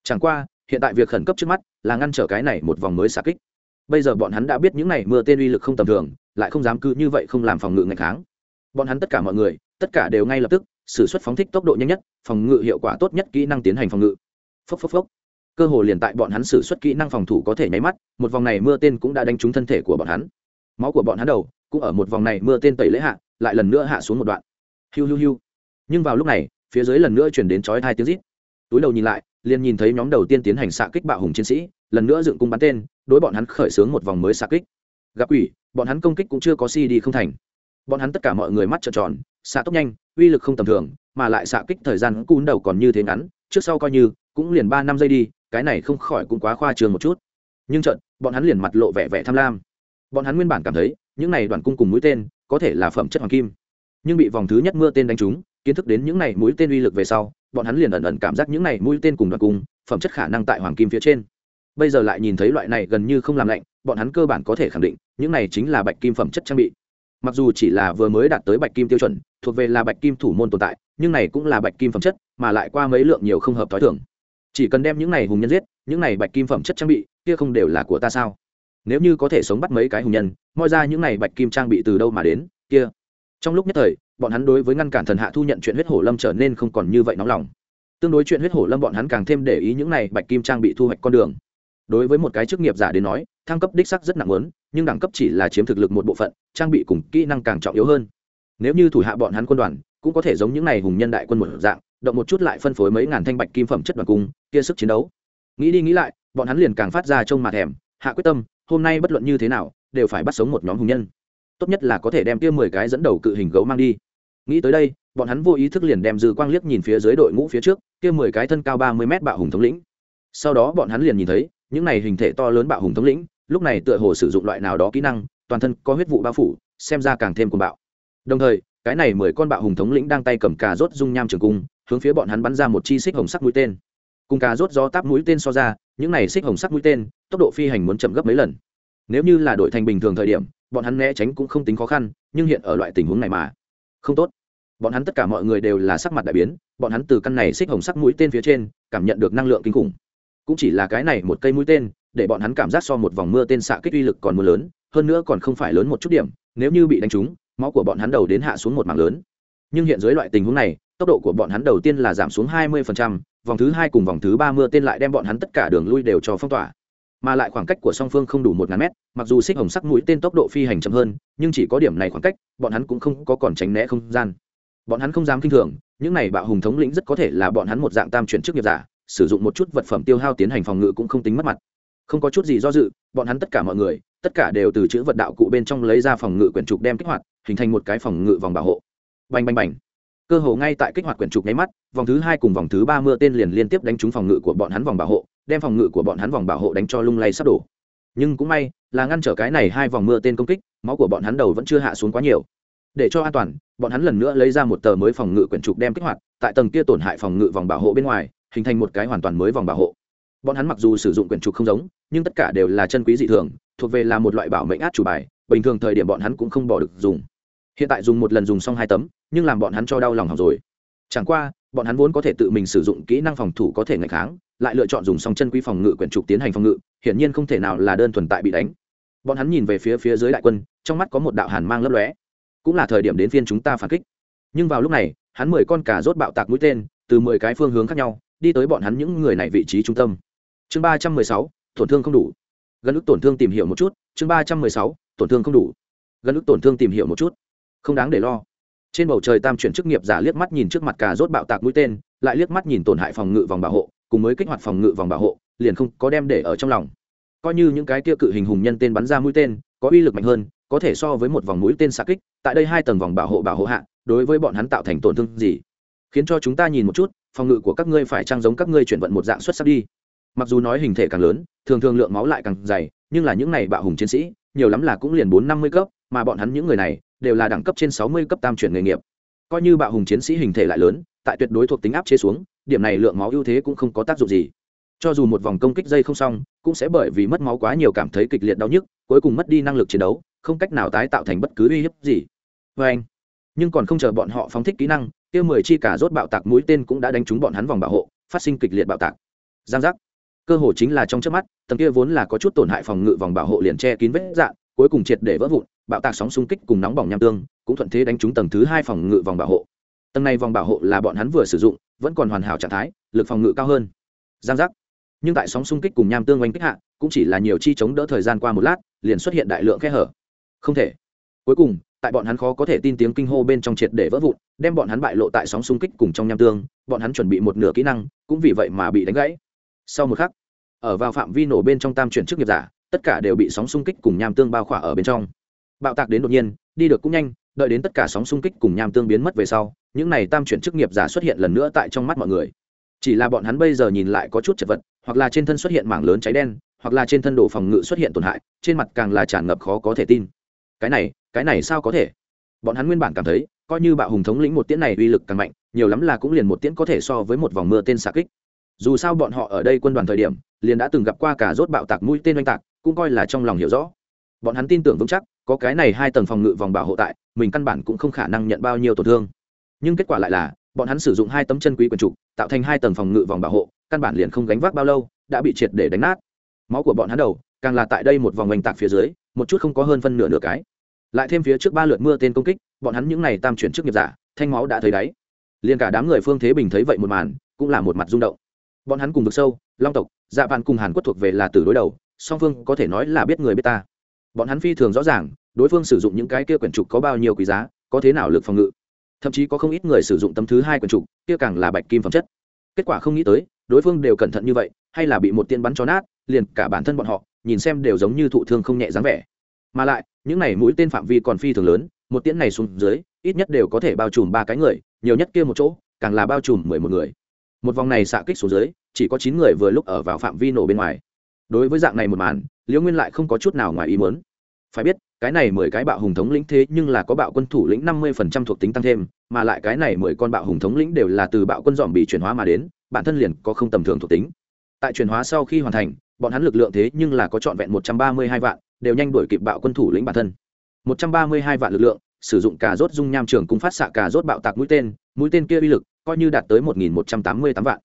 Chẳng qua, hiện tại việc khẩn cấp trước mắt là ngăn trở cái này một vòng mới xạ kích bây giờ bọn hắn đã biết những này mưa tên uy lực không tầm thường, lại không dám cứ như vậy không làm phòng ngự ngày kháng. Bọn hắn tất cả mọi người, tất cả đều ngay lập tức xử suất phóng thích tốc độ nhanh nhất, phòng ngự hiệu quả tốt nhất kỹ năng tiến hành phòng ngự. Phốc phốc phốc. Cơ hồ liền tại bọn hắn xử suất kỹ năng phòng thủ có thể nháy mắt, một vòng này mưa tên cũng đã đánh trúng thân thể của bọn hắn. Máu của bọn hắn đầu cũng ở một vòng này mưa tên tẩy lễ hạ, lại lần nữa hạ xuống một đoạn. Hiu hiu hiu. Nhưng vào lúc này, phía dưới lần nữa chuyển đến chói hai tiếng rít. Túi đầu nhìn lại, liền nhìn thấy nhóm đầu tiên tiến hành xạ kích bạo hùng chiến sĩ, lần nữa dựng cung bắn tên đối bọn hắn khởi xướng một vòng mới xạ kích. Gặp quỷ, bọn hắn công kích cũng chưa có si đi không thành. Bọn hắn tất cả mọi người mắt trợn tròn, xạ tốc nhanh, uy lực không tầm thường, mà lại xạ kích thời gian cún đầu còn như thế ngắn, trước sau coi như, cũng liền ba năm giây đi, cái này không khỏi cũng quá khoa trương một chút. Nhưng trận bọn hắn liền mặt lộ vẻ vẻ tham lam. Bọn hắn nguyên bản cảm thấy, những này đoàn cung cùng mũi tên, có thể là phẩm chất hoàng kim. Nhưng bị vòng thứ nhất mưa tên đánh trúng, kiến thức đến những này mũi tên uy lực về sau, bọn hắn liền ẩn ẩn cảm giác những này mũi tên cùng đoàn cung, phẩm chất khả năng tại hoàng kim phía trên bây giờ lại nhìn thấy loại này gần như không làm lạnh, bọn hắn cơ bản có thể khẳng định, những này chính là bạch kim phẩm chất trang bị. Mặc dù chỉ là vừa mới đạt tới bạch kim tiêu chuẩn, thuộc về là bạch kim thủ môn tồn tại, nhưng này cũng là bạch kim phẩm chất, mà lại qua mấy lượng nhiều không hợp t h o i thưởng chỉ cần đem những này hùng nhân giết, những này bạch kim phẩm chất trang bị, kia không đều là của ta sao? Nếu như có thể sống bắt mấy cái hùng nhân, moi ra những này bạch kim trang bị từ đâu mà đến, kia? Trong lúc nhất thời, bọn hắn đối với ngăn cản thần hạ thu nhận chuyện huyết hổ lâm trở nên không còn như vậy nóng lòng. Tương đối chuyện huyết hổ lâm bọn hắn càng thêm để ý những này bạch kim trang bị thu hoạch con đường đối với một cái chức nghiệp giả đến nói, thăng cấp đích sắc rất nặng lớn nhưng đẳng cấp chỉ là chiếm thực lực một bộ phận, trang bị cùng kỹ năng càng trọng yếu hơn. Nếu như thủ hạ bọn hắn quân đoàn, cũng có thể giống những n à y hùng nhân đại quân một dạng, động một chút lại phân phối mấy ngàn thanh bạch kim phẩm chất đoàn cung, kia sức chiến đấu. Nghĩ đi nghĩ lại, bọn hắn liền càng phát ra trông mặt thèm, hạ quyết tâm, hôm nay bất luận như thế nào, đều phải bắt sống một nhóm hùng nhân. Tốt nhất là có thể đem kia mười cái dẫn đầu cự hình gấu mang đi. Nghĩ tới đây, bọn hắn vô ý thức liền đem dư quang liếc nhìn phía dưới đội ngũ phía trước, kia mười cái thân cao ba mươi mét bạo hùng thống lĩnh. Sau đó bọn hắn liền nhìn thấy những này hình thể to lớn bạo hùng thống lĩnh, lúc này tựa hồ sử dụng loại nào đó kỹ năng, toàn thân có huyết vụ bao phủ, xem ra càng thêm cuồng bạo. Đồng thời, cái này mười con bạo hùng thống lĩnh đang tay cầm cà rốt dung nham trường cung, hướng phía bọn hắn bắn ra một chi xích hồng sắc mũi tên. Cùng cà rốt do táp mũi tên so ra, những này xích hồng sắc mũi tên, tốc độ phi hành muốn chậm gấp mấy lần. Nếu như là đội thành bình thường thời điểm, bọn hắn né tránh cũng không tính khó khăn, nhưng hiện ở loại tình huống này mà, không tốt. Bọn hắn tất cả mọi người đều là sắc mặt đại biến, bọn hắn từ căn này xích hồng sắc mũi tên phía trên, cảm nhận được năng lượng kinh khủng cũng chỉ là cái này một cây mũi tên để bọn hắn cảm giác so một vòng mưa tên xạ kích uy lực còn mưa lớn hơn nữa còn không phải lớn một chút điểm nếu như bị đánh trúng máu của bọn hắn đầu đến hạ xuống một mảng lớn. Nhưng hiện dưới loại tình huống này tốc độ của bọn hắn đầu tiên là giảm xuống 20%, vòng thứ hai cùng vòng thứ ba mưa tên lại đem bọn hắn tất cả đường lui đều cho phong tỏa. Mà lại khoảng cách của song phương không đủ một ngàn mét mặc dù xích hồng sắc mũi tên tốc độ phi hành chậm hơn nhưng chỉ có điểm này khoảng cách bọn hắn cũng không có còn tránh né không gian. Bọn hắn không dám kinh thường những này bạo hùng thống lĩnh rất có thể là bọn hắn một dạng tam chuyển chức nghiệp giả sử dụng một chút vật phẩm tiêu hao tiến hành phòng ngự cũng không tính mất mặt. Không có chút gì do dự, bọn hắn tất cả mọi người, tất cả đều từ chữ vật đạo cụ bên trong lấy ra phòng ngự quyển trục đem kích hoạt, hình thành một cái phòng ngự vòng bảo hộ. Bành bành bành. Cơ hồ ngay tại kích hoạt quyển trục nháy mắt, vòng thứ hai cùng vòng thứ ba mưa tên liền liên tiếp đánh trúng phòng ngự của bọn hắn vòng bảo hộ, đem phòng ngự của bọn hắn vòng bảo hộ đánh cho lung lay sắp đổ. Nhưng cũng may, là ngăn trở cái này hai vòng mưa tên công kích, máu của bọn hắn đầu vẫn chưa hạ xuống quá nhiều. Để cho an toàn, bọn hắn lần nữa lấy ra một tờ mới phòng ngự quyển trục đem kích hoạt, tại tầng kia tổn hại phòng ngự vòng bảo hộ bên ngoài hình thành một cái hoàn toàn mới vòng bảo hộ. Bọn hắn mặc dù sử dụng quyển trục không giống, nhưng tất cả đều là chân quý dị thường, thuộc về là một loại bảo mệnh át chủ bài, bình thường thời điểm bọn hắn cũng không bỏ được dùng. Hiện tại dùng một lần dùng xong hai tấm, nhưng làm bọn hắn cho đau lòng học rồi. Chẳng qua, bọn hắn vốn có thể tự mình sử dụng kỹ năng phòng thủ có thể ngày kháng, lại lựa chọn dùng xong chân quý phòng ngự quyển trục tiến hành phòng ngự, hiển nhiên không thể nào là đơn thuần tại bị đánh. Bọn hắn nhìn về phía phía dưới đại quân, trong mắt có một đạo hàn mang lấp lóe. Cũng là thời điểm đến phiên chúng ta phản kích. Nhưng vào lúc này, hắn mười con cả rốt bạo tạc mũi tên, từ mười cái phương hướng khác nhau đi tới bọn hắn những người này vị trí trung tâm. Chương ba trăm mười sáu, tổn thương không đủ. Gần ức tổn thương tìm hiểu một chút. Chương ba trăm mười sáu, tổn thương không đủ. Gần ức tổn thương tìm hiểu một chút. Không đáng để lo. Trên bầu trời tam chuyển chức nghiệp giả liếc mắt nhìn trước mặt cà rốt bạo tạc mũi tên, lại liếc mắt nhìn tổn hại phòng ngự vòng bảo hộ, cùng mới kích hoạt phòng ngự vòng bảo hộ, liền không có đem để ở trong lòng. Coi như những cái tiêu cự hình hùng nhân tên bắn ra mũi tên, có uy lực mạnh hơn, có thể so với một vòng mũi tên xạ kích, tại đây hai tầng vòng bảo hộ bảo hộ hạ, đối với bọn hắn tạo thành tổn thương gì? Khiến cho chúng ta nhìn một chút phòng ngự của các ngươi phải trang giống các ngươi chuyển vận một dạng xuất sắc đi. Mặc dù nói hình thể càng lớn, thường thường lượng máu lại càng dày, nhưng là những này bạo hùng chiến sĩ, nhiều lắm là cũng liền bốn năm mươi cấp, mà bọn hắn những người này đều là đẳng cấp trên sáu mươi cấp tam chuyển nghề nghiệp. Coi như bạo hùng chiến sĩ hình thể lại lớn, tại tuyệt đối thuộc tính áp chế xuống, điểm này lượng máu ưu thế cũng không có tác dụng gì. Cho dù một vòng công kích dây không xong, cũng sẽ bởi vì mất máu quá nhiều cảm thấy kịch liệt đau nhức, cuối cùng mất đi năng lực chiến đấu, không cách nào tái tạo thành bất cứ uy hiếp gì. Vê anh nhưng còn không chờ bọn họ phóng thích kỹ năng kia mười chi cả rốt bạo tạc mũi tên cũng đã đánh trúng bọn hắn vòng bảo hộ, phát sinh kịch liệt bạo tạc. Giang giác. Cơ hồ chính là trong trước mắt, tầng kia vốn là có chút tổn hại phòng ngự vòng bảo hộ liền che kín vết dạn cuối cùng triệt để vỡ vụn, bạo tạc sóng xung kích cùng nóng bỏng nham tương, cũng thuận thế đánh trúng tầng thứ hai phòng ngự vòng bảo hộ. Tầng này vòng bảo hộ là bọn hắn vừa sử dụng, vẫn còn hoàn hảo trạng thái, lực phòng ngự cao hơn. Giang giác. Nhưng tại sóng xung kích cùng nham tương oanh kích hạ, cũng chỉ là nhiều chi chống đỡ thời gian qua một lát, liền xuất hiện đại lượng khe hở. Không thể. Cuối cùng tại bọn hắn khó có thể tin tiếng kinh hô bên trong triệt để vỡ vụn, đem bọn hắn bại lộ tại sóng xung kích cùng trong nham tương, bọn hắn chuẩn bị một nửa kỹ năng, cũng vì vậy mà bị đánh gãy. Sau một khắc, ở vào phạm vi nổ bên trong tam chuyển chức nghiệp giả, tất cả đều bị sóng xung kích cùng nham tương bao khỏa ở bên trong. Bạo tạc đến đột nhiên, đi được cũng nhanh, đợi đến tất cả sóng xung kích cùng nham tương biến mất về sau, những này tam chuyển chức nghiệp giả xuất hiện lần nữa tại trong mắt mọi người. Chỉ là bọn hắn bây giờ nhìn lại có chút chật vật, hoặc là trên thân xuất hiện mảng lớn cháy đen, hoặc là trên thân đồ phòng ngự xuất hiện tổn hại, trên mặt càng là tràn ngập khó có thể tin. Cái này cái này sao có thể? Bọn hắn nguyên bản cảm thấy, coi như bạo hùng thống lĩnh một tiễn này uy lực càng mạnh, nhiều lắm là cũng liền một tiễn có thể so với một vòng mưa tên xạ kích. Dù sao bọn họ ở đây quân đoàn thời điểm, liền đã từng gặp qua cả rốt bạo tạc mũi tên oanh tạc, cũng coi là trong lòng hiểu rõ. Bọn hắn tin tưởng vững chắc, có cái này hai tầng phòng ngự vòng bảo hộ tại, mình căn bản cũng không khả năng nhận bao nhiêu tổn thương. Nhưng kết quả lại là, bọn hắn sử dụng hai tấm chân quý quần trục, tạo thành hai tầng phòng ngự vòng bảo hộ, căn bản liền không gánh vác bao lâu, đã bị triệt để đánh nát. Máu của bọn hắn đầu, càng là tại đây một vòng oanh tạc phía dưới, một chút không có hơn phân nửa nửa cái lại thêm phía trước ba lượt mưa tên công kích, bọn hắn những n à y tam chuyển trước nghiệp giả, thanh máu đã thấy đáy. Liền cả đám người phương thế bình thấy vậy một màn, cũng là một mặt rung động. Bọn hắn cùng vực sâu, long tộc dạ vạn cùng hàn quốc thuộc về là từ đối đầu, song phương có thể nói là biết người biết ta. Bọn hắn phi thường rõ ràng, đối phương sử dụng những cái kia quyển trục có bao nhiêu quý giá, có thế nào lực phòng ngự. Thậm chí có không ít người sử dụng tấm thứ hai quyển trục, kia càng là bạch kim phẩm chất. Kết quả không nghĩ tới, đối phương đều cẩn thận như vậy, hay là bị một tiên bắn cho nát, liền cả bản thân bọn họ, nhìn xem đều giống như thụ thương không nhẹ dáng vẻ. Mà lại những này mũi tên phạm vi còn phi thường lớn, một tiễn này xuống dưới, ít nhất đều có thể bao trùm ba cái người, nhiều nhất kia một chỗ, càng là bao trùm mười một người. Một vòng này xạ kích xuống dưới, chỉ có chín người vừa lúc ở vào phạm vi nổ bên ngoài. Đối với dạng này một màn, liễu nguyên lại không có chút nào ngoài ý muốn. Phải biết, cái này mười cái bạo hùng thống lĩnh thế nhưng là có bạo quân thủ lĩnh năm mươi phần trăm thuộc tính tăng thêm, mà lại cái này mười con bạo hùng thống lĩnh đều là từ bạo quân dòm bị chuyển hóa mà đến, bản thân liền có không tầm thường thuộc tính. Tại chuyển hóa sau khi hoàn thành bọn hắn lực lượng thế nhưng là có trọn vẹn một trăm ba mươi hai vạn, đều nhanh đuổi kịp bạo quân thủ lĩnh bản thân. một trăm ba mươi hai vạn lực lượng, sử dụng cả rốt dung nham trường cung phát xạ cả rốt bạo tạc mũi tên mũi tên kia uy lực coi như đạt tới một nghìn một trăm tám mươi tám vạn.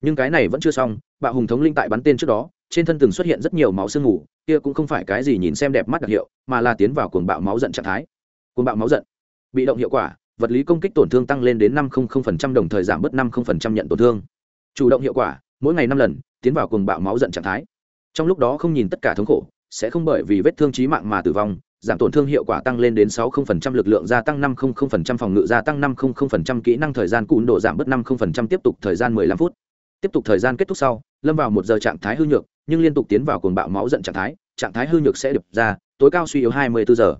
Nhưng cái này vẫn chưa xong, bạo hùng thống linh tại bắn tên trước đó, trên thân từng xuất hiện rất nhiều máu sương mù, kia cũng không phải cái gì nhìn xem đẹp mắt đặc hiệu, mà là tiến vào cuồng bạo máu giận trạng thái. Cuồng bạo máu giận, bị động hiệu quả, vật lý công kích tổn thương tăng lên đến năm đồng thời giảm bớt năm nhận tổn thương. Chủ động hiệu quả, mỗi ngày năm lần, tiến vào cuồng bạo máu giận trạng thái trong lúc đó không nhìn tất cả thống khổ sẽ không bởi vì vết thương trí mạng mà tử vong giảm tổn thương hiệu quả tăng lên đến 60% lực lượng gia tăng 500% phòng ngự gia tăng 500% kỹ năng thời gian cụn độ giảm bớt 50% tiếp tục thời gian 15 phút. Tiếp tục thời gian kết thúc sau, lâm vào một giờ trạng thái hư nhược, nhưng liên tục tiến vào cuồng bạo máu giận trạng thái, trạng thái hư nhược sẽ được ra, tối cao suy yếu 24 giờ.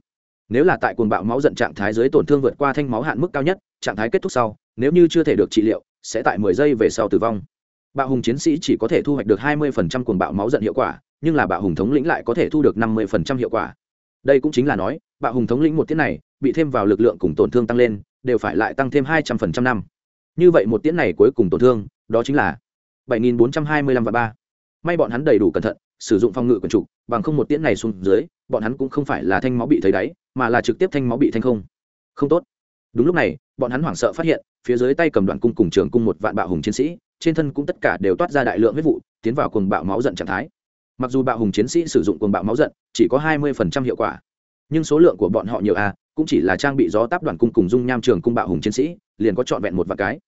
Nếu là tại cuồng bạo máu giận trạng thái dưới tổn thương vượt qua thanh máu hạn mức cao nhất, trạng thái kết thúc sau, nếu như chưa thể được trị liệu, sẽ tại 10 giây về sau tử vong. Bạo hùng chiến sĩ chỉ có thể thu hoạch được 20% cuồng bạo máu giận hiệu quả, nhưng là bạo hùng thống lĩnh lại có thể thu được 50% hiệu quả. Đây cũng chính là nói bạo hùng thống lĩnh một tiết này bị thêm vào lực lượng cùng tổn thương tăng lên đều phải lại tăng thêm hai trăm phần trăm năm. Như vậy một tiễn này cuối cùng tổn thương đó chính là bảy nghìn bốn trăm hai mươi lăm và ba. May bọn hắn đầy đủ cẩn thận sử dụng phong ngự quần trục bằng không một tiễn này xuống dưới bọn hắn cũng không phải là thanh máu bị thấy đáy mà là trực tiếp thanh máu bị thanh không. Không tốt. Đúng lúc này bọn hắn hoảng sợ phát hiện phía dưới tay cầm đoạn cung cùng trường cung một vạn bạo hùng chiến sĩ trên thân cũng tất cả đều toát ra đại lượng huyết vụ tiến vào cuồng bạo máu giận trạng thái. Mặc dù bạo hùng chiến sĩ sử dụng cuồng bạo máu giận chỉ có hai mươi hiệu quả. Nhưng số lượng của bọn họ nhiều a à, cũng chỉ là trang bị gió táp đoàn cung cùng dung nham trường cung bạo hùng chiến sĩ liền có trọn vẹn một vài cái.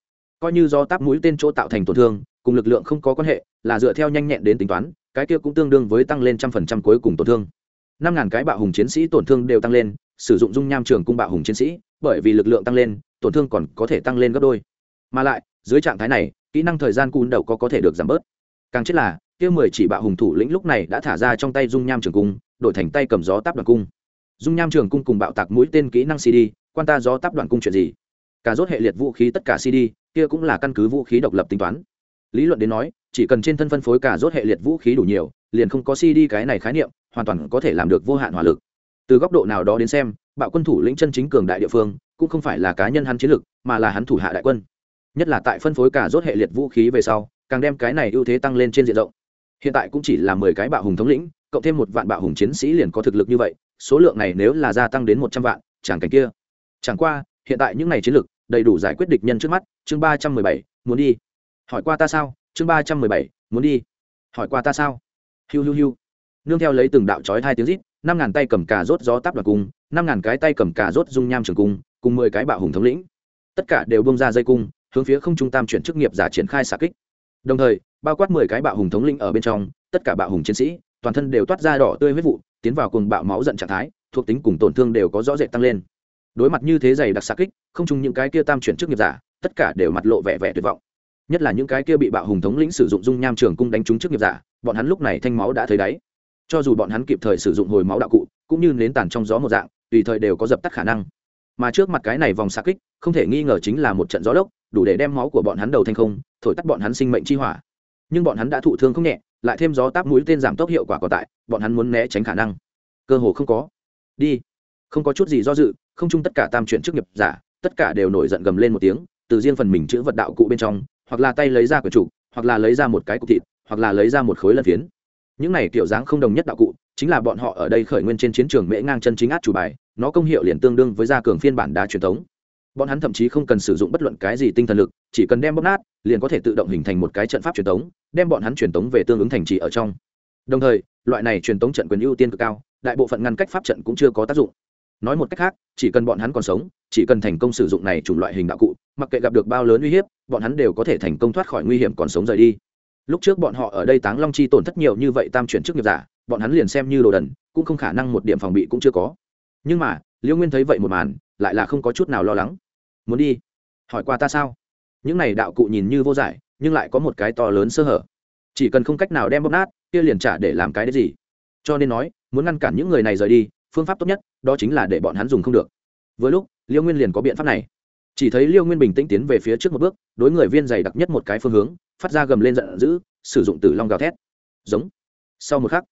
Coi như do táp mũi tên chỗ tạo thành tổn thương cùng lực lượng không có quan hệ là dựa theo nhanh nhẹn đến tính toán cái kia cũng tương đương với tăng lên trăm phần trăm cuối cùng tổn thương. năm ngàn cái bạo hùng chiến sĩ tổn thương đều tăng lên sử dụng dung nham trường cung bạo hùng chiến sĩ bởi vì lực lượng tăng lên tổn thương còn có thể tăng lên gấp đôi. Mà lại dưới trạng thái này kỹ năng thời gian cún đầu có có thể được giảm bớt. Càng chết là, kia mười chỉ bạo hùng thủ lĩnh lúc này đã thả ra trong tay dung nham trường cung, đổi thành tay cầm gió táp đoàn cung. Dung nham trường cung cùng bạo tạc mũi tên kỹ năng cd quan ta gió táp đoàn cung chuyện gì? Cả rốt hệ liệt vũ khí tất cả cd kia cũng là căn cứ vũ khí độc lập tính toán. Lý luận đến nói, chỉ cần trên thân phân phối cả rốt hệ liệt vũ khí đủ nhiều, liền không có cd cái này khái niệm, hoàn toàn có thể làm được vô hạn hỏa lực. Từ góc độ nào đó đến xem, bạo quân thủ lĩnh chân chính cường đại địa phương, cũng không phải là cá nhân hắn chiến lực, mà là hắn thủ hạ đại quân nhất là tại phân phối cả rốt hệ liệt vũ khí về sau, càng đem cái này ưu thế tăng lên trên diện rộng. Hiện tại cũng chỉ là mười cái bạo hùng thống lĩnh, cộng thêm một vạn bạo hùng chiến sĩ liền có thực lực như vậy, số lượng này nếu là gia tăng đến một trăm vạn, chẳng cảnh kia. Chẳng qua, hiện tại những n à y chiến lược đầy đủ giải quyết địch nhân trước mắt, chương ba trăm mười bảy, muốn đi. Hỏi qua ta sao? Chương ba trăm mười bảy, muốn đi. Hỏi qua ta sao? Hiu hiu hiu. Nương theo lấy từng đạo trói hai tiếng rít, năm ngàn tay cầm cà rốt gió táp đoạt cung, năm ngàn cái tay cầm cà rốt dung nham trường cung, cùng mười cái bạo hùng thống lĩnh. Tất cả đều bông ra dây cung hướng phía không trung tam chuyển chức nghiệp giả triển khai xạ kích. Đồng thời, bao quát mười cái bạo hùng thống lĩnh ở bên trong, tất cả bạo hùng chiến sĩ, toàn thân đều toát ra đỏ tươi huyết vụ, tiến vào cùng bạo máu giận trạng thái, thuộc tính cùng tổn thương đều có rõ rệt tăng lên. Đối mặt như thế dày đặc xạ kích, không chung những cái kia tam chuyển chức nghiệp giả, tất cả đều mặt lộ vẻ vẻ tuyệt vọng. Nhất là những cái kia bị bạo hùng thống lĩnh sử dụng dung nham trường cung đánh trúng chức nghiệp giả, bọn hắn lúc này thanh máu đã thấy đáy. Cho dù bọn hắn kịp thời sử dụng hồi máu đạo cụ, cũng như nến tàn trong gió một dạng, tùy thời đều có dập tắt khả năng. Mà trước mặt cái này vòng xạ kích, không thể nghi ngờ chính là một trận gió lốc đủ để đem máu của bọn hắn đầu thành không thổi tắt bọn hắn sinh mệnh chi hỏa. Nhưng bọn hắn đã thụ thương không nhẹ lại thêm gió táp mũi tên giảm tốc hiệu quả còn tại bọn hắn muốn né tránh khả năng. Cơ hồ không có. Đi. Không có chút gì do dự không chung tất cả tam chuyển chức nghiệp giả tất cả đều nổi giận gầm lên một tiếng từ riêng phần mình chữ vật đạo cụ bên trong hoặc là tay lấy ra quyển chủ, hoặc là lấy ra một cái cục thịt hoặc là lấy ra một khối lân phiến. Những này kiểu dáng không đồng nhất đạo cụ chính là bọn họ ở đây khởi nguyên trên chiến trường mễ ngang chân chính át chủ bài nó công hiệu liền tương đương với gia cường phiên bản đá truyền thống bọn hắn thậm chí không cần sử dụng bất luận cái gì tinh thần lực chỉ cần đem bóp nát liền có thể tự động hình thành một cái trận pháp truyền tống, đem bọn hắn truyền tống về tương ứng thành trì ở trong. Đồng thời loại này truyền tống trận quyền ưu tiên cực cao đại bộ phận ngăn cách pháp trận cũng chưa có tác dụng. Nói một cách khác chỉ cần bọn hắn còn sống chỉ cần thành công sử dụng này chủng loại hình đạo cụ mặc kệ gặp được bao lớn uy hiếp bọn hắn đều có thể thành công thoát khỏi nguy hiểm còn sống rời đi. Lúc trước bọn họ ở đây táng long chi tổn thất nhiều như vậy tam chuyển chức nghiệp giả bọn hắn liền xem như đồ đần cũng không khả năng một điểm phòng bị cũng chưa có. Nhưng mà liễu nguyên thấy vậy một màn lại là không có chút nào lo lắng muốn đi. Hỏi qua ta sao? Những này đạo cụ nhìn như vô giải, nhưng lại có một cái to lớn sơ hở. Chỉ cần không cách nào đem bóp nát, kia liền trả để làm cái đấy gì. Cho nên nói, muốn ngăn cản những người này rời đi, phương pháp tốt nhất, đó chính là để bọn hắn dùng không được. Với lúc, liêu nguyên liền có biện pháp này. Chỉ thấy liêu nguyên bình tĩnh tiến về phía trước một bước, đối người viên dày đặc nhất một cái phương hướng, phát ra gầm lên giận dữ, sử dụng tử long gào thét. Giống. Sau một khắc,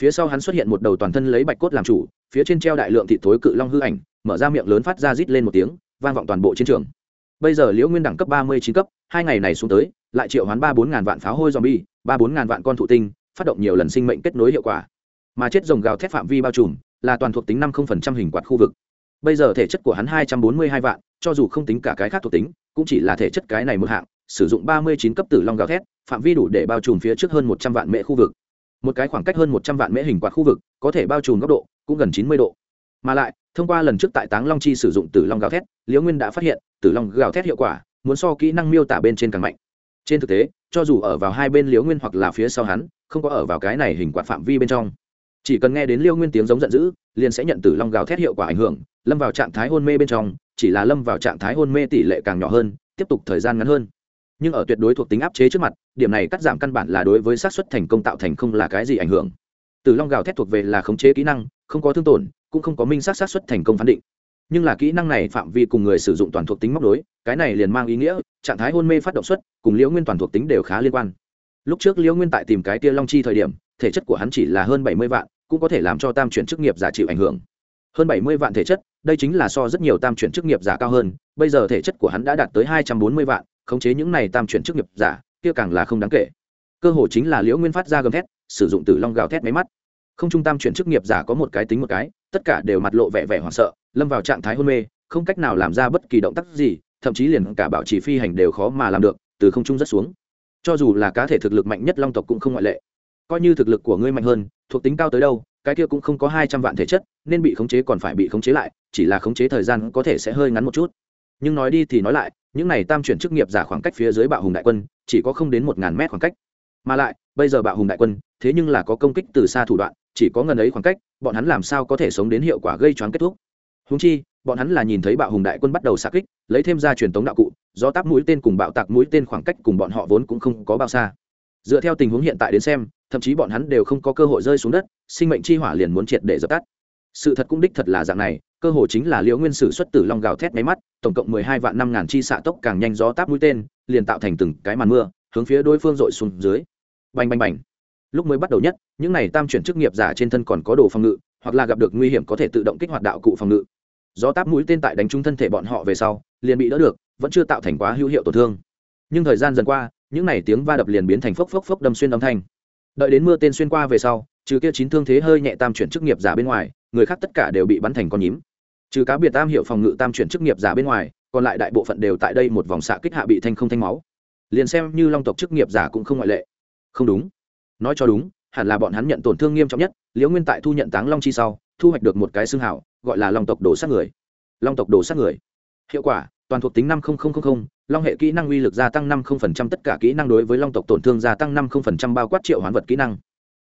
phía sau hắn xuất hiện một đầu toàn thân lấy bạch cốt làm chủ, phía trên treo đại lượng thị thối cự long hư ảnh, mở ra miệng lớn phát ra rít lên một tiếng vang vọng toàn bộ chiến trường. Bây giờ liễu nguyên đẳng cấp ba mươi chín cấp, hai ngày này xuống tới, lại triệu hoán ba bốn ngàn vạn pháo hôi zombie, ba bốn ngàn vạn con thụ tinh, phát động nhiều lần sinh mệnh kết nối hiệu quả. Mà chết rồng gào thép phạm vi bao trùm, là toàn thuộc tính năm hình quạt khu vực. Bây giờ thể chất của hắn hai trăm bốn mươi hai vạn, cho dù không tính cả cái khác thuộc tính, cũng chỉ là thể chất cái này một hạng, sử dụng ba mươi chín cấp tử long gào thét, phạm vi đủ để bao trùm phía trước hơn một trăm vạn mễ khu vực. Một cái khoảng cách hơn một trăm vạn mễ hình quạt khu vực, có thể bao trùm góc độ cũng gần chín mươi độ. Mà lại thông qua lần trước tại táng long chi sử dụng tử long gào thét, liễu nguyên đã phát hiện, tử long gào thét hiệu quả, muốn so kỹ năng miêu tả bên trên càng mạnh. Trên thực tế, cho dù ở vào hai bên liễu nguyên hoặc là phía sau hắn, không có ở vào cái này hình quạt phạm vi bên trong. Chỉ cần nghe đến Liễu nguyên tiếng giống giận dữ, liền sẽ nhận tử long gào thét hiệu quả ảnh hưởng, lâm vào trạng thái hôn mê bên trong, chỉ là lâm vào trạng thái hôn mê tỷ lệ càng nhỏ hơn, tiếp tục thời gian ngắn hơn. Nhưng ở tuyệt đối thuộc tính áp chế trước mặt, điểm này cắt giảm căn bản là đối với xác suất thành công tạo thành không là cái gì ảnh hưởng. Tử long gào thét thuộc về là khống chế kỹ năng, không có thương tổn cũng không có minh xác xác suất thành công phán định. Nhưng là kỹ năng này phạm vi cùng người sử dụng toàn thuộc tính móc đối, cái này liền mang ý nghĩa, trạng thái hôn mê phát động suất cùng liễu nguyên toàn thuộc tính đều khá liên quan. Lúc trước liễu nguyên tại tìm cái tia long chi thời điểm, thể chất của hắn chỉ là hơn bảy mươi vạn, cũng có thể làm cho tam chuyển chức nghiệp giả chịu ảnh hưởng. Hơn bảy mươi vạn thể chất, đây chính là so rất nhiều tam chuyển chức nghiệp giả cao hơn, bây giờ thể chất của hắn đã đạt tới hai trăm bốn mươi vạn, khống chế những này tam chuyển chức nghiệp giả, kia càng là không đáng kể. Cơ hội chính là liễu nguyên phát ra gầm thét, sử dụng tử long gào thét máy mắt không trung tam chuyển chức nghiệp giả có một cái tính một cái, tất cả đều mặt lộ vẻ vẻ hoảng sợ, lâm vào trạng thái hôn mê, không cách nào làm ra bất kỳ động tác gì, thậm chí liền cả bảo trì phi hành đều khó mà làm được, từ không trung rất xuống. Cho dù là cá thể thực lực mạnh nhất long tộc cũng không ngoại lệ. Coi như thực lực của ngươi mạnh hơn, thuộc tính cao tới đâu, cái kia cũng không có hai trăm vạn thể chất, nên bị khống chế còn phải bị khống chế lại, chỉ là khống chế thời gian có thể sẽ hơi ngắn một chút. Nhưng nói đi thì nói lại, những này tam chuyển chức nghiệp giả khoảng cách phía dưới bạo hùng đại quân, chỉ có không đến một ngàn mét khoảng cách. Mà lại, bây giờ bạo hùng đại quân, thế nhưng là có công kích từ xa thủ đoạn chỉ có ngần ấy khoảng cách, bọn hắn làm sao có thể sống đến hiệu quả gây choáng kết thúc? Húng chi, bọn hắn là nhìn thấy bạo hùng đại quân bắt đầu xa kích, lấy thêm ra truyền tống đạo cụ do táp mũi tên cùng bạo tạc mũi tên khoảng cách cùng bọn họ vốn cũng không có bao xa. Dựa theo tình huống hiện tại đến xem, thậm chí bọn hắn đều không có cơ hội rơi xuống đất, sinh mệnh chi hỏa liền muốn triệt để dập tắt. Sự thật cũng đích thật là dạng này, cơ hội chính là liễu nguyên sử xuất tử long gào thét máy mắt, tổng cộng mười hai vạn năm ngàn chi xạ tốc càng nhanh gió táp mũi tên, liền tạo thành từng cái màn mưa, hướng phía đối phương dội xuống dưới. Bành bành bành lúc mới bắt đầu nhất, những này tam chuyển chức nghiệp giả trên thân còn có đồ phòng ngự, hoặc là gặp được nguy hiểm có thể tự động kích hoạt đạo cụ phòng ngự. Do táp mũi tên tại đánh trúng thân thể bọn họ về sau, liền bị đỡ được, vẫn chưa tạo thành quá hữu hiệu tổn thương. Nhưng thời gian dần qua, những này tiếng va đập liền biến thành phốc phốc phốc đâm xuyên âm thanh. Đợi đến mưa tên xuyên qua về sau, trừ kia chín thương thế hơi nhẹ tam chuyển chức nghiệp giả bên ngoài, người khác tất cả đều bị bắn thành con nhím. Trừ cá biệt tam hiệu phòng ngự tam chuyển chức nghiệp giả bên ngoài, còn lại đại bộ phận đều tại đây một vòng xạ kích hạ bị thanh không thanh máu. Liền xem như long tộc chức nghiệp giả cũng không ngoại lệ. Không đúng nói cho đúng, hẳn là bọn hắn nhận tổn thương nghiêm trọng nhất, liễu nguyên tại thu nhận táng long chi sau, thu hoạch được một cái xương hảo, gọi là long tộc đổ sát người. Long tộc đổ sát người. Hiệu quả, toàn thuộc tính năm long hệ kỹ năng uy lực gia tăng năm tất cả kỹ năng đối với long tộc tổn thương gia tăng năm bao quát triệu hoán vật kỹ năng.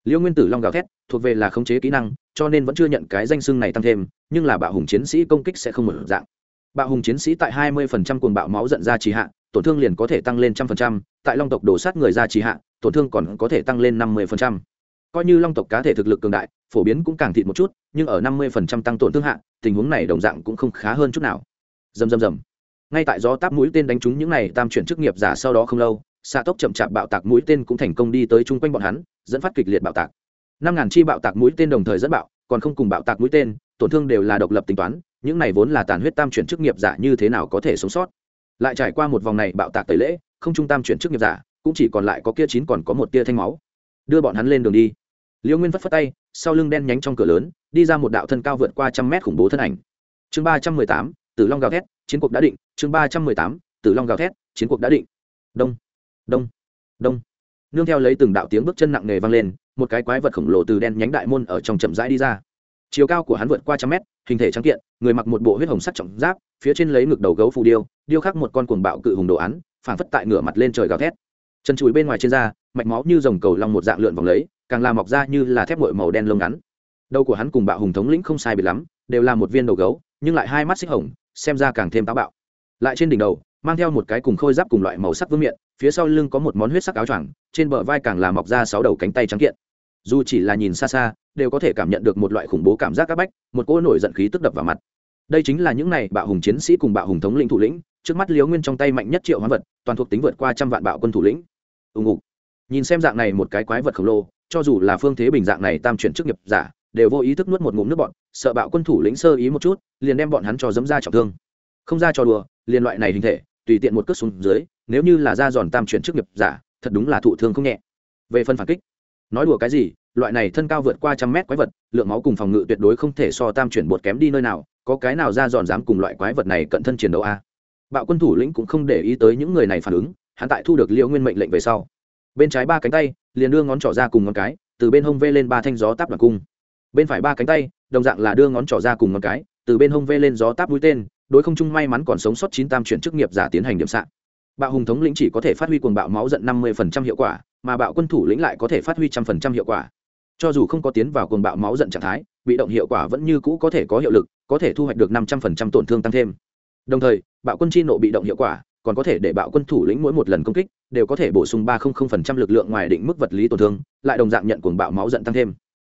Liễu nguyên tử long gào thét, thuộc về là khống chế kỹ năng, cho nên vẫn chưa nhận cái danh xưng này tăng thêm, nhưng là bạo hùng chiến sĩ công kích sẽ không mở dạng. Bạo hùng chiến sĩ tại hai mươi cuồng bạo máu giận ra trì hạ tổn thương liền có thể tăng lên trăm phần trăm, tại long tộc đổ sát người ra trì hạ, tổn thương còn có thể tăng lên năm mươi phần trăm. coi như long tộc cá thể thực lực cường đại, phổ biến cũng càng thịt một chút, nhưng ở năm mươi phần trăm tăng tổn thương hạ, tình huống này đồng dạng cũng không khá hơn chút nào. Dầm dầm dầm ngay tại gió táp mũi tên đánh trúng những này tam chuyển chức nghiệp giả sau đó không lâu, xạ tốc chậm chạp bạo tạc mũi tên cũng thành công đi tới chung quanh bọn hắn, dẫn phát kịch liệt bạo tạc. năm ngàn chi bạo tạc mũi tên đồng thời dẫn bạo, còn không cùng bạo tạc mũi tên, tổn thương đều là độc lập tính toán, những này vốn là tàn huyết tam chuyển chức nghiệp giả như thế nào có thể sống sót? Lại trải qua một vòng này bạo tạc tẩy lễ, không trung tam chuyển chức nghiệp giả, cũng chỉ còn lại có kia chín còn có một tia thanh máu. Đưa bọn hắn lên đường đi. Liễu nguyên phất phất tay, sau lưng đen nhánh trong cửa lớn, đi ra một đạo thân cao vượt qua trăm mét khủng bố thân ảnh. Chương ba trăm mười tám, tử long gào thét, chiến cuộc đã định. Chương ba trăm mười tám, tử long gào thét, chiến cuộc đã định. Đông đông đông. Nương theo lấy từng đạo tiếng bước chân nặng nề vang lên, một cái quái vật khổng lồ từ đen nhánh đại môn ở trong chậm rãi đi ra chiều cao của hắn vượt qua trăm mét, hình thể trắng kiện, người mặc một bộ huyết hồng sắt trọng giáp, phía trên lấy ngực đầu gấu phù điêu điêu khắc một con cuồng bạo cự hùng đồ án, phảng phất tại ngửa mặt lên trời gào thét. Chân chùi bên ngoài trên da, mạch máu như dòng cầu long một dạng lượn vòng lấy, càng làm mọc ra như là thép ngội màu đen lông ngắn. Đầu của hắn cùng bạo hùng thống lĩnh không sai biệt lắm, đều là một viên đầu gấu, nhưng lại hai mắt xích hồng, xem ra càng thêm táo bạo. Lại trên đỉnh đầu, mang theo một cái cùng khôi giáp cùng loại màu sắc vương miệng phía sau lưng có một món huyết sắc áo choàng, trên bờ vai càng là mọc ra sáu đầu cánh tay trắng kiện. Dù chỉ là nhìn xa xa đều có thể cảm nhận được một loại khủng bố cảm giác áp bách, một cỗ nổi giận khí tức đập vào mặt. Đây chính là những này bạo hùng chiến sĩ cùng bạo hùng thống lĩnh thủ lĩnh, trước mắt liếu nguyên trong tay mạnh nhất triệu hoán vật, toàn thuộc tính vượt qua trăm vạn bạo quân thủ lĩnh. Ùng ục. Nhìn xem dạng này một cái quái vật khổng lồ, cho dù là phương thế bình dạng này tam chuyển chức nghiệp giả, đều vô ý thức nuốt một ngụm nước bọn, sợ bạo quân thủ lĩnh sơ ý một chút, liền đem bọn hắn cho dấm ra trọng thương. Không ra cho đùa, liền loại này hình thể, tùy tiện một cước xuống dưới, nếu như là ra giòn tam chuyển chức nghiệp giả, thật đúng là thụ thương không nhẹ. Về phần phản kích, nói đùa cái gì loại này thân cao vượt qua trăm mét quái vật, lượng máu cùng phòng ngự tuyệt đối không thể so tam chuyển bột kém đi nơi nào, có cái nào ra giòn dám cùng loại quái vật này cận thân chiến đấu a? Bạo quân thủ lĩnh cũng không để ý tới những người này phản ứng, hắn tại thu được liễu nguyên mệnh lệnh về sau. Bên trái ba cánh tay, liền đưa ngón trỏ ra cùng ngón cái, từ bên hông vê lên ba thanh gió táp đoàn cung. Bên phải ba cánh tay, đồng dạng là đưa ngón trỏ ra cùng ngón cái, từ bên hông vê lên gió táp mũi tên, đối không chung may mắn còn sống sót chín tam chuyển chức nghiệp giả tiến hành điểm sạn. Bạo hùng thống lĩnh chỉ có thể phát huy cuồng bạo máu giận năm mươi hiệu quả, mà bạo quân thủ lĩnh lại có thể phát huy trăm phần trăm hiệu quả cho dù không có tiến vào cuồng bạo máu giận trạng thái, bị động hiệu quả vẫn như cũ có thể có hiệu lực, có thể thu hoạch được năm trăm phần trăm tổn thương tăng thêm. Đồng thời, bạo quân chi nộ bị động hiệu quả, còn có thể để bạo quân thủ lĩnh mỗi một lần công kích, đều có thể bổ sung ba phần trăm lực lượng ngoài định mức vật lý tổn thương, lại đồng dạng nhận cuồng bạo máu giận tăng thêm.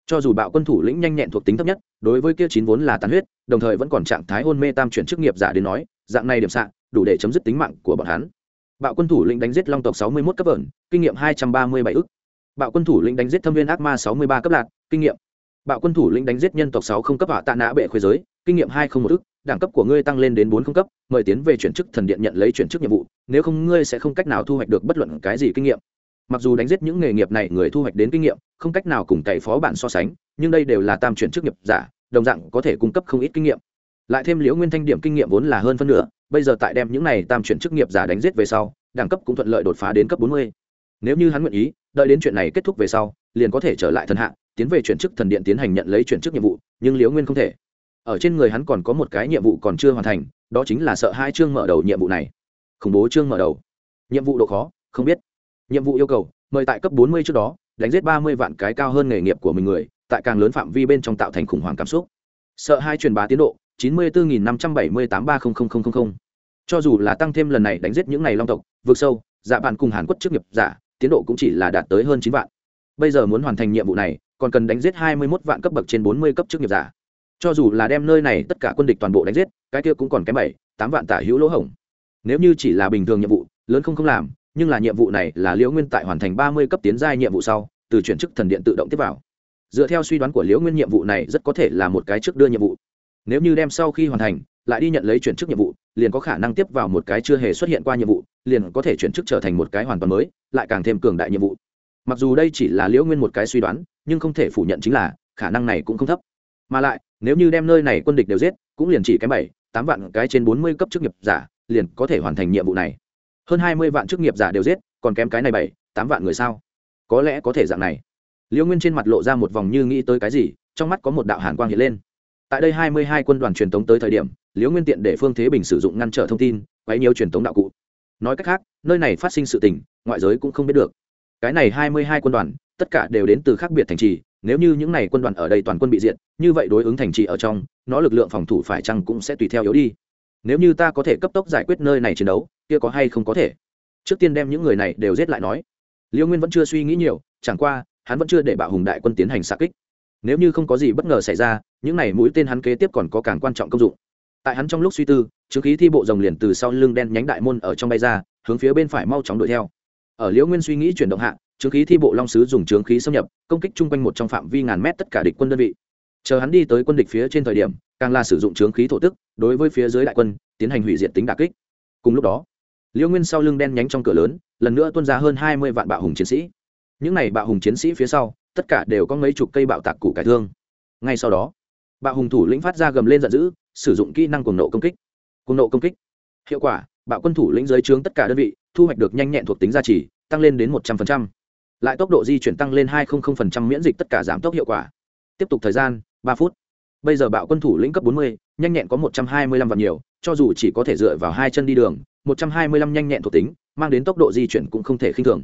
Cho dù bạo quân thủ lĩnh nhanh nhẹn thuộc tính thấp nhất, đối với kia chín vốn là tàn huyết, đồng thời vẫn còn trạng thái hôn mê tam chuyển chức nghiệp giả đến nói, dạng này điểm sạn đủ để chấm dứt tính mạng của bọn hắn. Bạo quân thủ lĩnh đánh giết long tộc sáu mươi một cấp vợn kinh nghiệm hai trăm ba mươi bảy ức bạo quân thủ lĩnh đánh giết thâm viên ác ma sáu mươi ba cấp lạc, kinh nghiệm. Bạo quân thủ lĩnh đánh giết nhân tộc sáu không cấp hạ tạ nã bệ khối giới, kinh nghiệm hai không một ức, đẳng cấp của ngươi tăng lên đến bốn không cấp, mời tiến về chuyển chức thần điện nhận lấy chuyển chức nhiệm vụ, nếu không ngươi sẽ không cách nào thu hoạch được bất luận cái gì kinh nghiệm. Mặc dù đánh giết những nghề nghiệp này người thu hoạch đến kinh nghiệm, không cách nào cùng tẩy phó bản so sánh, nhưng đây đều là tam chuyển chức nghiệp giả, đồng dạng có thể cung cấp không ít kinh nghiệm. Lại thêm liễu nguyên thanh điểm kinh nghiệm vốn là hơn phân nửa, bây giờ tại đem những này tam chuyển chức nghiệp giả đánh giết về sau, đẳng cấp cũng thuận lợi đột phá đến cấp bốn mươi nếu như hắn nguyện ý, đợi đến chuyện này kết thúc về sau, liền có thể trở lại thần hạ, tiến về chuyển chức thần điện tiến hành nhận lấy chuyển chức nhiệm vụ, nhưng liễu nguyên không thể. Ở trên người hắn còn có một cái nhiệm vụ còn chưa hoàn thành, đó chính là sợ hai chương mở đầu nhiệm vụ này. Khủng bố chương mở đầu. Nhiệm vụ độ khó, không biết. Nhiệm vụ yêu cầu, mời tại cấp bốn mươi trước đó, đánh giết ba mươi vạn cái cao hơn nghề nghiệp của mình người, tại càng lớn phạm vi bên trong tạo thành khủng hoảng cảm xúc. Sợ hai truyền bá tiến độ, chín mươi bốn năm trăm bảy mươi tám ba cho dù là tăng thêm lần này đánh giết những ngày long tộc vượt sâu dạ bạn cùng hàn quốc chức nghiệp giả tiến độ cũng chỉ là đạt tới hơn chín vạn. Bây giờ muốn hoàn thành nhiệm vụ này, còn cần đánh giết hai mươi mốt vạn cấp bậc trên bốn mươi cấp chức nghiệp giả. Cho dù là đem nơi này tất cả quân địch toàn bộ đánh giết, cái kia cũng còn kém bảy, tám vạn tả hữu lỗ hổng. Nếu như chỉ là bình thường nhiệm vụ, lớn không không làm, nhưng là nhiệm vụ này là liễu nguyên tại hoàn thành ba mươi cấp tiến giai nhiệm vụ sau, từ chuyển chức thần điện tự động tiếp vào. Dựa theo suy đoán của liễu nguyên nhiệm vụ này rất có thể là một cái trước đưa nhiệm vụ. Nếu như đem sau khi hoàn thành, lại đi nhận lấy chuyển chức nhiệm vụ, liền có khả năng tiếp vào một cái chưa hề xuất hiện qua nhiệm vụ liền có thể chuyển chức trở thành một cái hoàn toàn mới, lại càng thêm cường đại nhiệm vụ. Mặc dù đây chỉ là liễu nguyên một cái suy đoán, nhưng không thể phủ nhận chính là, khả năng này cũng không thấp. Mà lại, nếu như đem nơi này quân địch đều giết, cũng liền chỉ cái bảy, tám vạn cái trên bốn mươi cấp chức nghiệp giả, liền có thể hoàn thành nhiệm vụ này. Hơn hai mươi vạn chức nghiệp giả đều giết, còn kém cái này bảy, tám vạn người sao? Có lẽ có thể dạng này. Liễu nguyên trên mặt lộ ra một vòng như nghĩ tới cái gì, trong mắt có một đạo hàn quang hiện lên. Tại đây hai mươi hai quân đoàn truyền tống tới thời điểm, liễu nguyên tiện để phương thế bình sử dụng ngăn trở thông tin, quấy nhiều truyền tống đạo cụ nói cách khác, nơi này phát sinh sự tình, ngoại giới cũng không biết được. Cái này hai mươi hai quân đoàn, tất cả đều đến từ khác biệt thành trì, nếu như những này quân đoàn ở đây toàn quân bị diện như vậy đối ứng thành trì ở trong, nó lực lượng phòng thủ phải chăng cũng sẽ tùy theo yếu đi. Nếu như ta có thể cấp tốc giải quyết nơi này chiến đấu, kia có hay không có thể? Trước tiên đem những người này đều giết lại nói. Liêu nguyên vẫn chưa suy nghĩ nhiều, chẳng qua, hắn vẫn chưa để bạo hùng đại quân tiến hành xạ kích. Nếu như không có gì bất ngờ xảy ra, những này mũi tên hắn kế tiếp còn có càng quan trọng công dụng tại hắn trong lúc suy tư chứng khí thi bộ rồng liền từ sau lưng đen nhánh đại môn ở trong bay ra, hướng phía bên phải mau chóng đuổi theo. Ở liễu nguyên suy nghĩ chuyển động hạ chứng khí thi bộ long sứ dùng trướng khí xâm nhập, công kích chung quanh một trong phạm vi ngàn mét tất cả địch quân đơn vị. Chờ hắn đi tới quân địch phía trên thời điểm, càng là sử dụng trướng khí thổ tức, đối với phía dưới đại quân, tiến hành hủy diệt tính đà kích. Cùng lúc đó, liễu nguyên sau lưng đen nhánh trong cửa lớn, lần nữa tuôn ra hơn hai mươi vạn bạo hùng chiến sĩ. Những này bạo hùng chiến sĩ phía sau, tất cả đều có mấy chục cây bạo tạc củ cải thương. Ngay sau đó, bạo hùng thủ lĩnh phát ra gầm lên giận dữ sử dụng kỹ năng cuồng nộ công kích. Cuồng nộ công kích. Hiệu quả, bạo quân thủ lĩnh giới trướng tất cả đơn vị, thu hoạch được nhanh nhẹn thuộc tính gia trì, tăng lên đến một trăm linh lại tốc độ di chuyển tăng lên hai miễn dịch tất cả giảm tốc hiệu quả. Tiếp tục thời gian, ba phút. Bây giờ bạo quân thủ lĩnh cấp bốn mươi, nhanh nhẹn có một trăm hai mươi lăm vạn nhiều, cho dù chỉ có thể dựa vào hai chân đi đường, một trăm hai mươi lăm nhanh nhẹn thuộc tính, mang đến tốc độ di chuyển cũng không thể khinh thường.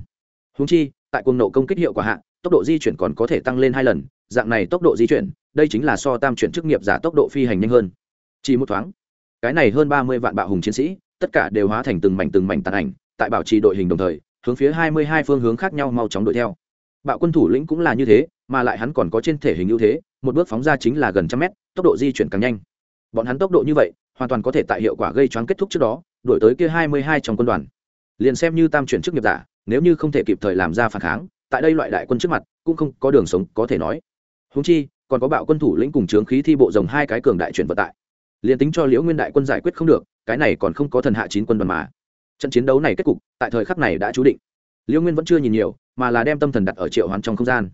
Húng chi, tại cuồng nộ công kích hiệu quả hạ, tốc độ di chuyển còn có thể tăng lên hai lần, dạng này tốc độ di chuyển, đây chính là so tam chuyển chức nghiệp giả tốc độ phi hành nhanh hơn chỉ một thoáng. Cái này hơn ba mươi vạn bạo hùng chiến sĩ, tất cả đều hóa thành từng mảnh từng mảnh tàn ảnh, tại bảo trì đội hình đồng thời, hướng phía hai mươi hai phương hướng khác nhau mau chóng đuổi theo. Bạo quân thủ lĩnh cũng là như thế, mà lại hắn còn có trên thể hình ưu thế, một bước phóng ra chính là gần trăm mét, tốc độ di chuyển càng nhanh. Bọn hắn tốc độ như vậy, hoàn toàn có thể tại hiệu quả gây choáng kết thúc trước đó đổi tới kia hai mươi hai trong quân đoàn. Liền xem như tam chuyển chức nghiệp giả, nếu như không thể kịp thời làm ra phản kháng, tại đây loại đại quân trước mặt, cũng không có đường sống có thể nói. Húng chi, còn có bạo quân thủ lĩnh cùng trướng khí thi bộ rồng hai cái cường đại chuyển vận tại liền tính cho liễu nguyên đại quân giải quyết không được, cái này còn không có thần hạ chín quân đoàn mà. Trận chiến đấu này kết cục, tại thời khắc này đã chú định. Liễu nguyên vẫn chưa nhìn nhiều, mà là đem tâm thần đặt ở triệu hoán trong không gian.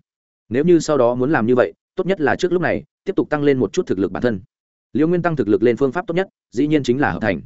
Nếu như sau đó muốn làm như vậy, tốt nhất là trước lúc này, tiếp tục tăng lên một chút thực lực bản thân. Liễu nguyên tăng thực lực lên phương pháp tốt nhất, dĩ nhiên chính là hợp thành.